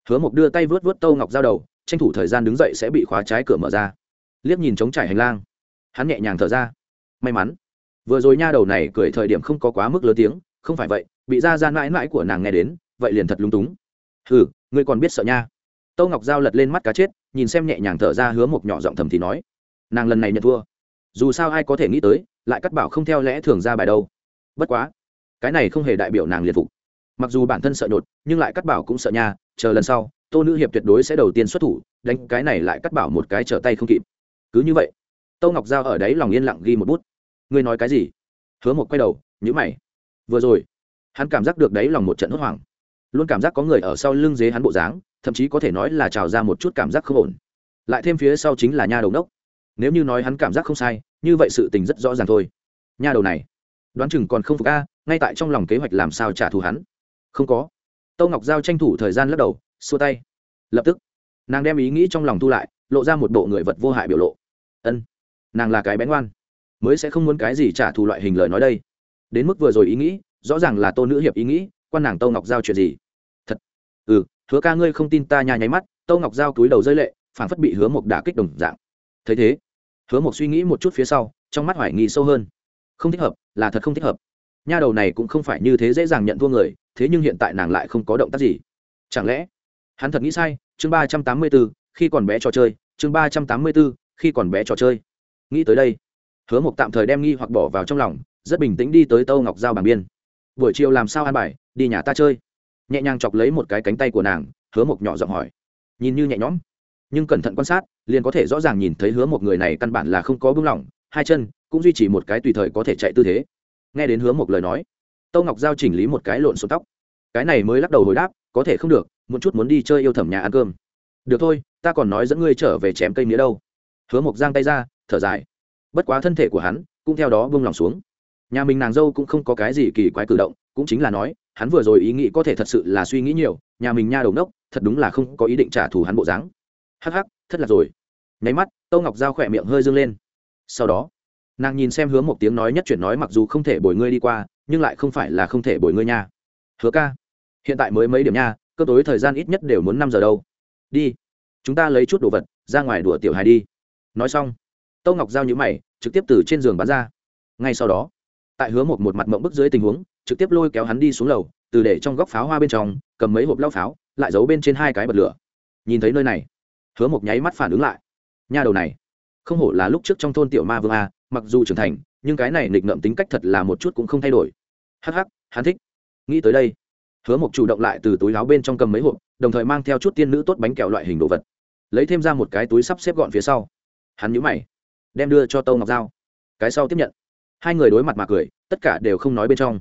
hứa mộc đưa tay vớt vớt tâu ngọc giao đầu, tranh thủ thời gian đứng dậy sẽ bị khóa trái cửa mở ra. Liếc nhìn trống trải hành lang, hắn nhẹ nhàng thở ra. May mắn, vừa rồi nha đầu này cười thời điểm không có quá mức lớn tiếng, không phải vậy, bị ra gian mãi mãi của nàng nghe đến, vậy liền thật lúng túng. Hừ, ngươi còn biết sợ nha. Tâu ngọc giao lật lên mắt cá chết, nhìn xem nhẹ nhàng thở ra hứa một nhỏ giọng thầm thì nói, nàng lần này nhận thua. Dù sao ai có thể nghĩ tới lại cắt bảo không theo lẽ thường ra bài đâu. Bất quá, cái này không hề đại biểu nàng liệt phục mặc dù bản thân sợ nhột, nhưng lại cắt bảo cũng sợ nha, chờ lần sau, tô nữ hiệp tuyệt đối sẽ đầu tiên xuất thủ, đánh cái này lại cắt bảo một cái trở tay không kịp. Cứ như vậy tâu ngọc giao ở đấy lòng yên lặng ghi một bút. Ngươi nói cái gì? Hứa một quay đầu nhữ mày. Vừa rồi, hắn cảm giác được đấy lòng một trận hốt hoảng. Luôn cảm giác có người ở sau lưng dế hắn bộ dáng, thậm chí có thể nói là trào ra một chút cảm giác không ổn. Lại thêm phía sau chính là nha đầu đốc. Nếu như nói hắn cảm giác không sai như vậy sự tình rất rõ ràng thôi. Nha đầu này, đoán chừng còn không phục a, ngay tại trong lòng kế hoạch làm sao trả thù hắn. Không có. Tâu ngọc giao tranh thủ thời gian lắc đầu, xua tay. Lập tức, nàng đem ý nghĩ trong lòng thu lại, lộ ra một bộ người vật vô hại biểu lộ. Ân, nàng là cái bén ngoan, mới sẽ không muốn cái gì trả thù loại hình lời nói đây. Đến mức vừa rồi ý nghĩ, rõ ràng là tô nữ hiệp ý nghĩ, quan nàng tâu ngọc giao chuyện gì. Thật. Ừ hứa ca ngươi không tin ta nhà nháy mắt, tâu ngọc giao túi đầu rơi lệ phản phất bị hứa mộc đả kích đồng dạng. Thấy thế hứa mộc suy nghĩ một chút phía sau, trong mắt hoài nghi sâu hơn. Không thích hợp, là thật không thích hợp. Nha đầu này cũng không phải như thế dễ dàng nhận thua người, thế nhưng hiện tại nàng lại không có động tác gì. Chẳng lẽ, hắn thật nghĩ sai? Chương ba trăm tám mươi b ố khi còn bé trò chơi. Chương ba trăm tám mươi b ố khi còn bé trò chơi. Nghĩ tới đây, hứa mộc tạm thời đem nghi hoặc bỏ vào trong lòng, rất bình tĩnh đi tới tâu ngọc giao bảng biên. Buổi chiều làm sao an bài, đi nhà ta chơi. Nhẹ nhàng chọc lấy một cái cánh tay của nàng, hứa mộc nhỏ giọng hỏi. Nhìn như nhẹ nhõm nhưng cẩn thận quan sát, liền có thể rõ ràng nhìn thấy hứa một người này căn bản là không có bưng lỏng, hai chân cũng duy trì một cái tùy thời có thể chạy tư thế. Nghe đến hứa một lời nói, tâu ngọc giao chỉnh lý một cái lộn xuống tóc. Cái này mới lắc đầu hồi đáp, có thể không được một chút muốn đi chơi yêu thẩm nhà ăn cơm. Được thôi, ta còn nói dẫn ngươi trở về chém cây mía đâu. Hứa mộc giang tay ra, thở dài. Bất quá thân thể của hắn cũng theo đó bưng lòng xuống. Nhà mình nàng dâu cũng không có cái gì kỳ quái cử động, cũng chính là nói, hắn vừa rồi ý nghĩ có thể thật sự là suy nghĩ nhiều, nhà mình nha đầu nốc, thật đúng là không có ý định trả thù hắn bộ dáng hắc hắc, thất lạc rồi. Nháy mắt, tâu ngọc giao khỏe miệng hơi dâng lên. Sau đó, nàng nhìn xem hứa một tiếng nói nhất chuyển nói mặc dù không thể bồi ngươi đi qua, nhưng lại không phải là không thể bồi ngươi nha. Hứa ca, hiện tại mới mấy điểm nha, cơ tối thời gian ít nhất đều muốn năm giờ đâu. Đi, chúng ta lấy chút đồ vật, ra ngoài đùa tiểu hài đi. Nói xong, tâu ngọc giao nhữ mày, trực tiếp từ trên giường bắn ra. Ngay sau đó, tại hứa một một mặt mộng bức dưới tình huống, trực tiếp lôi kéo hắn đi xuống lầu, từ để trong góc pháo hoa bên trong, cầm mấy hộp lao pháo, lại giấu bên trên hai cái bật lửa. Nhìn thấy nơi này hứa một nháy mắt phản ứng lại. Nha đầu này, không hổ là lúc trước trong thôn tiểu ma vương a, mặc dù trưởng thành, nhưng cái này nghịch ngợm tính cách thật là một chút cũng không thay đổi. Hắc hắc, hắn thích. Nghĩ tới đây, hứa một chủ động lại từ túi láo bên trong cầm mấy hộp, đồng thời mang theo chút tiên nữ tốt bánh kẹo loại hình đồ vật. Lấy thêm ra một cái túi sắp xếp gọn phía sau. Hắn nhũ mày, đem đưa cho tâu ngọc dao cái sau tiếp nhận. Hai người đối mặt mà cười, tất cả đều không nói bên trong.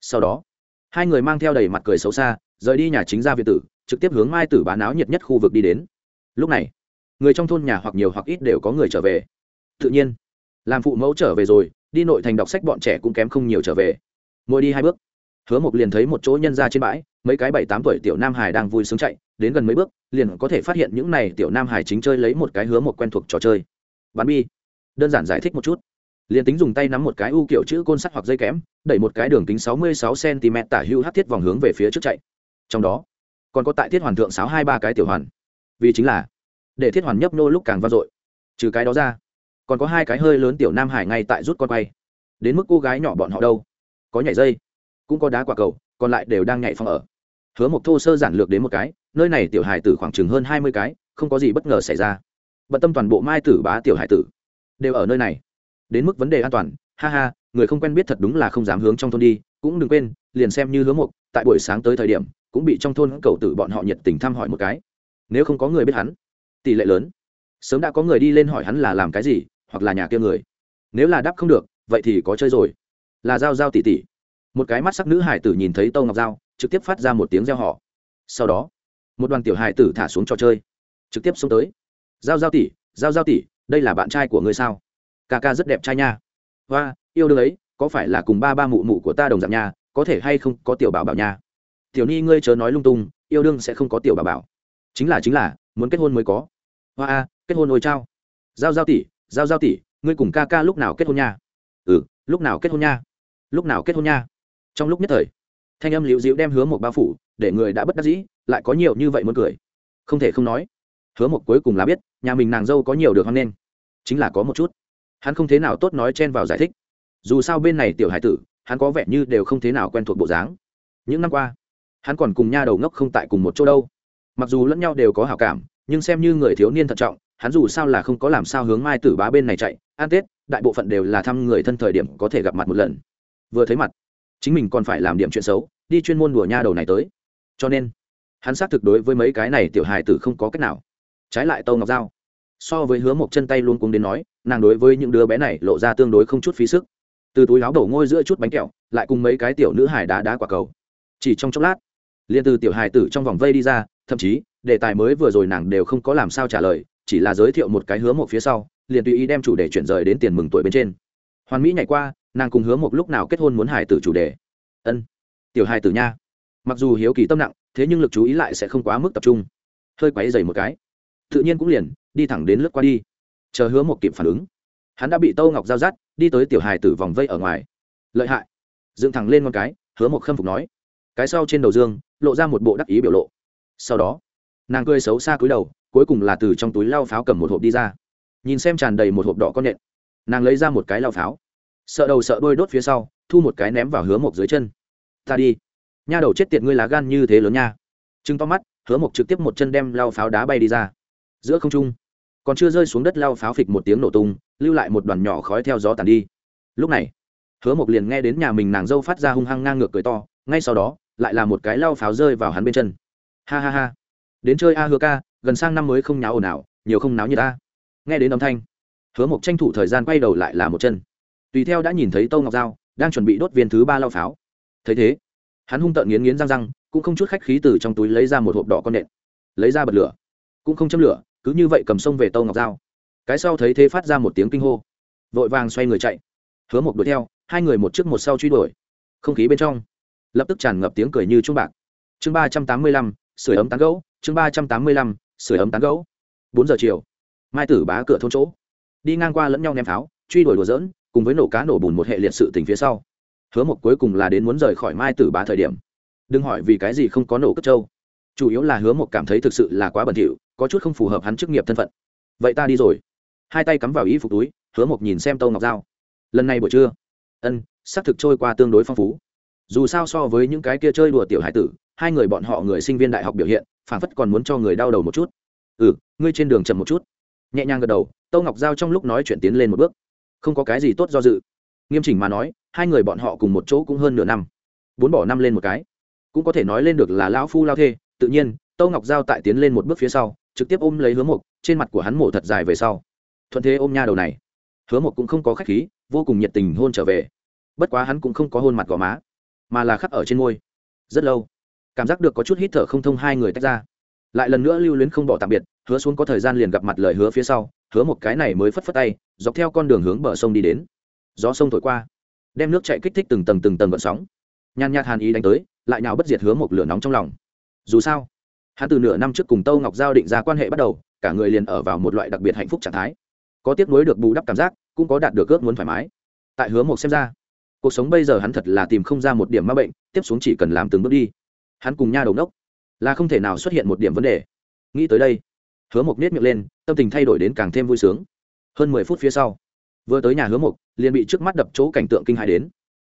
Sau đó, hai người mang theo đầy mặt cười xấu xa, rời đi nhà chính ra việt tử, trực tiếp hướng mai tử bán áo nhiệt nhất khu vực đi đến lúc này, người trong thôn nhà hoặc nhiều hoặc ít đều có người trở về. Tự nhiên, làm phụ mẫu trở về rồi, đi nội thành đọc sách bọn trẻ cũng kém không nhiều trở về. Mỗi đi hai bước, hứa mộc liền thấy một chỗ nhân ra trên bãi, mấy cái bảy tám tuổi tiểu nam hải đang vui sướng chạy, đến gần mấy bước, liền có thể phát hiện những này tiểu nam hải chính chơi lấy một cái hứa một quen thuộc trò chơi. Bắn bi, đơn giản giải thích một chút. Liền tính dùng tay nắm một cái u kiểu chữ côn sắt hoặc dây kẽm đẩy một cái đường kính sáu mươi sáu cm tả hưu hát thiết vòng hướng về phía trước chạy. Trong đó, còn có tại thiết hoàn thượng sáu hai ba cái tiểu hoàn vì chính là để thiết hoàn nhấp nô lúc càng vang dội. Trừ cái đó ra, còn có hai cái hơi lớn tiểu nam hải ngay tại rút con quay. Đến mức cô gái nhỏ bọn họ đâu? Có nhảy dây, cũng có đá quả cầu, còn lại đều đang nhảy phòng ở. Hứa một thô sơ giản lược đến một cái, nơi này tiểu hải tử khoảng chừng hơn hai mươi cái, không có gì bất ngờ xảy ra. Bận tâm toàn bộ mai tử bá tiểu hải tử, đều ở nơi này. Đến mức vấn đề an toàn, ha ha, người không quen biết thật đúng là không dám hướng trong thôn đi, cũng đừng quên, liền xem như hứa một tại buổi sáng tới thời điểm, cũng bị trong thôn cầu tử bọn họ nhiệt tình thăm hỏi một cái nếu không có người biết hắn, tỷ lệ lớn. Sớm đã có người đi lên hỏi hắn là làm cái gì, hoặc là nhà kia người. Nếu là đáp không được, vậy thì có chơi rồi. Là giao giao tỷ tỷ một cái mắt sắc nữ hải tử nhìn thấy tâu ngọc giao, trực tiếp phát ra một tiếng reo họ sau đó, một đoàn tiểu hải tử thả xuống trò chơi, trực tiếp xuống tới. Giao giao tỷ giao giao tỷ đây là bạn trai của ngươi sao? Ca ca rất đẹp trai nha. Hoa, yêu đương ấy, có phải là cùng ba ba mụ mụ của ta đồng dạng nha, có thể hay không có tiểu bảo bảo nha? Tiểu ni, ngươi chớ nói lung tung, yêu đương sẽ không có tiểu bảo bảo chính là chính là, muốn kết hôn mới có. Hoa a, kết hôn ôi trao giao giao tỷ, giao giao tỷ, ngươi cùng ca ca lúc nào kết hôn nha? Ừ lúc nào kết hôn nha? Lúc nào kết hôn nha? Trong lúc nhất thời, thanh âm liễu dịu đem hứa một bao phủ, để người đã bất đắc dĩ, lại có nhiều như vậy muốn cười. Không thể không nói, hứa một cuối cùng là biết, nhà mình nàng dâu có nhiều được hoan nên chính là có một chút, hắn không thế nào tốt nói chen vào giải thích. Dù sao bên này tiểu hải tử, hắn có vẻ như đều không thế nào quen thuộc bộ dáng. Những năm qua, hắn còn cùng nha đầu ngốc không tại cùng một chỗ đâu mặc dù lẫn nhau đều có hảo cảm, nhưng xem như người thiếu niên thận trọng, hắn dù sao là không có làm sao hướng mai tử bá bên này chạy. An tết, đại bộ phận đều là thăm người thân thời điểm có thể gặp mặt một lần. Vừa thấy mặt, chính mình còn phải làm điểm chuyện xấu, đi chuyên môn đùa nha đầu này tới. Cho nên, hắn xác thực đối với mấy cái này tiểu hài tử không có cách nào. Trái lại tâu ngọc Dao so với hứa một chân tay luôn cúng đến nói, nàng đối với những đứa bé này lộ ra tương đối không chút phí sức. Từ túi áo đổ ngôi giữa chút bánh kẹo, lại cùng mấy cái tiểu nữ hải đá đá quả cầu. Chỉ trong chốc lát, liền từ tiểu hài tử trong vòng vây đi ra thậm chí, đề tài mới vừa rồi nàng đều không có làm sao trả lời, chỉ là giới thiệu một cái hứa một phía sau, liền tùy ý đem chủ đề chuyển rời đến tiền mừng tuổi bên trên. Hoàn mỹ nhảy qua, nàng cùng hứa một lúc nào kết hôn muốn hài tử chủ đề. Ân, tiểu hài tử nha. Mặc dù hiếu kỳ tâm nặng, thế nhưng lực chú ý lại sẽ không quá mức tập trung. Hơi quáy dày một cái. Tự nhiên cũng liền, đi thẳng đến lướt qua đi. Chờ hứa một kịp phản ứng. Hắn đã bị tâu ngọc giao dắt, đi tới tiểu hài tử vòng vây ở ngoài. Lợi hại. Dựng thẳng lên con cái, hứa một khâm phục nói. Cái sau trên đầu dương, lộ ra một bộ đắc ý biểu lộ sau đó, nàng cười xấu xa cúi đầu, cuối cùng là từ trong túi lao pháo cầm một hộp đi ra. Nhìn xem tràn đầy một hộp đỏ con nện nàng lấy ra một cái lao pháo. Sợ đầu sợ đôi đốt phía sau, thu một cái ném vào hứa mộc dưới chân. Ta đi. Nha đầu chết tiệt ngươi lá gan như thế lớn nha. Chứng to mắt, hứa mộc trực tiếp một chân đem lao pháo đá bay đi ra. Giữa không trung, còn chưa rơi xuống đất lao pháo phịch một tiếng nổ tung, lưu lại một đoàn nhỏ khói theo gió tàn đi. Lúc này, hứa mộc liền nghe đến nhà mình nàng dâu phát ra hung hăng ngang ngược cười to, ngay sau đó, lại là một cái lao pháo rơi vào hắn bên chân ha ha ha. Đến chơi a hứa ca, gần sang năm mới không nháo ồn ào, nhiều không náo như ta nghe đến âm thanh, hứa mộc tranh thủ thời gian quay đầu lại là một chân. Tùy theo đã nhìn thấy tâu ngọc dao đang chuẩn bị đốt viên thứ ba lao pháo. Thấy thế, hắn hung tợn nghiến nghiến răng răng, cũng không chút khách khí từ trong túi lấy ra một hộp đỏ con nện. Lấy ra bật lửa, cũng không châm lửa, cứ như vậy cầm sông về tâu ngọc dao cái sau thấy thế phát ra một tiếng kinh hô. Vội vàng xoay người chạy. Hứa một đuổi theo, hai người một trước một sau truy đuổi. Không khí bên trong, lập tức tràn ngập tiếng cười như chuông bạc. Chương ba trăm tám mươi lăm sửa ấm tán gấu chương ba trăm tám mươi lăm sửa ấm tán gấu bốn giờ chiều, mai tử bá cửa thôn chỗ. Đi ngang qua lẫn nhau ném pháo truy đuổi đùa dỡn cùng với nổ cá nổ bùn một hệ liệt sự tình phía sau. Hứa một cuối cùng là đến muốn rời khỏi mai tử bá thời điểm. Đừng hỏi vì cái gì không có nổ cất trâu. Chủ yếu là hứa một cảm thấy thực sự là quá bẩn thỉu, có chút không phù hợp hắn chức nghiệp thân phận. Vậy ta đi rồi. Hai tay cắm vào y phục túi, hứa một nhìn xem tâu ngọc dao lần này buổi trưa, ân xác thực trôi qua tương đối phong phú. Dù sao so với những cái kia chơi đùa tiểu hải tử hai người bọn họ người sinh viên đại học biểu hiện phản phất còn muốn cho người đau đầu một chút. Ừ ngươi trên đường chậm một chút. Nhẹ nhàng gật đầu tâu ngọc giao trong lúc nói chuyện tiến lên một bước. Không có cái gì tốt do dự. Nghiêm chỉnh mà nói, hai người bọn họ cùng một chỗ cũng hơn nửa năm. Bốn bỏ năm lên một cái. Cũng có thể nói lên được là lão phu lao thê. Tự nhiên tâu ngọc giao tại tiến lên một bước phía sau, trực tiếp ôm lấy hứa mục trên mặt của hắn mổ thật dài về sau. Thuận thế ôm nha đầu này. Hứa mục cũng không có khách khí, vô cùng nhiệt tình hôn trở về. Bất quá hắn cũng không có hôn mặt gò má, mà là khắc ở trên môi. Rất lâu cảm giác được có chút hít thở không thông hai người tách ra. Lại lần nữa lưu luyến không bỏ tạm biệt, hứa xuống có thời gian liền gặp mặt lời hứa phía sau, hứa một cái này mới phất phất tay, dọc theo con đường hướng bờ sông đi đến. Gió sông thổi qua, đem nước chạy kích thích từng tầng từng tầng gợn sóng. Nhàn nhạt hàn ý đánh tới, lại nào bất diệt hứa một lửa nóng trong lòng. Dù sao, hắn từ nửa năm trước cùng tâu ngọc giao định ra quan hệ bắt đầu, cả người liền ở vào một loại đặc biệt hạnh phúc trạng thái. Có tiếc nối được bù đắp cảm giác, cũng có đạt được ước muốn thoải mái. Tại hứa một xem ra, cuộc sống bây giờ hắn thật là tìm không ra một điểm ma bệnh, tiếp xuống chỉ cần làm từng bước đi hắn cùng nha đầu đốc, là không thể nào xuất hiện một điểm vấn đề. Nghĩ tới đây, hứa mộc nết miệng lên, tâm tình thay đổi đến càng thêm vui sướng. Hơn mười phút phía sau, vừa tới nhà hứa mộc, liền bị trước mắt đập chỗ cảnh tượng kinh hại đến.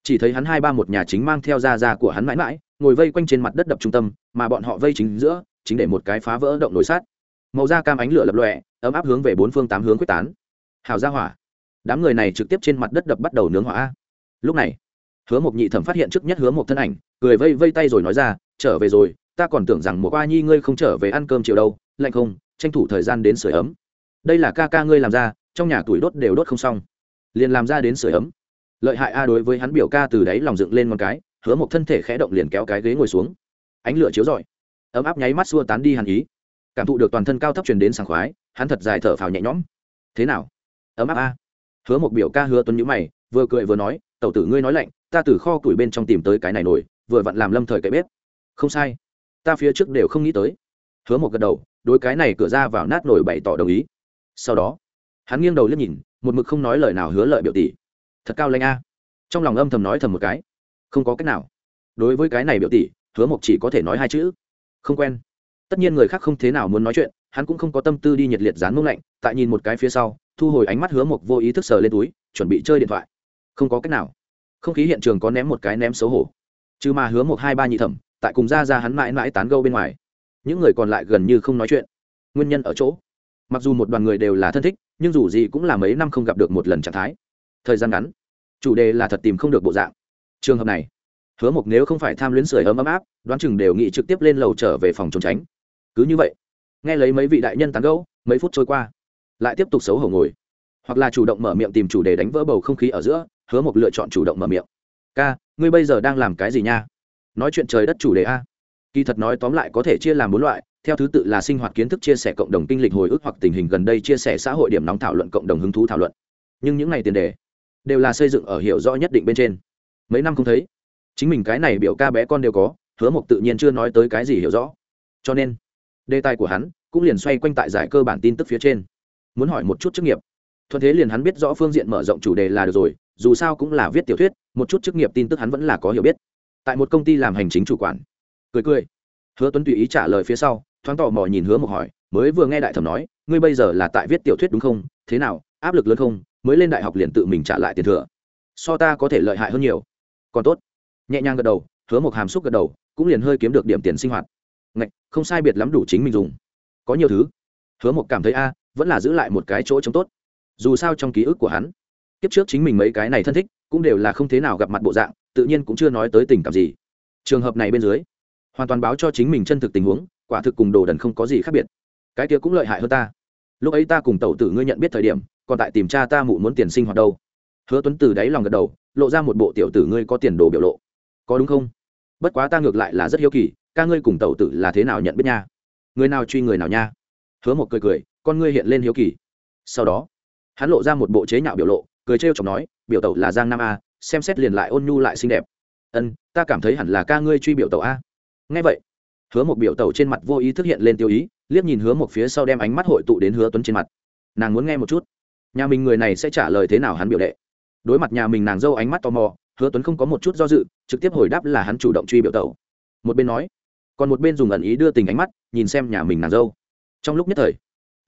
Chỉ thấy hắn hai ba một nhà chính mang theo da da của hắn mãi mãi, ngồi vây quanh trên mặt đất đập trung tâm, mà bọn họ vây chính giữa, chính để một cái phá vỡ động nổi sát màu da cam ánh lửa lập lòe, ấm áp hướng về bốn phương tám hướng quyết tán. Hào ra hỏa, đám người này trực tiếp trên mặt đất đập bắt đầu nướng hỏa lúc này hứa mộc nhị thẩm phát hiện trước nhất hứa mộc thân ảnh, cười vây vây tay rồi nói ra, trở về rồi, ta còn tưởng rằng một qua nhi ngươi không trở về ăn cơm chiều đâu, lạnh không, tranh thủ thời gian đến sửa ấm. Đây là ca ca ngươi làm ra, trong nhà tuổi đốt đều đốt không xong. Liền làm ra đến sửa ấm. Lợi hại a đối với hắn biểu ca từ đáy lòng dựng lên một cái, hứa một thân thể khẽ động liền kéo cái ghế ngồi xuống. Ánh lửa chiếu rọi. Ấm áp nháy mắt xua tán đi hàn ý. Cảm thụ được toàn thân cao thấp truyền đến sảng khoái, hắn thật dài thở phào nhẹ nhõm. Thế nào? Ấm áp a. Hứa một biểu ca hứa tuấn nhữ mày, vừa cười vừa nói tẩu tử ngươi nói lạnh, ta từ kho củi bên trong tìm tới cái này nổi vừa vặn làm lâm thời cậy bếp. Không sai. Ta phía trước đều không nghĩ tới. Hứa một gật đầu, đối cái này cửa ra vào nát nổi bày tỏ đồng ý. Sau đó, hắn nghiêng đầu liếc nhìn, một mực không nói lời nào hứa lợi biểu tỷ. Thật cao lanh a. Trong lòng âm thầm nói thầm một cái. Không có cách nào. Đối với cái này biểu tỷ, hứa mộc chỉ có thể nói hai chữ. Không quen. Tất nhiên người khác không thế nào muốn nói chuyện, hắn cũng không có tâm tư đi nhiệt liệt dán mông lạnh, tại nhìn một cái phía sau, thu hồi ánh mắt hứa mộc vô ý thức sờ lên túi, chuẩn bị chơi điện thoại không có cách nào. Không khí hiện trường có ném một cái ném xấu hổ. Chứ mà hứa một hai ba nhị thẩm, tại cùng ra ra hắn mãi mãi tán gâu bên ngoài. Những người còn lại gần như không nói chuyện. Nguyên nhân ở chỗ, mặc dù một đoàn người đều là thân thích, nhưng dù gì cũng là mấy năm không gặp được một lần trạng thái. Thời gian ngắn, chủ đề là thật tìm không được bộ dạng. Trường hợp này, hứa mộc nếu không phải tham luyến sưởi ấm ấm áp, đoán chừng đều nghị trực tiếp lên lầu trở về phòng trốn tránh. Cứ như vậy, nghe lấy mấy vị đại nhân tán gẫu, mấy phút trôi qua, lại tiếp tục xấu hổ ngồi. Hoặc là chủ động mở miệng tìm chủ đề đánh vỡ bầu không khí ở giữa hứa mộc lựa chọn chủ động mở miệng. Ca, ngươi bây giờ đang làm cái gì nha? Nói chuyện trời đất chủ đề a. Kỳ thật nói tóm lại có thể chia làm bốn loại, theo thứ tự là sinh hoạt kiến thức chia sẻ cộng đồng kinh lịch hồi ức hoặc tình hình gần đây chia sẻ xã hội điểm nóng thảo luận cộng đồng hứng thú thảo luận. Nhưng những ngày tiền đề đều là xây dựng ở hiểu rõ nhất định bên trên. Mấy năm không thấy, chính mình cái này biểu ca bé con đều có, hứa mộc tự nhiên chưa nói tới cái gì hiểu rõ. Cho nên, đề tài của hắn cũng liền xoay quanh tại giải cơ bản tin tức phía trên. Muốn hỏi một chút chức nghiệp, thuận thế liền hắn biết rõ phương diện mở rộng chủ đề là được rồi dù sao cũng là viết tiểu thuyết, một chút chức nghiệp tin tức hắn vẫn là có hiểu biết. Tại một công ty làm hành chính chủ quản. Cười cười. Hứa tuấn tùy ý trả lời phía sau, thoáng tò mò nhìn hứa một hỏi, mới vừa nghe đại thẩm nói, ngươi bây giờ là tại viết tiểu thuyết đúng không? Thế nào, áp lực lớn không? Mới lên đại học liền tự mình trả lại tiền thừa. So ta có thể lợi hại hơn nhiều. Còn tốt. Nhẹ nhàng gật đầu, hứa một hàm xúc gật đầu, cũng liền hơi kiếm được điểm tiền sinh hoạt. Ngạch, không sai biệt lắm đủ chính mình dùng. Có nhiều thứ. Hứa một cảm thấy a, vẫn là giữ lại một cái chỗ trống tốt. Dù sao trong ký ức của hắn kiếp trước chính mình mấy cái này thân thích, cũng đều là không thế nào gặp mặt bộ dạng, tự nhiên cũng chưa nói tới tình cảm gì. Trường hợp này bên dưới, hoàn toàn báo cho chính mình chân thực tình huống, quả thực cùng đồ đần không có gì khác biệt. Cái kia cũng lợi hại hơn ta. Lúc ấy ta cùng tẩu tử ngươi nhận biết thời điểm, còn tại tìm cha ta mụ muốn tiền sinh hoạt đâu. Hứa tuấn từ đáy lòng gật đầu, lộ ra một bộ tiểu tử ngươi có tiền đồ biểu lộ. Có đúng không? Bất quá ta ngược lại là rất hiếu kỳ, ca ngươi cùng tẩu tử là thế nào nhận biết nha? Người nào truy người nào nha? Hứa một cười cười, con ngươi hiện lên hiếu kỳ. Sau đó, hắn lộ ra một bộ chế nhạo biểu lộ cười trêu chọc nói, biểu tẩu là giang nam a, xem xét liền lại ôn nhu lại xinh đẹp. Ân, ta cảm thấy hẳn là ca ngươi truy biểu tẩu a. Nghe vậy, hứa một biểu tẩu trên mặt vô ý thức hiện lên tiêu ý, liếc nhìn hứa một phía sau đem ánh mắt hội tụ đến hứa tuấn trên mặt. Nàng muốn nghe một chút. Nhà mình người này sẽ trả lời thế nào hắn biểu đệ? Đối mặt nhà mình nàng dâu ánh mắt tò mò, hứa tuấn không có một chút do dự, trực tiếp hồi đáp là hắn chủ động truy biểu tẩu. Một bên nói, còn một bên dùng ẩn ý đưa tình ánh mắt, nhìn xem nhà mình nàng dâu. Trong lúc nhất thời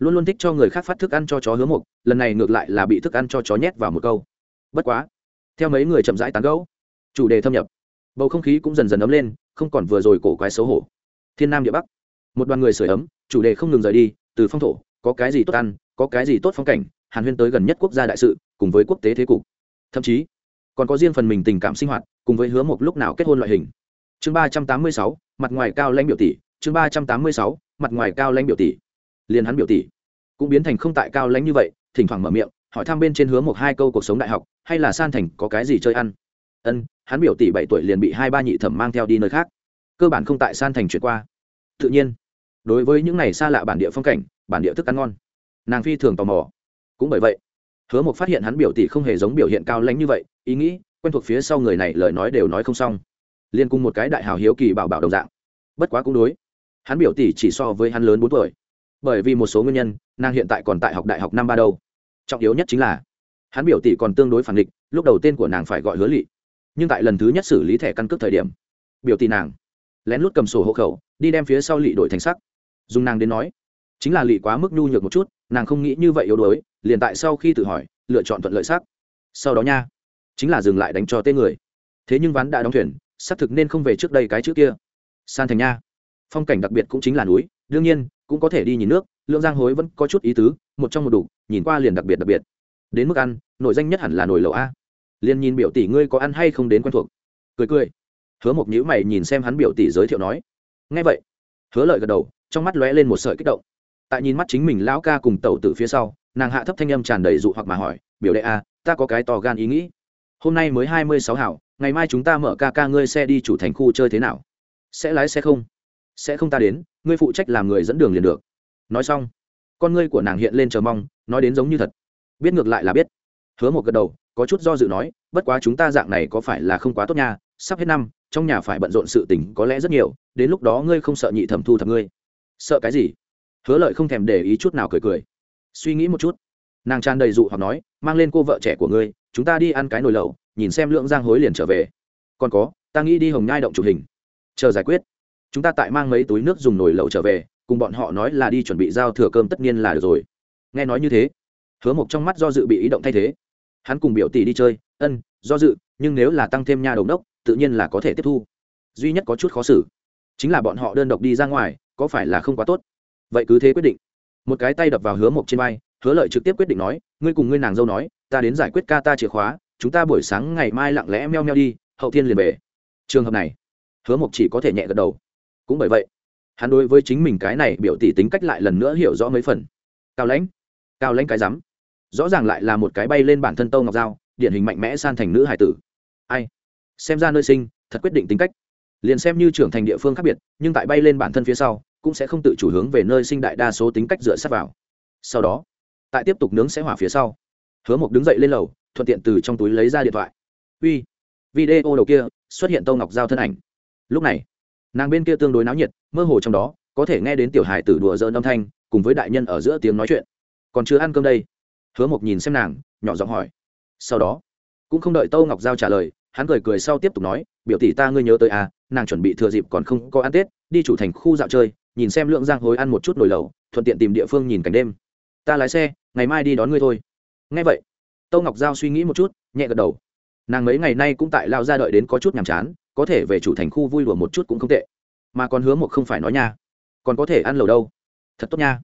luôn luôn thích cho người khác phát thức ăn cho chó hứa mục lần này ngược lại là bị thức ăn cho chó nhét vào một câu. Bất quá, theo mấy người chậm rãi tán gẫu, chủ đề thâm nhập, bầu không khí cũng dần dần ấm lên, không còn vừa rồi cổ quái xấu hổ. Thiên nam địa bắc, một đoàn người sửa ấm, chủ đề không ngừng rời đi, từ phong thổ, có cái gì tốt ăn, có cái gì tốt phong cảnh, hàn huyên tới gần nhất quốc gia đại sự, cùng với quốc tế thế cục. Thậm chí, còn có riêng phần mình tình cảm sinh hoạt, cùng với hứa một lúc nào kết hôn loại hình. Chương ba trăm tám mươi sáu, mặt ngoài cao lãnh biểu tỷ, chương ba trăm tám mươi sáu, mặt ngoài cao lãnh biểu tỷ liền hắn biểu tỷ cũng biến thành không tại cao lãnh như vậy, thỉnh thoảng mở miệng, hỏi thăm bên trên hứa một hai câu cuộc sống đại học, hay là san thành, có cái gì chơi ăn. Ân, hắn biểu tỷ bảy tuổi liền bị hai ba nhị thẩm mang theo đi nơi khác. Cơ bản không tại san thành chuyển qua. Tự nhiên, đối với những này xa lạ bản địa phong cảnh, bản địa thức ăn ngon, nàng phi thường tò mò. Cũng bởi vậy, hứa một phát hiện hắn biểu tỷ không hề giống biểu hiện cao lãnh như vậy, ý nghĩ, quen thuộc phía sau người này lời nói đều nói không xong. Liên cùng một cái đại hào hiếu kỳ bảo bảo đồng dạng. Bất quá cũng đối, hắn biểu tỷ chỉ so với hắn lớn bốn tuổi bởi vì một số nguyên nhân, nàng hiện tại còn tại học đại học năm ba đâu. Trọng yếu nhất chính là, hắn biểu tỷ còn tương đối phản địch lúc đầu tên của nàng phải gọi hứa lị nhưng tại lần thứ nhất xử lý thẻ căn cước thời điểm, biểu tỷ nàng lén lút cầm sổ hộ khẩu, đi đem phía sau lị đổi thành sắc. Dùng nàng đến nói, chính là lị quá mức nhu nhược một chút, nàng không nghĩ như vậy yếu đuối, liền tại sau khi tự hỏi, lựa chọn thuận lợi sắc. Sau đó nha, chính là dừng lại đánh cho tên người. Thế nhưng ván đã đóng thuyền, xác thực nên không về trước đây cái chữ kia. San thành nha, phong cảnh đặc biệt cũng chính là núi, đương nhiên cũng có thể đi nhìn nước lượng giang hối vẫn có chút ý tứ, một trong một đủ, nhìn qua liền đặc biệt đặc biệt. Đến mức ăn nội danh nhất hẳn là nồi lẩu a. Liền nhìn biểu tỷ ngươi có ăn hay không đến quen thuộc. Cười cười. Hứa một nhữ mày nhìn xem hắn biểu tỷ giới thiệu nói. Ngay vậy, hứa lợi gật đầu, trong mắt lóe lên một sợi kích động. Tại nhìn mắt chính mình lão ca cùng tẩu từ phía sau, nàng hạ thấp thanh âm tràn đầy dụ hoặc mà hỏi, biểu đệ a, ta có cái to gan ý nghĩ. Hôm nay mới hai mươi sáu hảo, ngày mai chúng ta mở ca ca ngươi xe đi chủ thành khu chơi thế nào? Sẽ lái xe không? Sẽ không ta đến ngươi phụ trách làm người dẫn đường liền được. Nói xong, con ngươi của nàng hiện lên chờ mong, nói đến giống như thật. Biết ngược lại là biết. Hứa một gật đầu, có chút do dự nói, bất quá chúng ta dạng này có phải là không quá tốt nha, sắp hết năm, trong nhà phải bận rộn sự tình có lẽ rất nhiều, đến lúc đó ngươi không sợ nhị thẩm thu thập ngươi. Sợ cái gì? Hứa lợi không thèm để ý chút nào cười cười. Suy nghĩ một chút. Nàng tràn đầy dụ hoặc nói, mang lên cô vợ trẻ của ngươi, chúng ta đi ăn cái nồi lẩu, nhìn xem lượng giang hối liền trở về. Còn có, ta nghĩ đi hồng nhai động chụp hình. Chờ giải quyết chúng ta tại mang mấy túi nước dùng nồi lẩu trở về, cùng bọn họ nói là đi chuẩn bị giao thừa cơm tất nhiên là được rồi. Nghe nói như thế, hứa mộc trong mắt do dự bị ý động thay thế. Hắn cùng biểu tỷ đi chơi, ân, do dự, nhưng nếu là tăng thêm nhà đồng đốc, tự nhiên là có thể tiếp thu. Duy nhất có chút khó xử, chính là bọn họ đơn độc đi ra ngoài, có phải là không quá tốt? Vậy cứ thế quyết định. Một cái tay đập vào hứa mộc trên vai, hứa lợi trực tiếp quyết định nói, ngươi cùng ngươi nàng dâu nói, ta đến giải quyết ca ta chìa khóa, chúng ta buổi sáng ngày mai lặng lẽ meo meo đi, hậu thiên liền về. Trường hợp này, hứa mộc chỉ có thể nhẹ gật đầu cũng bởi vậy, hắn đối với chính mình cái này biểu tỷ tính cách lại lần nữa hiểu rõ mấy phần. Cao lãnh cao lãnh cái rắm, rõ ràng lại là một cái bay lên bản thân tâu ngọc dao điển hình mạnh mẽ san thành nữ hải tử. Ai? Xem ra nơi sinh, thật quyết định tính cách. Liền xem như trưởng thành địa phương khác biệt, nhưng tại bay lên bản thân phía sau, cũng sẽ không tự chủ hướng về nơi sinh đại đa số tính cách dựa sát vào. Sau đó, tại tiếp tục nướng sẽ hỏa phía sau, hứa mộc đứng dậy lên lầu, thuận tiện từ trong túi lấy ra điện thoại. Uy, video đầu kia, xuất hiện tâu ngọc giao thân ảnh. Lúc này nàng bên kia tương đối náo nhiệt, mơ hồ trong đó, có thể nghe đến tiểu Hải tử đùa dỡn âm thanh, cùng với đại nhân ở giữa tiếng nói chuyện. Còn chưa ăn cơm đây? Hứa mộc nhìn xem nàng, nhỏ giọng hỏi. Sau đó, cũng không đợi tâu ngọc giao trả lời, hắn cười cười sau tiếp tục nói, biểu tỷ ta ngươi nhớ tới à nàng chuẩn bị thừa dịp còn không có ăn tết, đi chủ thành khu dạo chơi, nhìn xem lượng giang hối ăn một chút nồi lẩu, thuận tiện tìm địa phương nhìn cảnh đêm. Ta lái xe, ngày mai đi đón ngươi thôi. Nghe vậy, tâu ngọc giao suy nghĩ một chút, nhẹ gật đầu. Nàng mấy ngày nay cũng tại lao ra đợi đến có chút nhàm chán có thể về chủ thành khu vui đùa một chút cũng không tệ. Mà còn hứa một không phải nói nha. Còn có thể ăn lẩu đâu? Thật tốt nha.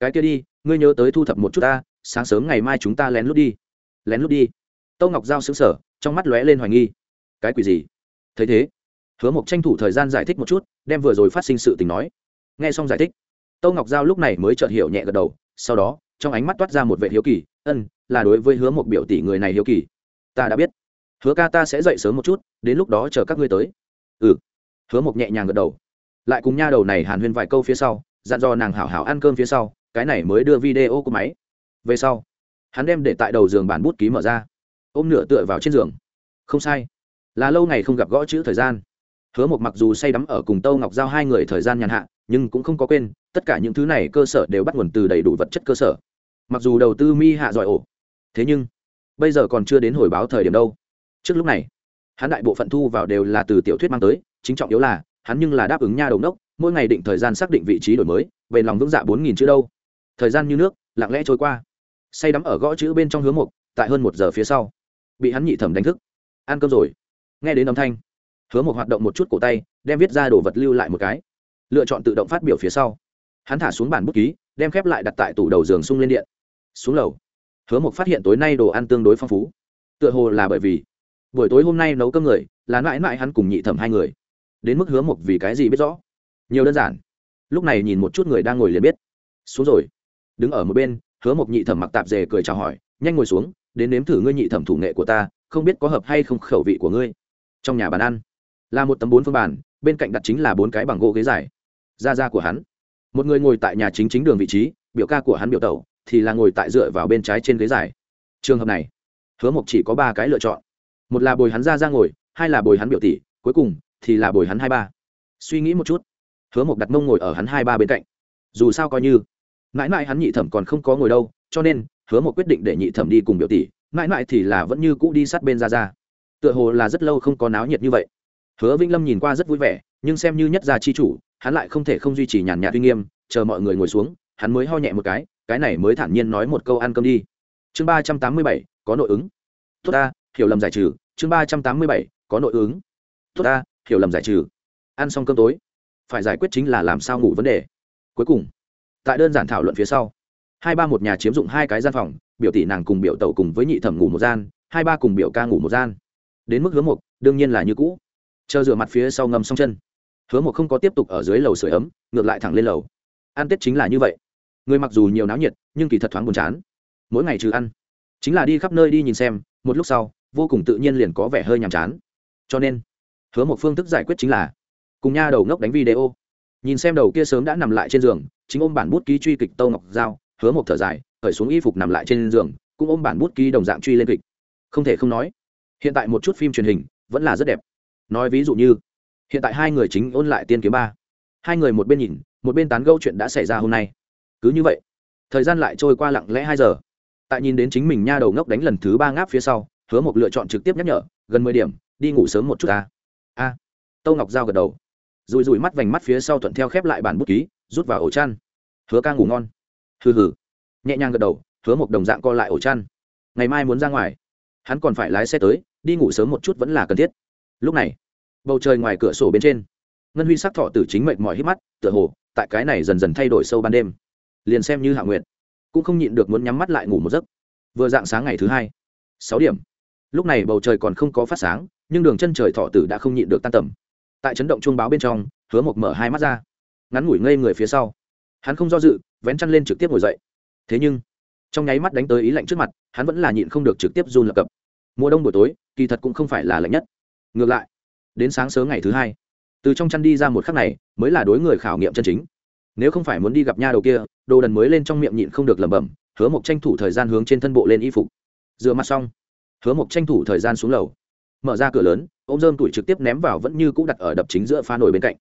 Cái kia đi, ngươi nhớ tới thu thập một chút ta, sáng sớm ngày mai chúng ta lén lút đi. Lén lút đi. Tâu ngọc giao xứng sở trong mắt lóe lên hoài nghi. Cái quỷ gì? Thấy thế, hứa mộc tranh thủ thời gian giải thích một chút, đem vừa rồi phát sinh sự tình nói. Nghe xong giải thích, tâu ngọc giao lúc này mới chợt hiểu nhẹ gật đầu, sau đó, trong ánh mắt toát ra một vệ hiếu kỳ ân là đối với hứa một biểu tỷ người này hiếu kỳ. Ta đã biết hứa ca ta sẽ dậy sớm một chút, đến lúc đó chờ các ngươi tới. Ừ. Hứa một nhẹ nhàng gật đầu. Lại cùng nha đầu này hàn huyên vài câu phía sau, dặn dò nàng hảo hảo ăn cơm phía sau, cái này mới đưa video của máy. Về sau, hắn đem để tại đầu giường bản bút ký mở ra. Ôm nửa tựa vào trên giường. Không sai. Là lâu ngày không gặp gõ chữ thời gian. Hứa một mặc dù say đắm ở cùng tâu ngọc giao hai người thời gian nhàn hạ, nhưng cũng không có quên, tất cả những thứ này cơ sở đều bắt nguồn từ đầy đủ vật chất cơ sở. Mặc dù đầu tư mi hạ giỏi ổ. Thế nhưng, bây giờ còn chưa đến hồi báo thời điểm đâu trước lúc này, hắn đại bộ phận thu vào đều là từ tiểu thuyết mang tới, chính trọng yếu là, hắn nhưng là đáp ứng nha đầu đốc, mỗi ngày định thời gian xác định vị trí đổi mới, về lòng vững dạ bốn nghìn chữ đâu. Thời gian như nước, lặng lẽ trôi qua. Say đắm ở gõ chữ bên trong hướng mục, tại hơn một giờ phía sau, bị hắn nhị thẩm đánh thức. Ăn cơm rồi. Nghe đến âm thanh, hứa một hoạt động một chút cổ tay, đem viết ra đồ vật lưu lại một cái. Lựa chọn tự động phát biểu phía sau. Hắn thả xuống bản bút ký, đem khép lại đặt tại tủ đầu giường sung lên điện. Xuống lầu, hứa một phát hiện tối nay đồ ăn tương đối phong phú. Tựa hồ là bởi vì buổi tối hôm nay nấu cơm người, là mãi mãi hắn cùng nhị thẩm hai người. Đến mức hứa một vì cái gì biết rõ? Nhiều đơn giản. Lúc này nhìn một chút người đang ngồi liền biết. Xuống rồi. Đứng ở một bên, hứa một nhị thẩm mặc tạp dề cười chào hỏi, nhanh ngồi xuống, đến nếm thử ngươi nhị thẩm thủ nghệ của ta, không biết có hợp hay không khẩu vị của ngươi. Trong nhà bàn ăn, là một tấm bốn phương bàn, bên cạnh đặt chính là bốn cái bằng gỗ ghế dài. Da da của hắn. Một người ngồi tại nhà chính chính đường vị trí, biểu ca của hắn biểu tẩu, thì là ngồi tại dựa vào bên trái trên ghế dài. Trường hợp này, hứa mộc chỉ có ba cái lựa chọn một là bồi hắn ra ra ngồi, hai là bồi hắn biểu tỷ, cuối cùng thì là bồi hắn hai ba. Suy nghĩ một chút, hứa mộc đặt mông ngồi ở hắn hai ba bên cạnh. Dù sao coi như, mãi mãi hắn nhị thẩm còn không có ngồi đâu, cho nên hứa mộc quyết định để nhị thẩm đi cùng biểu tỷ, mãi mãi thì là vẫn như cũ đi sát bên ra ra. Tựa hồ là rất lâu không có náo nhiệt như vậy. Hứa vĩnh lâm nhìn qua rất vui vẻ, nhưng xem như nhất gia chi chủ, hắn lại không thể không duy trì nhàn nhạt uy nghiêm, chờ mọi người ngồi xuống, hắn mới ho nhẹ một cái cái này mới thản nhiên nói một câu ăn cơm đi. Chương ba trăm tám mươi bảy, có nội ứng. Tốt ta, hiểu lầm giải trừ chương ba trăm tám mươi bảy, có nội ứng. Tốt ta, hiểu lầm giải trừ. Ăn xong cơm tối, phải giải quyết chính là làm sao ngủ vấn đề. Cuối cùng, tại đơn giản thảo luận phía sau, hai ba một nhà chiếm dụng hai cái gian phòng, biểu tỷ nàng cùng biểu tẩu cùng với nhị thẩm ngủ một gian, hai ba cùng biểu ca ngủ một gian. Đến mức hứa mục, đương nhiên là như cũ. Chờ rửa mặt phía sau ngâm xong chân. Hứa mục không có tiếp tục ở dưới lầu sưởi ấm, ngược lại thẳng lên lầu. Ăn tết chính là như vậy. Người mặc dù nhiều náo nhiệt, nhưng kỳ thật thoáng buồn chán. Mỗi ngày trừ ăn, chính là đi khắp nơi đi nhìn xem, một lúc sau vô cùng tự nhiên liền có vẻ hơi nhàm chán. Cho nên, hứa một phương thức giải quyết chính là, cùng nha đầu ngốc đánh video. Nhìn xem đầu kia sớm đã nằm lại trên giường, chính ôm bản bút ký truy kịch tâu ngọc giao, hứa một thở dài, khởi xuống y phục nằm lại trên giường, cũng ôm bản bút ký đồng dạng truy lên kịch. Không thể không nói, hiện tại một chút phim truyền hình vẫn là rất đẹp. Nói ví dụ như, hiện tại hai người chính ôn lại tiên kiếm ba. Hai người một bên nhìn, một bên tán gẫu chuyện đã xảy ra hôm nay. Cứ như vậy, thời gian lại trôi qua lặng lẽ hai giờ. Tại nhìn đến chính mình nha đầu ngốc đánh lần thứ ba ngáp phía sau hứa một lựa chọn trực tiếp nhắc nhở, gần mười điểm, đi ngủ sớm một chút ta. A. Tâu ngọc giao gật đầu. Rùi rùi mắt vành mắt phía sau thuận theo khép lại bản bút ký, rút vào ổ chăn. Hứa ca ngủ ngon. Hừ hừ. Nhẹ nhàng gật đầu, hứa một đồng dạng co lại ổ chăn. Ngày mai muốn ra ngoài. Hắn còn phải lái xe tới, đi ngủ sớm một chút vẫn là cần thiết. Lúc này, bầu trời ngoài cửa sổ bên trên, ngân huy sắc thọ tử chính mệnh mọi hít mắt, tựa hồ, tại cái này dần dần thay đổi sâu ban đêm. Liền xem như hạ nguyện cũng không nhịn được muốn nhắm mắt lại ngủ một giấc. Vừa dạng sáng ngày thứ hai, sáu điểm lúc này bầu trời còn không có phát sáng, nhưng đường chân trời thọ tử đã không nhịn được tan tầm. Tại chấn động chuông báo bên trong, hứa mộc mở hai mắt ra. Ngắn ngủi ngây người phía sau. Hắn không do dự, vén chăn lên trực tiếp ngồi dậy. Thế nhưng, trong nháy mắt đánh tới ý lạnh trước mặt, hắn vẫn là nhịn không được trực tiếp run lập cập. Mùa đông buổi tối, kỳ thật cũng không phải là lạnh nhất. Ngược lại, đến sáng sớm ngày thứ hai, từ trong chăn đi ra một khắc này, mới là đối người khảo nghiệm chân chính. Nếu không phải muốn đi gặp nha đầu kia, đồ đần mới lên trong miệng nhịn không được lẩm bẩm, hứa mộc tranh thủ thời gian hướng trên thân bộ lên y phục. Rửa mặt xong hứa mộc tranh thủ thời gian xuống lầu. Mở ra cửa lớn, ôm dơm tuổi trực tiếp ném vào vẫn như cũ đặt ở đập chính giữa phá nổi bên cạnh.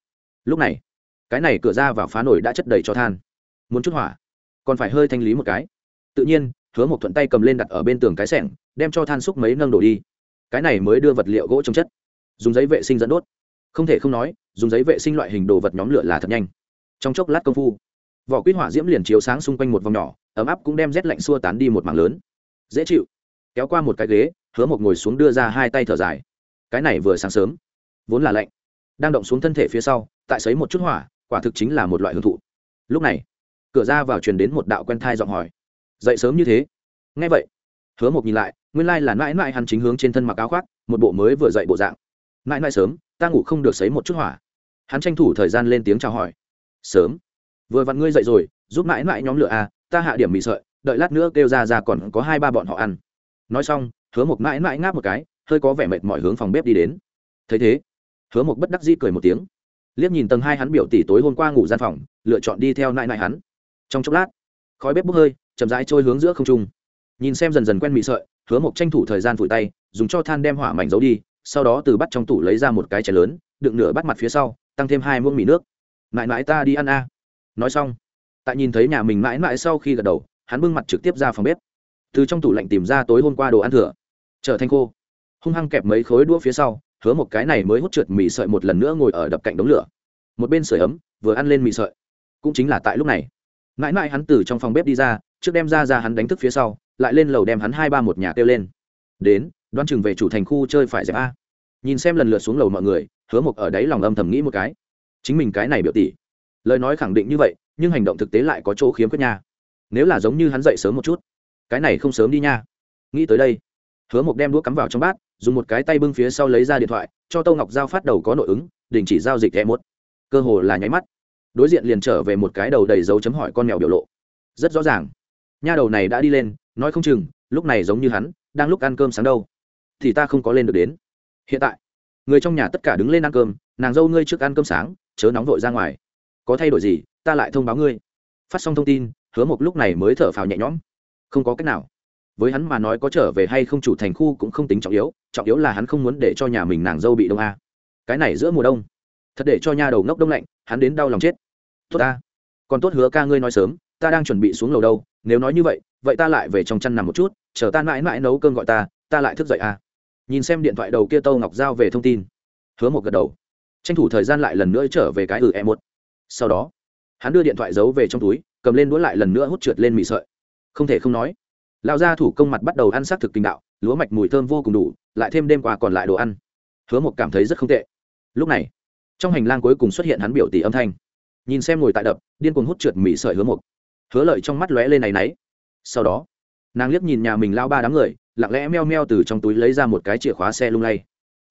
Lúc này, cái này cửa ra vào phá nổi đã chất đầy cho than. Muốn chút hỏa, còn phải hơi thanh lý một cái. Tự nhiên, hứa một thuận tay cầm lên đặt ở bên tường cái sẻng đem cho than xúc mấy nâng đổ đi. Cái này mới đưa vật liệu gỗ trong chất. Dùng giấy vệ sinh dẫn đốt. Không thể không nói, dùng giấy vệ sinh loại hình đồ vật nhóm lửa là thật nhanh. Trong chốc lát công phu, vỏ quýt hỏa diễm liền chiếu sáng xung quanh một vòng nhỏ, ấm áp cũng đem rét lạnh xua tán đi một mảng lớn. Dễ chịu kéo qua một cái ghế, hứa một ngồi xuống đưa ra hai tay thở dài. Cái này vừa sáng sớm, vốn là lạnh, đang động xuống thân thể phía sau, tại sấy một chút hỏa, quả thực chính là một loại hưởng thụ. Lúc này, cửa ra vào truyền đến một đạo quen thai giọng hỏi. Dậy sớm như thế? Ngay vậy, hứa một nhìn lại, nguyên lai là mãi mãi hắn chính hướng trên thân mặc áo khoác, một bộ mới vừa dậy bộ dạng. Mãi mãi sớm, ta ngủ không được sấy một chút hỏa. Hắn tranh thủ thời gian lên tiếng chào hỏi. Sớm. Vừa vặn ngươi dậy rồi, giúp mãi mãi nhóm lửa à ta hạ điểm mì sợi, đợi lát nữa kêu ra ra còn có hai ba bọn họ ăn nói xong, hứa một mãi mãi ngáp một cái, hơi có vẻ mệt mỏi hướng phòng bếp đi đến. Thấy thế, hứa một bất đắc dĩ cười một tiếng. Liếc nhìn tầng hai hắn biểu tỷ tối hôm qua ngủ gian phòng, lựa chọn đi theo nại nại hắn. Trong chốc lát, khói bếp bốc hơi, chậm rãi trôi hướng giữa không trung. Nhìn xem dần dần quen mị sợi, hứa một tranh thủ thời gian vùi tay, dùng cho than đem hỏa mảnh giấu đi, sau đó từ bắt trong tủ lấy ra một cái chén lớn, đựng nửa bắt mặt phía sau, tăng thêm hai muỗng mì nước. Mãi mãi ta đi ăn a. Nói xong, tại nhìn thấy nhà mình mãi mãi sau khi gật đầu, hắn bưng mặt trực tiếp ra phòng bếp từ trong tủ lạnh tìm ra tối hôm qua đồ ăn thừa. Trở thành khô. Hung hăng kẹp mấy khối đũa phía sau, hứa một cái này mới hút trượt mì sợi một lần nữa ngồi ở đập cạnh đống lửa. Một bên sưởi ấm, vừa ăn lên mì sợi. Cũng chính là tại lúc này. Mãi mãi hắn từ trong phòng bếp đi ra, trước đem ra ra hắn đánh thức phía sau, lại lên lầu đem hắn hai ba một nhà kêu lên. Đến đoan chừng về chủ thành khu chơi phải dẹp a. Nhìn xem lần lượt xuống lầu mọi người, hứa một ở đấy lòng âm thầm nghĩ một cái. Chính mình cái này biểu tỷ. Lời nói khẳng định như vậy, nhưng hành động thực tế lại có chỗ khiếm khuyết nha. Nếu là giống như hắn dậy sớm một chút cái này không sớm đi nha. Nghĩ tới đây, hứa một đem đũa cắm vào trong bát, dùng một cái tay bưng phía sau lấy ra điện thoại, cho tâu ngọc giao phát đầu có nội ứng, đình chỉ giao dịch e một cơ hồ là nháy mắt, đối diện liền trở về một cái đầu đầy dấu chấm hỏi con mèo biểu lộ. Rất rõ ràng. Nha đầu này đã đi lên, nói không chừng, lúc này giống như hắn, đang lúc ăn cơm sáng đâu. Thì ta không có lên được đến. Hiện tại, người trong nhà tất cả đứng lên ăn cơm, nàng dâu ngươi trước ăn cơm sáng, chớ nóng vội ra ngoài. Có thay đổi gì, ta lại thông báo ngươi. Phát xong thông tin, hứa một lúc này mới thở phào nhẹ nhõm không có cách nào. Với hắn mà nói có trở về hay không chủ thành khu cũng không tính trọng yếu trọng yếu là hắn không muốn để cho nhà mình nàng dâu bị đông a. Cái này giữa mùa đông, thật để cho nha đầu ngốc đông lạnh, hắn đến đau lòng chết. Tốt ta. Còn tốt hứa ca ngươi nói sớm, ta đang chuẩn bị xuống lầu đâu, nếu nói như vậy vậy ta lại về trong chăn nằm một chút, chờ ta mãi mãi nấu cơm gọi ta ta lại thức dậy à nhìn xem điện thoại đầu kia tâu ngọc giao về thông tin, hứa một gật đầu. Tranh thủ thời gian lại lần nữa trở về cái ừ e một. Sau đó, hắn đưa điện thoại giấu về trong túi, cầm lên đũa lại lần nữa hút trượt lên mì sợi không thể không nói. Lão gia thủ công mặt bắt đầu ăn xác thực kinh đạo, lúa mạch mùi thơm vô cùng đủ, lại thêm đêm qua còn lại đồ ăn. Hứa một cảm thấy rất không tệ. Lúc này, trong hành lang cuối cùng xuất hiện hắn biểu tỷ âm thanh. Nhìn xem ngồi tại đập, điên cuồng hút trượt mì sợi hứa một hứa lợi trong mắt lóe lên này náy. Sau đó, nàng liếc nhìn nhà mình lao ba đám người, lặng lẽ meo meo từ trong túi lấy ra một cái chìa khóa xe lung lay.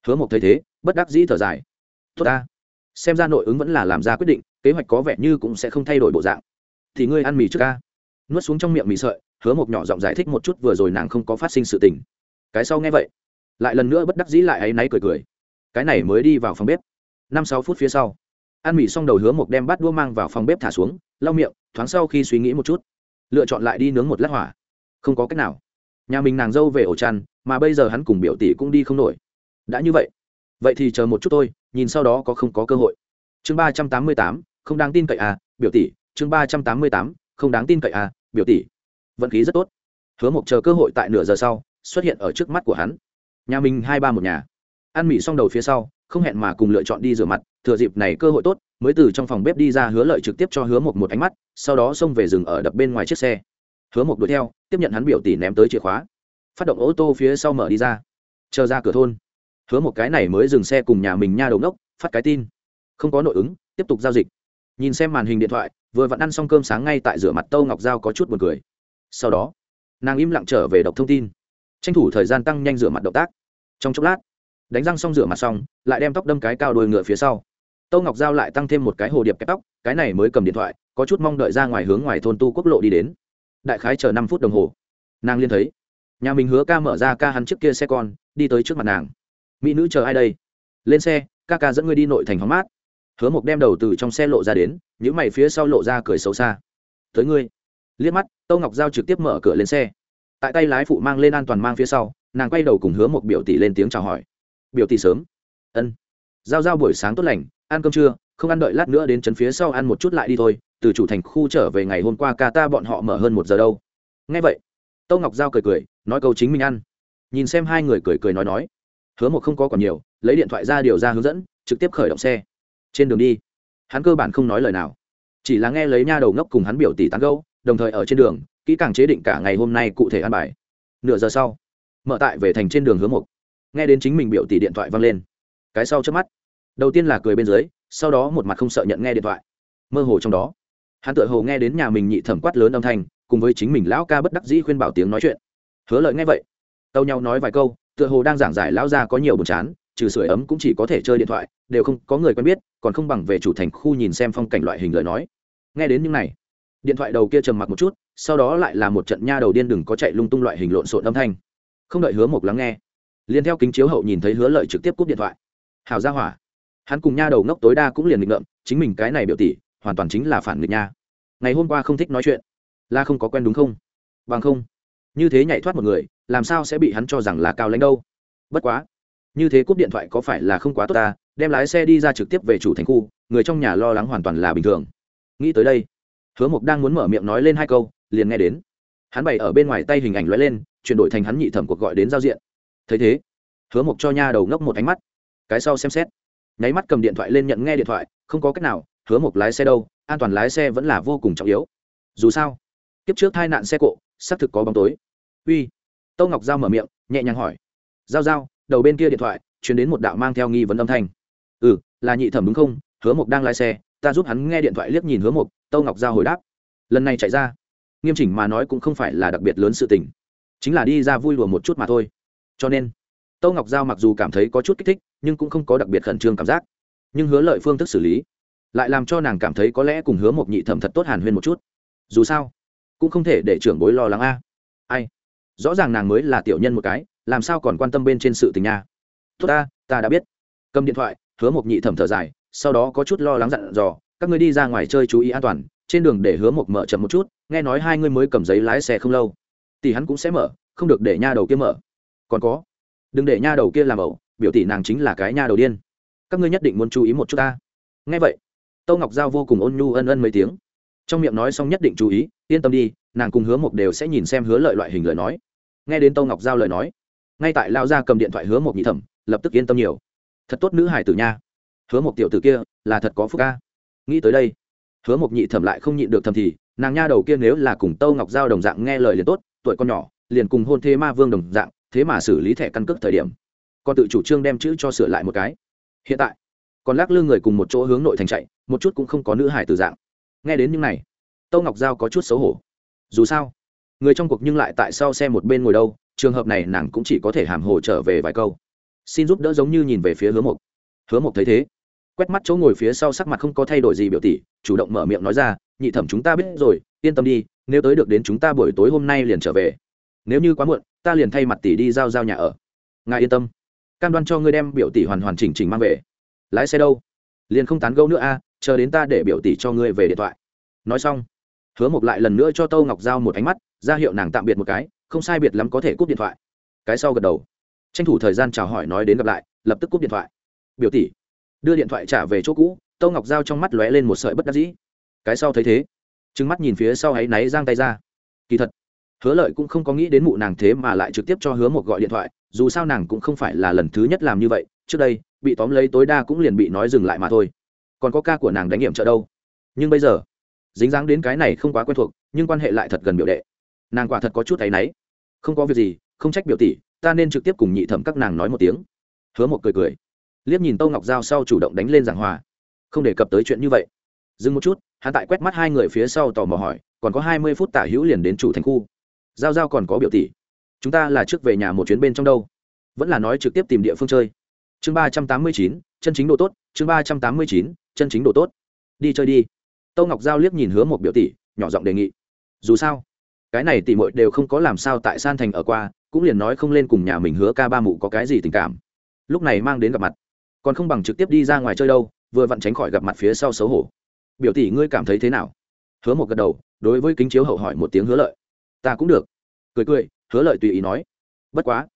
Hứa một thấy thế, bất đắc dĩ thở dài. Tốt ta, xem ra nội ứng vẫn là làm ra quyết định, kế hoạch có vẻ như cũng sẽ không thay đổi bộ dạng. Thì ngươi ăn mì trước ca nuốt xuống trong miệng mì sợi, hứa một nhỏ giọng giải thích một chút vừa rồi nàng không có phát sinh sự tình. Cái sau nghe vậy, lại lần nữa bất đắc dĩ lại áy náy cười cười. Cái này mới đi vào phòng bếp. Năm sáu phút phía sau, ăn mì xong đầu hứa một đem bát đua mang vào phòng bếp thả xuống, lau miệng, thoáng sau khi suy nghĩ một chút, lựa chọn lại đi nướng một lát hỏa. Không có cách nào. Nhà mình nàng dâu về ổ chăn, mà bây giờ hắn cùng biểu tỷ cũng đi không nổi. Đã như vậy vậy thì chờ một chút thôi, nhìn sau đó có không có cơ hội. Chương ba trăm tám mươi tám, không đáng tin cậy à biểu tỷ, chương ba trăm tám mươi tám, không đáng tin cậy à biểu tỷ, vận khí rất tốt. Hứa mộc chờ cơ hội tại nửa giờ sau, xuất hiện ở trước mắt của hắn. Nhà mình hai ba một nhà. Ăn mì xong đầu phía sau, không hẹn mà cùng lựa chọn đi rửa mặt, thừa dịp này cơ hội tốt, mới từ trong phòng bếp đi ra hứa lợi trực tiếp cho hứa mộc một ánh mắt, sau đó xông về rừng ở đập bên ngoài chiếc xe. Hứa mộc đuổi theo, tiếp nhận hắn biểu tỷ ném tới chìa khóa. Phát động ô tô phía sau mở đi ra. Chờ ra cửa thôn. Hứa một cái này mới dừng xe cùng nhà mình nha đầu ngốc, phát cái tin. Không có nội ứng, tiếp tục giao dịch nhìn xem màn hình điện thoại, vừa vặn ăn xong cơm sáng ngay tại rửa mặt tâu ngọc giao có chút b u ồ n cười. Sau đó, nàng im lặng trở về đọc thông tin. Tranh thủ thời gian tăng nhanh rửa mặt động tác. Trong chốc lát, đánh răng xong rửa mặt xong, lại đem tóc đâm cái cao đôi ngựa phía sau. Tâu ngọc giao lại tăng thêm một cái hồ điệp kép tóc, cái này mới cầm điện thoại, có chút mong đợi ra ngoài hướng ngoài thôn tu quốc lộ đi đến. Đại khái chờ năm phút đồng hồ. Nàng liên thấy, nhà mình hứa ca mở ra ca hắn trước kia xe con, đi tới trước mặt nàng. Mỹ nữ chờ ai đây? Lên xe, ca ca dẫn ngươi đi nội thành hóng mát hứa mộc đem đầu từ trong xe lộ ra đến những mày phía sau lộ ra cười xấu xa. Tới ngươi. Liếc mắt, tâu ngọc giao trực tiếp mở cửa lên xe. Tại tay lái phụ mang lên an toàn mang phía sau, nàng quay đầu cùng hứa một biểu tỷ lên tiếng chào hỏi. Biểu tỷ sớm. Ân. Giao giao buổi sáng tốt lành, ăn cơm trưa, không ăn đợi lát nữa đến trấn phía sau ăn một chút lại đi thôi, từ chủ thành khu trở về ngày hôm qua ca ta bọn họ mở hơn một giờ đâu. Ngay vậy, tâu ngọc giao cười cười, nói câu chính mình ăn. Nhìn xem hai người cười cười nói nói. Hứa một không có còn nhiều, lấy điện thoại ra điều ra hướng dẫn, trực tiếp khởi động xe trên đường đi, hắn cơ bản không nói lời nào. Chỉ là nghe lấy nha đầu ngốc cùng hắn biểu tỷ tán gâu đồng thời ở trên đường, kỹ càng chế định cả ngày hôm nay cụ thể ăn bài. Nửa giờ sau, mở tại về thành trên đường hướng một nghe đến chính mình biểu tỷ điện thoại văng lên. Cái sau trước mắt. Đầu tiên là cười bên dưới, sau đó một mặt không sợ nhận nghe điện thoại. Mơ hồ trong đó, hắn tự hồ nghe đến nhà mình nhị thẩm quát lớn âm thanh, cùng với chính mình lão ca bất đắc dĩ khuyên bảo tiếng nói chuyện. Hứa lợi nghe vậy tâu nhau nói vài câu, tựa hồ đang giảng giải lão gia có nhiều buồn chán trừ sưởi ấm cũng chỉ có thể chơi điện thoại, đều không có người quen biết, còn không bằng về chủ thành khu nhìn xem phong cảnh loại hình lời nói. Nghe đến những này, điện thoại đầu kia trầm mặc một chút, sau đó lại là một trận nha đầu điên đừng có chạy lung tung loại hình lộn xộn âm thanh. Không đợi hứa mộc lắng nghe, liền theo kính chiếu hậu nhìn thấy hứa lợi trực tiếp cúp điện thoại. Hào ra hỏa. Hắn cùng nha đầu ngốc tối đa cũng liền định ngợm, chính mình cái này biểu tỷ, hoàn toàn chính là phản nghịch nha. Ngày hôm qua không thích nói chuyện, là không có quen đúng không? Bằng không, như thế nhảy thoát một người, làm sao sẽ bị hắn cho rằng là cao lãnh đâu? Bất quá như thế cúp điện thoại có phải là không quá tốt ta? Đem lái xe đi ra trực tiếp về chủ thành khu, người trong nhà lo lắng hoàn toàn là bình thường. Nghĩ tới đây, hứa mộc đang muốn mở miệng nói lên hai câu, liền nghe đến. Hắn bày ở bên ngoài tay hình ảnh lóe lên, chuyển đổi thành hắn nhị thẩm cuộc gọi đến giao diện. Thấy thế, hứa mộc cho nha đầu ngốc một ánh mắt. Cái sau xem xét. Nháy mắt cầm điện thoại lên nhận nghe điện thoại, không có cách nào, hứa mộc lái xe đâu, an toàn lái xe vẫn là vô cùng trọng yếu. Dù sao, kiếp trước hai nạn xe cộ, xác thực có bóng tối. Uy. Tâu ngọc giao mở miệng, nhẹ nhàng hỏi. Giao giao đầu bên kia điện thoại chuyển đến một đạo mang theo nghi vấn âm thanh. Ừ là nhị thẩm đúng không? Hứa mộc đang lái xe, ta giúp hắn nghe điện thoại liếc nhìn hứa mộc, tâu ngọc giao hồi đáp. Lần này chạy ra. Nghiêm chỉnh mà nói cũng không phải là đặc biệt lớn sự tình. Chính là đi ra vui lùa một chút mà thôi. Cho nên, tâu ngọc giao mặc dù cảm thấy có chút kích thích, nhưng cũng không có đặc biệt khẩn trương cảm giác. Nhưng hứa lợi phương thức xử lý, lại làm cho nàng cảm thấy có lẽ cùng hứa một nhị thẩm thật tốt hàn huyên một chút. Dù sao, cũng không thể để trưởng bối lo lắng a. Ai? Rõ ràng nàng mới là tiểu nhân một cái làm sao còn quan tâm bên trên sự tình nha? Tốt ta ta đã biết. Cầm điện thoại, hứa một nhị thẩm thở dài, sau đó có chút lo lắng dặn dò, các ngươi đi ra ngoài chơi chú ý an toàn, trên đường để hứa một mở chậm một chút, nghe nói hai ngươi mới cầm giấy lái xe không lâu. Tỷ hắn cũng sẽ mở, không được để nha đầu kia mở. Còn có, đừng để nha đầu kia làm ẩu, biểu tỷ nàng chính là cái nha đầu điên. Các ngươi nhất định muốn chú ý một chút ta. Nghe vậy, tâu ngọc giao vô cùng ôn nhu ân ân mấy tiếng. Trong miệng nói xong nhất định chú ý, yên tâm đi, nàng cùng hứa mộc đều sẽ nhìn xem hứa lợi loại hình lời nói. Nghe đến tâu ngọc giao lời nói ngay tại lao ra cầm điện thoại hứa một nhị thẩm, lập tức yên tâm nhiều. Thật tốt nữ hải tử nha. Hứa một tiểu tử kia, là thật có phúc ca nghĩ tới đây, hứa một nhị thẩm lại không nhịn được thầm thì, nàng nha đầu kia nếu là cùng tâu ngọc giao đồng dạng nghe lời liền tốt, tuổi con nhỏ, liền cùng hôn thế ma vương đồng dạng, thế mà xử lý thẻ căn cước thời điểm. Còn tự chủ trương đem chữ cho sửa lại một cái. Hiện tại, còn lắc lư người cùng một chỗ hướng nội thành chạy, một chút cũng không có nữ hải tử dạng. Nghe đến những này, tâu ngọc giao có chút xấu hổ. Dù sao, người trong cuộc nhưng lại tại sao xe một bên ngồi đâu trường hợp này nàng cũng chỉ có thể hàm hồ trở về vài câu. Xin giúp đỡ giống như nhìn về phía hứa mộc. Hứa mộc thấy thế, quét mắt chỗ ngồi phía sau sắc mặt không có thay đổi gì biểu tỷ, chủ động mở miệng nói ra, nhị thẩm chúng ta biết rồi, yên tâm đi, nếu tới được đến chúng ta buổi tối hôm nay liền trở về. Nếu như quá muộn, ta liền thay mặt tỷ đi giao giao nhà ở. Ngài yên tâm, cam đoan cho ngươi đem biểu tỷ hoàn hoàn chỉnh chỉnh mang về. Lái xe đâu? Liền không tán gẫu nữa a, chờ đến ta để biểu tỷ cho ngươi về điện thoại. Nói xong, hứa mộc lại lần nữa cho tâu ngọc giao một ánh mắt, ra hiệu nàng tạm biệt một cái không sai biệt lắm có thể cúp điện thoại. Cái sau gật đầu. Tranh thủ thời gian chào hỏi nói đến gặp lại, lập tức cúp điện thoại. Biểu tỷ, đưa điện thoại trả về chỗ cũ, tâu ngọc giao trong mắt lóe lên một sợi bất đắc dĩ. Cái sau thấy thế trứng mắt nhìn phía sau áy náy giang tay ra. Kỳ thật, hứa lợi cũng không có nghĩ đến mụ nàng thế mà lại trực tiếp cho hứa một gọi điện thoại, dù sao nàng cũng không phải là lần thứ nhất làm như vậy, trước đây, bị tóm lấy tối đa cũng liền bị nói dừng lại mà thôi. Còn có ca của nàng đánh hiểm trợ đâu? Nhưng bây giờ, dính dáng đến cái này không quá quen thuộc, nhưng quan hệ lại thật gần biểu đệ nàng quả thật có chút thấy náy. Không có việc gì, không trách biểu tỷ, ta nên trực tiếp cùng nhị thẩm các nàng nói một tiếng. Hứa một cười cười. Liếc nhìn tâu ngọc giao sau chủ động đánh lên giảng hòa. Không đề cập tới chuyện như vậy. Dừng một chút, hắn tại quét mắt hai người phía sau tò mò hỏi, còn có hai mươi phút tả hữu liền đến chủ thành khu. Giao giao còn có biểu tỷ. Chúng ta là trước về nhà một chuyến bên trong đâu. Vẫn là nói trực tiếp tìm địa phương chơi. Chương ba trăm tám mươi chín, chân chính độ tốt, chương ba trăm tám mươi chín, chân chính độ tốt. Đi chơi đi. Tâu ngọc giao liếc nhìn hứa một biểu tỷ, nhỏ giọng đề nghị. Dù sao cái này tỷ muội đều không có làm sao tại san thành ở qua, cũng liền nói không lên cùng nhà mình hứa ca ba mụ có cái gì tình cảm. Lúc này mang đến gặp mặt. Còn không bằng trực tiếp đi ra ngoài chơi đâu, vừa vặn tránh khỏi gặp mặt phía sau xấu hổ. Biểu tỷ ngươi cảm thấy thế nào? Hứa một gật đầu, đối với kính chiếu hậu hỏi một tiếng hứa lợi. Ta cũng được. Cười cười, hứa lợi tùy ý nói. Bất quá.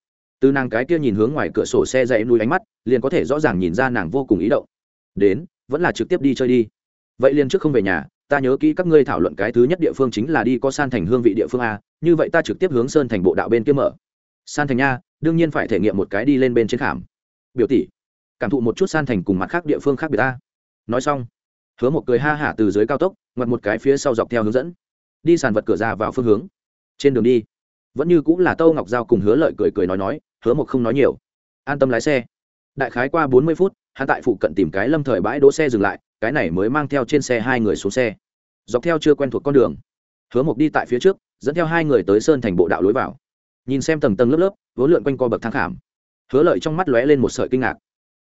Từ nàng cái kia nhìn hướng ngoài cửa sổ xe dậy nuôi ánh mắt, liền có thể rõ ràng nhìn ra nàng vô cùng ý động. Đến, vẫn là trực tiếp đi chơi đi. Vậy liền trước không về nhà ta nhớ kỹ các ngươi thảo luận cái thứ nhất địa phương chính là đi có san thành hương vị địa phương a, như vậy ta trực tiếp hướng sơn thành bộ đạo bên kia mở. San thành nha, đương nhiên phải thể nghiệm một cái đi lên bên trên khảm. Biểu tỷ, cảm thụ một chút san thành cùng mặt khác địa phương khác biệt ta. Nói xong, hứa một cười ha hả từ dưới cao tốc, ngoặt một cái phía sau dọc theo hướng dẫn. Đi sàn vật cửa ra vào phương hướng. Trên đường đi, vẫn như cũng là tâu ngọc giao cùng hứa lợi cười cười nói nói, hứa một không nói nhiều. An tâm lái xe. Đại khái qua bốn mươi phút, hắn tại phụ cận tìm cái lâm thời bãi đỗ xe dừng lại cái này mới mang theo trên xe hai người xuống xe. Dọc theo chưa quen thuộc con đường, hứa mộc đi tại phía trước, dẫn theo hai người tới sơn thành bộ đạo lối vào. Nhìn xem tầng tầng lớp lớp, vốn lượn quanh co bậc thang khảm. Hứa lợi trong mắt lóe lên một sợi kinh ngạc.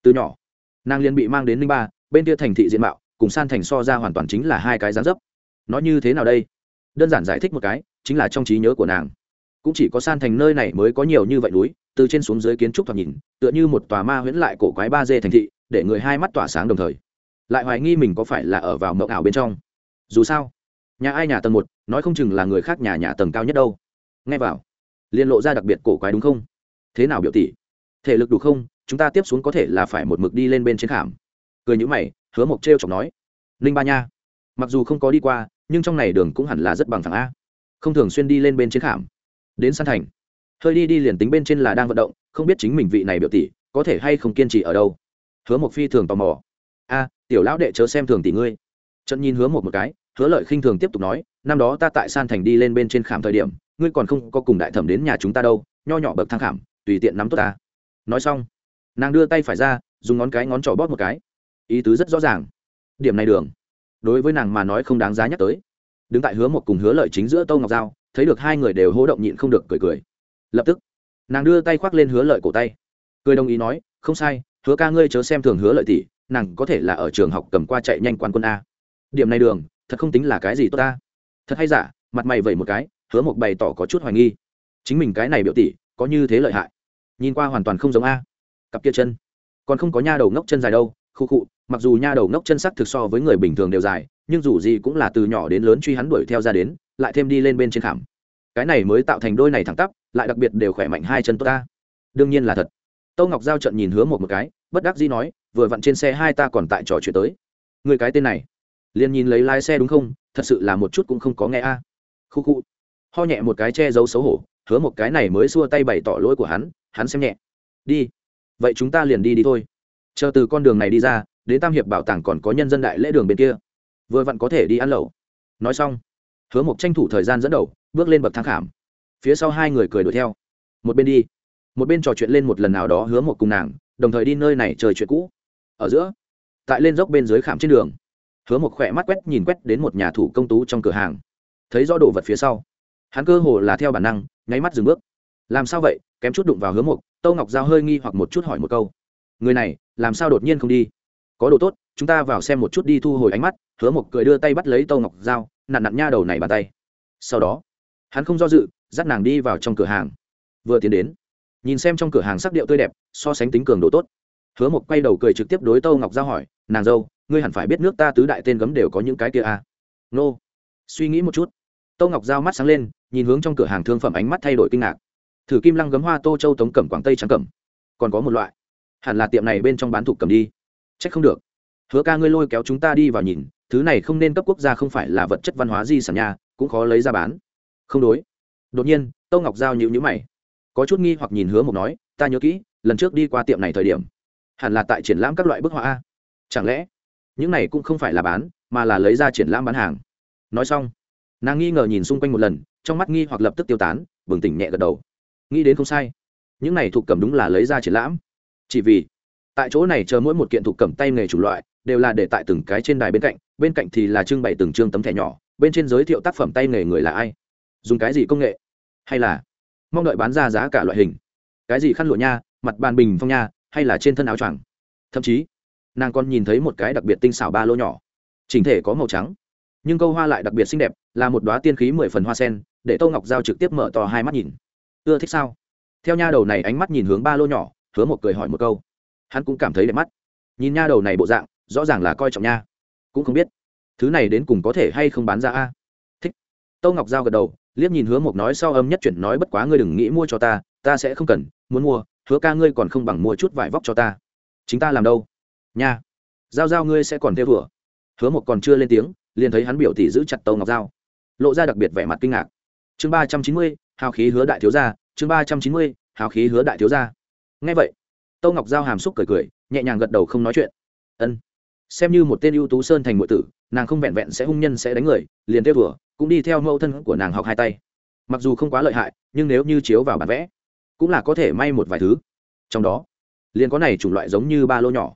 Từ nhỏ, nàng liên bị mang đến ninh ba, bên kia thành thị diện mạo, cùng san thành so ra hoàn toàn chính là hai cái dáng dấp. Nó như thế nào đây? Đơn giản giải thích một cái, chính là trong trí nhớ của nàng. Cũng chỉ có san thành nơi này mới có nhiều như vậy núi, từ trên xuống dưới kiến trúc thoạt nhìn, tựa như một tòa ma huyễn lại cổ quái ba dê thành thị, để người hai mắt tỏa sáng đồng thời lại hoài nghi mình có phải là ở vào mộng ảo bên trong. Dù sao, nhà ai nhà tầng một, nói không chừng là người khác nhà nhà tầng cao nhất đâu. Nghe vào liên lộ ra đặc biệt cổ quái đúng không? Thế nào biểu tỷ? Thể lực đủ không? Chúng ta tiếp xuống có thể là phải một mực đi lên bên trên khảm. Cười nhữ mày, hứa mộc t r chọc nói, ninh ba nha, mặc dù không có đi qua, nhưng trong này đường cũng hẳn là rất bằng thẳng a. Không thường xuyên đi lên bên trên khảm. Đến san thành. Hơi đi đi liền tính bên trên là đang vận động, không biết chính mình vị này biểu tỷ có thể hay không kiên trì ở đâu. Hứa một phi thường tò mò, a tiểu lão đệ chớ xem thường tỷ ngươi. Trận nhìn hứa một một cái, hứa lợi khinh thường tiếp tục nói, năm đó ta tại san thành đi lên bên trên khảm thời điểm, ngươi còn không có cùng đại thẩm đến nhà chúng ta đâu, nho nhỏ bậc thang khảm, tùy tiện nắm tốt ta. Nói xong, nàng đưa tay phải ra, dùng ngón cái ngón trỏ bóp một cái. Ý tứ rất rõ ràng. Điểm này đường. Đối với nàng mà nói không đáng giá nhắc tới. Đứng tại hứa một cùng hứa lợi chính giữa tâu ngọc giao, thấy được hai người đều hỗ động nhịn không được cười cười. Lập tức, nàng đưa tay khoác lên hứa lợi cổ tay. Cười đồng ý nói, không sai, hứa ca ngươi chớ xem thường hứa lợi tỷ nàng có thể là ở trường học cầm qua chạy nhanh quan quân a. Điểm này đường, thật không tính là cái gì tốt ta. Thật hay giả, mặt mày vẩy một cái, hứa một bày tỏ có chút hoài nghi. Chính mình cái này biểu tỷ, có như thế lợi hại. Nhìn qua hoàn toàn không giống a. Cặp kia chân. Còn không có nha đầu ngốc chân dài đâu, khu khụ mặc dù nha đầu ngốc chân sắc thực so với người bình thường đều dài, nhưng dù gì cũng là từ nhỏ đến lớn truy hắn đuổi theo ra đến, lại thêm đi lên bên trên khảm. Cái này mới tạo thành đôi này thẳng tắp, lại đặc biệt đều khỏe mạnh hai chân tốt ta. Đương nhiên là thật. Tâu ngọc giao trận nhìn hứa một một cái, bất đắc dĩ nói vừa vặn trên xe hai ta còn tại trò chuyện tới. Người cái tên này, liền nhìn lấy lái xe đúng không? Thật sự là một chút cũng không có nghe a. Khu khu. Ho nhẹ một cái che giấu xấu hổ, hứa một cái này mới xua tay bày tỏ lỗi của hắn hắn xem nhẹ. Đi. Vậy chúng ta liền đi đi thôi. Chờ từ con đường này đi ra, đến tam hiệp bảo tàng còn có nhân dân đại lễ đường bên kia. Vừa vặn có thể đi ăn lẩu. Nói xong, hứa mộc tranh thủ thời gian dẫn đầu, bước lên bậc thang khảm. Phía sau hai người cười đuổi theo. Một bên đi. Một bên trò chuyện lên một lần nào đó hứa một cùng nàng, đồng thời đi nơi này trời chuyện cũ ở giữa. Tại lên dốc bên dưới khảm trên đường hứa một khỏe mắt quét nhìn quét đến một nhà thủ công tú trong cửa hàng. Thấy rõ đồ vật phía sau hắn cơ hồ là theo bản năng nháy mắt dừng bước. Làm sao vậy? Kém chút đụng vào hứa một tâu ngọc giao hơi nghi hoặc một chút hỏi một câu. Người này làm sao đột nhiên không đi? Có đồ tốt chúng ta vào xem một chút đi thu hồi ánh mắt. Hứa một cười đưa tay bắt lấy tâu ngọc Giao, nặn nặn nha đầu này bàn tay. Sau đó hắn không do dự dắt nàng đi vào trong cửa hàng. Vừa tiến đến nhìn xem trong cửa hàng sắc điệu tươi đẹp so sánh tính cường độ tốt hứa một quay đầu cười trực tiếp đối tâu ngọc giao hỏi, nàng dâu, ngươi hẳn phải biết nước ta tứ đại tên gấm đều có những cái kia à. nô. Suy nghĩ một chút tâu ngọc giao mắt sáng lên, nhìn hướng trong cửa hàng thương phẩm ánh mắt thay đổi kinh ngạc. Thử kim lăng gấm hoa tô châu tống cẩm quảng tây trắng cẩm, còn có một loại. Hẳn là tiệm này bên trong bán thuộc cầm đi. C h ắ c không được. Hứa ca ngươi lôi kéo chúng ta đi vào nhìn, thứ này không nên cấp quốc gia không phải là vật chất văn hóa di sản nhà cũng khó lấy ra bán. Không đối. Đột nhiên tâu ngọc giao nhịu nhữ mày, có chút nghi hoặc nhìn hứa mộc nói, ta nhớ kỹ, lần trước đi qua tiệm này thời điểm hẳn là tại triển lãm các loại bức họa a. Chẳng lẽ, những này cũng không phải là bán, mà là lấy ra triển lãm bán hàng? Nói xong, nàng nghi ngờ nhìn xung quanh một lần, trong mắt nghi hoặc lập tức tiêu tán, bừng tỉnh nhẹ gật đầu. Nghĩ đến không sai, những này thuộc cầm đúng là lấy ra triển lãm. Chỉ vì, tại chỗ này chờ mỗi một kiện thuộc cầm tay nghề chủ loại, đều là để tại từng cái trên đài bên cạnh bên cạnh thì là trưng bày từng chương tấm thẻ nhỏ, bên trên giới thiệu tác phẩm tay nghề người là ai, dùng cái gì công nghệ, hay là mong đợi bán ra giá cả loại hình. Cái gì khăn lụa nha, mặt bàn bình phong nha hay là trên thân áo choàng? Thậm chí, nàng còn nhìn thấy một cái đặc biệt tinh xảo ba lô nhỏ. Chỉnh thể có màu trắng, nhưng câu hoa lại đặc biệt xinh đẹp, là một đoá tiên khí mười phần hoa sen, để tô ngọc giao trực tiếp mở to hai mắt nhìn. Ưa thích sao? Theo nha đầu này ánh mắt nhìn hướng ba lô nhỏ, hứa một cười hỏi một câu. Hắn cũng cảm thấy đẹp mắt. Nhìn nha đầu này bộ dạng, rõ ràng là coi trọng nha. Cũng không biết, thứ này đến cùng có thể hay không bán ra a? Thích. Tô ngọc giao gật đầu, liếc nhìn hứa một nói sau âm nhất chuyển nói bất quá ngươi đừng nghĩ mua cho ta ta sẽ không cần, muốn mua hứa ca ngươi còn không bằng mua chút vải vóc cho ta. Chính ta làm đâu? Nha. Giao giao ngươi sẽ còn theo vừa. Hứa một còn chưa lên tiếng, liền thấy hắn biểu tỷ giữ chặt tâu ngọc giao. Lộ ra đặc biệt vẻ mặt kinh ngạc. Chương ba trăm chín mươi, hào khí hứa đại thiếu gia, chương ba trăm chín mươi, hào khí hứa đại thiếu gia. Nghe vậy, tâu ngọc giao hàm xúc cười cười, nhẹ nhàng gật đầu không nói chuyện. Ân. Xem như một tên ưu tú sơn thành ngụy tử, nàng không vẹn vẹn sẽ hung nhân sẽ đánh người, liền theo vừa, cũng đi theo mẫu thân của nàng học hai tay. Mặc dù không quá lợi hại, nhưng nếu như chiếu vào bản vẽ cũng là có thể may một vài thứ. Trong đó, liền có này chủng loại giống như ba lô nhỏ.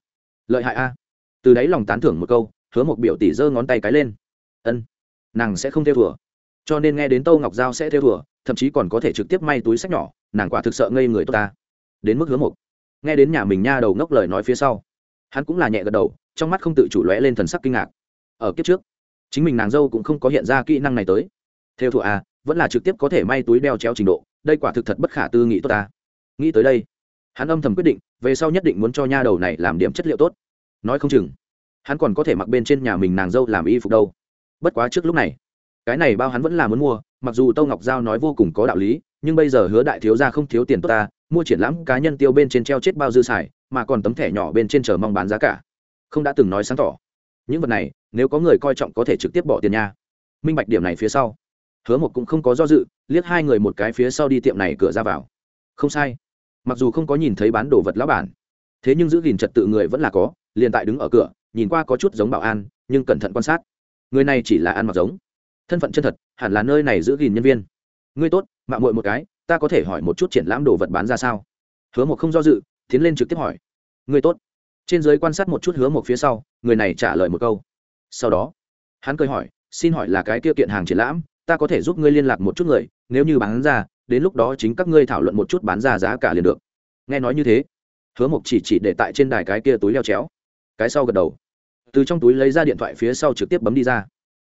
Lợi hại a. Từ đấy lòng tán thưởng một câu, hứa một biểu tỷ giơ ngón tay cái lên. Ân, nàng sẽ không theo thừa cho nên nghe đến tâu ngọc giao sẽ theo thừa thậm chí còn có thể trực tiếp may túi sách nhỏ, nàng quả thực sợ ngây người tốt ta. Đến mức hứa một nghe đến nhà mình nha đầu ngốc lời nói phía sau, hắn cũng là nhẹ gật đầu, trong mắt không tự chủ lóe lên thần sắc kinh ngạc. Ở kiếp trước, chính mình nàng dâu cũng không có hiện ra kỹ năng này tới. Theo thuộc a, vẫn là trực tiếp có thể may túi đeo chéo trình độ đây quả thực thật bất khả tư nghị tốt ta. Nghĩ tới đây, hắn âm thầm quyết định, về sau nhất định muốn cho nha đầu này làm điểm chất liệu tốt. Nói không chừng, hắn còn có thể mặc bên trên nhà mình nàng dâu làm y phục đâu. Bất quá trước lúc này, cái này bao hắn vẫn là muốn mua, mặc dù tâu ngọc giao nói vô cùng có đạo lý, nhưng bây giờ hứa đại thiếu ra không thiếu tiền tốt ta, mua triển lãm cá nhân tiêu bên trên treo chết bao dư xài, mà còn tấm thẻ nhỏ bên trên chờ mong bán giá cả. Không đã từng nói sáng tỏ. Những vật này, nếu có người coi trọng có thể trực tiếp bỏ tiền nha. Minh bạch điểm này phía sau hứa một cũng không có do dự, liếc hai người một cái phía sau đi tiệm này cửa ra vào. Không sai. Mặc dù không có nhìn thấy bán đồ vật lão bản, thế nhưng giữ gìn trật tự người vẫn là có, liền tại đứng ở cửa, nhìn qua có chút giống bảo an, nhưng cẩn thận quan sát. Người này chỉ là ăn mặc giống. Thân phận chân thật, hẳn là nơi này giữ gìn nhân viên. Ngươi tốt mạng muội một cái, ta có thể hỏi một chút triển lãm đồ vật bán ra sao? Hứa một không do dự, tiến lên trực tiếp hỏi. Ngươi tốt. Trên giới quan sát một chút hứa một phía sau, người này trả lời một câu. Sau đó, hắn cười hỏi, xin hỏi là cái kia kiện hàng triển lãm ta có thể giúp ngươi liên lạc một chút người, nếu như bán ra, đến lúc đó chính các ngươi thảo luận một chút bán ra giá cả liền được. Nghe nói như thế, hứa mộc chỉ chỉ để tại trên đài cái kia túi leo chéo. Cái sau gật đầu. Từ trong túi lấy ra điện thoại phía sau trực tiếp bấm đi ra.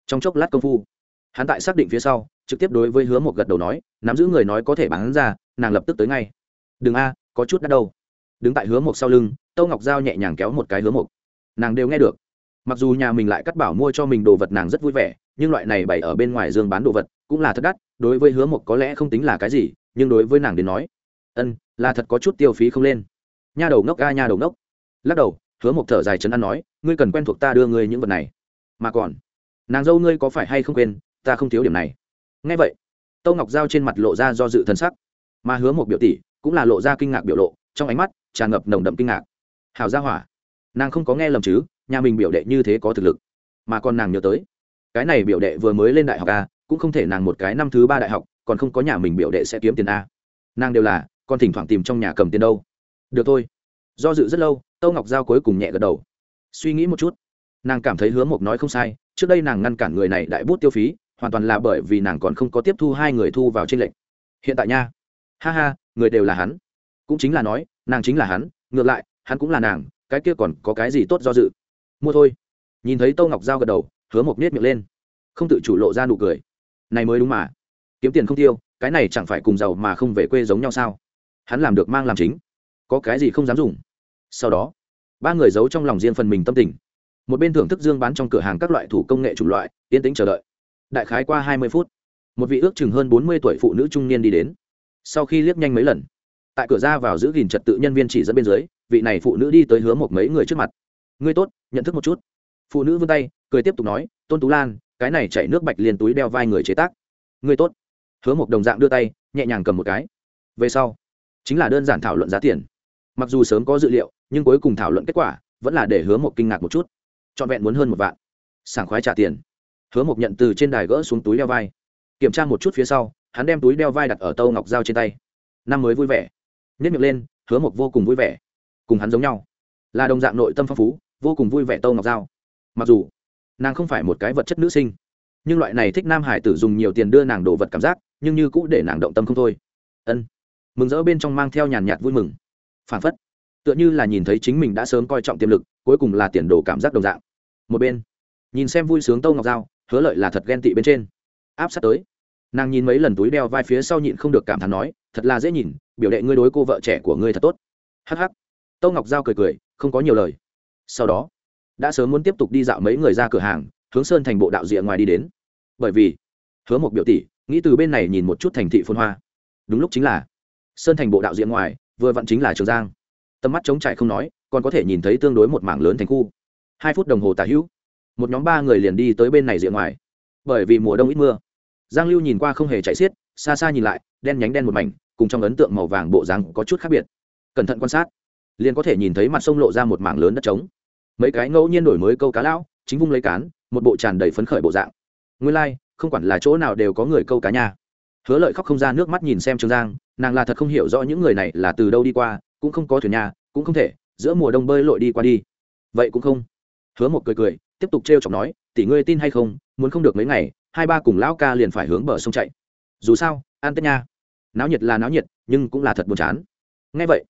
Trong chốc lát công phu, hắn tại xác định phía sau, trực tiếp đối với hứa mộc gật đầu nói, nắm giữ người nói có thể bán ra, nàng lập tức tới ngay. Đừng a, có chút đắt đâu. Đứng tại hứa mộc sau lưng, tâu ngọc giao nhẹ nhàng kéo một cái hứa mộc. Nàng đều nghe được. Mặc dù nhà mình lại cắt bảo mua cho mình đồ vật nàng rất vui vẻ nhưng loại này bày ở bên ngoài dương bán đồ vật cũng là thật đắt, đối với hứa mộc có lẽ không tính là cái gì, nhưng đối với nàng đến nói, ân, là thật có chút tiêu phí không lên. Nha đầu ngốc ga nha đầu ngốc. Lắc đầu, hứa mộc thở dài chấn an nói, ngươi cần quen thuộc ta đưa ngươi những vật này. Mà còn, nàng dâu ngươi có phải hay không quên, ta không thiếu điểm này. Ngay vậy, tâu ngọc giao trên mặt lộ ra do dự thân sắc. Mà hứa một biểu tỷ cũng là lộ ra kinh ngạc biểu lộ, trong ánh mắt tràn ngập nồng đậm kinh ngạc. Hào gia hỏa, nàng không có nghe lầm chứ, nhà mình biểu đệ như thế có thực lực, mà còn nàng nhớ tới cái này biểu đệ vừa mới lên đại học a, cũng không thể nàng một cái năm thứ ba đại học, còn không có nhà mình biểu đệ sẽ kiếm tiền a. Nàng đều là, còn thỉnh thoảng tìm trong nhà cầm tiền đâu. Được thôi. Do dự rất lâu, tâu ngọc giao cuối cùng nhẹ gật đầu. Suy nghĩ một chút. Nàng cảm thấy hứa mộc nói không sai, trước đây nàng ngăn cản người này đại bút tiêu phí, hoàn toàn là bởi vì nàng còn không có tiếp thu hai người thu vào trên lệnh hiện tại nha. Ha ha, người đều là hắn. Cũng chính là nói, nàng chính là hắn, ngược lại, hắn cũng là nàng, cái kia còn có cái gì tốt do dự? Mua thôi. Nhìn thấy tâu ngọc giao gật đầu hứa mộc nết miệng lên. Không tự chủ lộ ra nụ cười. Này mới đúng mà. Kiếm tiền không tiêu, cái này chẳng phải cùng giàu mà không về quê giống nhau sao? Hắn làm được mang làm chính. Có cái gì không dám dùng? Sau đó, ba người giấu trong lòng riêng phần mình tâm tình. Một bên thưởng thức dương bán trong cửa hàng các loại thủ công nghệ chủng loại, yên tĩnh chờ đợi. Đại khái qua hai mươi phút, một vị ước chừng hơn bốn mươi tuổi phụ nữ trung niên đi đến. Sau khi liếc nhanh mấy lần, tại cửa ra vào giữ gìn trật tự nhân viên chỉ dẫn bên dưới, vị này phụ nữ đi tới hứa một mấy người trước mặt. Ngươi tốt, nhận thức một chút. Phụ nữ vươn tay cười tiếp tục nói, tôn tú lan, cái này chảy nước bạch liền túi đeo vai người chế tác. Người tốt. Hứa một đồng dạng đưa tay, nhẹ nhàng cầm một cái. Về sau, chính là đơn giản thảo luận giá tiền. Mặc dù sớm có dự liệu, nhưng cuối cùng thảo luận kết quả vẫn là để hứa một kinh ngạc một chút. Trọn vẹn muốn hơn một vạn. Sảng khoái trả tiền. Hứa một nhận từ trên đài gỡ xuống túi đeo vai. Kiểm tra một chút phía sau, hắn đem túi đeo vai đặt ở tâu ngọc dao trên tay. Năm mới vui vẻ. Nhất miệng lên, hứa một vô cùng vui vẻ. Cùng hắn giống nhau. Là đồng dạng nội tâm phong phú, vô cùng vui vẻ tâu ngọc dao mặc dù nàng không phải một cái vật chất nữ sinh. Nhưng loại này thích nam hải tử dùng nhiều tiền đưa nàng đồ vật cảm giác, nhưng như cũ để nàng động tâm không thôi. Ân. Mừng rỡ bên trong mang theo nhàn nhạt vui mừng. Phản phất. Tựa như là nhìn thấy chính mình đã sớm coi trọng tiềm lực, cuối cùng là tiền đồ cảm giác đồng dạng. Một bên, nhìn xem vui sướng tâu ngọc dao hứa lợi là thật ghen tị bên trên. Áp sát tới. Nàng nhìn mấy lần túi đeo vai phía sau nhịn không được cảm thán nói, thật là dễ nhìn, biểu đệ ngươi đối cô vợ trẻ của ngươi thật tốt. Hh tâu ngọc giao cười cười, không có nhiều lời. Sau đó đã sớm muốn tiếp tục đi dạo mấy người ra cửa hàng, hướng sơn thành bộ đạo diện ngoài đi đến. Bởi vì, hứa một biểu tỷ, nghĩ từ bên này nhìn một chút thành thị phôn hoa. Đúng lúc chính là, sơn thành bộ đạo diện ngoài, vừa vặn chính là trường giang. Tầm mắt trống trải không nói, còn có thể nhìn thấy tương đối một mảng lớn thành khu. Hai phút đồng hồ tả hữu, một nhóm ba người liền đi tới bên này diện ngoài. Bởi vì mùa đông ít mưa, giang lưu nhìn qua không hề chạy xiết, xa xa nhìn lại, đen nhánh đen một mảnh, cùng trong ấn tượng màu vàng bộ dáng có chút khác biệt. Cẩn thận quan sát, liền có thể nhìn thấy mặt sông lộ ra một mảng lớn đất trống mấy cái ngẫu nhiên đổi mới câu cá lão chính vung lấy cán một bộ tràn đầy phấn khởi bộ dạng. Nguyên lai、like, không quản là chỗ nào đều có người câu cá nhà hứa lợi khóc không ra nước mắt nhìn xem trường giang nàng là thật không hiểu rõ những người này là từ đâu đi qua cũng không có thuyền nhà cũng không thể giữa mùa đông bơi lội đi qua đi. Vậy cũng không. Hứa một cười cười tiếp tục t r e o chọc nói tỷ ngươi tin hay không muốn không được mấy ngày hai ba cùng lão ca liền phải hướng bờ sông chạy. Dù sao an tết nha. Náo nhiệt là náo nhiệt nhưng cũng là thật buồn chán. Ngay vậy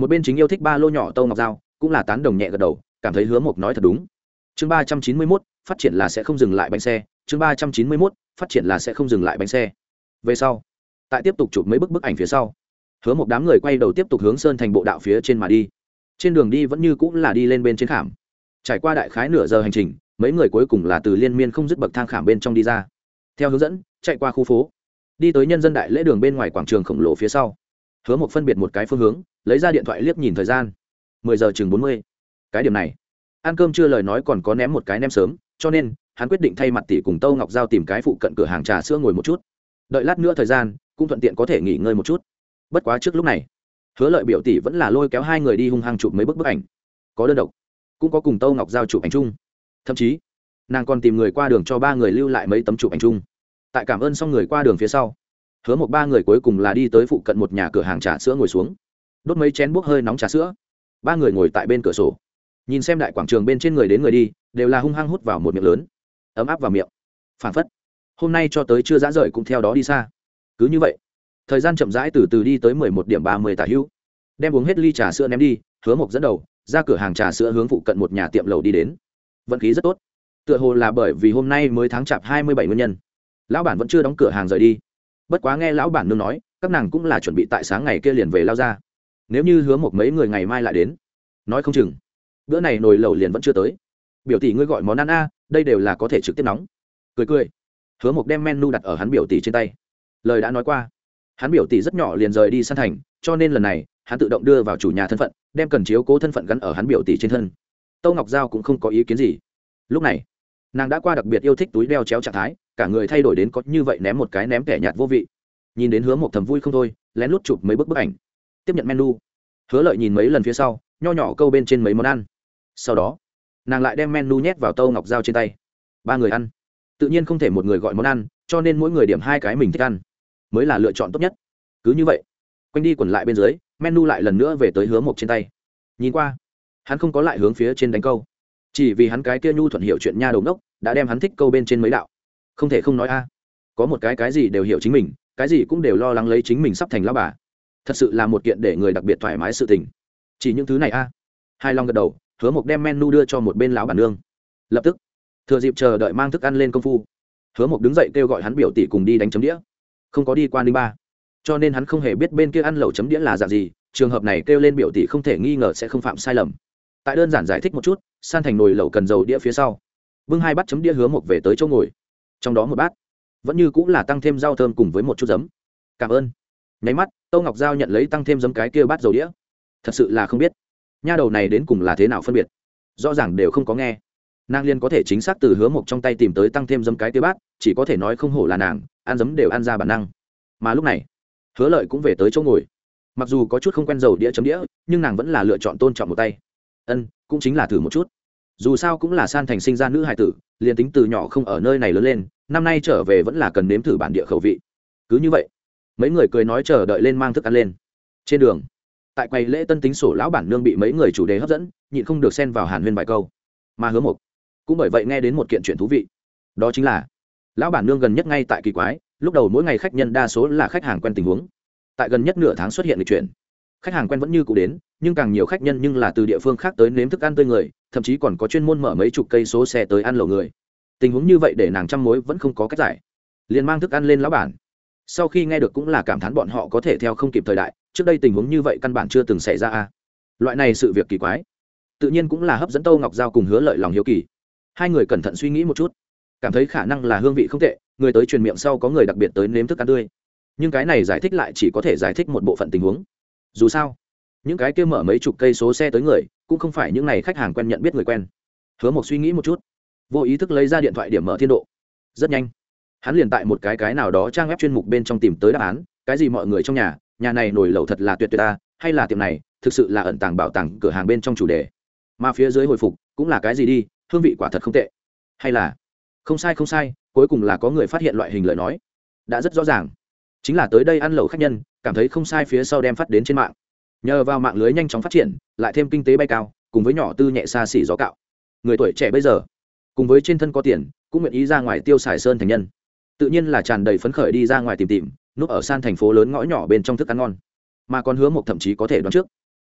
một bên chính yêu thích ba lô nhỏ tâu ngọc dao cũng là tán đồng nhẹ gật đầu cảm thấy hứa mộc nói thật đúng. Chương ba trăm chín mươi mốt, phát triển là sẽ không dừng lại bánh xe. Chương ba trăm chín mươi mốt, phát triển là sẽ không dừng lại bánh xe. Về sau, tại tiếp tục chụp mấy bức bức ảnh phía sau, hứa một đám người quay đầu tiếp tục hướng sơn thành bộ đạo phía trên mà đi. Trên đường đi vẫn như cũng là đi lên bên trên khảm. Trải qua đại khái nửa giờ hành trình, mấy người cuối cùng là từ liên miên không dứt bậc thang khảm bên trong đi ra. Theo hướng dẫn, chạy qua khu phố. Đi tới nhân dân đại lễ đường bên ngoài quảng trường khổng lồ phía sau. Hứa một phân biệt một cái phương hướng, lấy ra điện thoại liếc nhìn thời gian. mười giờ chừng bốn mươi cái điểm này. Ăn cơm chưa lời nói còn có ném một cái ném sớm, cho nên, hắn quyết định thay mặt tỷ cùng tâu ngọc giao tìm cái phụ cận cửa hàng trà sữa ngồi một chút. Đợi lát nữa thời gian, cũng thuận tiện có thể nghỉ ngơi một chút. Bất quá trước lúc này, hứa lợi biểu tỷ vẫn là lôi kéo hai người đi hung hăng chụp mấy bức bức ảnh. Có đơn độc, cũng có cùng tâu ngọc giao chụp ảnh chung. Thậm chí, nàng còn tìm người qua đường cho ba người lưu lại mấy tấm chụp ảnh chung. Tại cảm ơn xong người qua đường phía sau, hứa một ba người cuối cùng là đi tới phụ cận một nhà cửa hàng trà sữa ngồi xuống. Đốt mấy chén bốc hơi nóng trà sữa. Ba người ngồi tại bên cửa sổ nhìn xem đại quảng trường bên trên người đến người đi, đều là hung hăng hút vào một miệng lớn. Ấm áp vào miệng. Phản phất, hôm nay cho tới chưa dã rời cũng theo đó đi xa. Cứ như vậy, thời gian chậm rãi từ từ đi tới mười một điểm ba mươi tả hữu. Đem uống hết ly trà sữa ném đi, hứa mộc dẫn đầu, ra cửa hàng trà sữa hướng phụ cận một nhà tiệm lầu đi đến. Vận khí rất tốt. Tựa hồ là bởi vì hôm nay mới tháng chạp hai mươi bảy nguyên nhân. Lão bản vẫn chưa đóng cửa hàng rời đi. Bất quá nghe lão bản nương nói, các nàng cũng là chuẩn bị tại sáng ngày kia liền về lao ra. Nếu như hứa một mấy người ngày mai lại đến, nói không chừng bữa này nồi lẩu liền vẫn chưa tới. Biểu tỷ ngươi gọi món ăn a, đây đều là có thể trực tiếp nóng. Cười cười. Hứa mộc đem menu đặt ở hắn biểu tỷ trên tay. Lời đã nói qua. Hắn biểu tỷ rất nhỏ liền rời đi san thành, cho nên lần này, hắn tự động đưa vào chủ nhà thân phận, đem cần chiếu cố thân phận gắn ở hắn biểu tỷ trên thân. Tâu ngọc giao cũng không có ý kiến gì. Lúc này, nàng đã qua đặc biệt yêu thích túi đeo chéo trạng thái, cả người thay đổi đến có như vậy ném một cái ném kẻ nhạt vô vị. Nhìn đến hứa một thầm vui không thôi, lén lút chụp mấy bức bức ảnh. Tiếp nhận menu. Hứa lợi nhìn mấy lần phía sau, nho nhỏ câu bên trên mấy món ăn sau đó, nàng lại đem menu nhét vào tâu ngọc dao trên tay. Ba người ăn. Tự nhiên không thể một người gọi món ăn, cho nên mỗi người điểm hai cái mình thích ăn. Mới là lựa chọn tốt nhất. Cứ như vậy, quanh đi quẩn lại bên dưới, menu lại lần nữa về tới hướng một trên tay. Nhìn qua, hắn không có lại hướng phía trên đánh câu. Chỉ vì hắn cái kia nhu thuận hiểu chuyện nha đầu ngốc, đã đem hắn thích câu bên trên mấy đạo. Không thể không nói a, có một cái cái gì đều hiểu chính mình, cái gì cũng đều lo lắng lấy chính mình sắp thành lao bà. Thật sự là một kiện để người đặc biệt thoải mái sự tình. Chỉ những thứ này a. Hai long gật đầu hứa mộc đem menu đưa cho một bên lão bản nương. Lập tức, thừa dịp chờ đợi mang thức ăn lên công phu, hứa mộc đứng dậy kêu gọi hắn biểu tỷ cùng đi đánh chấm đĩa. Không có đi qua ninh ba, cho nên hắn không hề biết bên kia ăn lẩu chấm đĩa là dạng gì, trường hợp này kêu lên biểu tỷ không thể nghi ngờ sẽ không phạm sai lầm. Tại đơn giản giải thích một chút, san thành nồi lẩu cần dầu đĩa phía sau, bưng hai bát chấm đĩa hứa mộc về tới chỗ ngồi. Trong đó một bát, vẫn như cũng là tăng thêm rau thơm cùng với một chút giấm. Cảm ơn. Nháy mắt, tâu ngọc giao nhận lấy tăng thêm giấm cái kia bát dầu đĩa. Thật sự là không biết nha đầu này đến cùng là thế nào phân biệt? Rõ ràng đều không có nghe. Nàng liên có thể chính xác từ hứa mộc trong tay tìm tới tăng thêm dấm cái tiêu bát, chỉ có thể nói không hổ là nàng, ăn dấm đều ăn ra bản năng. Mà lúc này, hứa lợi cũng về tới chỗ ngồi. Mặc dù có chút không quen dầu đĩa chấm đĩa, nhưng nàng vẫn là lựa chọn tôn trọng một tay. Ân, cũng chính là thử một chút. Dù sao cũng là san thành sinh ra nữ hài tử, liền tính từ nhỏ không ở nơi này lớn lên, năm nay trở về vẫn là cần nếm thử bản địa khẩu vị. Cứ như vậy, mấy người cười nói chờ đợi lên mang thức ăn lên. Trên đường tại quầy lễ tân tính sổ lão bản nương bị mấy người chủ đề hấp dẫn, nhịn không được xen vào hàn huyên vài câu. Mà hứa một cũng bởi vậy nghe đến một kiện chuyện thú vị. Đó chính là, lão bản nương gần nhất ngay tại kỳ quái, lúc đầu mỗi ngày khách nhân đa số là khách hàng quen tình huống. Tại gần nhất nửa tháng xuất hiện lịch chuyển khách hàng quen vẫn như cũ đến, nhưng càng nhiều khách nhân nhưng là từ địa phương khác tới nếm thức ăn tươi người, thậm chí còn có chuyên môn mở mấy chục cây số xe tới ăn lẩu người. Tình huống như vậy để nàng chăm mối vẫn không có cách giải. Liền mang thức ăn lên lão bản. Sau khi nghe được cũng là cảm thán bọn họ có thể theo không kịp thời đại trước đây tình huống như vậy căn bản chưa từng xảy ra a. Loại này sự việc kỳ quái, tự nhiên cũng là hấp dẫn tâu ngọc giao cùng hứa lợi lòng hiếu kỳ. Hai người cẩn thận suy nghĩ một chút, cảm thấy khả năng là hương vị không tệ, người tới truyền miệng sau có người đặc biệt tới nếm thức ăn tươi. Nhưng cái này giải thích lại chỉ có thể giải thích một bộ phận tình huống. Dù sao, những cái kia mở mấy chục cây số xe tới người, cũng không phải những n à y khách hàng quen nhận biết người quen. Hứa một suy nghĩ một chút, vô ý thức lấy ra điện thoại điểm mở thiên độ. Rất nhanh, hắn liền tại một cái cái nào đó trang web chuyên mục bên trong tìm tới đáp án, cái gì mọi người trong nhà nhà này nổi lẩu thật là tuyệt tuyệt ta, hay là tiệm này, thực sự là ẩn tàng bảo tàng cửa hàng bên trong chủ đề. Mà phía dưới hồi phục, cũng là cái gì đi, hương vị quả thật không tệ. Hay là, không sai không sai, cuối cùng là có người phát hiện loại hình lời nói. Đã rất rõ ràng. Chính là tới đây ăn lẩu khách nhân, cảm thấy không sai phía sau đem phát đến trên mạng. Nhờ vào mạng lưới nhanh chóng phát triển, lại thêm kinh tế bay cao, cùng với nhỏ tư nhẹ xa xỉ gió cạo. Người tuổi trẻ bây giờ, cùng với trên thân có tiền, cũng nguyện ý ra ngoài tiêu xài sơn thành nhân. Tự nhiên là tràn đầy phấn khởi đi ra ngoài tìm tìm núp ở san thành phố lớn ngõ nhỏ bên trong thức ăn ngon, mà còn hứa một thậm chí có thể đoán trước.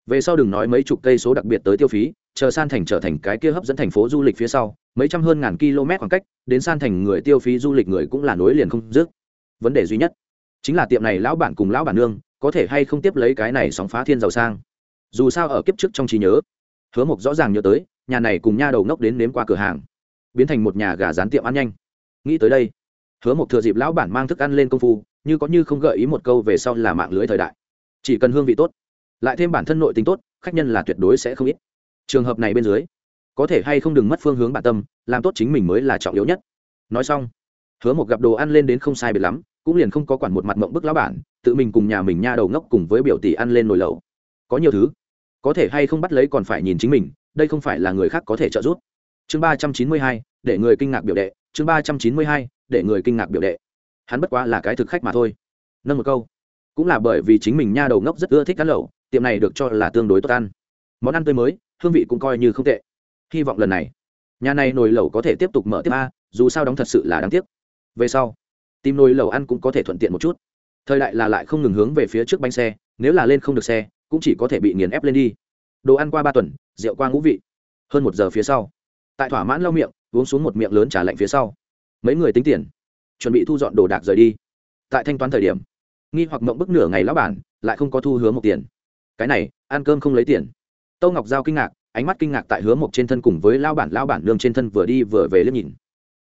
Về sau đừng nói mấy chục cây số đặc biệt tới tiêu phí, chờ san thành trở thành cái kia hấp dẫn thành phố du lịch phía sau, mấy trăm hơn ngàn km khoảng cách, đến san thành người tiêu phí du lịch người cũng là nối liền không dứt. Vấn đề duy nhất chính là tiệm này lão bản cùng lão bản nương có thể hay không tiếp lấy cái này sóng phá thiên giàu sang. Dù sao ở kiếp trước trong trí nhớ, hứa mộc rõ ràng nhớ tới, nhà này cùng nha đầu ngốc đến nếm qua cửa hàng, biến thành một nhà gà rán tiệm ăn nhanh. Nghĩ tới đây, hứa mộc thừa dịp lão bản mang thức ăn lên công phu như có như không gợi ý một câu về sau là mạng lưới thời đại. Chỉ cần hương vị tốt, lại thêm bản thân nội tính tốt, khách nhân là tuyệt đối sẽ không ít. Trường hợp này bên dưới, có thể hay không đừng mất phương hướng bản tâm, làm tốt chính mình mới là trọng yếu nhất. Nói xong, hứa một gặp đồ ăn lên đến không sai biệt lắm, cũng liền không có quản một mặt mộng bức lão bản, tự mình cùng nhà mình nha đầu ngốc cùng với biểu tỷ ăn lên nồi lẩu. Có nhiều thứ, có thể hay không bắt lấy còn phải nhìn chính mình, đây không phải là người khác có thể trợ giúp. Chương ba trăm chín mươi hai, để người kinh ngạc biểu đệ, chương ba trăm chín mươi hai, để người kinh ngạc biểu đệ hắn bất quá là cái thực khách mà thôi. Nâng một câu, cũng là bởi vì chính mình nha đầu ngốc rất ưa thích ăn lẩu, tiệm này được cho là tương đối tốt ăn. Món ăn tươi mới, hương vị cũng coi như không tệ. Hy vọng lần này, nhà này nồi lẩu có thể tiếp tục mở tiếp a, dù sao đóng thật sự là đáng tiếc. Về sau, tìm nồi lẩu ăn cũng có thể thuận tiện một chút. Thời đại là lại không ngừng hướng về phía trước bánh xe, nếu là lên không được xe, cũng chỉ có thể bị nghiền ép lên đi. Đồ ăn qua ba tuần, rượu qua ngũ vị. Hơn một giờ phía sau, tại thỏa mãn lau miệng, uống xuống một miệng lớn trả lạnh phía sau. Mấy người tính tiền chuẩn bị thu dọn đồ đạc rời đi. Tại thanh toán thời điểm, nghi hoặc mộng bức nửa ngày lão bản lại không có thu hứa một tiền. Cái này, ăn cơm không lấy tiền. Tâu ngọc giao kinh ngạc, ánh mắt kinh ngạc tại hứa mộc trên thân cùng với lao bản lao bản nương trên thân vừa đi vừa về liếc nhìn.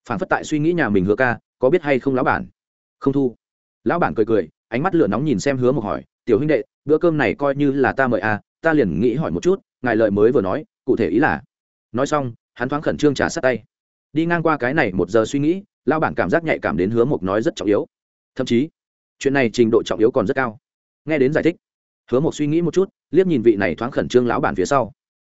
Phản phất tại suy nghĩ nhà mình hứa ca, có biết hay không lão bản? Không thu. Lão bản cười cười, ánh mắt lửa nóng nhìn xem hứa một hỏi, tiểu huynh đệ, bữa cơm này coi như là ta mời à ta liền nghĩ hỏi một chút, ngài lợi mới vừa nói, cụ thể ý là? Nói xong, hắn thoáng khẩn trương trả sát tay đi ngang qua cái này một giờ suy nghĩ, lão bản cảm giác nhạy cảm đến hứa mộc nói rất trọng yếu. Thậm chí, chuyện này trình độ trọng yếu còn rất cao. Nghe đến giải thích, hứa mộc suy nghĩ một chút, liếc nhìn vị này thoáng khẩn trương lão bản phía sau.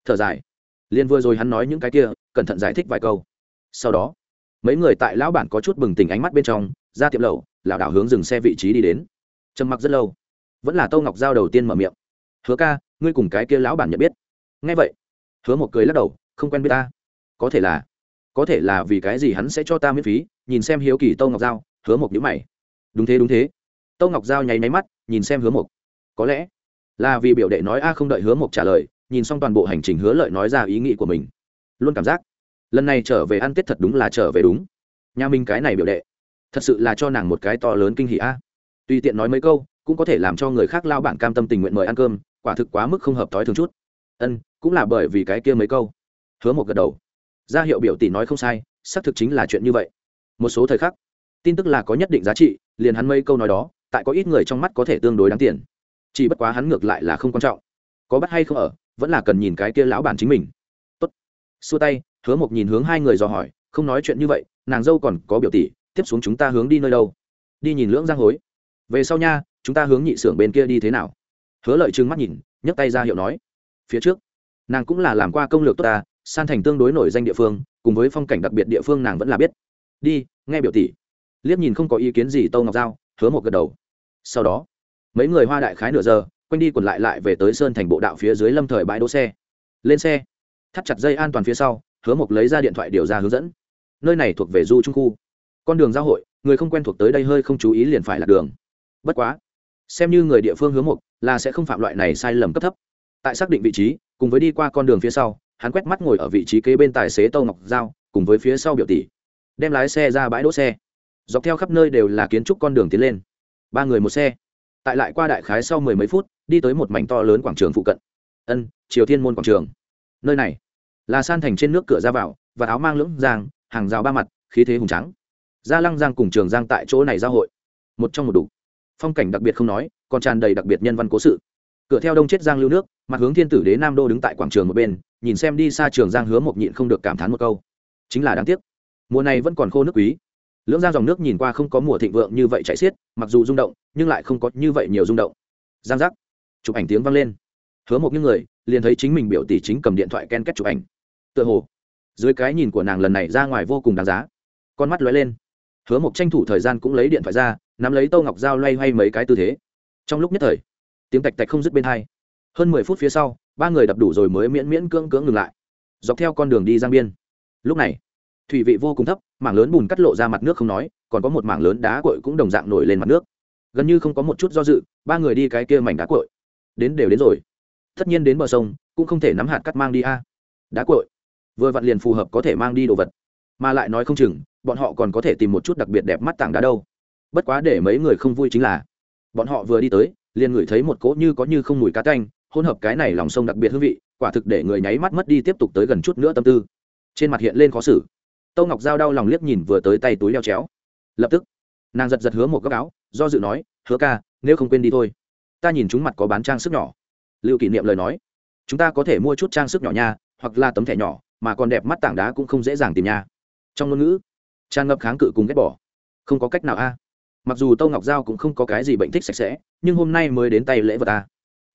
Thở dài. Liền vừa rồi hắn nói những cái kia, cẩn thận giải thích vài câu. Sau đó, mấy người tại lão bản có chút bừng tỉnh ánh mắt bên trong, ra tiệm lầu lảo đảo hướng dừng xe vị trí đi đến. Trầm mặc rất lâu, vẫn là tâu ngọc giao đầu tiên mở miệng. Hứa ca, ngươi cùng cái kia lão bản nhận biết. Nghe vậy, hứa một cười lắc đầu, không quen biết ta. Có thể là có thể là vì cái gì hắn sẽ cho ta miễn phí, nhìn xem hiếu kỳ tâu ngọc giao, hứa một nhữ mày. Đúng thế đúng thế. Tâu ngọc giao nháy máy mắt, nhìn xem hứa một có lẽ là vì biểu đệ nói a à không đợi hứa một trả lời, nhìn xong toàn bộ hành trình hứa lợi nói ra ý nghĩ của mình. Luôn cảm giác, lần này trở về ăn tết thật đúng là trở về đúng. Nhà mình cái này biểu đệ, thật sự là cho nàng một cái to lớn kinh hỷ a. Tùy tiện nói mấy câu, cũng có thể làm cho người khác lao bản cam tâm tình nguyện mời ăn cơm, quả thực quá mức không hợp thói thường chút. Ân, cũng là bởi vì cái kia mấy câu. Hứa một gật đầu ra hiệu biểu tỷ nói không sai, xác thực chính là chuyện như vậy. Một số thời khắc, tin tức là có nhất định giá trị, liền hắn mấy câu nói đó, tại có ít người trong mắt có thể tương đối đáng tiền. Chỉ bất quá hắn ngược lại là không quan trọng. Có bắt hay không ở, vẫn là cần nhìn cái kia lão bản chính mình. Tốt. Xua tay, hứa một nhìn hướng hai người dò hỏi, không nói chuyện như vậy, nàng dâu còn có biểu tỷ, tiếp xuống chúng ta hướng đi nơi đâu? Đi nhìn lưỡng giang hối. Về sau nha, chúng ta hướng nhị xưởng bên kia đi thế nào? Hứa lợi trừng mắt nhìn, nhấc tay ra hiệu nói. Phía trước, nàng cũng là làm qua công lược tốt ta san thành tương đối nổi danh địa phương, cùng với phong cảnh đặc biệt địa phương nàng vẫn là biết. Đi, nghe biểu tỷ. Liếc nhìn không có ý kiến gì tâu ngọc giao, hứa một gật đầu. Sau đó, mấy người hoa đại khái nửa giờ, quanh đi quần lại lại về tới sơn thành bộ đạo phía dưới lâm thời bãi đỗ xe. Lên xe, thắt chặt dây an toàn phía sau, hứa mộc lấy ra điện thoại điều ra hướng dẫn. Nơi này thuộc về du trung khu. Con đường giao hội, người không quen thuộc tới đây hơi không chú ý liền phải là đường. Bất quá, xem như người địa phương hứa mục là sẽ không phạm loại này sai lầm cấp thấp. Tại xác định vị trí, cùng với đi qua con đường phía sau hắn quét mắt ngồi ở vị trí kế bên tài xế tâu ngọc giao, cùng với phía sau biểu tỷ, đem lái xe ra bãi đỗ xe. Dọc theo khắp nơi đều là kiến trúc con đường tiến lên. Ba người một xe. Tại lại qua đại khái sau mười mấy phút, đi tới một mảnh to lớn quảng trường phụ cận. Ân, triều thiên môn quảng trường. Nơi này là san thành trên nước cửa ra vào, và áo mang lưỡng giang, hàng rào ba mặt, khí thế hùng trắng gia lăng giang cùng trường giang tại chỗ này giao hội. Một trong một đủ. Phong cảnh đặc biệt không nói, còn tràn đầy đặc biệt nhân văn cố sự. Cửa theo đông chết giang lưu nước, mặt hướng thiên tử đế nam đô đứng tại quảng trường một bên nhìn xem đi xa trường giang hứa một nhịn không được cảm thán một câu. Chính là đáng tiếc. Mùa này vẫn còn khô nước quý. Lưỡng giang dòng nước nhìn qua không có mùa thịnh vượng như vậy chạy xiết, mặc dù rung động, nhưng lại không có như vậy nhiều rung động. Giang giác. Chụp ảnh tiếng vang lên. Hứa một những người, liền thấy chính mình biểu tỷ chính cầm điện thoại ken kết chụp ảnh. Tựa hồ, dưới cái nhìn của nàng lần này ra ngoài vô cùng đáng giá. Con mắt lóe lên. Hứa một tranh thủ thời gian cũng lấy điện thoại ra, nắm lấy tô ngọc dao loay hoay mấy cái tư thế. Trong lúc nhất thời, tiếng tạch tạch không dứt bên hai. Hơn mười phút phía sau ba người đập đủ rồi mới miễn miễn cưỡng cưỡng ngừng lại. Dọc theo con đường đi giang biên. Lúc này, thủy vị vô cùng thấp, mảng lớn bùn cắt lộ ra mặt nước không nói, còn có một mảng lớn đá cội cũng đồng dạng nổi lên mặt nước. Gần như không có một chút do dự, ba người đi cái kia mảnh đá cội đến đều đến rồi. Tất nhiên đến bờ sông, cũng không thể nắm hạt cắt mang đi a. Đá cội vừa vặn liền phù hợp có thể mang đi đồ vật. Mà lại nói không chừng, bọn họ còn có thể tìm một chút đặc biệt đẹp mắt tảng đá đâu. Bất quá để mấy người không vui chính là, bọn họ vừa đi tới, liền ngửi thấy một cỗ như có như không mùi cá canh hỗn hợp cái này lòng sông đặc biệt hương vị, quả thực để người nháy mắt mất đi tiếp tục tới gần chút nữa tâm tư. Trên mặt hiện lên khó xử. Tâu ngọc g đau lòng liếc nhìn vừa tới tay túi leo chéo. Lập tức, nàng giật giật hứa một góc áo, do dự nói, hứa ca, nếu không quên đi thôi. Ta nhìn chúng mặt có bán trang sức nhỏ. Lưu kỷ niệm lời nói, chúng ta có thể mua chút trang sức nhỏ nha, hoặc là tấm thẻ nhỏ, mà còn đẹp mắt tảng đá cũng không dễ dàng tìm nha. Trong ngôn ngữ, tràn ngập kháng cự cùng ghét bỏ. Không có cách nào a. Mặc dù tâu ngọc giao cũng không có cái gì bệnh thích sạch sẽ, nhưng hôm nay mới đến tay lễ vật ta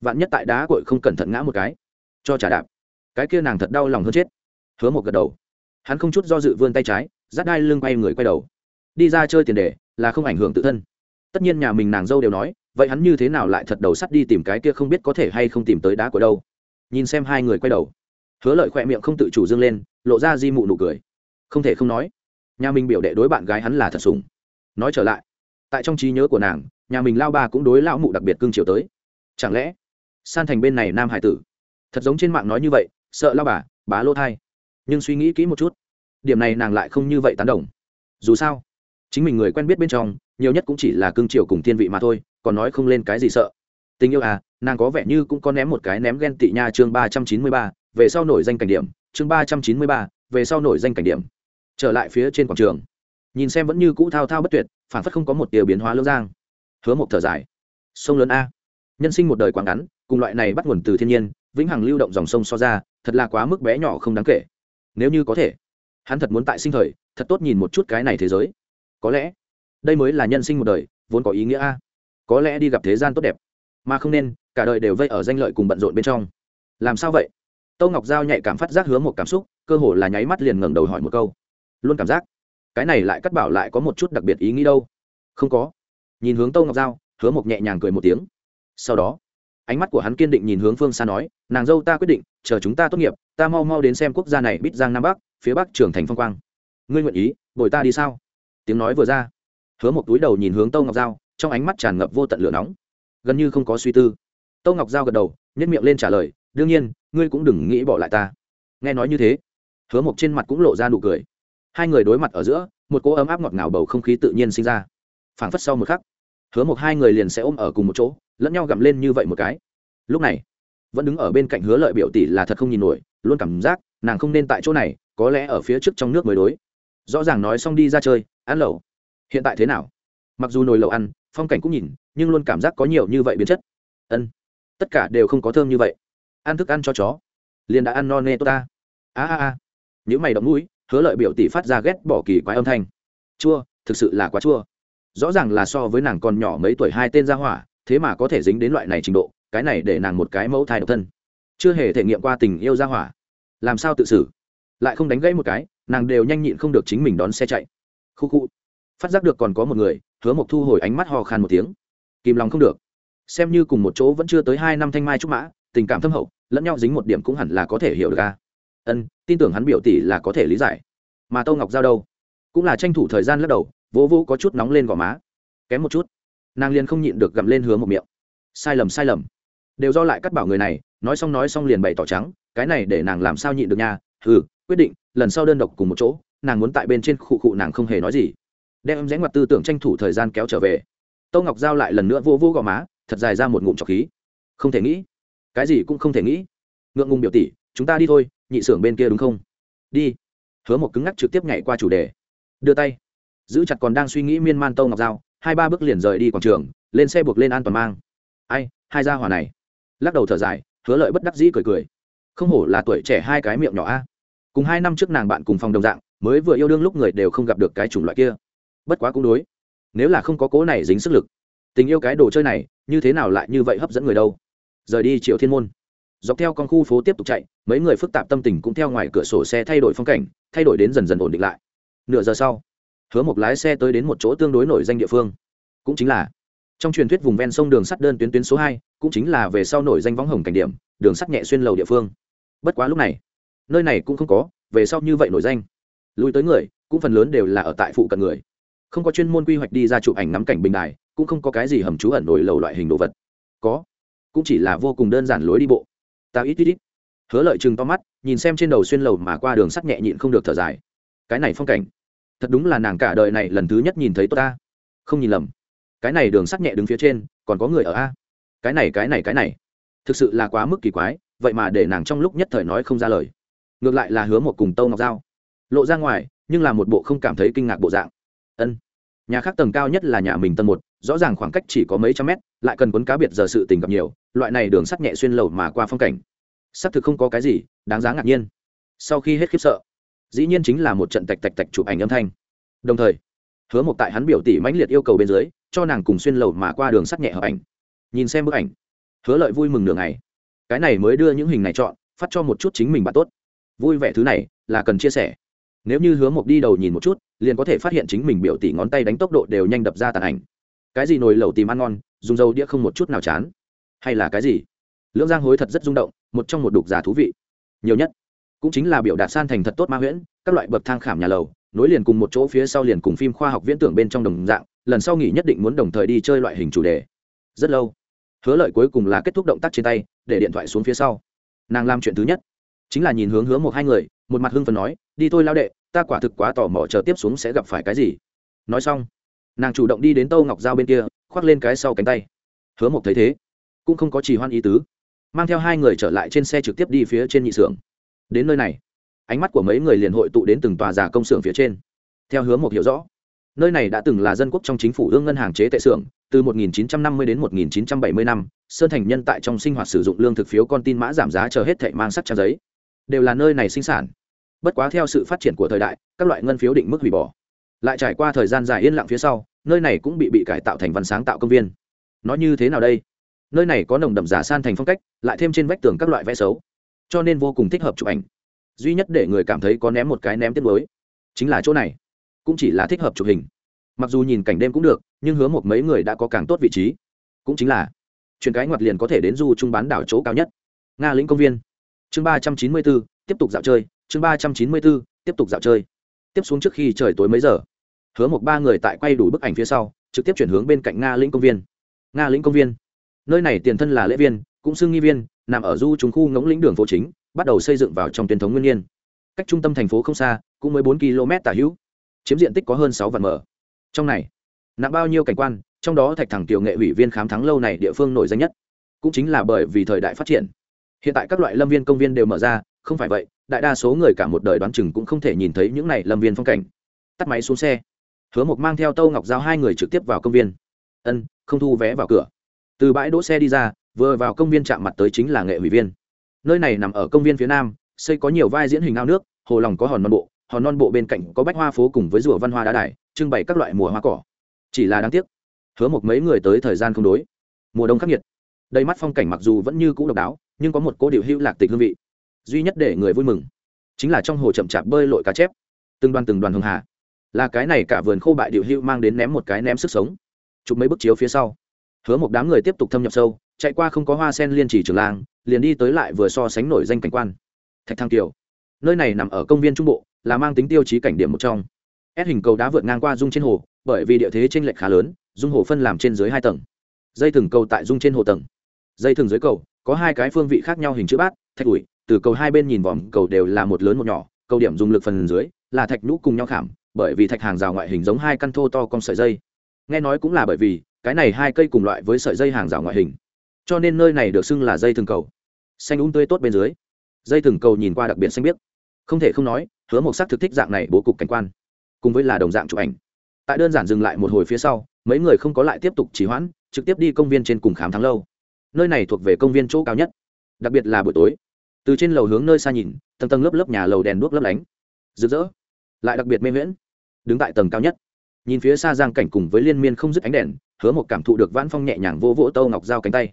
vạn nhất tại đá cội không cẩn thận ngã một cái, cho trả đạp. Cái kia nàng thật đau lòng hơn chết. Hứa một gật đầu. Hắn không chút do dự vươn tay trái, dắt đai lưng quay người quay đầu. Đi ra chơi tiền đề là không ảnh hưởng tự thân. Tất nhiên nhà mình nàng dâu đều nói, vậy hắn như thế nào lại thật đầu sắt đi tìm cái kia không biết có thể hay không tìm tới đá của đâu. Nhìn xem hai người quay đầu. Hứa lợi khỏe miệng không tự chủ dương lên, lộ ra di mụ nụ cười. Không thể không nói, nhà mình biểu đệ đối bạn gái hắn là thật sùng nói trở lại, tại trong trí nhớ của nàng, nhà mình lao ba cũng đối lão mụ đặc biệt cưng chiều tới. Chẳng lẽ san thành bên này nam hải tử. Thật giống trên mạng nói như vậy, sợ lao bà, bá lô thai. Nhưng suy nghĩ kỹ một chút, điểm này nàng lại không như vậy tán đồng. Dù sao, chính mình người quen biết bên trong, nhiều nhất cũng chỉ là cương triều cùng thiên vị mà thôi, còn nói không lên cái gì sợ. Tình yêu à nàng có vẻ như cũng có ném một cái ném ghen tị nha chương ba trăm chín mươi ba, về sau nổi danh cảnh điểm. Chương ba trăm chín mươi ba, về sau nổi danh cảnh điểm. Trở lại phía trên quảng trường. Nhìn xem vẫn như cũ thao thao bất tuyệt phản phất không có một tia biến hóa lương giang. Hứa một thở dài. Sông lớn a. Nhân sinh một đời quảng ngắn cùng loại này bắt nguồn từ thiên nhiên, vĩnh hằng lưu động dòng sông so ra, thật là quá mức bé nhỏ không đáng kể. Nếu như có thể, hắn thật muốn tại sinh thời, thật tốt nhìn một chút cái này thế giới. Có lẽ, đây mới là nhân sinh một đời, vốn có ý nghĩa a. Có lẽ đi gặp thế gian tốt đẹp, mà không nên, cả đời đều vây ở danh lợi cùng bận rộn bên trong. Làm sao vậy? Tâu ngọc giao nhạy cảm phát giác hướng một cảm xúc, cơ hồ là nháy mắt liền ngẩng đầu hỏi một câu. Luôn cảm giác, cái này lại cắt bảo lại có một chút đặc biệt ý nghĩ đâu. Không có. Nhìn hướng tâu ngọc giao, hứa một nhẹ nhàng cười một tiếng. Sau đó ánh mắt của hắn kiên định nhìn hướng phương xa nói, nàng dâu ta quyết định, chờ chúng ta tốt nghiệp, ta mau mau đến xem quốc gia này bít giang nam bắc, phía bắc trưởng thành phong quang. Ngươi nguyện ý, bồi ta đi sao? Tiếng nói vừa ra, hứa một túi đầu nhìn hướng tâu ngọc giao, trong ánh mắt tràn ngập vô tận lửa nóng. Gần như không có suy tư, tâu ngọc giao gật đầu nhất miệng lên trả lời, đương nhiên, ngươi cũng đừng nghĩ bỏ lại ta. Nghe nói như thế, hứa mộc trên mặt cũng lộ ra nụ cười. Hai người đối mặt ở giữa, một cỗ ấm áp ngọt ngào bầu không khí tự nhiên sinh ra. Phảng phất sau một khắc hứa một hai người liền sẽ ôm ở cùng một chỗ, lẫn nhau gặm lên như vậy một cái. Lúc này, vẫn đứng ở bên cạnh hứa lợi biểu tỷ là thật không nhìn nổi, luôn cảm giác nàng không nên tại chỗ này, có lẽ ở phía trước trong nước mới đối. Rõ ràng nói xong đi ra chơi, ăn lẩu. Hiện tại thế nào? Mặc dù nồi lẩu ăn, phong cảnh cũng nhìn, nhưng luôn cảm giác có nhiều như vậy biến chất. Ân, tất cả đều không có thơm như vậy. Ăn thức ăn cho chó. Liền đã ăn no nê tốt ta. A a a. Những mày đậm mũi, hứa lợi biểu tỷ phát ra ghét bỏ kỳ quái âm thanh. Chua, thực sự là quá chua rõ ràng là so với nàng còn nhỏ mấy tuổi hai tên gia hỏa, thế mà có thể dính đến loại này trình độ, cái này để nàng một cái mẫu thai độc thân. Chưa hề thể nghiệm qua tình yêu gia hỏa. Làm sao tự xử? Lại không đánh gãy một cái, nàng đều nhanh nhịn không được chính mình đón xe chạy. Khu khu. Phát giác được còn có một người, hứa mộc thu hồi ánh mắt ho khan một tiếng. Kìm lòng không được. Xem như cùng một chỗ vẫn chưa tới hai năm thanh mai trúc mã, tình cảm thâm hậu, lẫn nhau dính một điểm cũng hẳn là có thể hiểu được ca ân, tin tưởng hắn biểu tỷ là có thể lý giải. Mà tâu ngọc giao đâu? Cũng là tranh thủ thời gian lắc đầu vỗ vỗ có chút nóng lên gò má. Kém một chút. Nàng liền không nhịn được gặm lên hứa một miệng. Sai lầm sai lầm. Đều do lại cắt bảo người này, nói xong nói xong liền bày tỏ trắng, cái này để nàng làm sao nhịn được nha? Ừ quyết định, lần sau đơn độc cùng một chỗ, nàng muốn tại bên trên khụ khụ nàng không hề nói gì. Đem em rẽ ngoặt tư tưởng tranh thủ thời gian kéo trở về. Tô ngọc giao lại lần nữa vô vô gò má, thật dài ra một ngụm trọc khí. Không thể nghĩ. Cái gì cũng không thể nghĩ. Ngượng ngùng biểu tỷ, chúng ta đi thôi, nhị xưởng bên kia đúng không? Đi. Hứa một cứng ngắc trực tiếp nhảy qua chủ đề. Đưa tay giữ chặt còn đang suy nghĩ miên man tâu ngọc dao, hai ba bước liền rời đi quảng trường, lên xe buộc lên an toàn mang. Ai, hai gia hỏa này. Lắc đầu thở dài, hứa lợi bất đắc dĩ cười cười. Không hổ là tuổi trẻ hai cái miệng nhỏ a. Cùng hai năm trước nàng bạn cùng phòng đồng dạng, mới vừa yêu đương lúc người đều không gặp được cái chủng loại kia. Bất quá cũng đối. Nếu là không có cố này dính sức lực, tình yêu cái đồ chơi này, như thế nào lại như vậy hấp dẫn người đâu? Rời đi triệu thiên môn. Dọc theo con khu phố tiếp tục chạy, mấy người phức tạp tâm tình cũng theo ngoài cửa sổ xe thay đổi phong cảnh, thay đổi đến dần dần ổn định lại. Nửa giờ sau hứa một lái xe tới đến một chỗ tương đối nổi danh địa phương. Cũng chính là, trong truyền thuyết vùng ven sông đường sắt đơn tuyến tuyến số hai, cũng chính là về sau nổi danh võng hồng cảnh điểm, đường sắt nhẹ xuyên lầu địa phương. Bất quá lúc này, nơi này cũng không có, về sau như vậy nổi danh. Lui tới người, cũng phần lớn đều là ở tại phụ cận người. Không có chuyên môn quy hoạch đi ra chụp ảnh ngắm cảnh bình đài, cũng không có cái gì hầm trú ẩn nổi lầu loại hình đồ vật. Có, cũng chỉ là vô cùng đơn giản lối đi bộ. Ta ít ít ít. Hứa lợi chừng to mắt, nhìn xem trên đầu xuyên lầu mà qua đường sắt nhẹ nhịn không được thở dài. Cái này phong cảnh thật đúng là nàng cả đời này lần thứ nhất nhìn thấy tôi ta. Không nhìn lầm. Cái này đường sắt nhẹ đứng phía trên, còn có người ở a. Cái này cái này cái này. Thực sự là quá mức kỳ quái, vậy mà để nàng trong lúc nhất thời nói không ra lời. Ngược lại là hứa một cùng tâu ngọc dao lộ ra ngoài, nhưng là một bộ không cảm thấy kinh ngạc bộ dạng. Ân. Nhà khác tầng cao nhất là nhà mình tầng một, rõ ràng khoảng cách chỉ có mấy trăm mét, lại cần cuốn cá biệt giờ sự tình gặp nhiều, loại này đường sắt nhẹ xuyên lầu mà qua phong cảnh. Xác thực không có cái gì, đáng giá ngạc nhiên. Sau khi hết khiếp sợ dĩ nhiên chính là một trận tạch tạch tạch chụp ảnh âm thanh. Đồng thời, hứa một tại hắn biểu tỷ mãnh liệt yêu cầu bên dưới, cho nàng cùng xuyên lầu mà qua đường sắt nhẹ hợp ảnh. Nhìn xem bức ảnh, hứa lợi vui mừng nửa ngày. Cái này mới đưa những hình này chọn, phát cho một chút chính mình bạn tốt. Vui vẻ thứ này là cần chia sẻ. Nếu như hứa mộc đi đầu nhìn một chút, liền có thể phát hiện chính mình biểu tỷ ngón tay đánh tốc độ đều nhanh đập ra tàn ảnh. Cái gì nồi lẩu tìm ăn ngon, dùng dầu đĩa không một chút nào chán. Hay là cái gì? Lưỡng giang hối thật rất rung động, một trong một đục giả thú vị. Nhiều nhất cũng chính là biểu đạt san thành thật tốt ma huyễn, các loại bậc thang khảm nhà lầu, nối liền cùng một chỗ phía sau liền cùng phim khoa học viễn tưởng bên trong đồng dạng, lần sau nghỉ nhất định muốn đồng thời đi chơi loại hình chủ đề. Rất lâu, hứa lợi cuối cùng là kết thúc động tác trên tay, để điện thoại xuống phía sau. Nàng làm chuyện thứ nhất, chính là nhìn hướng hướng một hai người, một mặt hưng phần nói, đi thôi lao đệ, ta quả thực quá tò mò chờ tiếp xuống sẽ gặp phải cái gì. Nói xong, nàng chủ động đi đến tâu ngọc dao bên kia, khoác lên cái sau cánh tay. Hứa một thấy thế, cũng không có trì hoan ý tứ, mang theo hai người trở lại trên xe trực tiếp đi phía trên nhị xưởng đến nơi này. Ánh mắt của mấy người liền hội tụ đến từng tòa giả công xưởng phía trên. Theo hướng một hiểu rõ, nơi này đã từng là dân quốc trong chính phủ ương ngân hàng chế tệ xưởng, từ 1950 đến 1970 năm, sơn thành nhân tại trong sinh hoạt sử dụng lương thực phiếu con tin mã giảm giá chờ hết thệ mang sắt trang giấy. Đều là nơi này sinh sản. Bất quá theo sự phát triển của thời đại, các loại ngân phiếu định mức hủy bỏ. Lại trải qua thời gian dài yên lặng phía sau, nơi này cũng bị bị cải tạo thành văn sáng tạo công viên. Nó như thế nào đây? Nơi này có nồng đậm giả san thành phong cách, lại thêm trên vách tường các loại vẽ xấu cho nên vô cùng thích hợp chụp ảnh. Duy nhất để người cảm thấy có ném một cái ném tiết mới chính là chỗ này, cũng chỉ là thích hợp chụp hình. Mặc dù nhìn cảnh đêm cũng được, nhưng hứa một mấy người đã có càng tốt vị trí. Cũng chính là, chuyển cái ngoặt liền có thể đến du trung bán đảo chỗ cao nhất. Nga lĩnh công viên. Chương ba trăm chín mươi bốn, tiếp tục dạo chơi. Chương ba trăm chín mươi bốn, tiếp tục dạo chơi. Tiếp xuống trước khi trời tối mấy giờ, hứa một ba người tại quay đủ bức ảnh phía sau, trực tiếp chuyển hướng bên cạnh nga lĩnh công viên. Nga lĩnh công viên. Nơi này tiền thân là lễ viên, cũng xưng nghi viên nằm ở du trung khu ngỗng lĩnh đường phố chính, bắt đầu xây dựng vào trong tuyến thống nguyên nhiên. Cách trung tâm thành phố không xa, cũng mới bốn km tả hữu. Chiếm diện tích có hơn sáu vạn mở trong này, nặng bao nhiêu cảnh quan, trong đó thạch thẳng tiểu nghệ ủy viên khám thắng lâu này địa phương nổi danh nhất. Cũng chính là bởi vì thời đại phát triển. Hiện tại các loại lâm viên công viên đều mở ra, không phải vậy, đại đa số người cả một đời đoán chừng cũng không thể nhìn thấy những này lâm viên phong cảnh. Tắt máy xuống xe. Hứa mộc mang theo tâu ngọc giao hai người trực tiếp vào công viên. Ân, không thu vé vào cửa. Từ bãi đỗ xe đi ra vừa vào công viên chạm mặt tới chính là nghệ ủy viên. Nơi này nằm ở công viên phía nam, xây có nhiều vai diễn hình ao nước, hồ lòng có hòn non bộ, hòn non bộ bên cạnh có bách hoa phố cùng với rùa văn hoa đá đài, trưng bày các loại mùa hoa cỏ. Chỉ là đáng tiếc, hứa một mấy người tới thời gian không đối. Mùa đông khắc nghiệt. Đầy mắt phong cảnh mặc dù vẫn như cũ độc đáo, nhưng có một cố điệu hữu lạc tịch hương vị. Duy nhất để người vui mừng, chính là trong hồ chậm chạp bơi lội cá chép. Từng đoàn từng đoàn hưng hà. Là cái này cả vườn khô bại điệu hữu mang đến ném một cái ném sức sống. Chụp mấy bức chiếu phía sau, hứa một đám người tiếp tục thâm nhập sâu chạy qua không có hoa sen liên trì trường lang, liền đi tới lại vừa so sánh nổi danh cảnh quan. Thạch thang kiều. Nơi này nằm ở công viên trung bộ, là mang tính tiêu chí cảnh điểm một trong. Ép hình cầu đá vượt ngang qua dung trên hồ, bởi vì địa thế t r ê n lệch khá lớn, dung hồ phân làm trên dưới hai tầng. Dây thừng cầu tại dung trên hồ tầng. Dây thừng dưới cầu, có hai cái phương vị khác nhau hình chữ bát, thạch ủi, từ cầu hai bên nhìn vòm cầu đều là một lớn một nhỏ, cầu điểm dùng lực phần dưới, là thạch nhũ cùng nhau khảm, bởi vì thạch hàng rào ngoại hình giống hai căn thô to con sợi dây. Nghe nói cũng là bởi vì, cái này hai cây cùng loại với sợi dây hàng rào ngoại hình cho nên nơi này được xưng là dây thừng cầu. Xanh úng tươi tốt bên dưới. Dây thừng cầu nhìn qua đặc biệt xanh biếc. Không thể không nói, hứa một sắc thực thích dạng này bố cục cảnh quan. Cùng với là đồng dạng chụp ảnh. Tại đơn giản dừng lại một hồi phía sau, mấy người không có lại tiếp tục trì hoãn, trực tiếp đi công viên trên cùng khám thắng lâu. Nơi này thuộc về công viên chỗ cao nhất, đặc biệt là buổi tối. Từ trên lầu hướng nơi xa nhìn, tầng tầng lớp lớp nhà lầu đèn đuốc lấp lánh. Rực rỡ, lại đặc biệt mê miễn đứng tại tầng cao nhất, nhìn phía xa giang cảnh cùng với liên miên không dứt ánh đèn, hứa một cảm thụ được vãn phong nhẹ nhàng vô vỗ tâu ngọc dao cánh tay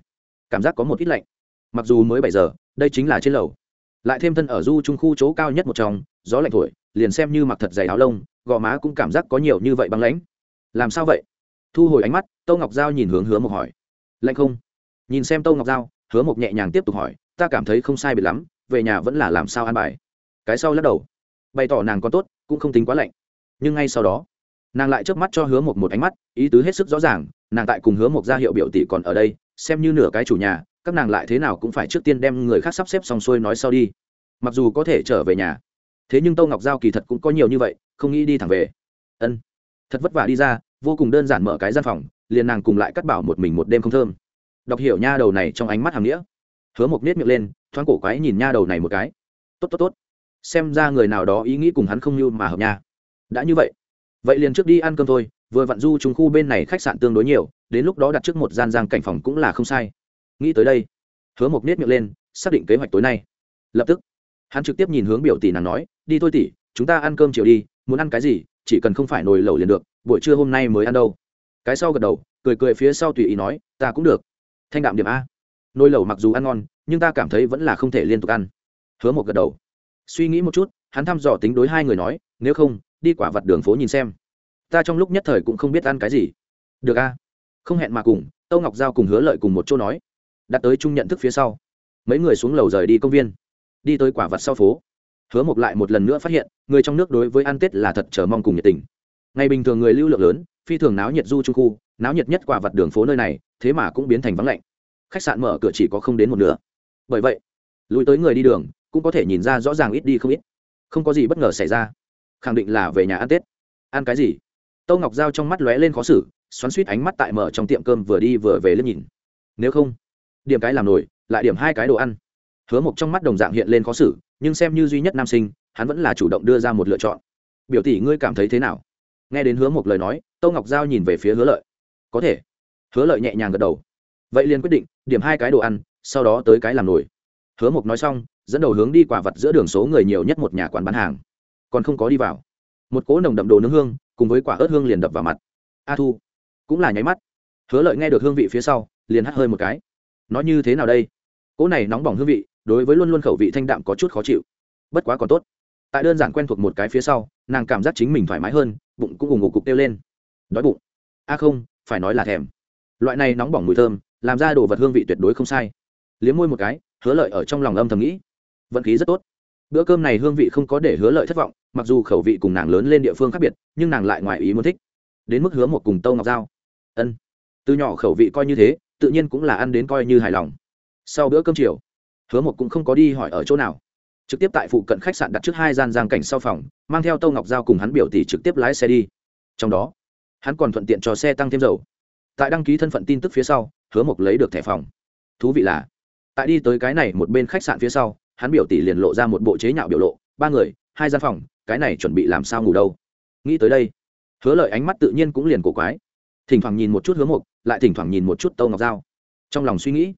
cảm giác có một ít lạnh. Mặc dù mới bảy giờ, đây chính là trên lầu. Lại thêm thân ở du trung khu chỗ cao nhất một trong, gió lạnh thổi, liền xem như mặc thật dày áo lông, gò má cũng cảm giác có nhiều như vậy băng lãnh. Làm sao vậy? Thu hồi ánh mắt tâu ngọc giao nhìn hướng hứa mộc hỏi. Lạnh không? Nhìn xem tâu ngọc giao, hứa mộc nhẹ nhàng tiếp tục hỏi, ta cảm thấy không sai biệt lắm, về nhà vẫn là làm sao an bài? Cái sau lắc đầu. Bày tỏ nàng có tốt, cũng không tính quá lạnh. Nhưng ngay sau đó, nàng lại trước mắt cho hứa mộc một ánh mắt, ý tứ hết sức rõ ràng nàng tại cùng hứa một gia hiệu biểu tỷ còn ở đây, xem như nửa cái chủ nhà, các nàng lại thế nào cũng phải trước tiên đem người khác sắp xếp xong xuôi nói sau đi. Mặc dù có thể trở về nhà, thế nhưng tâu ngọc giao kỳ thật cũng có nhiều như vậy, không nghĩ đi thẳng về. Ân. Thật vất vả đi ra, vô cùng đơn giản mở cái gian phòng, liền nàng cùng lại cắt bảo một mình một đêm không thơm. Đọc hiểu nha đầu này trong ánh mắt hàm nghĩa. Hứa một nết miệng lên, thoáng cổ quái nhìn nha đầu này một cái. Tốt tốt tốt. Xem ra người nào đó ý nghĩ cùng hắn không như mà hợp nha. Đã như vậy vậy liền trước đi ăn cơm thôi vừa vặn du trung khu bên này khách sạn tương đối nhiều, đến lúc đó đặt trước một gian giang cảnh phòng cũng là không sai. Nghĩ tới đây, hứa mộc nết miệng lên, xác định kế hoạch tối nay. Lập tức, hắn trực tiếp nhìn hướng biểu tỷ nàng nói, đi thôi tỷ, chúng ta ăn cơm chiều đi, muốn ăn cái gì, chỉ cần không phải nồi lẩu liền được, buổi trưa hôm nay mới ăn đâu. Cái sau gật đầu, cười cười phía sau tùy ý nói, ta cũng được. Thanh đạm điểm a. Nồi lẩu mặc dù ăn ngon, nhưng ta cảm thấy vẫn là không thể liên tục ăn. Hứa một gật đầu. Suy nghĩ một chút, hắn thăm dò tính đối hai người nói, nếu không, đi quả vặt đường phố nhìn xem ta trong lúc nhất thời cũng không biết ăn cái gì. Được a. Không hẹn mà cùng, tâu ngọc giao cùng hứa lợi cùng một chỗ nói. Đặt tới chung nhận thức phía sau, mấy người xuống lầu rời đi công viên. Đi tới quả vật sau phố, hứa mộc lại một lần nữa phát hiện, người trong nước đối với ăn tết là thật chờ mong cùng nhiệt tình. Ngày bình thường người lưu lượng lớn, phi thường náo nhiệt du trung khu, náo nhiệt nhất quả vật đường phố nơi này, thế mà cũng biến thành vắng lạnh. Khách sạn mở cửa chỉ có không đến một nửa. Bởi vậy, lùi tới người đi đường, cũng có thể nhìn ra rõ ràng ít đi không ít. Không có gì bất ngờ xảy ra. Khẳng định là về nhà ăn tết. Ăn cái gì? Tâu ngọc g trong mắt lóe lên khó xử, xoắn suýt ánh mắt tại mở trong tiệm cơm vừa đi vừa về lên nhìn. Nếu không, điểm cái làm nổi, lại điểm hai cái đồ ăn. Hứa mộc trong mắt đồng dạng hiện lên khó xử, nhưng xem như duy nhất nam sinh, hắn vẫn là chủ động đưa ra một lựa chọn. Biểu tỷ, ngươi cảm thấy thế nào? Nghe đến hứa mộc lời nói, tâu ngọc giao nhìn về phía hứa lợi. Có thể. Hứa lợi nhẹ nhàng gật đầu. Vậy liền quyết định, điểm hai cái đồ ăn, sau đó tới cái làm nổi. Hứa mộc nói xong, dẫn đầu hướng đi quả vật giữa đường số người nhiều nhất một nhà quán bán hàng. Còn không có đi vào. Một cỗ nồng đậm đồ nướng hương cùng với quả ớt hương liền đập vào mặt. A thu, cũng là nháy mắt. Hứa lợi nghe được hương vị phía sau, liền hắt hơi một cái. Nó như thế nào đây? Cỗ này nóng bỏng hương vị, đối với luôn luôn khẩu vị thanh đạm có chút khó chịu. Bất quá còn tốt. Tại đơn giản quen thuộc một cái phía sau, nàng cảm giác chính mình thoải mái hơn, bụng cũng ủng ủ cục kêu lên. Đói bụng. A không, phải nói là thèm. Loại này nóng bỏng mùi thơm, làm ra đồ vật hương vị tuyệt đối không sai. Liếm môi một cái, hứa lợi ở trong lòng âm thầm nghĩ. Vận khí rất tốt. Bữa cơm này hương vị không có để hứa lợi thất vọng mặc dù khẩu vị cùng nàng lớn lên địa phương khác biệt, nhưng nàng lại ngoài ý muốn thích. Đến mức hứa một cùng tâu ngọc dao ân. Từ nhỏ khẩu vị coi như thế, tự nhiên cũng là ăn đến coi như hài lòng. Sau bữa cơm chiều, hứa một cũng không có đi hỏi ở chỗ nào. Trực tiếp tại phụ cận khách sạn đặt trước hai gian giang cảnh sau phòng, mang theo tâu ngọc giao cùng hắn biểu tỷ trực tiếp lái xe đi. Trong đó, hắn còn thuận tiện cho xe tăng thêm dầu. Tại đăng ký thân phận tin tức phía sau, hứa mộc lấy được thẻ phòng. Thú vị là, tại đi tới cái này một bên khách sạn phía sau, hắn biểu tỷ liền lộ ra một bộ chế nhạo biểu lộ, ba người, hai gian phòng cái này chuẩn bị làm sao ngủ đâu? Nghĩ tới đây hứa lợi ánh mắt tự nhiên cũng liền cổ quái. Thỉnh thoảng nhìn một chút hứa mục, lại thỉnh thoảng nhìn một chút tâu ngọc dao trong lòng suy nghĩ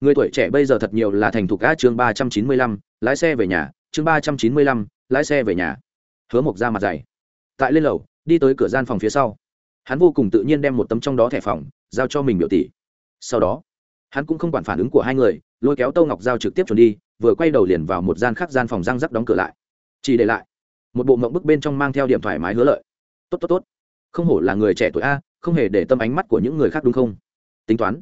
người tuổi trẻ bây giờ thật nhiều là thành thục á chương ba trăm chín mươi lăm lái xe về nhà chương ba trăm chín mươi lăm lái xe về nhà. Hứa mục ra mặt dày. Tại lên lầu đi tới cửa gian phòng phía sau. Hắn vô cùng tự nhiên đem một tấm trong đó thẻ phòng giao cho mình biểu tỷ. Sau đó hắn cũng không quản phản ứng của hai người lôi kéo tâu ngọc giao trực tiếp chuẩn đi vừa quay đầu liền vào một gian khác gian phòng răng rắc đóng cửa lại. Chỉ để lại một bộ mộng bức bên trong mang theo điểm thoải mái hứa lợi. Tốt tốt tốt. Không hổ là người trẻ tuổi a, không hề để tâm ánh mắt của những người khác đúng không? Tính toán.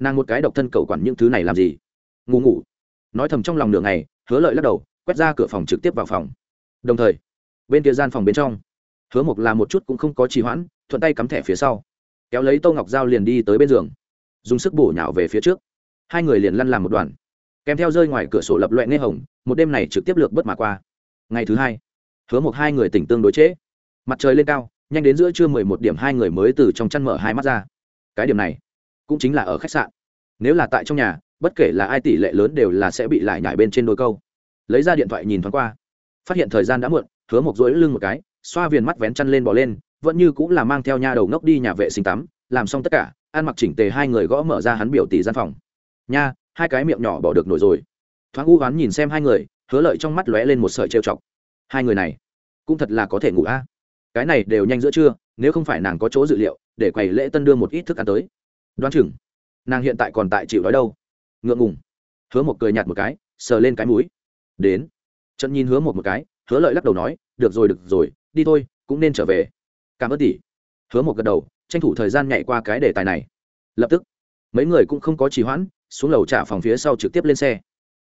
Nàng một cái độc thân cầu quản những thứ này làm gì? Ngủ ngủ. Nói thầm trong lòng nửa ngày, hứa lợi lắc đầu, quét ra cửa phòng trực tiếp vào phòng. Đồng thời, bên kia gian phòng bên trong, hứa mộc làm một chút cũng không có trì hoãn, thuận tay cắm thẻ phía sau. Kéo lấy tô ngọc dao liền đi tới bên giường, dùng sức bổ nhào về phía trước. Hai người liền lăn làm một đoàn. Kèm theo rơi ngoài cửa sổ lập loẹ nghe hồng, một đêm này trực tiếp lược bất mà qua. Ngày thứ hai hứa một hai người tỉnh tương đối trễ. Mặt trời lên cao, nhanh đến giữa trưa mười một điểm hai người mới từ trong chăn mở hai mắt ra. Cái điểm này cũng chính là ở khách sạn. Nếu là tại trong nhà, bất kể là ai tỷ lệ lớn đều là sẽ bị lại nhải bên trên đôi câu. Lấy ra điện thoại nhìn thoáng qua, phát hiện thời gian đã muộn, hứa một rỗi lưng một cái, xoa viền mắt vén chăn lên bỏ lên, vẫn như cũng là mang theo nha đầu ngốc đi nhà vệ sinh tắm, làm xong tất cả, ăn mặc chỉnh tề hai người gõ mở ra hắn biểu tỷ gian phòng. Nha, hai cái miệng nhỏ bỏ được nổi rồi. Thoáng u oán nhìn xem hai người, hứa lợi trong mắt lóe lên một sợi trêu chọc hai người này cũng thật là có thể ngủ a. Cái này đều nhanh giữa trưa, nếu không phải nàng có chỗ dự liệu, để quầy lễ tân đưa một ít thức ăn tới. Đoán chừng, nàng hiện tại còn tại chịu đói đâu. Ngượng ngùng. Hứa một cười nhạt một cái, sờ lên cái mũi. Đến. Trận nhìn hứa một một cái, hứa lợi lắc đầu nói, được rồi được rồi, đi thôi, cũng nên trở về. Cảm ơn tỷ. Hứa một gật đầu, tranh thủ thời gian nhảy qua cái đề tài này. Lập tức, mấy người cũng không có trì hoãn, xuống lầu trả phòng phía sau trực tiếp lên xe.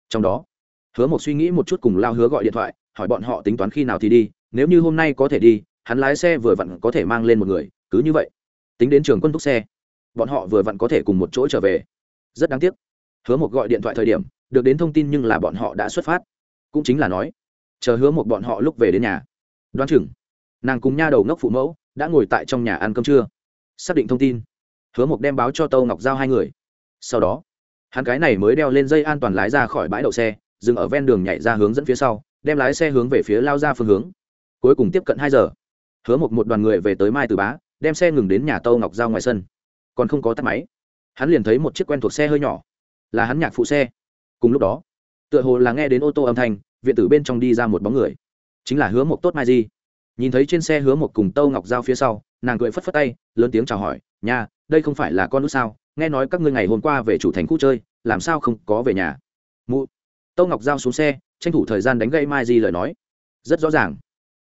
Trong đó, hứa một suy nghĩ một chút cùng lao hứa gọi điện thoại hỏi bọn họ tính toán khi nào thì đi, nếu như hôm nay có thể đi, hắn lái xe vừa vặn có thể mang lên một người, cứ như vậy. Tính đến trường quân túc xe, bọn họ vừa vặn có thể cùng một chỗ trở về. Rất đáng tiếc. Hứa một gọi điện thoại thời điểm, được đến thông tin nhưng là bọn họ đã xuất phát. Cũng chính là nói, chờ hứa một bọn họ lúc về đến nhà. Đoán chừng, nàng cùng nha đầu ngốc phụ mẫu đã ngồi tại trong nhà ăn cơm trưa. Xác định thông tin, hứa một đem báo cho tâu ngọc giao hai người. Sau đó, hắn cái này mới đeo lên dây an toàn lái ra khỏi bãi đậu xe, dừng ở ven đường nhảy ra hướng dẫn phía sau đem lái xe hướng về phía lao ra phương hướng. Cuối cùng tiếp cận hai giờ. Hứa một một đoàn người về tới mai từ bá, đem xe ngừng đến nhà tâu ngọc giao ngoài sân. Còn không có tắt máy, hắn liền thấy một chiếc quen thuộc xe hơi nhỏ. Là hắn nhạc phụ xe. Cùng lúc đó, tựa hồ là nghe đến ô tô âm thanh, viện tử bên trong đi ra một bóng người. Chính là hứa một tốt mai di. Nhìn thấy trên xe hứa một cùng tâu ngọc giao phía sau, nàng cười phất phất tay, lớn tiếng chào hỏi nhà đây không phải là con nút sao? Nghe nói các ngươi ngày hôm qua về chủ thành khu chơi, làm sao không có về nhà? Mụ tâu ngọc giao xuống xe, tranh thủ thời gian đánh gây mai di lời nói. Rất rõ ràng,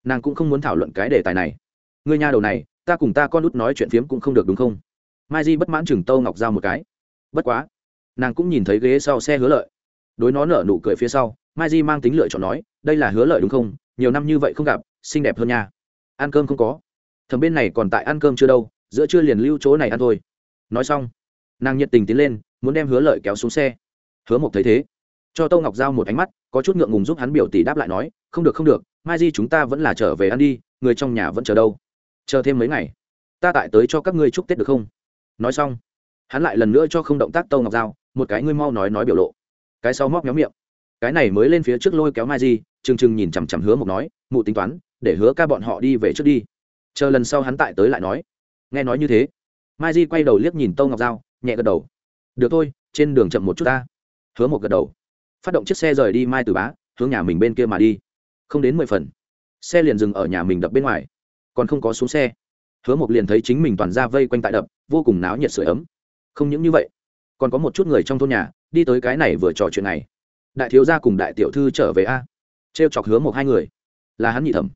nàng cũng không muốn thảo luận cái đề tài này. Người nhà đầu này, ta cùng ta con út nói chuyện phiếm cũng không được đúng không? Mai di bất mãn chừng tâu ngọc giao một cái. Bất quá, nàng cũng nhìn thấy ghế sau xe hứa lợi. Đối nó nở nụ cười phía sau, mai di mang tính lựa chọn nói, đây là hứa lợi đúng không? Nhiều năm như vậy không gặp, xinh đẹp hơn nha. Ăn cơm không có. Thầm bên này còn tại ăn cơm chưa đâu, giữa trưa liền lưu chỗ này ăn thôi. Nói xong, nàng nhiệt tình tiến lên, muốn đem hứa lợi kéo xuống xe. Hứa mộc thấy thế cho Tô ngọc giao một ánh mắt có chút ngượng ngùng giúp hắn biểu tỷ đáp lại nói không được không được mai di chúng ta vẫn là trở về ăn đi người trong nhà vẫn chờ đâu. Chờ thêm mấy ngày ta tại tới cho các ngươi chúc tết được không? Nói xong hắn lại lần nữa cho không động tác Tô ngọc giao một cái ngươi mau nói nói biểu lộ. Cái sau móc nhóm miệng. Cái này mới lên phía trước lôi kéo mai di chừng chừng nhìn chằm chằm hứa mộc nói mụ tính toán để hứa ca bọn họ đi về trước đi. Chờ lần sau hắn tại tới lại nói. Nghe nói như thế mai di quay đầu liếc nhìn tâu ngọc Giao, nhẹ gật đầu. Được thôi trên đường chậm một chút ta. Hứa một gật đầu phát động chiếc xe rời đi mai từ bá, hướng nhà mình bên kia mà đi. Không đến mười phần, xe liền dừng ở nhà mình đập bên ngoài. Còn không có xuống xe, hứa mộc liền thấy chính mình toàn ra vây quanh tại đập, vô cùng náo nhiệt sửa ấm. Không những như vậy, còn có một chút người trong thôn nhà, đi tới cái này vừa trò chuyện này. Đại thiếu gia cùng đại tiểu thư trở về a. T r e o chọc hứa mộc hai người. Là hắn nhị thẩm.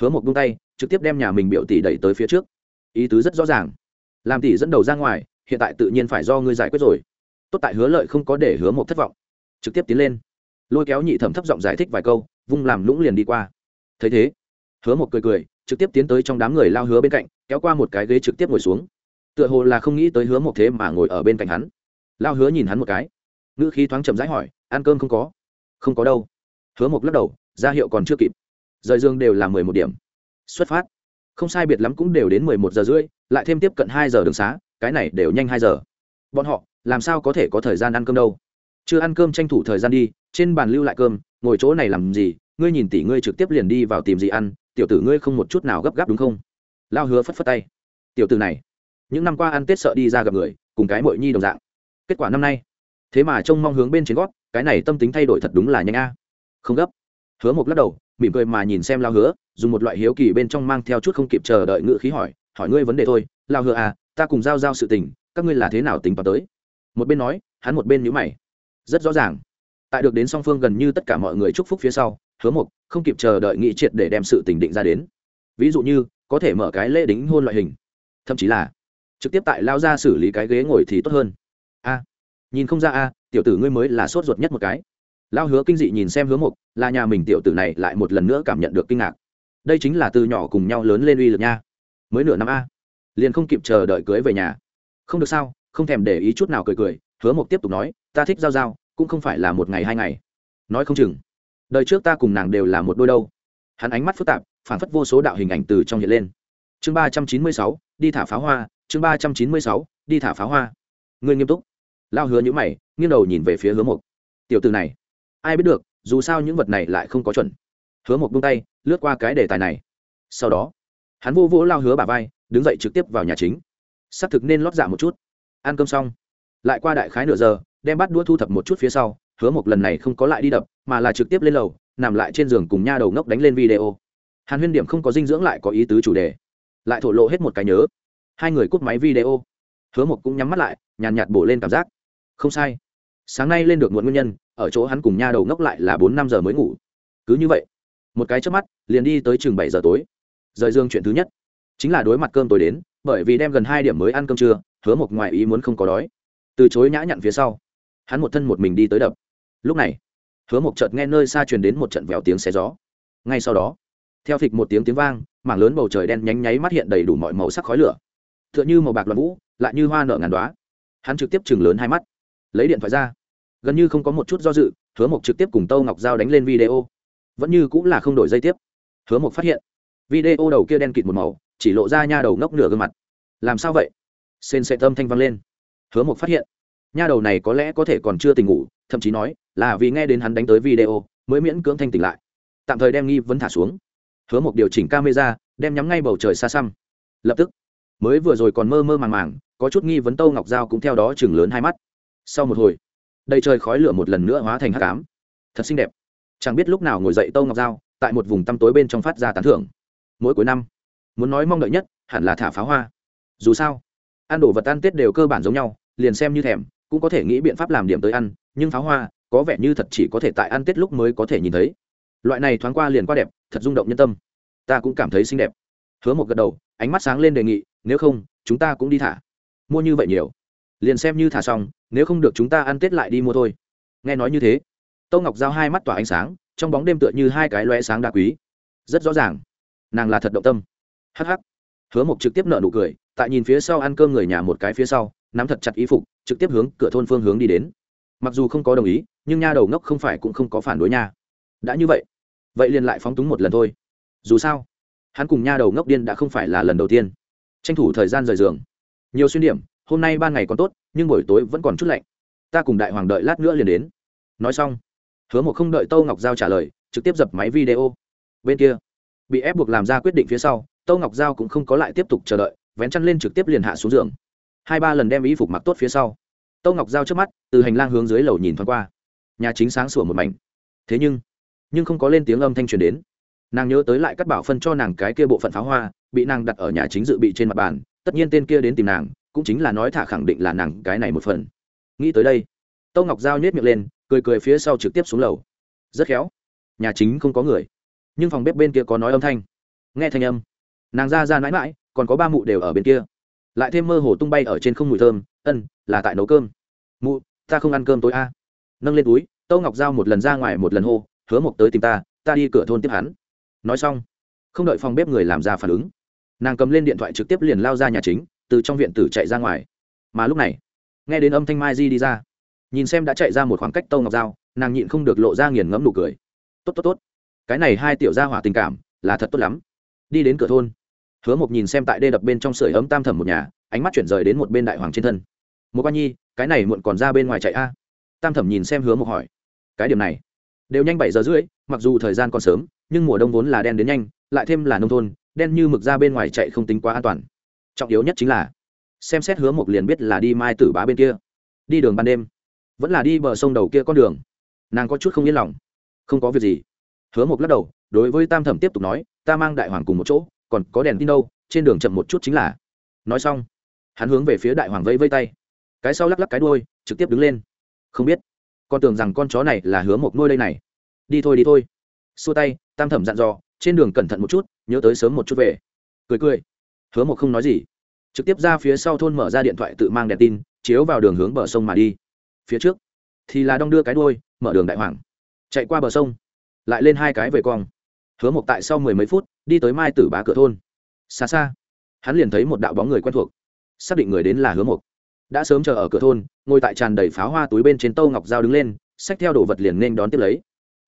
Hứa mộc buông tay, trực tiếp đem nhà mình biểu tỷ đẩy tới phía trước. Ý tứ rất rõ ràng. Làm tỷ dẫn đầu ra ngoài, hiện tại tự nhiên phải do ngươi giải quyết rồi. Tốt tại hứa lợi không có để hứa mộc thất vọng trực tiếp tiến lên. Lôi kéo nhị thẩm thấp giọng giải thích vài câu, vung làm lũng liền đi qua. Thấy thế, hứa một cười cười, trực tiếp tiến tới trong đám người lao hứa bên cạnh, kéo qua một cái ghế trực tiếp ngồi xuống. Tựa hồ là không nghĩ tới hứa một thế mà ngồi ở bên cạnh hắn. Lao hứa nhìn hắn một cái. Ngữ khí thoáng chậm rãi hỏi, ăn cơm không có? Không có đâu. Hứa một lắc đầu, ra hiệu còn chưa kịp. Rời dương đều là mười một điểm. Xuất phát. Không sai biệt lắm cũng đều đến mười một giờ rưỡi, lại thêm tiếp cận hai giờ đường xá, cái này đều nhanh hai giờ. Bọn họ, làm sao có thể có thời gian ăn cơm đâu? Chưa ăn cơm tranh thủ thời gian đi, trên bàn lưu lại cơm, ngồi chỗ này làm gì? Ngươi nhìn tỷ ngươi trực tiếp liền đi vào tìm gì ăn, tiểu tử ngươi không một chút nào gấp gáp đúng không? Lao hứa phất phất tay. Tiểu tử này, những năm qua ăn tết sợ đi ra gặp người, cùng cái mội nhi đồng dạng. Kết quả năm nay, thế mà trông mong hướng bên trên gót, cái này tâm tính thay đổi thật đúng là nhanh a. Không gấp. Hứa một lắc đầu, mỉm cười mà nhìn xem lao hứa, dùng một loại hiếu kỳ bên trong mang theo chút không kịp chờ đợi ngự khí hỏi hỏi ngươi vấn đề thôi. Lao hứa à ta cùng giao giao sự tình, các ngươi là thế nào tính toán tới? Một bên nói, hắn một bên nhữ mày rất rõ ràng. Tại được đến song phương gần như tất cả mọi người chúc phúc phía sau hứa mục không kịp chờ đợi nghị triệt để đem sự tình định ra đến. Ví dụ như có thể mở cái lễ đính hôn loại hình. Thậm chí là trực tiếp tại lao ra xử lý cái ghế ngồi thì tốt hơn. A nhìn không ra a tiểu tử ngươi mới là sốt ruột nhất một cái. Lao hứa kinh dị nhìn xem hứa mục, là nhà mình tiểu tử này lại một lần nữa cảm nhận được kinh ngạc. Đây chính là từ nhỏ cùng nhau lớn lên uy lực nha. Mới nửa năm a liền không kịp chờ đợi cưới về nhà. Không được sao không thèm để ý chút nào cười cười hứa mộc tiếp tục nói, ta thích giao giao, cũng không phải là một ngày hai ngày. Nói không chừng. Đời trước ta cùng nàng đều là một đôi đâu. Hắn ánh mắt phức tạp, phản phất vô số đạo hình ảnh từ trong hiện lên. Chương ba trăm chín mươi sáu, đi thả pháo hoa, chương ba trăm chín mươi sáu, đi thả pháo hoa. Ngươi nghiêm túc. Lao hứa nhữ mày, nghiêng đầu nhìn về phía hứa mộc. Tiểu từ này, ai biết được, dù sao những vật này lại không có chuẩn. Hứa mộc buông tay, lướt qua cái đề tài này. Sau đó, hắn vô vỗ lao hứa bà vai, đứng dậy trực tiếp vào nhà chính. Xác thực nên lót dạ một chút. Ăn cơm xong lại qua đại khái nửa giờ, đem bắt đũa thu thập một chút phía sau, hứa một lần này không có lại đi đập, mà là trực tiếp lên lầu, nằm lại trên giường cùng nha đầu ngốc đánh lên video. Hàn huyên điểm không có dinh dưỡng lại có ý tứ chủ đề, lại thổ lộ hết một cái nhớ. Hai người cút máy video. Hứa một cũng nhắm mắt lại, nhàn nhạt bổ lên cảm giác. Không sai. Sáng nay lên được muộn nguyên nhân, ở chỗ hắn cùng nha đầu ngốc lại là bốn năm giờ mới ngủ. Cứ như vậy, một cái trước mắt, liền đi tới chừng bảy giờ tối. Rời dương chuyện thứ nhất. Chính là đối mặt cơm tối đến, bởi vì đem gần hai điểm mới ăn cơm trưa, hứa một ngoài ý muốn không có đói từ chối nhã nhặn phía sau, hắn một thân một mình đi tới đập. Lúc này, hứa một chợt nghe nơi xa truyền đến một trận vèo tiếng xé gió. Ngay sau đó, theo phịch một tiếng tiếng vang, mảng lớn bầu trời đen nhánh nháy mắt hiện đầy đủ mọi màu sắc khói lửa. T h ư ợ n h ư màu bạc loạn vũ, lại như hoa nợ ngàn đoá hắn trực tiếp chừng lớn hai mắt, lấy điện thoại ra. Gần như không có một chút do dự, hứa mộc trực tiếp cùng tâu ngọc giao đánh lên video. Vẫn như cũng là không đổi dây tiếp. Hứa mộc phát hiện, video đầu kia đen kịt một màu, chỉ lộ ra nha đầu ngốc nửa gương mặt. Làm sao vậy? Sên sệ tâm thanh vang lên hứa mộc phát hiện nha đầu này có lẽ có thể còn chưa tỉnh ngủ thậm chí nói là vì nghe đến hắn đánh tới video mới miễn cưỡng thanh tỉnh lại. Tạm thời đem nghi vấn thả xuống. Hứa mộc điều chỉnh camera đem nhắm ngay bầu trời xa xăm. Lập tức mới vừa rồi còn mơ mơ màng màng có chút nghi vấn tâu ngọc dao cũng theo đó chừng lớn hai mắt. Sau một hồi đầy trời khói lửa một lần nữa hóa thành hắc ám, thật xinh đẹp. Chẳng biết lúc nào ngồi dậy tâu ngọc dao tại một vùng tăm tối bên trong phát ra tán thưởng. Mỗi cuối năm muốn nói mong đợi nhất hẳn là thả pháo hoa. Dù sao ăn đồ vật ăn tết đều cơ bản giống nhau liền xem như thèm, cũng có thể nghĩ biện pháp làm điểm tới ăn, nhưng pháo hoa, có vẻ như thật chỉ có thể tại ăn tết lúc mới có thể nhìn thấy. Loại này thoáng qua liền qua đẹp, thật rung động nhân tâm. Ta cũng cảm thấy xinh đẹp. Hứa một gật đầu, ánh mắt sáng lên đề nghị, nếu không, chúng ta cũng đi thả. Mua như vậy nhiều. Liền xem như thả xong, nếu không được chúng ta ăn tết lại đi mua thôi. Nghe nói như thế tâu ngọc giao hai mắt tỏa ánh sáng, trong bóng đêm tựa như hai cái loe sáng đá quý. Rất rõ ràng, nàng là thật động tâm. Hh hứa mộc trực tiếp nợ nụ cười, tại nhìn phía sau ăn cơm người nhà một cái phía sau nắm thật chặt y phục, trực tiếp hướng cửa thôn phương hướng đi đến. Mặc dù không có đồng ý, nhưng nha đầu ngốc không phải cũng không có phản đối nha. Đã như vậy vậy liền lại phóng túng một lần thôi. Dù sao, hắn cùng nha đầu ngốc điên đã không phải là lần đầu tiên. Tranh thủ thời gian rời giường. Nhiều xuyên điểm, hôm nay ban ngày còn tốt, nhưng buổi tối vẫn còn chút lạnh. Ta cùng đại hoàng đợi lát nữa liền đến. Nói xong, hứa một không đợi tâu ngọc giao trả lời, trực tiếp dập máy video. Bên kia, bị ép buộc làm ra quyết định phía sau, tâu ngọc giao cũng không có lại tiếp tục chờ đợi, vén chăn lên trực tiếp liền hạ xuống giường hai ba lần đem y phục mặc tốt phía sau. Tâu ngọc giao trước mắt, từ hành lang hướng dưới lầu nhìn thoáng qua. Nhà chính sáng sủa một mảnh. Thế nhưng nhưng không có lên tiếng âm thanh truyền đến. Nàng nhớ tới lại cắt bảo phân cho nàng cái kia bộ phận pháo hoa, bị nàng đặt ở nhà chính dự bị trên mặt bàn, tất nhiên tên kia đến tìm nàng, cũng chính là nói thả khẳng định là nàng cái này một phần. Nghĩ tới đây, tâu ngọc giao nhét miệng lên, cười cười phía sau trực tiếp xuống lầu. Rất khéo, nhà chính không có người, nhưng phòng bếp bên kia có nói âm thanh. Nghe thanh âm, nàng ra ra mãi mãi, còn có ba mụ đều ở bên kia lại thêm mơ hồ tung bay ở trên không mùi thơm, ân, là tại nấu cơm. Mụ, ta không ăn cơm tối a. Nâng lên túi tâu ngọc giao một lần ra ngoài một lần hô, hứa mộc tới tìm ta ta đi cửa thôn tiếp hắn. Nói xong, không đợi phòng bếp người làm ra phản ứng, nàng cầm lên điện thoại trực tiếp liền lao ra nhà chính, từ trong viện tử chạy ra ngoài. Mà lúc này, nghe đến âm thanh mai di đi ra, nhìn xem đã chạy ra một khoảng cách tâu ngọc dao nàng nhịn không được lộ ra nghiền ngẫm nụ cười. Tốt tốt tốt. Cái này hai tiểu gia hỏa tình cảm là thật tốt lắm. Đi đến cửa thôn hứa một nhìn xem tại đê đập bên trong sưởi ấm tam thẩm một nhà, ánh mắt chuyển rời đến một bên đại hoàng trên thân. Một quan nhi, cái này muộn còn ra bên ngoài chạy a? Tam thẩm nhìn xem hứa một hỏi. Cái điểm này, đều nhanh bảy giờ rưỡi, mặc dù thời gian còn sớm, nhưng mùa đông vốn là đen đến nhanh, lại thêm là nông thôn, đen như mực ra bên ngoài chạy không tính quá an toàn. Trọng yếu nhất chính là, xem xét hứa một liền biết là đi mai tử bá bên kia. Đi đường ban đêm, vẫn là đi bờ sông đầu kia con đường. Nàng có chút không yên lòng. Không có việc gì. Hứa một lắc đầu, đối với tam thẩm tiếp tục nói, ta mang đại hoàng cùng một chỗ còn có đèn tin đâu, trên đường chậm một chút chính là. Nói xong, hắn hướng về phía đại hoàng vây vây tay. Cái sau lắc lắc cái đuôi, trực tiếp đứng lên. Không biết, con tưởng rằng con chó này là hứa một nuôi đây này. Đi thôi đi thôi. Xua tay, tam thẩm dặn dò, trên đường cẩn thận một chút, nhớ tới sớm một chút về. Cười cười. Hứa một không nói gì. Trực tiếp ra phía sau thôn mở ra điện thoại tự mang đèn tin, chiếu vào đường hướng bờ sông mà đi. Phía trước, thì là đong đưa cái đôi mở đường đại hoàng. Chạy qua bờ sông, lại lên hai cái về cong hứa một tại sau mười mấy phút, đi tới mai tử bá cửa thôn. Xa xa, hắn liền thấy một đạo bóng người quen thuộc. Xác định người đến là hứa một đã sớm chờ ở cửa thôn, ngồi tại tràn đầy pháo hoa túi bên trên tâu ngọc dao đứng lên, xách theo đồ vật liền nên đón tiếp lấy.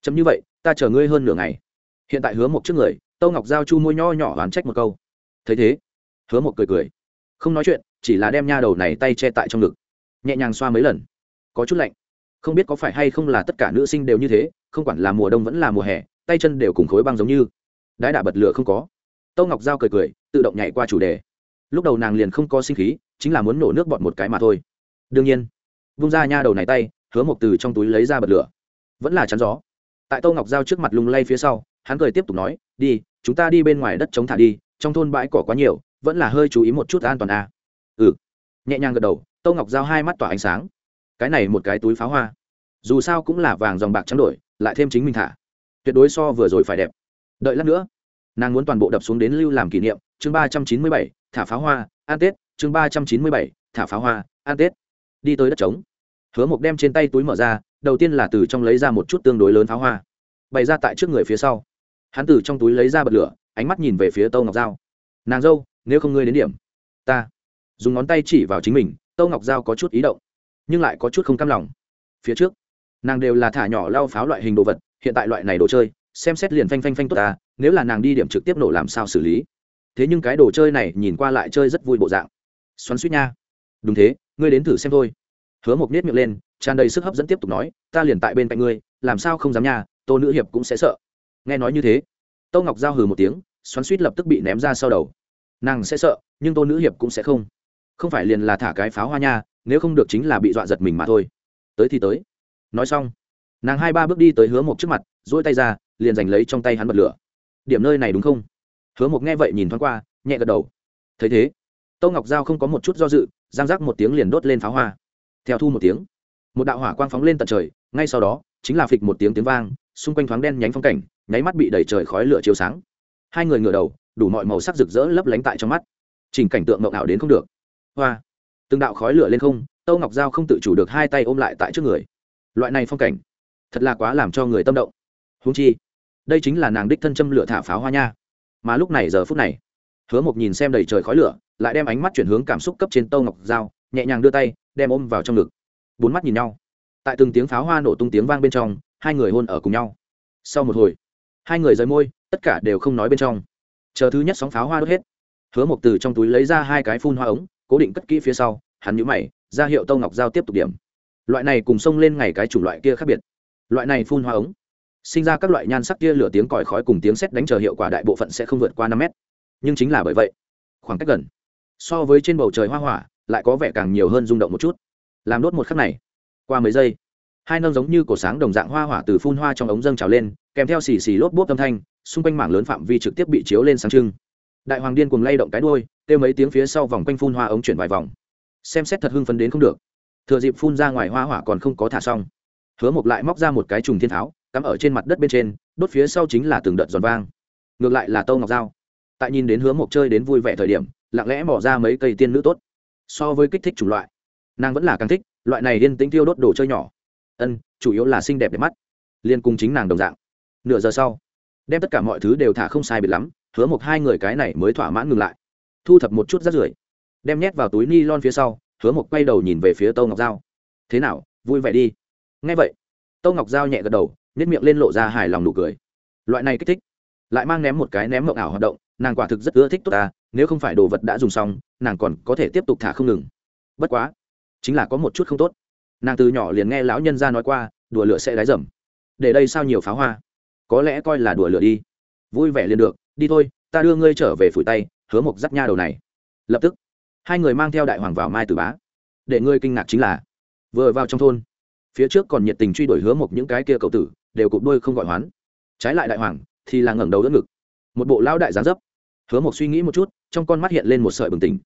Chấm như vậy, ta chờ ngươi hơn nửa ngày. Hiện tại hứa một trước người, tâu ngọc giao chu môi nho nhỏ oán trách một câu. Thấy thế, hứa một cười cười. Không nói chuyện, chỉ là đem nha đầu này tay che tại trong ngực. Nhẹ nhàng xoa mấy lần. Có chút lạnh. Không biết có phải hay không là tất cả nữ sinh đều như thế, không quản là mùa đông vẫn là mùa hè tay chân đều cùng khối băng giống như. Đái đả bật lửa không có. Tâu ngọc giao cười cười, tự động nhảy qua chủ đề. Lúc đầu nàng liền không có sinh khí, chính là muốn nổ nước bọt một cái mà thôi. Đương nhiên, vung ra nha đầu này tay, hứa một từ trong túi lấy ra bật lửa. Vẫn là chắn gió. Tại tâu ngọc giao trước mặt lung lay phía sau, hắn cười tiếp tục nói, đi, chúng ta đi bên ngoài đất chống thả đi, trong thôn bãi cỏ quá nhiều, vẫn là hơi chú ý một chút an toàn à. ừ. Nhẹ nhàng gật đầu, tâu ngọc giao hai mắt tỏa ánh sáng. Cái này một cái túi pháo hoa. Dù sao cũng là vàng dòng bạc trắng đổi, lại thêm chính mình thả tuyệt đối so vừa rồi phải đẹp. Đợi lát nữa, nàng muốn toàn bộ đập xuống đến lưu làm kỷ niệm, chương ba trăm chín mươi bảy, thả pháo hoa an tết, chương ba trăm chín mươi bảy, thả pháo hoa an tết. Đi tới đất trống. Hứa mộc đem trên tay túi mở ra, đầu tiên là từ trong lấy ra một chút tương đối lớn pháo hoa, bày ra tại trước người phía sau. Hắn từ trong túi lấy ra bật lửa, ánh mắt nhìn về phía tâu ngọc giao. Nàng dâu, nếu không ngươi đến điểm, ta. Dùng ngón tay chỉ vào chính mình, tâu ngọc giao có chút ý động, nhưng lại có chút không cam lòng. Phía trước, nàng đều là thả nhỏ lao pháo loại hình đồ vật hiện tại loại này đồ chơi, xem xét liền phanh phanh phanh tốt ta, nếu là nàng đi điểm trực tiếp nổ làm sao xử lý. Thế nhưng cái đồ chơi này nhìn qua lại chơi rất vui bộ dạng. Xoắn suýt nha. Đúng thế, ngươi đến thử xem thôi. Hứa một nết miệng lên, tràn đầy sức hấp dẫn tiếp tục nói, ta liền tại bên cạnh ngươi, làm sao không dám nha, tô nữ hiệp cũng sẽ sợ. Nghe nói như thế, tô ngọc giao hừ một tiếng, xoắn suýt lập tức bị ném ra sau đầu. Nàng sẽ sợ, nhưng tô nữ hiệp cũng sẽ không. Không phải liền là thả cái pháo hoa nha, nếu không được chính là bị dọa giật mình mà thôi. Tới thì tới. Nói xong nàng hai ba bước đi tới hứa một trước mặt dỗi tay ra, liền giành lấy trong tay hắn bật lửa. Điểm nơi này đúng không? Hứa một nghe vậy nhìn thoáng qua, nhẹ gật đầu. Thấy thế tâu ngọc giao không có một chút do dự, giang rác một tiếng liền đốt lên pháo hoa. Theo thu một tiếng, một đạo hỏa quang phóng lên tận trời, ngay sau đó, chính là phịch một tiếng tiếng vang, xung quanh thoáng đen nhánh phong cảnh, nháy mắt bị đẩy trời khói lửa chiếu sáng. Hai người ngửa đầu, đủ mọi màu sắc rực rỡ lấp lánh tại trong mắt. Chỉnh cảnh tượng ngộng ảo đến không được. Hoa, từng đạo khói lửa lên không tâu ngọc giao không tự chủ được hai tay ôm lại tại trước người. Loại này phong cảnh thật là quá làm cho người tâm động. Húng chi, đây chính là nàng đích thân châm lửa thả pháo hoa nha. Mà lúc này giờ phút này, hứa mộc nhìn xem đầy trời khói lửa, lại đem ánh mắt chuyển hướng cảm xúc cấp trên tâu ngọc dao nhẹ nhàng đưa tay, đem ôm vào trong ngực. Bốn mắt nhìn nhau. Tại từng tiếng pháo hoa nổ tung tiếng vang bên trong, hai người hôn ở cùng nhau. Sau một hồi, hai người rời môi, tất cả đều không nói bên trong. Chờ thứ nhất sóng pháo hoa đốt hết, hứa mộc từ trong túi lấy ra hai cái phun hoa ống, cố định cất kỹ phía sau, hắn nhũ mày, ra hiệu tâu ngọc giao tiếp tục điểm. Loại này cùng xông lên ngày cái chủng loại kia khác biệt loại này phun hoa ống, sinh ra các loại nhan sắc tia lửa tiếng còi khói cùng tiếng sét đánh chờ hiệu quả đại bộ phận sẽ không vượt qua năm mét. Nhưng chính là bởi vậy, khoảng cách gần, so với trên bầu trời hoa hỏa, lại có vẻ càng nhiều hơn rung động một chút. Làm đốt một khắc này, qua mấy giây, hai nâng giống như cổ sáng đồng dạng hoa hỏa từ phun hoa trong ống dâng trào lên, kèm theo xì xì lốp bốp âm thanh, xung quanh mảng lớn phạm vi trực tiếp bị chiếu lên sáng trưng. Đại hoàng điên cùng lay động cái đuôi, kêu mấy tiếng phía sau vòng quanh phun hoa ống chuyển vài vòng. Xem xét thật hưng phấn đến không được. Thừa dịp phun ra ngoài hoa hỏa còn không có thả xong hứa mộc lại móc ra một cái trùng thiên tháo, cắm ở trên mặt đất bên trên, đốt phía sau chính là từng đợt giòn vang. Ngược lại là tâu ngọc dao tại nhìn đến hứa mộc chơi đến vui vẻ thời điểm, lặng lẽ bỏ ra mấy cây tiên nữ tốt. So với kích thích chủng loại, nàng vẫn là càng thích, loại này liên tĩnh tiêu đốt đồ chơi nhỏ. Ân, chủ yếu là xinh đẹp đẹp mắt. Liên cùng chính nàng đồng dạng. Nửa giờ sau, đem tất cả mọi thứ đều thả không sai biệt lắm, hứa một hai người cái này mới thỏa mãn ngừng lại. Thu thập một chút rác rưởi, đem nhét vào túi ni lon phía sau, hứa một quay đầu nhìn về phía tâu ngọc dao. thế nào, vui vẻ đi ngay vậy, tâu ngọc giao nhẹ gật đầu nếp miệng lên lộ ra hài lòng nụ cười. Loại này kích thích, lại mang ném một cái ném mộng ảo hoạt động, nàng quả thực rất ưa thích tốt ta, nếu không phải đồ vật đã dùng xong, nàng còn có thể tiếp tục thả không ngừng. Bất quá, chính là có một chút không tốt. Nàng từ nhỏ liền nghe lão nhân ra nói qua, đùa lửa sẽ đáy dầm. Để đây sao nhiều pháo hoa? Có lẽ coi là đùa lửa đi. Vui vẻ liền được, đi thôi, ta đưa ngươi trở về phủi tay, hứa mộc dắt nha đầu này. Lập tức, hai người mang theo đại hoàng vào mai tử bá. Để ngươi kinh ngạc chính là, vừa vào trong thôn phía trước còn nhiệt tình truy đuổi hứa một những cái kia cậu tử đều cụp đuôi không gọi hoán. Trái lại đại hoàng thì là ngẩng đầu đỡ ngực. Một bộ lão đại gián dấp. Hứa một suy nghĩ một chút trong con mắt hiện lên một sợi bừng tỉnh.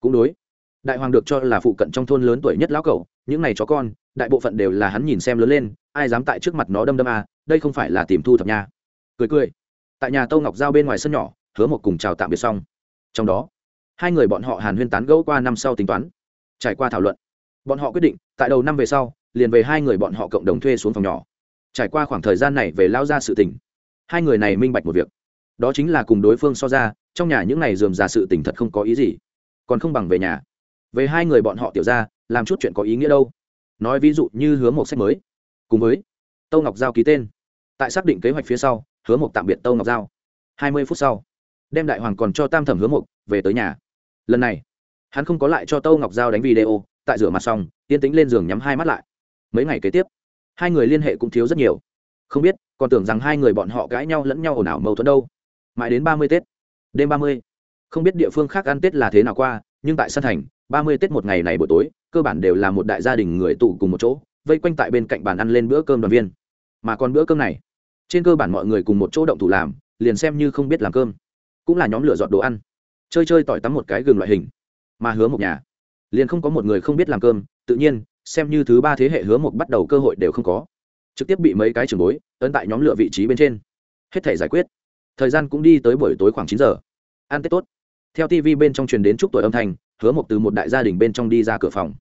Cũng đối. Đại hoàng được cho là phụ cận trong thôn lớn tuổi nhất lão cậu những này chó con đại bộ phận đều là hắn nhìn xem lớn lên ai dám tại trước mặt nó đâm đâm à, đây không phải là tìm thu thập nha. Cười cười. Tại nhà tâu ngọc giao bên ngoài sân nhỏ hứa một cùng chào tạm biệt xong. Trong đó hai người bọn họ hàn huyên tán gẫu qua năm sau tính toán trải qua thảo luận. Bọn họ quyết định tại đầu năm về sau liền về hai người bọn họ cộng đồng thuê xuống phòng nhỏ. Trải qua khoảng thời gian này về lao ra sự tình, hai người này minh bạch một việc. Đó chính là cùng đối phương so ra, trong nhà những này dườm ra sự tình thật không có ý gì. Còn không bằng về nhà. Về hai người bọn họ tiểu ra làm chút chuyện có ý nghĩa đâu. Nói ví dụ như hứa một sách mới. Cùng với tâu ngọc giao ký tên. Tại xác định kế hoạch phía sau, hứa một tạm biệt tâu ngọc giao. Hai mươi phút sau, đem đại hoàng còn cho tam thẩm hứa một về tới nhà. Lần này, hắn không có lại cho tâu ngọc giao đánh video, tại rửa mặt xong, yên tĩnh lên giường nhắm hai mắt lại mấy ngày kế tiếp, hai người liên hệ cũng thiếu rất nhiều. Không biết, còn tưởng rằng hai người bọn họ cãi nhau lẫn nhau ồn ào mâu thuẫn đâu. Mãi đến ba mươi tết, đêm ba mươi, không biết địa phương khác ăn tết là thế nào qua, nhưng tại sân thành, ba mươi tết một ngày này buổi tối, cơ bản đều là một đại gia đình người tụ cùng một chỗ, vây quanh tại bên cạnh bàn ăn lên bữa cơm đoàn viên. Mà còn bữa cơm này, trên cơ bản mọi người cùng một chỗ động thủ làm, liền xem như không biết làm cơm. Cũng là nhóm lửa dọn đồ ăn, chơi chơi tỏi tắm một cái gừng loại hình, mà hứa một nhà, liền không có một người không biết làm cơm, tự nhiên xem như thứ ba thế hệ hứa một bắt đầu cơ hội đều không có. Trực tiếp bị mấy cái trường bối, ấn tại nhóm lựa vị trí bên trên. Hết thể giải quyết. Thời gian cũng đi tới buổi tối khoảng chín giờ. Ăn tết tốt. Theo tv bên trong truyền đến chúc tuổi âm thanh, hứa một từ một đại gia đình bên trong đi ra cửa phòng.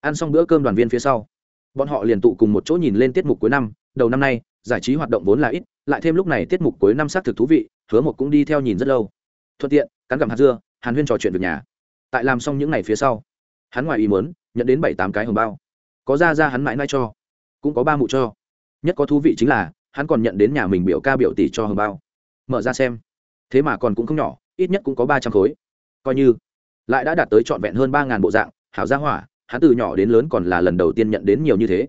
Ăn xong bữa cơm đoàn viên phía sau, bọn họ liền tụ cùng một chỗ nhìn lên tiết mục cuối năm. Đầu năm nay, giải trí hoạt động vốn là ít, lại thêm lúc này tiết mục cuối năm xác thực thú vị, hứa một cũng đi theo nhìn rất lâu. Thuận tiện, cắn gặm hạt dưa, hàn huyên trò chuyện việc nhà. Tại làm xong những ngày phía sau, hắn ngoài ý muốn, nhận đến bảy tám cái hồng bao có ra ra hắn mãi mãi cho, cũng có ba mụ cho. Nhất có thú vị chính là, hắn còn nhận đến nhà mình biểu ca biểu tỷ cho hồng bao. Mở ra xem. Thế mà còn cũng không nhỏ, ít nhất cũng có ba trăm khối. Coi như, lại đã đạt tới trọn vẹn hơn ba ngàn bộ dạng, hảo gia hỏa, hắn từ nhỏ đến lớn còn là lần đầu tiên nhận đến nhiều như thế.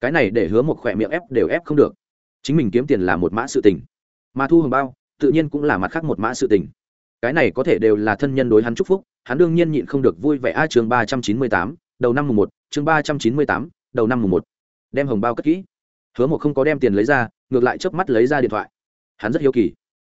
Cái này để hứa một khỏe miệng ép đều ép không được. Chính mình kiếm tiền là một mã sự tình, mà thu hồng bao, tự nhiên cũng là mặt khác một mã sự tình. Cái này có thể đều là thân nhân đối hắn chúc phúc, hắn đương nhiên nhịn không được vui vẻ. A chương ba trăm chín mươi tám đầu năm mùng một, chương ba trăm chín mươi tám, đầu năm mùng một. Đem hồng bao cất kỹ. Hứa một không có đem tiền lấy ra, ngược lại chớp mắt lấy ra điện thoại. Hắn rất hiếu kỳ.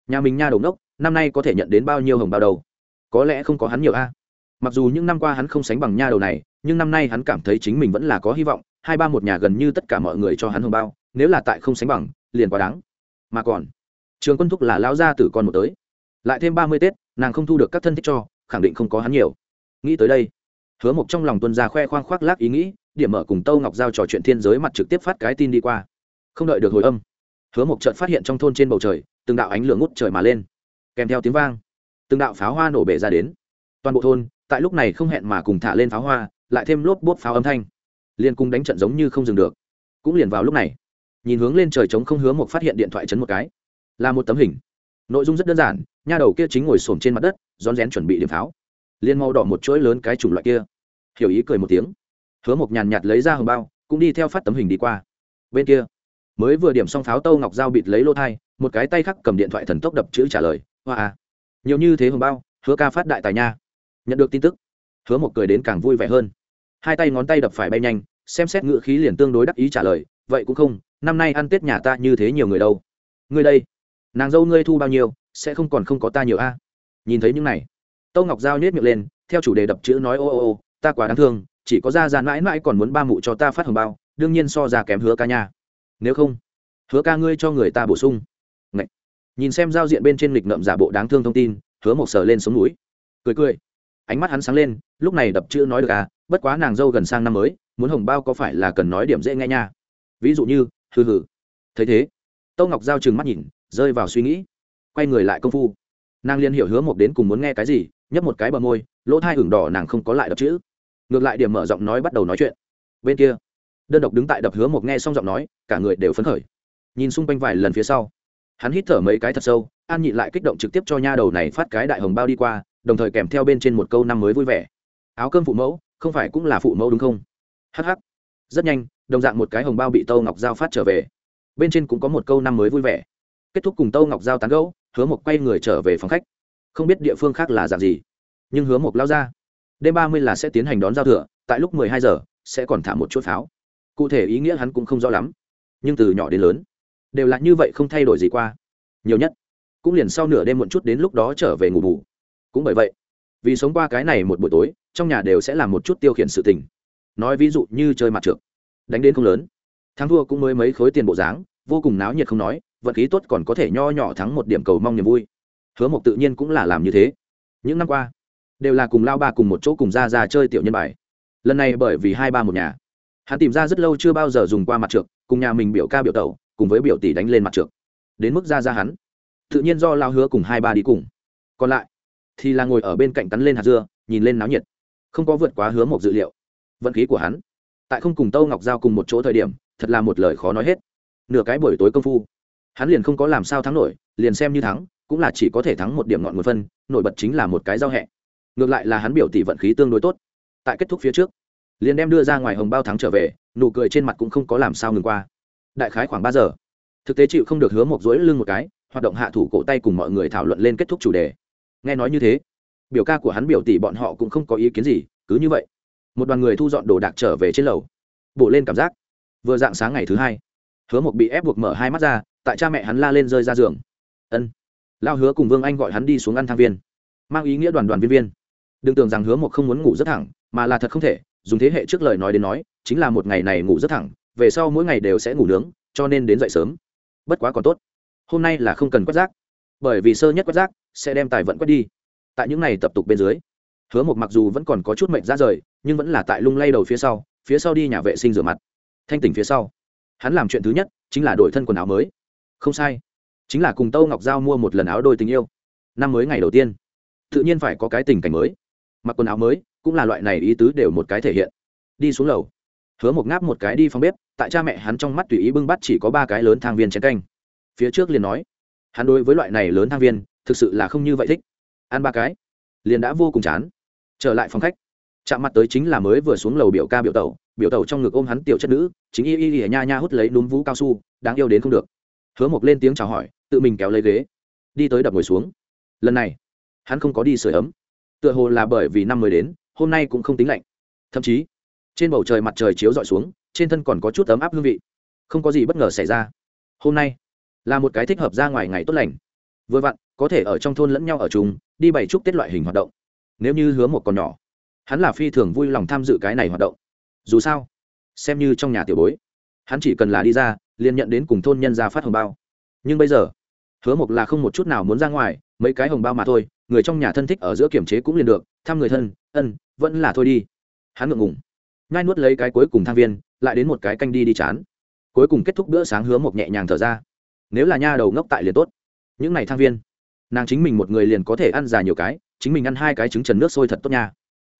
Nhà mình nha đầu đốc năm nay có thể nhận đến bao nhiêu hồng bao đầu có lẽ không có hắn nhiều a. Mặc dù những năm qua hắn không sánh bằng nha đầu này, nhưng năm nay hắn cảm thấy chính mình vẫn là có hy vọng, hai ba một nhà gần như tất cả mọi người cho hắn hồng bao, nếu là tại không sánh bằng, liền quá đáng. Mà còn, trường quân thúc là lao gia tử con một tới. Lại thêm ba mươi tết, nàng không thu được các thân thích cho, khẳng định không có hắn nhiều. Nghĩ tới đây hứa mộc trong lòng tuân ra khoe khoang khoác lác ý nghĩ, điểm mở cùng tâu ngọc giao trò chuyện thiên giới mặt trực tiếp phát cái tin đi qua. Không đợi được hồi âm, hứa mộc chợt phát hiện trong thôn trên bầu trời, từng đạo ánh lửa ngút trời mà lên. Kèm theo tiếng vang, từng đạo pháo hoa nổ bể ra đến. Toàn bộ thôn, tại lúc này không hẹn mà cùng thả lên pháo hoa, lại thêm lốp bốp pháo âm thanh. Liền cùng đánh trận giống như không dừng được. Cũng liền vào lúc này, nhìn hướng lên trời trống không Hứa một phát hiện điện thoại chấn một cái. Là một tấm hình. Nội dung rất đơn giản, nha đầu kia chính ngồi xổm trên mặt đất, rón rén chuẩn bị điểm pháo liên màu đỏ một chuỗi lớn cái chủng loại kia. Hiểu ý cười một tiếng. Hứa một nhàn nhạt lấy ra hồng bao, cũng đi theo phát tấm hình đi qua. Bên kia, mới vừa điểm xong pháo tâu ngọc dao bịt lấy lô thai, một cái tay khác cầm điện thoại thần tốc đập chữ trả lời, hoa à nhiều như thế hồng bao, hứa ca phát đại tài nha. Nhận được tin tức, hứa một cười đến càng vui vẻ hơn. Hai tay ngón tay đập phải bay nhanh, xem xét ngựa khí liền tương đối đắc ý trả lời, vậy cũng không, năm nay ăn tết nhà ta như thế nhiều người đâu. Ngươi đây, nàng dâu ngươi thu bao nhiêu, sẽ không còn không có ta nhiều a. Nhìn thấy những này tâu ngọc giao nhét miệng lên, theo chủ đề đập chữ nói, ô ô ô, ta quá đáng thương, chỉ có ra ra mãi mãi còn muốn ba mụ cho ta phát hồng bao, đương nhiên so ra kém hứa ca nha. Nếu không, hứa ca ngươi cho người ta bổ sung. Ngậy. nhìn xem giao diện bên trên lịch ngậm giả bộ đáng thương thông tin, hứa một sờ lên sống núi. Cười cười. Ánh mắt hắn sáng lên, lúc này đập chữ nói được à bất quá nàng dâu gần sang năm mới, muốn hồng bao có phải là cần nói điểm dễ nghe nha. Ví dụ như, hừ hừ. Thấy thế, tâu ngọc giao trừng mắt nhìn, rơi vào suy nghĩ. Quay người lại công phu nàng liên hiểu hứa một đến cùng muốn nghe cái gì, nhấp một cái bờ môi, lỗ thai hưởng đỏ nàng không có lại đập chữ. Ngược lại điểm mở giọng nói bắt đầu nói chuyện. Bên kia, đơn độc đứng tại đập hứa một nghe xong giọng nói, cả người đều phấn khởi. Nhìn xung quanh vài lần phía sau, hắn hít thở mấy cái thật sâu, an nhịn lại kích động trực tiếp cho nha đầu này phát cái đại hồng bao đi qua, đồng thời kèm theo bên trên một câu năm mới vui vẻ. Áo cơm phụ mẫu, không phải cũng là phụ mẫu đúng không? Hh rất nhanh, đồng dạng một cái hồng bao bị tâu ngọc giao phát trở về. Bên trên cũng có một câu năm mới vui vẻ. Kết thúc cùng tâu ngọc giao tán gẫu hứa mộc quay người trở về phòng khách. Không biết địa phương khác là dạng gì, nhưng hứa mộc lao ra. Đêm ba mươi là sẽ tiến hành đón giao thừa, tại lúc mười hai giờ, sẽ còn thả một chút pháo. Cụ thể ý nghĩa hắn cũng không rõ lắm, nhưng từ nhỏ đến lớn, đều là như vậy không thay đổi gì qua. Nhiều nhất, cũng liền sau nửa đêm muộn chút đến lúc đó trở về ngủ bù. Cũng bởi vậy, vì sống qua cái này một buổi tối, trong nhà đều sẽ làm một chút tiêu khiển sự tình. Nói ví dụ như chơi mặt trượt đánh đến không lớn. Thắng thua cũng mới mấy khối tiền bộ dáng, vô cùng náo nhiệt không nói vận khí tốt còn có thể nho nhỏ thắng một điểm cầu mong niềm vui. Hứa mộc tự nhiên cũng là làm như thế. Những năm qua, đều là cùng lao ba cùng một chỗ cùng ra ra chơi tiểu nhân bài. Lần này bởi vì hai ba một nhà, hắn tìm ra rất lâu chưa bao giờ dùng qua mặt trượt cùng nhà mình biểu ca biểu tẩu, cùng với biểu tỷ đánh lên mặt trượt đến mức ra ra hắn, tự nhiên do lao hứa cùng hai ba đi cùng. Còn lại, thì là ngồi ở bên cạnh cắn lên hạt dưa, nhìn lên náo nhiệt. Không có vượt quá hứa một dự liệu, vận khí của hắn, tại không cùng tâu ngọc giao cùng một chỗ thời điểm, thật là một lời khó nói hết. Nửa cái buổi tối công phu hắn liền không có làm sao thắng nổi, liền xem như thắng, cũng là chỉ có thể thắng một điểm ngọn nguồn phân, nổi bật chính là một cái giao hẹ. Ngược lại là hắn biểu tỷ vận khí tương đối tốt. Tại kết thúc phía trước, liền đem đưa ra ngoài hồng bao thắng trở về, nụ cười trên mặt cũng không có làm sao ngừng qua. Đại khái khoảng ba giờ, thực tế chịu không được hứa một rỗi lưng một cái, hoạt động hạ thủ cổ tay cùng mọi người thảo luận lên kết thúc chủ đề. Nghe nói như thế, biểu ca của hắn biểu tỷ bọn họ cũng không có ý kiến gì, cứ như vậy, một đoàn người thu dọn đồ đạc trở về trên lầu. Bổ lên cảm giác, vừa dạng sáng ngày thứ hai, hứa một bị ép buộc mở hai mắt ra tại cha mẹ hắn la lên rơi ra giường. Ân. Lao hứa cùng vương anh gọi hắn đi xuống ăn thang viên. Mang ý nghĩa đoàn đoàn viên viên. Đừng tưởng rằng hứa một không muốn ngủ rất thẳng, mà là thật không thể, dùng thế hệ trước lời nói đến nói, chính là một ngày này ngủ rất thẳng, về sau mỗi ngày đều sẽ ngủ nướng, cho nên đến dậy sớm. Bất quá còn tốt. Hôm nay là không cần quét rác. Bởi vì sơ nhất quét rác, sẽ đem tài vận quét đi. Tại những ngày tập tục bên dưới, hứa một mặc dù vẫn còn có chút mệnh ra rời, nhưng vẫn là tại lung lay đầu phía sau phía sau đi nhà vệ sinh rửa mặt. Thanh tỉnh phía sau. Hắn làm chuyện thứ nhất, chính là đổi thân quần áo mới không sai. Chính là cùng tâu ngọc giao mua một lần áo đôi tình yêu. Năm mới ngày đầu tiên, tự nhiên phải có cái tình cảnh mới. Mặc quần áo mới cũng là loại này ý tứ đều một cái thể hiện. Đi xuống lầu, hứa một ngáp một cái đi phòng bếp, tại cha mẹ hắn trong mắt tùy ý bưng bắt chỉ có ba cái lớn thang viên chén canh. Phía trước liền nói, hắn đối với loại này lớn thang viên, thực sự là không như vậy thích. Ăn ba cái, liền đã vô cùng chán. Trở lại phòng khách, chạm mặt tới chính là mới vừa xuống lầu biểu ca biểu tẩu biểu tẩu trong ngực ôm hắn tiểu chất nữ, chính y y y nha nha hút lấy núm vú cao su, đáng yêu đến không được hứa mộc lên tiếng chào hỏi, tự mình kéo lấy ghế. Đi tới đập ngồi xuống. Lần này, hắn không có đi sửa ấm. Tựa hồ là bởi vì năm mới đến, hôm nay cũng không tính lạnh. Thậm chí, trên bầu trời mặt trời chiếu d ọ i xuống, trên thân còn có chút ấm áp hương vị. Không có gì bất ngờ xảy ra. Hôm nay, là một cái thích hợp ra ngoài ngày tốt lành. Vừa vặn, có thể ở trong thôn lẫn nhau ở chung, đi bày chúc tết loại hình hoạt động. Nếu như hứa một còn nhỏ, hắn là phi thường vui lòng tham dự cái này hoạt động. Dù sao, xem như trong nhà tiểu bối, hắn chỉ cần là đi ra liền nhận đến cùng thôn nhân ra phát hồng bao. Nhưng bây giờ, hứa mộc là không một chút nào muốn ra ngoài, mấy cái hồng bao mà thôi, người trong nhà thân thích ở giữa kiểm chế cũng liền được, thăm người thân, ân, vẫn là thôi đi. Hắn ngượng ngùng ngai nuốt lấy cái cuối cùng thang viên, lại đến một cái canh đi đi chán. Cuối cùng kết thúc bữa sáng hứa mộc nhẹ nhàng thở ra. Nếu là nha đầu ngốc tại liền tốt. Những n à y thang viên, nàng chính mình một người liền có thể ăn dài nhiều cái, chính mình ăn hai cái trứng trần nước sôi thật tốt nha.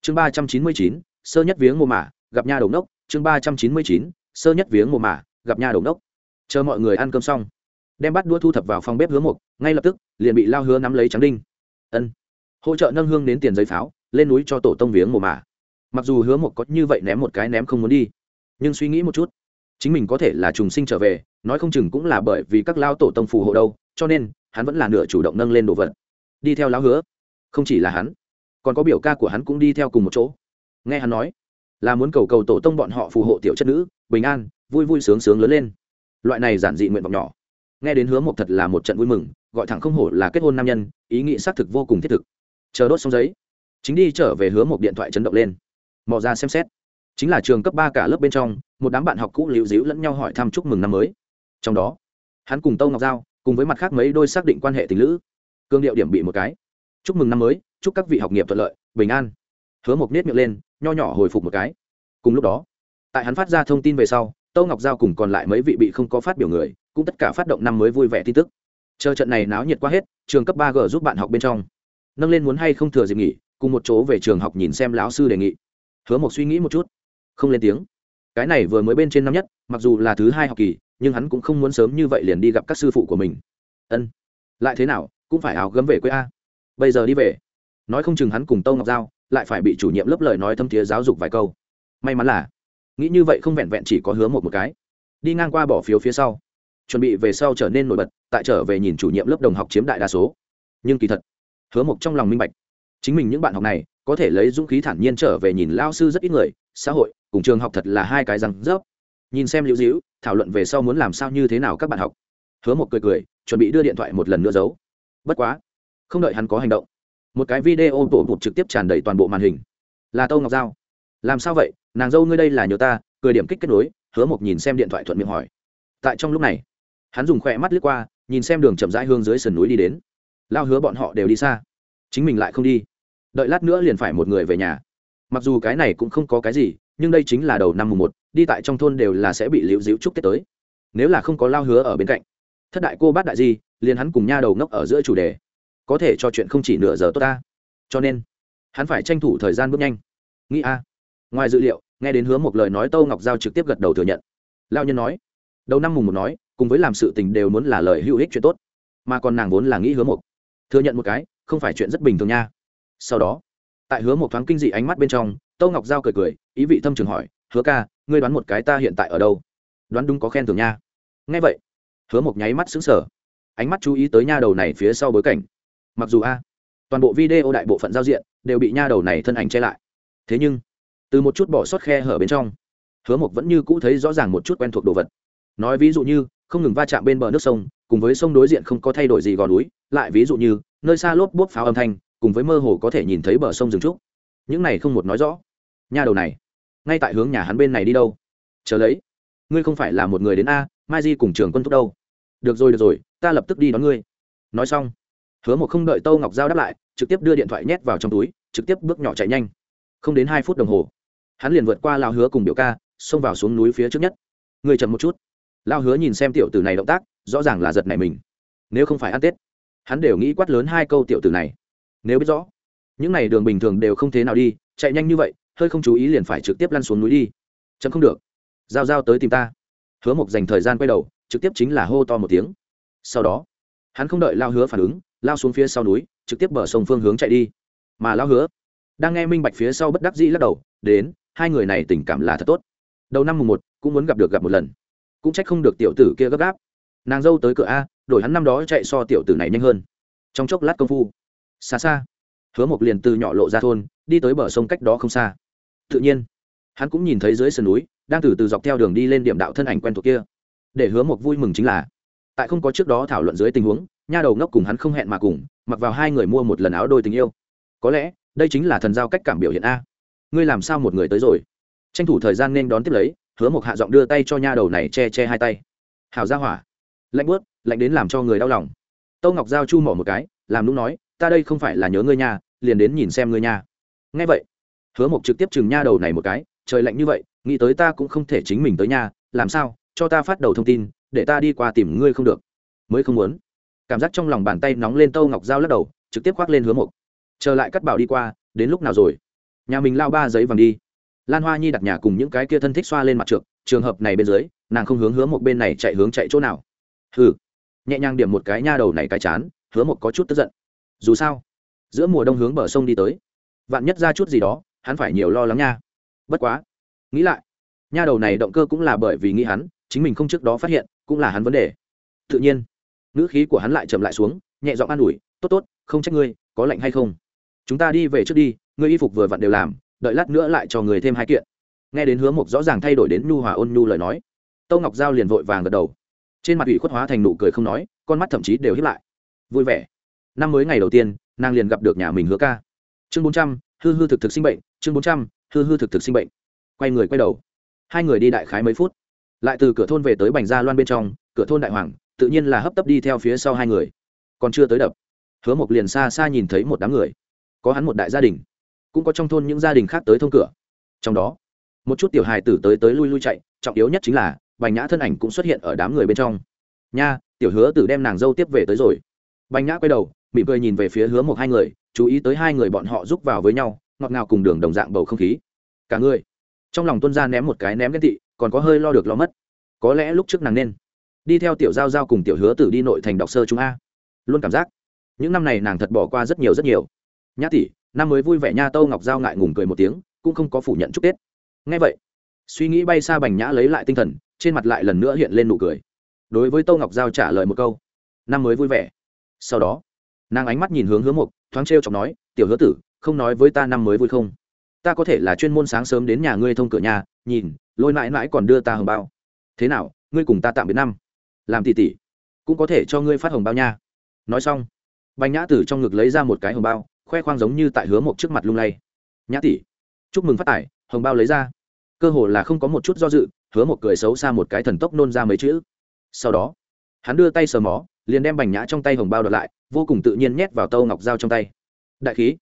Chương ba trăm chín mươi chín, sơ nhất viếng mồ mả, gặp nha đầu ngốc. Chương ba trăm chín mươi chín, sơ nhất viếng mồ mả gặp nhà đầu nốc chờ mọi người ăn cơm xong, đem bắt đua thu thập vào phòng bếp hứa mục, ngay lập tức, liền bị lao hứa nắm lấy trắng đinh. Ân. Hỗ trợ nâng hương đến tiền giấy pháo, lên núi cho tổ tông viếng mồ mả. Mặc dù hứa mục có như vậy ném một cái ném không muốn đi, nhưng suy nghĩ một chút, chính mình có thể là trùng sinh trở về, nói không chừng cũng là bởi vì các lao tổ tông phù hộ đâu, cho nên hắn vẫn là nửa chủ động nâng lên đồ vật. Đi theo lão hứa, không chỉ là hắn, còn có biểu ca của hắn cũng đi theo cùng một chỗ. Nghe hắn nói, là muốn cầu cầu tổ tông bọn họ phù hộ tiểu chất nữ, bình an vui vui sướng sướng lớn lên. Loại này giản dị nguyện vọng nhỏ. Nghe đến hứa một thật là một trận vui mừng, gọi thẳng không hổ là kết hôn nam nhân, ý nghĩ xác thực vô cùng thiết thực. Chờ đốt xong giấy, chính đi trở về hứa một điện thoại chấn động lên. Mò ra xem xét. Chính là trường cấp ba cả lớp bên trong, một đám bạn học cũ liễu díu lẫn nhau hỏi thăm chúc mừng năm mới. Trong đó, hắn cùng tâu ngọc giao, cùng với mặt khác mấy đôi xác định quan hệ tình lữ, cương điệu điểm bị một cái. Chúc mừng năm mới, chúc các vị học nghiệp thuận lợi, bình an. Hứa mộc nết miệng lên, nho nhỏ hồi phục một cái. Cùng lúc đó, tại hắn phát ra thông tin về sau tâu ngọc giao cùng còn lại mấy vị bị không có phát biểu người, cũng tất cả phát động năm mới vui vẻ tin tức. Chờ trận này náo nhiệt qua hết, trường cấp ba g giúp bạn học bên trong. Nâng lên muốn hay không thừa dịp nghỉ, cùng một chỗ về trường học nhìn xem lão sư đề nghị. Hứa một suy nghĩ một chút, không lên tiếng. Cái này vừa mới bên trên năm nhất, mặc dù là thứ hai học kỳ, nhưng hắn cũng không muốn sớm như vậy liền đi gặp các sư phụ của mình. Ân, lại thế nào, cũng phải áo gấm về quê a. Bây giờ đi về. Nói không chừng hắn cùng tâu ngọc giao lại phải bị chủ nhiệm lớp lời nói thâm thiế giáo dục vài câu. May mắn là nghĩ như vậy không vẹn vẹn chỉ có hứa một một cái. Đi ngang qua bỏ phiếu phía sau. Chuẩn bị về sau trở nên nổi bật, tại trở về nhìn chủ nhiệm lớp đồng học chiếm đại đa số. Nhưng kỳ thật, hứa một trong lòng minh bạch. Chính mình những bạn học này, có thể lấy dũng khí thản nhiên trở về nhìn lao sư rất ít người, xã hội, cùng trường học thật là hai cái răng rớp. Nhìn xem liễu dĩu thảo luận về sau muốn làm sao như thế nào các bạn học. Hứa một cười cười, chuẩn bị đưa điện thoại một lần nữa giấu. Bất quá, không đợi hắn có hành động, một cái video tổ bụt trực tiếp tràn đầy toàn bộ màn hình. Là tâu ngọc giao làm sao vậy? Nàng dâu ngươi đây là nhờ ta, cười điểm kích kết nối, hứa một nhìn xem điện thoại thuận miệng hỏi. Tại trong lúc này, hắn dùng khỏe mắt lướt qua, nhìn xem đường chậm rãi hương dưới sườn núi đi đến. Lao hứa bọn họ đều đi xa. Chính mình lại không đi. Đợi lát nữa liền phải một người về nhà. Mặc dù cái này cũng không có cái gì, nhưng đây chính là đầu năm mùng một, đi tại trong thôn đều là sẽ bị liễu dĩu chúc tết tới. Nếu là không có lao hứa ở bên cạnh, thất đại cô bát đại di, liền hắn cùng nha đầu ngốc ở giữa chủ đề. Có thể cho chuyện không chỉ nửa giờ tốt ta. Cho nên, hắn phải tranh thủ thời gian bước nhanh. Nghĩ a ngoài dự liệu, nghe đến hứa một lời nói tâu ngọc giao trực tiếp gật đầu thừa nhận. Lao nhân nói, đầu năm mùng một nói, cùng với làm sự tình đều muốn là lời hữu ích chuyện tốt. Mà còn nàng vốn là nghĩ hứa một. Thừa nhận một cái, không phải chuyện rất bình thường nha. Sau đó, tại hứa một thoáng kinh dị ánh mắt bên trong, tâu ngọc giao cười cười, ý vị thâm trường hỏi, hứa ca, ngươi đoán một cái ta hiện tại ở đâu? Đoán đúng có khen thường nha. Nghe vậy, hứa một nháy mắt xứng sở ánh mắt chú ý tới nha đầu này phía sau bối cảnh. Mặc dù a, toàn bộ video đại bộ phận giao diện đều bị nha đầu này thân ảnh che lại. Thế nhưng từ một chút bỏ sót khe hở bên trong, hứa mộc vẫn như cũ thấy rõ ràng một chút quen thuộc đồ vật. Nói ví dụ như, không ngừng va chạm bên bờ nước sông, cùng với sông đối diện không có thay đổi gì gò núi, lại ví dụ như, nơi xa lốp bốp pháo âm thanh, cùng với mơ hồ có thể nhìn thấy bờ sông rừng trúc. Những này không một nói rõ. Nhà đầu này, ngay tại hướng nhà hắn bên này đi đâu? Chờ lấy, ngươi không phải là một người đến a, mai di cùng trường quân thúc đâu? Được rồi được rồi, ta lập tức đi đón ngươi. Nói xong, hứa một không đợi tâu ngọc giao đáp lại, trực tiếp đưa điện thoại nhét vào trong túi, trực tiếp bước nhỏ chạy nhanh. Không đến hai phút đồng hồ hắn liền vượt qua lao hứa cùng biểu ca, xông vào xuống núi phía trước nhất. Người chậm một chút. Lao hứa nhìn xem tiểu tử này động tác, rõ ràng là giật này mình. Nếu không phải ăn tết, hắn đều nghĩ quát lớn hai câu tiểu tử này. Nếu biết rõ, những n à y đường bình thường đều không thế nào đi, chạy nhanh như vậy, hơi không chú ý liền phải trực tiếp lăn xuống núi đi. Chậm không được. Giao giao tới tìm ta. Hứa mộc dành thời gian quay đầu, trực tiếp chính là hô to một tiếng. Sau đó, hắn không đợi lao hứa phản ứng, lao xuống phía sau núi, trực tiếp bờ sông phương hướng chạy đi. Mà lao hứa đang nghe minh bạch phía sau bất đắc dĩ lắc đầu, đến hai người này tình cảm là thật tốt. Đầu năm mùng một, cũng muốn gặp được gặp một lần. Cũng trách không được tiểu tử kia gấp gáp. Nàng dâu tới cửa a, đổi hắn năm đó chạy so tiểu tử này nhanh hơn. Trong chốc lát công phu, xa xa, hứa một liền từ nhỏ lộ ra thôn, đi tới bờ sông cách đó không xa. Tự nhiên, hắn cũng nhìn thấy dưới sườn núi, đang từ từ dọc theo đường đi lên điểm đạo thân ảnh quen thuộc kia. Để hứa một vui mừng chính là, tại không có trước đó thảo luận dưới tình huống, nha đầu ngốc cùng hắn không hẹn mà cùng, mặc vào hai người mua một lần áo đôi tình yêu. Có lẽ, đây chính là thần giao cách cảm biểu hiện a ngươi làm sao một người tới rồi? Tranh thủ thời gian nên đón tiếp lấy, hứa một hạ giọng đưa tay cho nha đầu này che che hai tay. Hào ra hỏa. Lạnh bớt lạnh đến làm cho người đau lòng. Tâu ngọc giao chu mỏ một cái, làm lúc nói, ta đây không phải là nhớ ngươi nha, liền đến nhìn xem ngươi nha. Ngay vậy, hứa một trực tiếp chừng nha đầu này một cái, trời lạnh như vậy, nghĩ tới ta cũng không thể chính mình tới nhà làm sao, cho ta phát đầu thông tin, để ta đi qua tìm ngươi không được. Mới không muốn. Cảm giác trong lòng bàn tay nóng lên tâu ngọc dao lắc đầu, trực tiếp khoác lên hứa mộc. Chờ lại cắt bảo đi qua, đến lúc nào rồi? Nhà mình lao ba giấy vàng đi. Lan hoa nhi đặt nhà cùng những cái kia thân thích xoa lên mặt trượt trường hợp này bên dưới, nàng không hướng hứa một bên này chạy hướng chạy chỗ nào. Hừ. Nhẹ nhàng điểm một cái nha đầu này cái chán, hứa một có chút tức giận. Dù sao, giữa mùa đông hướng bờ sông đi tới. Vạn nhất ra chút gì đó, hắn phải nhiều lo lắng nha. Bất quá, nghĩ lại, nha đầu này động cơ cũng là bởi vì nghĩ hắn, chính mình không trước đó phát hiện, cũng là hắn vấn đề. Tự nhiên, ngữ khí của hắn lại chậm lại xuống, nhẹ giọng an ủi, tốt tốt, không trách ngươi, có lạnh hay không? Chúng ta đi về trước đi ngươi y phục vừa vặn đều làm, đợi lát nữa lại cho người thêm hai kiện. Nghe đến hứa mộc rõ ràng thay đổi đến nhu hòa ôn nhu lời nói, tâu ngọc giao liền vội vàng gật đầu. Trên mặt ủy khuất hóa thành nụ cười không nói, con mắt thậm chí đều hiếp lại. Vui vẻ. Năm mới ngày đầu tiên, nàng liền gặp được nhà mình hứa ca. Chương bốn trăm, hư hư thực thực sinh bệnh, chương bốn trăm, hư hư thực thực sinh bệnh. Quay người quay đầu. Hai người đi đại khái mấy phút. Lại từ cửa thôn về tới bành gia loan bên trong, cửa thôn đại hoàng, tự nhiên là hấp tấp đi theo phía sau hai người. Còn chưa tới đập, hứa mộc liền xa xa nhìn thấy một đám người. Có hắn một đại gia đình cũng có trong thôn những gia đình khác tới thông cửa. Trong đó, một chút tiểu hài tử tới tới lui lui chạy, trọng yếu nhất chính là, bành nhã thân ảnh cũng xuất hiện ở đám người bên trong. Nha, tiểu hứa tử đem nàng dâu tiếp về tới rồi. Bành nhã quay đầu, mỉm cười nhìn về phía hứa một hai người, chú ý tới hai người bọn họ giúp vào với nhau, ngọt ngào cùng đường đồng dạng bầu không khí. Cả người, trong lòng tuân ra ném một cái ném ghen tị, còn có hơi lo được lo mất. Có lẽ lúc trước nàng nên đi theo tiểu giao giao cùng tiểu hứa tử đi nội thành đọc sơ chúng a. Luôn cảm giác, những năm này nàng thật bỏ qua rất nhiều rất nhiều. Nhã tỷ năm mới vui vẻ nha tâu ngọc giao ngại ngùng cười một tiếng cũng không có phủ nhận chúc tết ngay vậy suy nghĩ bay xa bành nhã lấy lại tinh thần trên mặt lại lần nữa hiện lên nụ cười đối với tâu ngọc giao trả lời một câu năm mới vui vẻ sau đó nàng ánh mắt nhìn hướng hướng mục thoáng t r e o chọc nói tiểu hứa tử không nói với ta năm mới vui không ta có thể là chuyên môn sáng sớm đến nhà ngươi thông cửa nhà nhìn lôi mãi mãi còn đưa ta hồng bao thế nào ngươi cùng ta tạm biệt năm làm tỉ tỉ cũng có thể cho ngươi phát hồng bao nha nói xong bành nhã tử trong ngực lấy ra một cái hồng bao khoe khoang giống như tại hứa một trước mặt lung lay. Nhã tỷ, chúc mừng phát tải hồng bao lấy ra. Cơ hồ là không có một chút do dự, hứa một cười xấu xa một cái thần tốc nôn ra mấy chữ. Sau đó, hắn đưa tay sờ mó, liền đem bành nhã trong tay hồng bao đợt lại, vô cùng tự nhiên nhét vào tâu ngọc dao trong tay. Đại khí,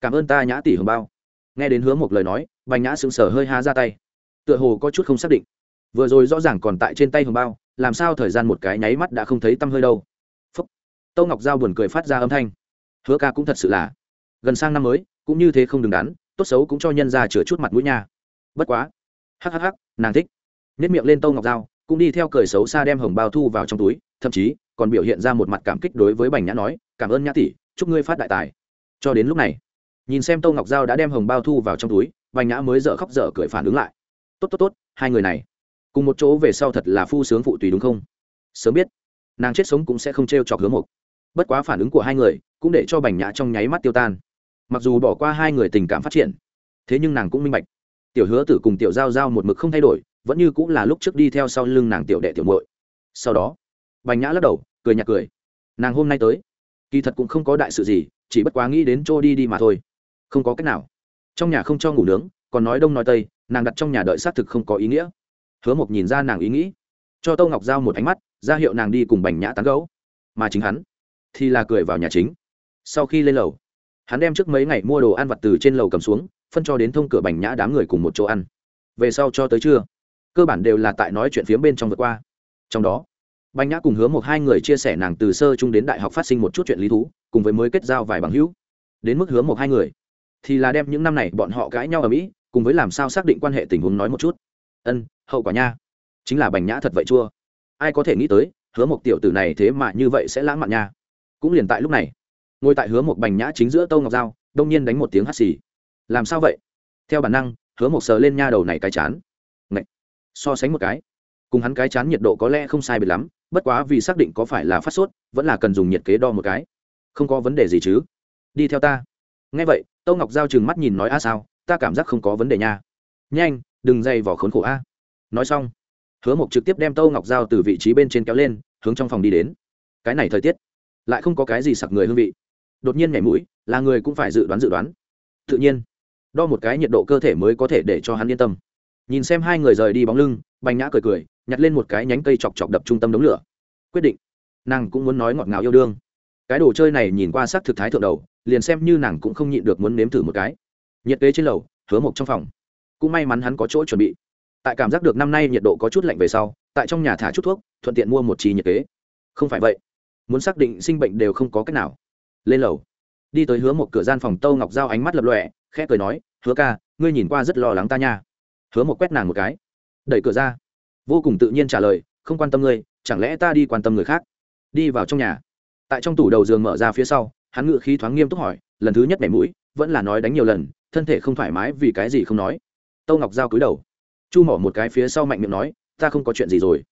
cảm ơn ta, nhã tỷ hồng bao. Nghe đến hứa một lời nói, bành nhã sững sờ hơi há ra tay. Tựa hồ có chút không xác định. Vừa rồi rõ ràng còn tại trên tay hồng bao, làm sao thời gian một cái nháy mắt đã không thấy tăm hơi đâu. Phúc. Tâu ngọc dao buồn cười phát ra âm thanh. Hứa ca cũng thật sự là gần sang năm mới, cũng như thế không đứng đắn, tốt xấu cũng cho nhân ra chừa chút mặt mũi nha. Bất quá. Hhh nàng thích. Nếp miệng lên tâu ngọc dao cũng đi theo cười xấu xa đem hồng bao thu vào trong túi, thậm chí còn biểu hiện ra một mặt cảm kích đối với bành nhã nói, cảm ơn nhã tỷ, chúc ngươi phát đại tài. Cho đến lúc này, nhìn xem tâu ngọc giao đã đem hồng bao thu vào trong túi, bành nhã mới dở khóc dở cười phản ứng lại. Tốt tốt tốt, hai người này, cùng một chỗ về sau thật là phu sướng phụ tùy đúng không? Sớm biết, nàng chết sống cũng sẽ không t r e o chọc hứa một. bất quá phản ứng của hai người cũng để cho bành nhã trong nháy mắt tiêu tan mặc dù bỏ qua hai người tình cảm phát triển, thế nhưng nàng cũng minh bạch, tiểu hứa tử cùng tiểu giao giao một mực không thay đổi, vẫn như cũng là lúc trước đi theo sau lưng nàng tiểu đệ tiểu muội. Sau đó, bành nhã lắc đầu, cười nhạt cười, nàng hôm nay tới, kỳ thật cũng không có đại sự gì, chỉ bất quá nghĩ đến chỗ đi đi mà thôi, không có cách nào. Trong nhà không cho ngủ nướng, còn nói đông nói tây, nàng đặt trong nhà đợi xác thực không có ý nghĩa. Hứa mộc nhìn ra nàng ý nghĩ, cho tâu ngọc giao một ánh mắt, ra hiệu nàng đi cùng bành nhã tán gấu mà chính hắn thì là cười vào nhà chính. Sau khi lên lầu hắn đem trước mấy ngày mua đồ ăn vặt từ trên lầu cầm xuống, phân cho đến thông cửa bành nhã đám người cùng một chỗ ăn. Về sau cho tới trưa, cơ bản đều là tại nói chuyện phía bên trong vượt qua. Trong đó, bành nhã cùng hứa một hai người chia sẻ nàng từ sơ chung đến đại học phát sinh một chút chuyện lý thú, cùng với mới kết giao vài bằng hữu. Đến mức hứa một hai người, thì là đem những năm này bọn họ cãi nhau ở mỹ, cùng với làm sao xác định quan hệ tình huống nói một chút. Ân, hậu quả nha. Chính là bành nhã thật vậy chua. Ai có thể nghĩ tới, hứa một tiểu tử này thế mà như vậy sẽ lãng mạn nha. Cũng liền tại lúc này ngồi tại hứa một bành nhã chính giữa tâu ngọc dao đông nhiên đánh một tiếng hắt xì. Làm sao vậy? Theo bản năng, hứa một sờ lên nha đầu này cái chán. Ngậy. so sánh một cái, cùng hắn cái chán nhiệt độ có lẽ không sai biệt lắm, bất quá vì xác định có phải là phát sốt, vẫn là cần dùng nhiệt kế đo một cái. Không có vấn đề gì chứ? Đi theo ta. Nghe vậy tâu ngọc giao chừng mắt nhìn nói, a sao? Ta cảm giác không có vấn đề nha. Nhanh, đừng dây vỏ khốn khổ a. Nói xong, hứa mộc trực tiếp đem tâu ngọc giao từ vị trí bên trên kéo lên, hướng trong phòng đi đến. Cái này thời tiết, lại không có cái gì sặc người hương vị đột nhiên nhảy mũi, là người cũng phải dự đoán dự đoán. Tự nhiên, đo một cái nhiệt độ cơ thể mới có thể để cho hắn yên tâm. Nhìn xem hai người rời đi bóng lưng, bành nhã cười cười, nhặt lên một cái nhánh cây chọc chọc đập trung tâm đống lửa. Quyết định, nàng cũng muốn nói ngọt ngào yêu đương. Cái đồ chơi này nhìn qua sắc thực thái thượng đầu, liền xem như nàng cũng không nhịn được muốn nếm thử một cái. Nhiệt kế trên lầu, hứa mộc trong phòng. Cũng may mắn hắn có chỗ chuẩn bị. Tại cảm giác được năm nay nhiệt độ có chút lạnh về sau, tại trong nhà thả chút thuốc, thuận tiện mua một trì nhiệt kế. Không phải vậy, muốn xác định sinh bệnh đều không có cách nào lên lầu. Đi tới hứa một cửa gian phòng tâu ngọc giao ánh mắt lập lọe khẽ cười nói, hứa ca, ngươi nhìn qua rất lo lắng ta nha. Hứa một quét nàng một cái. Đẩy cửa ra. Vô cùng tự nhiên trả lời, không quan tâm ngươi, chẳng lẽ ta đi quan tâm người khác? Đi vào trong nhà. Tại trong tủ đầu giường mở ra phía sau, hắn ngự khí thoáng nghiêm túc hỏi, lần thứ nhất mẻ mũi, vẫn là nói đánh nhiều lần, thân thể không thoải mái vì cái gì không nói? Tâu ngọc giao cúi đầu. Chu mỏ một cái phía sau mạnh miệng nói, ta không có chuyện gì rồi.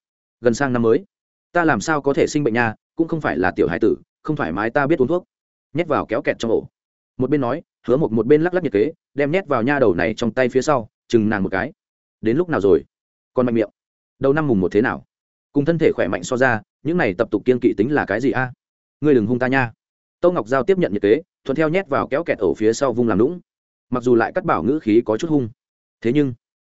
Gần sang năm mới. Ta làm sao có thể sinh bệnh nha, cũng không phải là tiểu hải tử, không thoải mái ta biết uống thuốc nhét vào kéo kẹt trong ổ. Một bên nói, hứa một một bên lắc lắc nhiệt kế, đem nhét vào nha đầu này trong tay phía sau, chừng nàng một cái. Đến lúc nào rồi? Còn mạnh miệng. Đầu năm mùng một thế nào? Cùng thân thể khỏe mạnh so ra, những này tập tục kiên kỵ tính là cái gì a? Ngươi đừng hung ta nha. Tâu ngọc giao tiếp nhận nhiệt kế, thuận theo nhét vào kéo kẹt ổ phía sau vung làm lũng mặc dù lại cắt bảo ngữ khí có chút hung. Thế nhưng,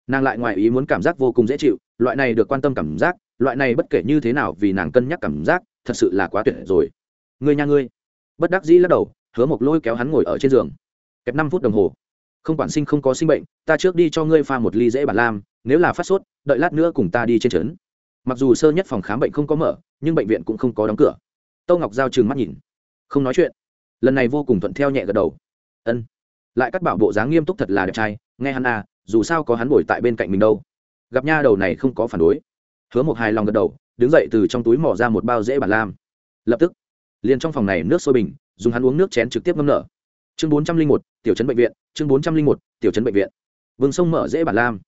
nàng lại ngoài ý muốn cảm giác vô cùng dễ chịu, loại này được quan tâm cảm giác, loại này bất kể như thế nào vì nàng cân nhắc cảm giác, thật sự là quá tuyệt rồi. Ngươi nha ngươi bất đắc dĩ lắc đầu, hứa một lôi kéo hắn ngồi ở trên giường. Kẹp năm phút đồng hồ. Không quản sinh không có sinh bệnh, ta trước đi cho ngươi pha một ly dễ bản lam, nếu là phát sốt, đợi lát nữa cùng ta đi trên trấn. Mặc dù sơ nhất phòng khám bệnh không có mở, nhưng bệnh viện cũng không có đóng cửa. Tâu ngọc giao trừng mắt nhìn. Không nói chuyện. Lần này vô cùng thuận theo nhẹ gật đầu. Ân. Lại cắt bảo bộ dáng nghiêm túc thật là đẹp trai, nghe hắn à dù sao có hắn ngồi tại bên cạnh mình đâu. Gặp nha đầu này không có phản đối. Hứa một hài lòng gật đầu, đứng dậy từ trong túi mỏ ra một bao dễ bản lam. Lập tức liền trong phòng này nước sôi bình, dùng hắn uống nước chén trực tiếp ngâm nở. Chương bốn trăm linh một, tiểu trấn bệnh viện, chương bốn trăm linh một, tiểu trấn bệnh viện. Vương sông mở dễ bản lam.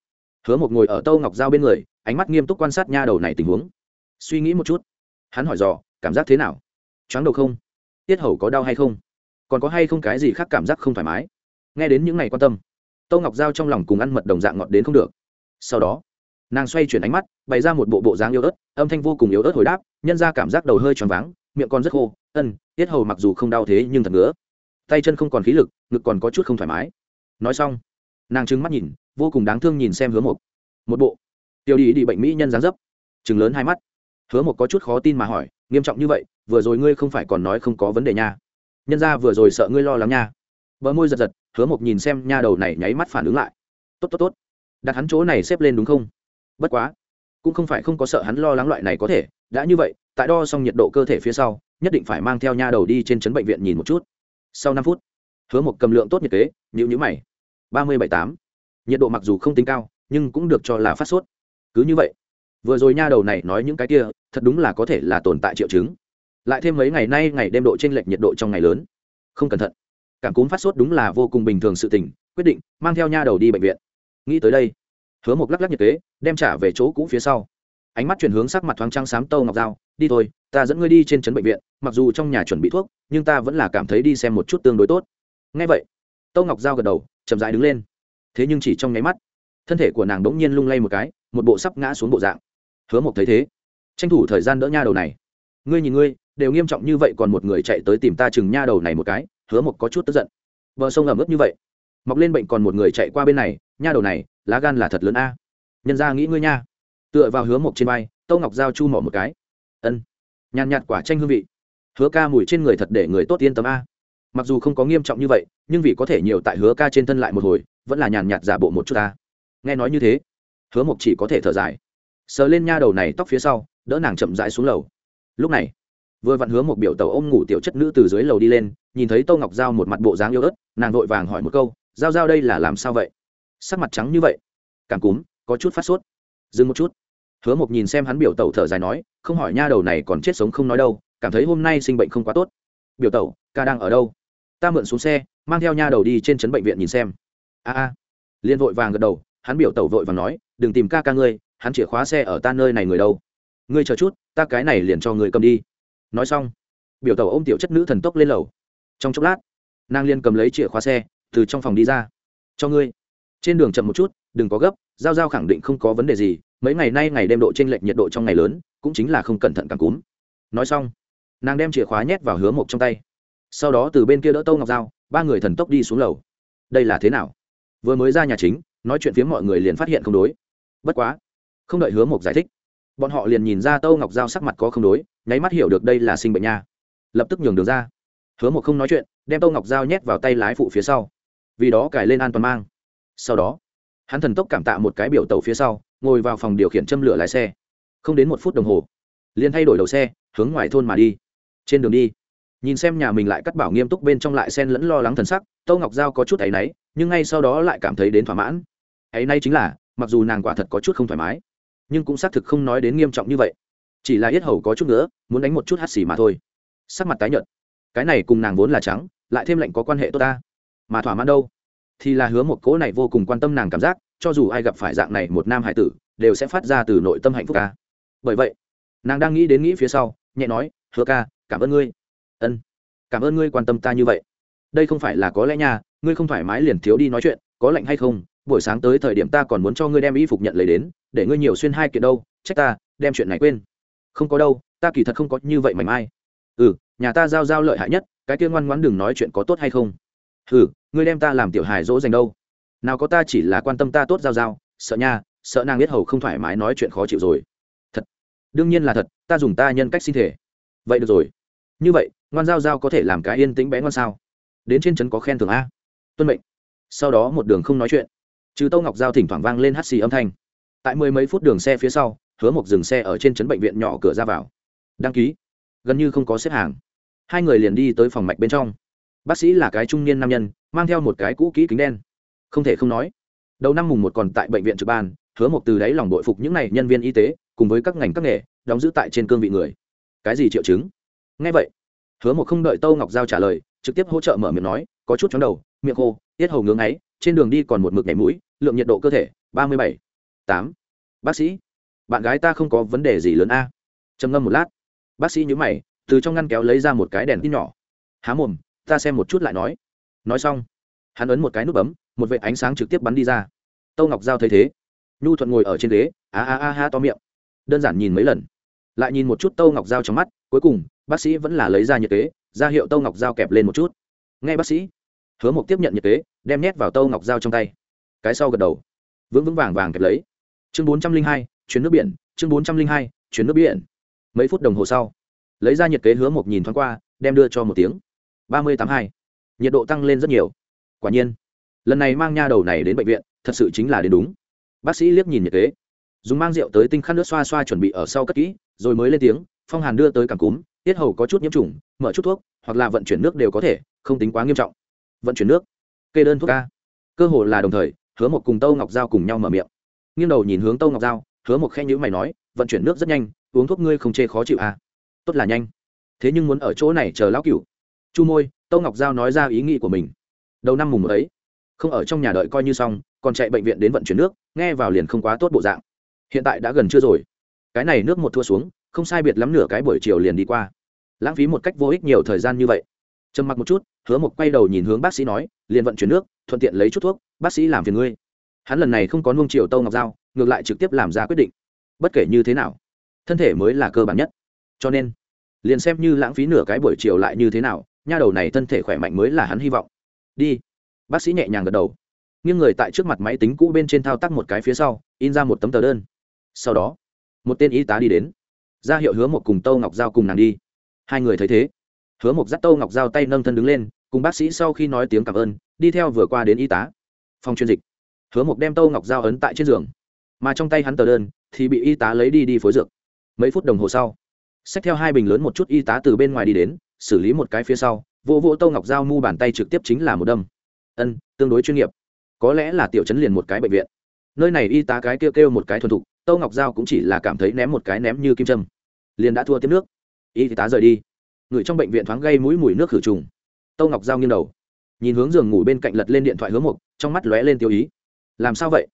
Hứa một ngồi ở tâu ngọc giao bên người, ánh mắt nghiêm túc quan sát nha đầu này tình huống. Suy nghĩ một chút. Hắn hỏi dò, cảm giác thế nào? Chóng đầu không? Tiết hầu có đau hay không? Còn có hay không cái gì khác cảm giác không thoải mái? Nghe đến những ngày quan tâm, tâu ngọc giao trong lòng cùng ăn mật đồng dạng ngọt đến không được. Sau đó, nàng xoay chuyển ánh mắt, bày ra một bộ bộ dáng yếu ớt, âm thanh vô cùng yếu ớt hồi đáp, nhân ra cảm giác đầu hơi tròn váng miệng còn rất khô, ân, tiết hầu mặc dù không đau thế nhưng thật ngứa. Tay chân không còn khí lực, ngực còn có chút không thoải mái. Nói xong, nàng trừng mắt nhìn, vô cùng đáng thương nhìn xem hứa một một bộ. Tiêu đi đi bệnh mỹ nhân dáng dấp. Chừng lớn hai mắt. Hứa một có chút khó tin mà hỏi, nghiêm trọng như vậy, vừa rồi ngươi không phải còn nói không có vấn đề nha. Nhân ra vừa rồi sợ ngươi lo lắng nha. Bờ môi giật giật, hứa một nhìn xem nha đầu này nháy mắt phản ứng lại. Tốt tốt tốt. Đặt hắn chỗ này xếp lên đúng không? Bất quá, cũng không phải không có sợ hắn lo lắng loại này có thể đã như vậy, tại đo xong nhiệt độ cơ thể phía sau, nhất định phải mang theo nha đầu đi trên trấn bệnh viện nhìn một chút. Sau năm phút, hứa một cầm lượng tốt nhiệt kế nhữ nhữ mày. Ba mươi bảy tám. Nhiệt độ mặc dù không tính cao, nhưng cũng được cho là phát sốt. Cứ như vậy, vừa rồi nha đầu này nói những cái kia, thật đúng là có thể là tồn tại triệu chứng. Lại thêm mấy ngày nay ngày đêm độ t r ê n lệch nhiệt độ trong ngày lớn. Không cẩn thận. Cảm cúm phát sốt đúng là vô cùng bình thường sự tình, quyết định mang theo nha đầu đi bệnh viện. Nghĩ tới đây, hứa một lắc lắc nhiệt kế, đem trả về chỗ cũ phía sau ánh mắt chuyển hướng sắc mặt thoáng trăng xám tâu ngọc dao đi thôi, ta dẫn ngươi đi trên trấn bệnh viện, mặc dù trong nhà chuẩn bị thuốc, nhưng ta vẫn là cảm thấy đi xem một chút tương đối tốt. Ngay vậy, tâu ngọc dao gật đầu, chậm dại đứng lên. Thế nhưng chỉ trong nháy mắt, thân thể của nàng đ ỗ n g nhiên lung lay một cái, một bộ sắp ngã xuống bộ dạng. Hứa mộc thấy thế, tranh thủ thời gian đỡ nha đầu này. Ngươi nhìn ngươi, đều nghiêm trọng như vậy còn một người chạy tới tìm ta chừng nha đầu này một cái. Hứa mộc có chút tức giận. Bờ sông ẩm ướt như vậy, mọc lên bệnh còn một người chạy qua bên này, nha đầu này, lá gan là thật lớn a. Nhân ra nghĩ ngươi nha tựa vào hứa mộc trên vai tâu ngọc giao chu mỏ một cái. Ân. Nhàn nhạt quả tranh hương vị. Hứa ca mùi trên người thật để người tốt yên tâm a. Mặc dù không có nghiêm trọng như vậy, nhưng vì có thể nhiều tại hứa ca trên thân lại một hồi, vẫn là nhàn nhạt giả bộ một chút ta. Nghe nói như thế, hứa mộc chỉ có thể thở dài. Sờ lên nha đầu này tóc phía sau, đỡ nàng chậm rãi xuống lầu. Lúc này, vừa vặn hứa một biểu tàu ôm ngủ tiểu chất nữ từ dưới lầu đi lên, nhìn thấy tô ngọc giao một mặt bộ dáng yêu ớt, nàng vội vàng hỏi một câu, giao giao đây là làm sao vậy? Sắc mặt trắng như vậy. Cảm cúm, có chút phát sốt. Dừng một chút hứa một nhìn xem hắn biểu tẩu thở dài nói không hỏi nha đầu này còn chết sống không nói đâu cảm thấy hôm nay sinh bệnh không quá tốt. Biểu tẩu, ca đang ở đâu? Ta mượn xuống xe mang theo nha đầu đi trên trấn bệnh viện nhìn xem. A a. Liên vội vàng gật đầu hắn biểu tẩu vội vàng nói đừng tìm ca ca ngươi hắn chìa khóa xe ở ta nơi này người đâu. Ngươi chờ chút ta cái này liền cho người cầm đi. Nói xong biểu tẩu ôm tiểu chất nữ thần tốc lên lầu. Trong chốc lát nàng liên cầm lấy chìa khóa xe từ trong phòng đi ra. Cho ngươi. Trên đường chậm một chút đừng có gấp giao giao khẳng định không có vấn đề gì, mấy ngày nay ngày đêm độ t r ê n lệch nhiệt độ trong ngày lớn, cũng chính là không cẩn thận càng cúm. Nói xong, nàng đem chìa khóa nhét vào hứa mộc trong tay. Sau đó từ bên kia đỡ tâu ngọc dao ba người thần tốc đi xuống lầu. Đây là thế nào? Vừa mới ra nhà chính, nói chuyện phía mọi người liền phát hiện không đối. Bất quá, không đợi hứa mộc giải thích, bọn họ liền nhìn ra tâu ngọc giao sắc mặt có không đối, nháy mắt hiểu được đây là sinh bệnh nha. Lập tức nhường đường ra. Hứa mộc không nói chuyện, đem tâu ngọc giao nhét vào tay lái phụ phía sau. Vì đó cài lên an toàn mang. Sau đó hắn thần tốc cảm tạ một cái biểu tàu phía sau, ngồi vào phòng điều khiển châm lửa lái xe. Không đến một phút đồng hồ, liền thay đổi đầu xe, hướng ngoài thôn mà đi. Trên đường đi, nhìn xem nhà mình lại cắt bảo nghiêm túc bên trong lại sen lẫn lo lắng thần sắc, tâu ngọc giao có chút áy náy, nhưng ngay sau đó lại cảm thấy đến thỏa mãn. Ấy nay chính là, mặc dù nàng quả thật có chút không thoải mái, nhưng cũng xác thực không nói đến nghiêm trọng như vậy. Chỉ là yết hầu có chút nữa, muốn đánh một chút hắt xì mà thôi. Sắc mặt tái nhợt. Cái này cùng nàng vốn là trắng, lại thêm lệnh có quan hệ tốt ta. Mà thỏa mãn đâu? Thì là hứa một cố này vô cùng quan tâm nàng cảm giác, cho dù ai gặp phải dạng này một nam hải tử, đều sẽ phát ra từ nội tâm hạnh phúc ca. Bởi vậy, nàng đang nghĩ đến nghĩ phía sau, nhẹ nói, hứa ca, cảm ơn ngươi. Ân, cảm ơn ngươi quan tâm ta như vậy. Đây không phải là có lẽ nha, ngươi không thoải mái liền thiếu đi nói chuyện, có lạnh hay không, buổi sáng tới thời điểm ta còn muốn cho ngươi đem y phục nhận lấy đến, để ngươi nhiều xuyên hai kiện đâu, trách ta, đem chuyện này quên. Không có đâu, ta kỳ thật không có như vậy mảnh mai. Ừ nhà ta giao giao lợi hại nhất, cái kia ngoan ngoãn đừng nói chuyện có tốt hay không ừ ngươi đem ta làm tiểu hài dỗ dành đâu? Nào có ta chỉ là quan tâm ta tốt giao giao, sợ nha, sợ nàng biết hầu không thoải mái nói chuyện khó chịu rồi. Thật. Đương nhiên là thật, ta dùng ta nhân cách xin thể. Vậy được rồi. Như vậy, ngoan giao giao có thể làm cái yên tĩnh bé ngoan sao? Đến trên trấn có khen thưởng a. Tuân mệnh. Sau đó một đường không nói chuyện. Trừ tâu ngọc giao thỉnh thoảng vang lên hắt xì âm thanh. Tại mười mấy phút đường xe phía sau, hứa một dừng xe ở trên trấn bệnh viện nhỏ cửa ra vào. Đăng ký. Gần như không có xếp hàng. Hai người liền đi tới phòng mạch bên trong bác sĩ là cái trung niên nam nhân, mang theo một cái cũ kỹ kính đen. Không thể không nói, đầu năm mùng một còn tại bệnh viện trực ban, hứa một từ đáy lòng đội phục những n à y nhân viên y tế, cùng với các ngành các nghề, đóng giữ tại trên cương vị người. Cái gì triệu chứng? Ngay vậy, hứa một không đợi tâu ngọc giao trả lời, trực tiếp hỗ trợ mở miệng nói, có chút chóng đầu, miệng khô, tiết hầu ngưỡng ấy trên đường đi còn một mực nhảy mũi, lượng nhiệt độ cơ thể, ba mươi bảy, tám. Bác sĩ, bạn gái ta không có vấn đề gì lớn a. Trầm ngâm một lát, bác sĩ nhữ mày, từ trong ngăn kéo lấy ra một cái đèn tin nhỏ. Há mồm ta xem một chút lại nói. Nói xong, hắn ấn một cái nút bấm, một vệ ánh sáng trực tiếp bắn đi ra. Tâu ngọc giao thấy thế, nhu thuận ngồi ở trên ghế, a a a ha to miệng. Đơn giản nhìn mấy lần. Lại nhìn một chút tâu ngọc giao trong mắt, cuối cùng, bác sĩ vẫn là lấy ra nhiệt kế ra hiệu tâu ngọc giao kẹp lên một chút. Nghe bác sĩ, hứa mộc tiếp nhận nhiệt kế đem nhét vào tâu ngọc giao trong tay. Cái sau gật đầu, vững vững vàng vàng kẹp lấy. Chương bốn trăm linh hai chuyến nước biển, chương bốn trăm linh hai chuyến nước biển. Mấy phút đồng hồ sau, lấy ra nhiệt kế hứa mộc nhìn thoáng qua, đem đưa cho một tiếng ba mươi tám hai. Nhiệt độ tăng lên rất nhiều. Quả nhiên, lần này mang nha đầu này đến bệnh viện, thật sự chính là đến đúng. Bác sĩ liếc nhìn nhiệt kế. Dùng mang rượu tới tinh khăn nước xoa xoa chuẩn bị ở sau cất kỹ, rồi mới lên tiếng, phong hàn đưa tới cảm cúm, tiết hầu có chút nhiễm trùng, mở chút thuốc, hoặc là vận chuyển nước đều có thể, không tính quá nghiêm trọng. Vận chuyển nước, kê đơn thuốc ca cơ hồ là đồng thời, hứa một cùng tâu ngọc giao cùng nhau mở miệng. Nghiêng đầu nhìn hướng tâu ngọc giao, hứa một khen nhữ mày nói, vận chuyển nước rất nhanh, uống thuốc ngươi không chê khó chịu à. tốt là nhanh. Thế nhưng muốn ở chỗ này chờ lão cửu chu môi, tâu ngọc giao nói ra ý nghĩ của mình. Đầu năm mùng một ấy, không ở trong nhà đợi coi như xong, còn chạy bệnh viện đến vận chuyển nước, nghe vào liền không quá tốt bộ dạng. Hiện tại đã gần chưa rồi. Cái này nước một thua xuống, không sai biệt lắm nửa cái buổi chiều liền đi qua. Lãng phí một cách vô ích nhiều thời gian như vậy. Trầm mặc một chút, hứa một quay đầu nhìn hướng bác sĩ nói, liền vận chuyển nước, thuận tiện lấy chút thuốc, bác sĩ làm phiền ngươi. Hắn lần này không có nung chiều tâu ngọc dao ngược lại trực tiếp làm ra quyết định. Bất kể như thế nào, thân thể mới là cơ bản nhất. Cho nên, liền xem như lãng phí nửa cái buổi chiều lại như thế nào nha đầu này thân thể khỏe mạnh mới là hắn hy vọng. Đi. Bác sĩ nhẹ nhàng gật đầu. Nghiêng người tại trước mặt máy tính cũ bên trên thao tác một cái phía sau, in ra một tấm tờ đơn. Sau đó, một tên y tá đi đến. Ra hiệu hứa một cùng tâu ngọc giao cùng nàng đi. Hai người thấy thế. Hứa một dắt tâu ngọc giao tay nâng thân đứng lên, cùng bác sĩ sau khi nói tiếng cảm ơn, đi theo vừa qua đến y tá. Phòng chuyên dịch. Hứa một đem tâu ngọc giao ấn tại trên giường. Mà trong tay hắn tờ đơn thì bị y tá lấy đi đi phối dược. Mấy phút đồng hồ sau, xách theo hai bình lớn một chút y tá từ bên ngoài đi đến xử lý một cái phía sau vỗ vỗ tâu ngọc giao mu bàn tay trực tiếp chính là một đâm. Ân tương đối chuyên nghiệp. Có lẽ là tiểu chấn liền một cái bệnh viện. Nơi này y tá cái kêu kêu một cái thuần thục tâu ngọc giao cũng chỉ là cảm thấy ném một cái ném như kim châm. Liền đã thua tiếp nước. Y tá rời đi. Người trong bệnh viện thoáng gây mũi mùi nước khử trùng. Tâu ngọc giao nghiêng đầu. Nhìn hướng giường ngủ bên cạnh lật lên điện thoại hướng một, trong mắt lóe lên tiêu ý. Làm sao vậy?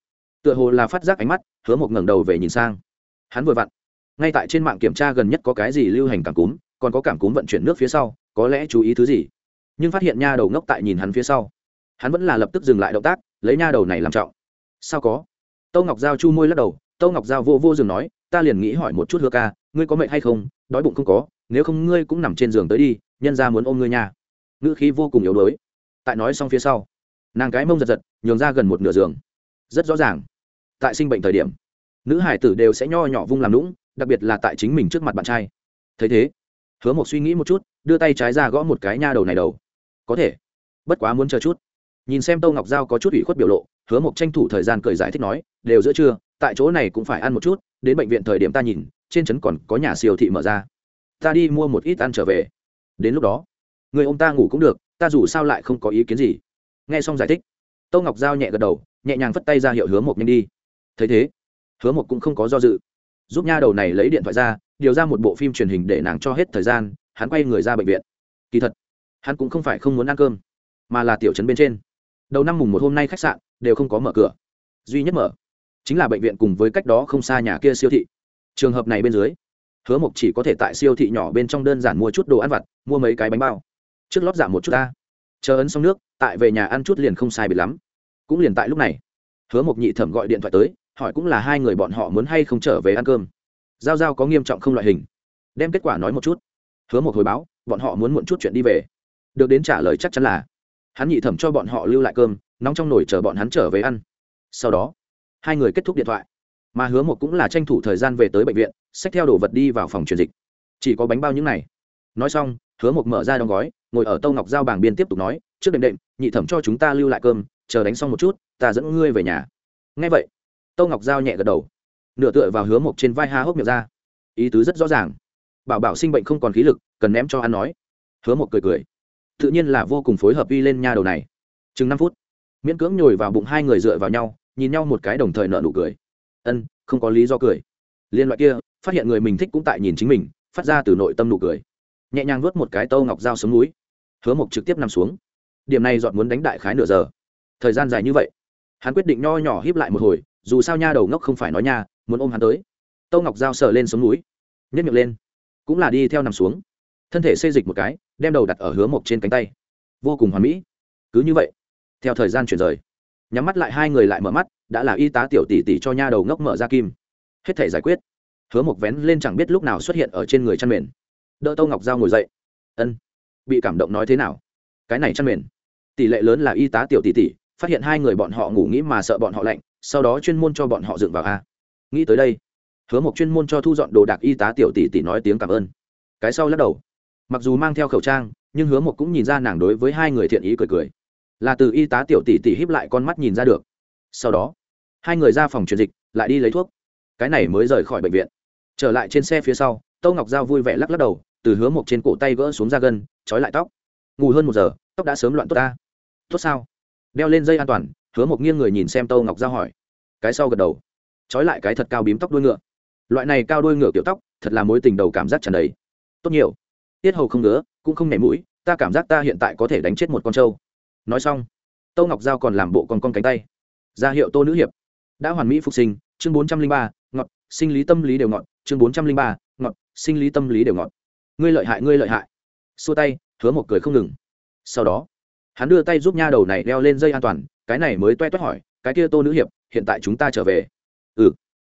Tựa hồ là phát giác ánh mắt hứa một ngẩng đầu về nhìn sang. Hắn vừa vặn. Ngay tại trên mạng kiểm tra gần nhất có cái gì lưu hành cảm cúm còn có cảm cúm vận chuyển nước phía sau, có lẽ chú ý thứ gì? Nhưng phát hiện nha đầu ngốc tại nhìn hắn phía sau. Hắn vẫn là lập tức dừng lại động tác, lấy nha đầu này làm trọng. Sao có? Tâu ngọc giao chu môi lắc đầu, tâu ngọc giao vô vô giường nói, ta liền nghĩ hỏi một chút hứa ca, ngươi có mệnh hay không? Đói bụng không có, nếu không ngươi cũng nằm trên giường tới đi, nhân ra muốn ôm ngươi nha. Ngữ khí vô cùng yếu đuối. Tại nói xong phía sau, nàng cái mông giật giật, nhường ra gần một nửa giường. Rất rõ ràng, tại sinh bệnh thời điểm, nữ hải tử đều sẽ nho nhỏ vung làm lũng đặc biệt là tại chính mình trước mặt bạn trai. Thấy thế hứa một suy nghĩ một chút, đưa tay trái ra gõ một cái nha đầu này đầu. Có thể. Bất quá muốn chờ chút. Nhìn xem tâu ngọc giao có chút ủy khuất biểu lộ, hứa một tranh thủ thời gian cười giải thích nói, đều giữa trưa, tại chỗ này cũng phải ăn một chút, đến bệnh viện thời điểm ta nhìn, trên trấn còn có nhà siêu thị mở ra. Ta đi mua một ít ăn trở về. Đến lúc đó, người ông ta ngủ cũng được, ta dù sao lại không có ý kiến gì. Nghe xong giải thích tâu ngọc giao nhẹ gật đầu, nhẹ nhàng phất tay ra hiệu hứa một nhanh đi. Thấy thế, hứa một cũng không có do dự giúp nha đầu này lấy điện thoại ra, điều ra một bộ phim truyền hình để nàng cho hết thời gian, hắn quay người ra bệnh viện. Kỳ thật, hắn cũng không phải không muốn ăn cơm, mà là tiểu trấn bên trên. Đầu năm mùng một hôm nay khách sạn đều không có mở cửa. Duy nhất mở chính là bệnh viện cùng với cách đó không xa nhà kia siêu thị. Trường hợp này bên dưới, hứa mộc chỉ có thể tại siêu thị nhỏ bên trong đơn giản mua chút đồ ăn vặt, mua mấy cái bánh bao. Trước lót giảm một chút ta. Chờ ấn xong nước, tại về nhà ăn chút liền không sai bị lắm. Cũng liền tại lúc này, hứa mộc nhị thẩm gọi điện thoại tới hỏi cũng là hai người bọn họ muốn hay không trở về ăn cơm. Giao giao có nghiêm trọng không loại hình. Đem kết quả nói một chút. Hứa một hồi báo, bọn họ muốn muộn chút chuyện đi về. Được đến trả lời chắc chắn là, hắn nhị thẩm cho bọn họ lưu lại cơm, nóng trong nồi chờ bọn hắn trở về ăn. Sau đó, hai người kết thúc điện thoại. Mà hứa một cũng là tranh thủ thời gian về tới bệnh viện, xách theo đồ vật đi vào phòng truyền dịch. Chỉ có bánh bao những này. Nói xong, hứa một mở ra đóng gói, ngồi ở tâu ngọc giao bảng biên tiếp tục nói, trước đệm đệm, nhị thẩm cho chúng ta lưu lại cơm, chờ đánh xong một chút, ta dẫn ngươi về nhà. Ngay vậy tâu ngọc giao nhẹ gật đầu. Nửa tựa vào hứa một trên vai ha hốc miệng ra. Ý tứ rất rõ ràng. Bảo bảo sinh bệnh không còn khí lực, cần ném cho ăn nói. Hứa một cười cười. Tự nhiên là vô cùng phối hợp uy lên nha đầu này. Chừng năm phút, miễn cưỡng nhồi vào bụng hai người dựa vào nhau, nhìn nhau một cái đồng thời nợ nụ cười. Ân, không có lý do cười. Liên loại kia, phát hiện người mình thích cũng tại nhìn chính mình, phát ra từ nội tâm nụ cười. Nhẹ nhàng nuốt một cái tâu ngọc dao xuống núi. Hứa mộc trực tiếp nằm xuống. Điểm này dọn muốn đánh đại khái nửa giờ. Thời gian dài như vậy. Hắn quyết định nho nhỏ híp lại một hồi dù sao nha đầu ngốc không phải nói nha, muốn ôm hắn tới. Tâu ngọc dao sờ lên xuống núi nhất miệng lên, cũng là đi theo nằm xuống. Thân thể xây dịch một cái, đem đầu đặt ở hứa mộc trên cánh tay. Vô cùng hoàn mỹ. Cứ như vậy, theo thời gian chuyển rời, nhắm mắt lại hai người lại mở mắt, đã là y tá tiểu tỷ tỷ cho nha đầu ngốc mở ra kim. Hết thể giải quyết. Hứa mộc vén lên chẳng biết lúc nào xuất hiện ở trên người chăn mền. Đỡ tâu ngọc giao ngồi dậy. Ân, bị cảm động nói thế nào? Cái này chăn mền. Tỷ lệ lớn là y tá tiểu tỷ tỷ, phát hiện hai người bọn họ ngủ nghĩ mà sợ bọn họ lạnh sau đó chuyên môn cho bọn họ dựng vào a. Nghĩ tới đây, hứa một chuyên môn cho thu dọn đồ đạc y tá tiểu tỷ tỷ nói tiếng cảm ơn. Cái sau lắc đầu. Mặc dù mang theo khẩu trang, nhưng hứa một cũng nhìn ra nàng đối với hai người thiện ý cười cười. Là từ y tá tiểu tỷ tỷ híp lại con mắt nhìn ra được. Sau đó, hai người ra phòng truyền dịch, lại đi lấy thuốc. Cái này mới rời khỏi bệnh viện. Trở lại trên xe phía sau, tâu ngọc giao vui vẻ lắc lắc đầu, từ hứa một trên cổ tay gỡ xuống ra gân, trói lại tóc. Ngủ hơn một giờ, tóc đã sớm loạn tốt ta. Tốt sao? Đeo lên dây an toàn hứa mộc nghiêng người nhìn xem tâu ngọc giao hỏi. Cái sau gật đầu. Trói lại cái thật cao bím tóc đuôi ngựa. Loại này cao đuôi ngựa kiểu tóc, thật là mối tình đầu cảm giác tràn đầy. Tốt nhiều. Tiết hầu không ngứa, cũng không nhảy mũi, ta cảm giác ta hiện tại có thể đánh chết một con trâu. Nói xong, tâu ngọc giao còn làm bộ con con cánh tay. Ra hiệu tô nữ hiệp. Đã hoàn mỹ phục sinh, chương bốn trăm linh ba, ngọt, sinh lý tâm lý đều ngọt, chương bốn trăm linh ba, ngọt, sinh lý tâm lý đều ngọt. Ngươi lợi hại, ngươi lợi hại. Xua tay, hứa một cười không ngừng. Sau đó, hắn đưa tay giúp nha đầu này đeo lên dây an toàn cái này mới toe toét hỏi, cái kia tô nữ hiệp, hiện tại chúng ta trở về. Ừ.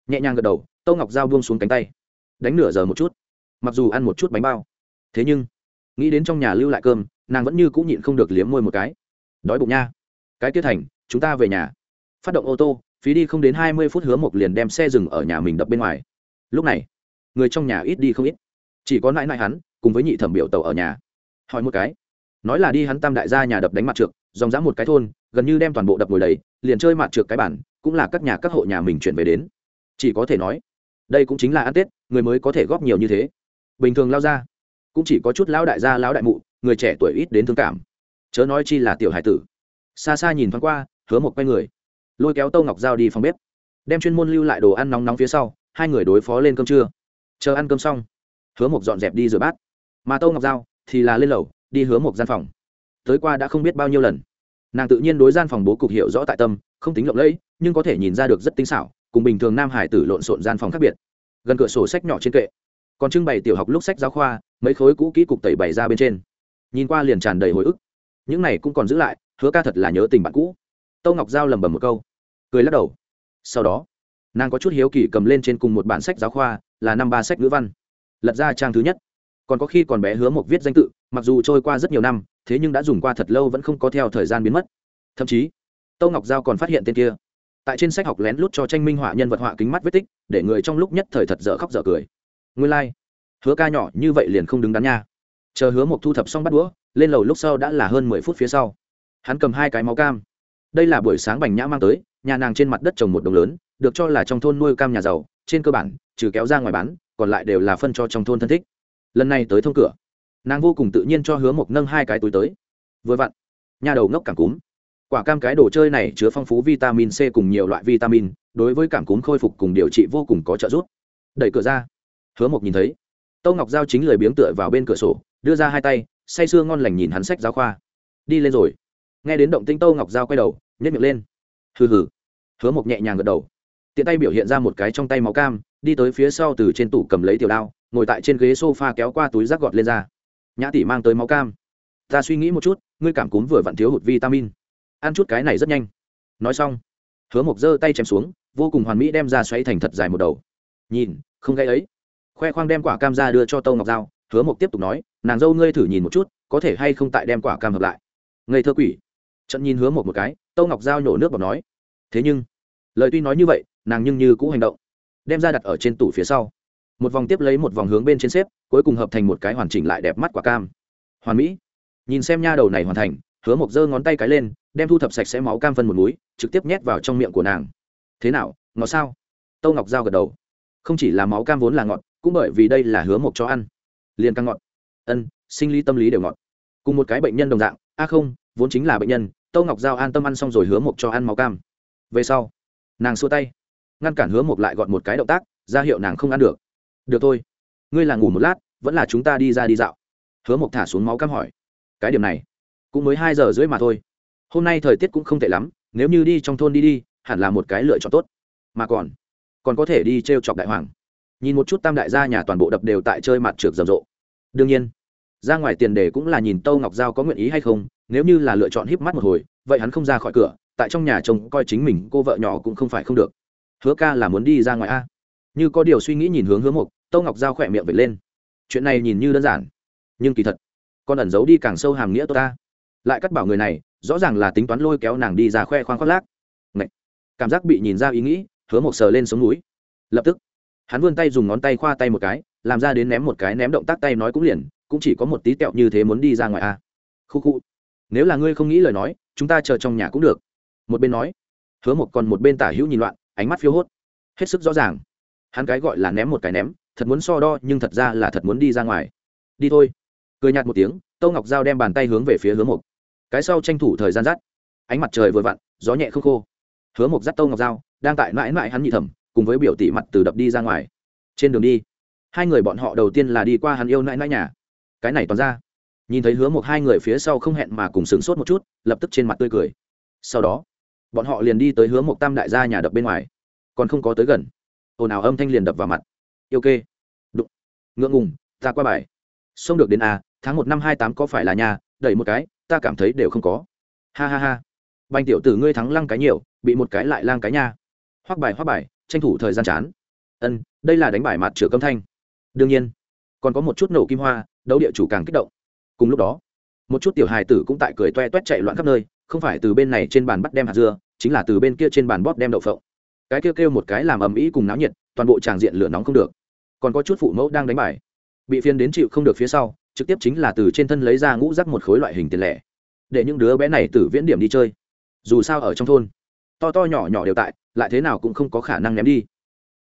Nhẹ nhàng gật đầu, Tô ngọc giao buông xuống cánh tay. Đánh nửa giờ một chút. Mặc dù ăn một chút bánh bao. Thế nhưng, nghĩ đến trong nhà lưu lại cơm, nàng vẫn như cũng nhịn không được liếm môi một cái. Đói bụng nha. Cái tiết thành, chúng ta về nhà. Phát động ô tô, phí đi không đến hai mươi phút hứa một liền đem xe dừng ở nhà mình đập bên ngoài. Lúc này, người trong nhà ít đi không ít. Chỉ có nãi nãi hắn, cùng với nhị thẩm biểu tàu ở nhà. Hỏi một cái. Nói là đi hắn tam đại gia nhà đập đánh mặt trượt, dòng dã một cái thôn gần như đem toàn bộ đập ngồi đầy, liền chơi mặt trượt cái bản cũng là các nhà các hộ nhà mình chuyển về đến. Chỉ có thể nói, đây cũng chính là ăn tết, người mới có thể góp nhiều như thế. Bình thường lao ra, cũng chỉ có chút lão đại gia, lão đại mụ, người trẻ tuổi ít đến thương cảm. Chớ nói chi là tiểu hải tử. Xa xa nhìn thoáng qua, hứa một quay người, lôi kéo tâu ngọc dao đi phòng bếp, đem chuyên môn lưu lại đồ ăn nóng nóng phía sau, hai người đối phó lên cơm trưa. Chờ ăn cơm xong, hứa một dọn dẹp đi rửa bát. Mà tâu ngọc dao thì là lên lầu, đi hứa một gian phòng. Tới qua đã không biết bao nhiêu lần nàng tự nhiên đối gian phòng bố cục hiểu rõ tại tâm, không tính lộng lẫy, nhưng có thể nhìn ra được rất tinh xảo, cùng bình thường nam hải tử lộn xộn gian phòng khác biệt. Gần cửa sổ sách nhỏ trên kệ, còn trưng bày tiểu học lúc sách giáo khoa, mấy khối cũ kỹ cục tẩy bày ra bên trên. Nhìn qua liền tràn đầy hồi ức. Những này cũng còn giữ lại, hứa ca thật là nhớ tình bạn cũ. Tâu ngọc giao lầm bầm một câu, cười lắc đầu. Sau đó, nàng có chút hiếu kỳ cầm lên trên cùng một bản sách giáo khoa, là năm ba sách ngữ văn. Lật ra trang thứ nhất còn có khi còn bé hứa một viết danh tự, mặc dù trôi qua rất nhiều năm, thế nhưng đã dùng qua thật lâu vẫn không có theo thời gian biến mất. Thậm chí tâu ngọc giao còn phát hiện tên kia. Tại trên sách học lén lút cho tranh minh họa nhân vật họa kính mắt vết tích, để người trong lúc nhất thời thật dở khóc dở cười. Nguyên lai、like. hứa ca nhỏ như vậy liền không đứng đắn nha. Chờ hứa một thu thập xong bắt đũa, lên lầu lúc sau đã là hơn mười phút phía sau. Hắn cầm hai cái máu cam. Đây là buổi sáng bành nhã mang tới, nhà nàng trên mặt đất trồng một đồng lớn, được cho là trong thôn nuôi cam nhà giàu, trên cơ bản, trừ kéo ra ngoài bán, còn lại đều là phân cho trong thôn thân thích lần này tới thông cửa. Nàng vô cùng tự nhiên cho hứa Mộc nâng hai cái túi tới. Vừa vặn, nhà đầu ngốc cảm cúm. Quả cam cái đồ chơi này chứa phong phú vitamin c cùng nhiều loại vitamin, đối với cảm cúm khôi phục cùng điều trị vô cùng có trợ giúp. Đẩy cửa ra, hứa Mộc nhìn thấy, tâu ngọc giao chính lười biếng tựa vào bên cửa sổ, đưa ra hai tay, say sưa ngon lành nhìn hắn sách giáo khoa. Đi lên rồi. Nghe đến động tinh tâu ngọc giao quay đầu nhét miệng lên. Hừ hừ. Hứa mộc nhẹ nhàng gật đầu. Tiện tay biểu hiện ra một cái trong tay máu cam, đi tới phía sau từ trên tủ cầm lấy tiểu đao ngồi tại trên ghế sofa kéo qua túi rác gọt lên ra. Nhã tỷ mang tới máu cam. Ta suy nghĩ một chút, ngươi cảm cúm vừa vặn thiếu hụt vitamin. Ăn chút cái này rất nhanh. Nói xong, hứa mộc giơ tay chém xuống, vô cùng hoàn mỹ đem ra xoáy thành thật dài một đầu. Nhìn, không gây ấy. Khoe khoang đem quả cam ra đưa cho tâu ngọc dao hứa mộc tiếp tục nói, nàng dâu ngươi thử nhìn một chút, có thể hay không tại đem quả cam hợp lại. Ngây thơ quỷ. Trận nhìn hứa mộc một cái, tâu ngọc dao nhổ nước bọt nói. Thế nhưng, lời tuy nói như vậy, nàng nhưng như cũ hành động. Đem ra đặt ở trên tủ phía sau một vòng tiếp lấy một vòng hướng bên trên xếp, cuối cùng hợp thành một cái hoàn chỉnh lại đẹp mắt quả cam. Hoàn mỹ. Nhìn xem nha đầu này hoàn thành, hứa mộc giơ ngón tay cái lên, đem thu thập sạch sẽ máu cam phân một núi, trực tiếp nhét vào trong miệng của nàng. Thế nào, ngọt sao? Tâu ngọc dao gật đầu. Không chỉ là máu cam vốn là ngọt, cũng bởi vì đây là hứa mộc cho ăn. Liền càng ngọt. Ân, sinh lý tâm lý đều ngọt. Cùng một cái bệnh nhân đồng dạng. A không, vốn chính là bệnh nhân, tâu ngọc giao an tâm ăn xong rồi hứa mộc cho ăn máu cam. Về sau, nàng xua tay. Ngăn cản hứa mộc lại gọn một cái động tác, ra hiệu nàng không ăn được được thôi. Ngươi là ngủ một lát, vẫn là chúng ta đi ra đi dạo. Hứa mộc thả xuống máu cam hỏi. Cái điểm này, cũng mới hai giờ rưỡi mà thôi. Hôm nay thời tiết cũng không tệ lắm, nếu như đi trong thôn đi đi, hẳn là một cái lựa chọn tốt. Mà còn còn có thể đi t r e o chọc đại hoàng. Nhìn một chút tam đại gia nhà toàn bộ đập đều tại chơi mặt trượt rầm rộ. Đương nhiên, ra ngoài tiền đề cũng là nhìn tâu ngọc giao có nguyện ý hay không, nếu như là lựa chọn híp mắt một hồi, vậy hắn không ra khỏi cửa, tại trong nhà chồng coi chính mình, cô vợ nhỏ cũng không phải không được. Hứa ca là muốn đi ra ngoài a như có điều suy nghĩ nhìn hướng hứa mục, tâu ngọc giao khỏe miệng vệt lên. Chuyện này nhìn như đơn giản, nhưng kỳ thật, con ẩn giấu đi càng sâu hàm nghĩa tôi ta. Lại cắt bảo người này, rõ ràng là tính toán lôi kéo nàng đi ra khoe khoang khoác lác. Ngậy! cảm giác bị nhìn ra ý nghĩ, hứa một sờ lên sống núi. Lập tức, hắn vươn tay dùng ngón tay khoa tay một cái, làm ra đến ném một cái ném động tác tay nói cũng liền, cũng chỉ có một tí tẹo như thế muốn đi ra ngoài a. À. khu khu! Nếu là ngươi không nghĩ lời nói, chúng ta chờ trong nhà cũng được. Một bên nói, hứa một còn một bên tả hữu nhìn loạn, ánh mắt phiêu hốt. Hết sức rõ ràng hắn cái gọi là ném một cái ném, thật muốn so đo, nhưng thật ra là thật muốn đi ra ngoài. Đi thôi. Cười nhạt một tiếng, tâu ngọc giao đem bàn tay hướng về phía hứa mộc. Cái sau tranh thủ thời gian dắt. Ánh mặt trời vừa vặn, gió nhẹ không khô. Hứa mộc dắt tâu ngọc giao, đang tại mãi mãi hắn nhị thẩm, cùng với biểu tỷ mặt từ đập đi ra ngoài. Trên đường đi, hai người bọn họ đầu tiên là đi qua hắn yêu nãi nãi nhà. Cái này toàn ra. Nhìn thấy hứa một hai người phía sau không hẹn mà cùng sửng sốt một chút, lập tức trên mặt tươi cười. Sau đó, bọn họ liền đi tới hứa một tam đại gia nhà đập bên ngoài. Còn không có tới gần ồn ào âm thanh liền đập vào mặt. Yêu kê. Đụng. Ngượng ngùng, ta qua bài. Xông được đến a, tháng một năm hai tám có phải là nhà, đẩy một cái, ta cảm thấy đều không có. Ha ha ha. Banh tiểu tử ngươi thắng lăng cái nhiều, bị một cái lại lang cái nha hoắc bài hoắc bài, tranh thủ thời gian chán. Ân, đây là đánh bài mặt chửa câm thanh. Đương nhiên, còn có một chút nổ kim hoa, đấu địa chủ càng kích động. Cùng lúc đó, một chút tiểu hài tử cũng tại cười toe toét chạy loạn khắp nơi, không phải từ bên này trên bàn bắt đem hạt dưa, chính là từ bên kia trên bàn bóp đem đậu phộng cái kêu kêu một cái làm ầm ĩ cùng náo nhiệt, toàn bộ tràng diện lửa nóng không được. Còn có chút phụ mẫu đang đánh bài. Bị phiên đến chịu không được phía sau, trực tiếp chính là từ trên thân lấy ra ngũ rắc một khối loại hình tiền lẻ. Để những đứa bé này từ viễn điểm đi chơi. Dù sao ở trong thôn, to to nhỏ nhỏ đều tại, lại thế nào cũng không có khả năng ném đi.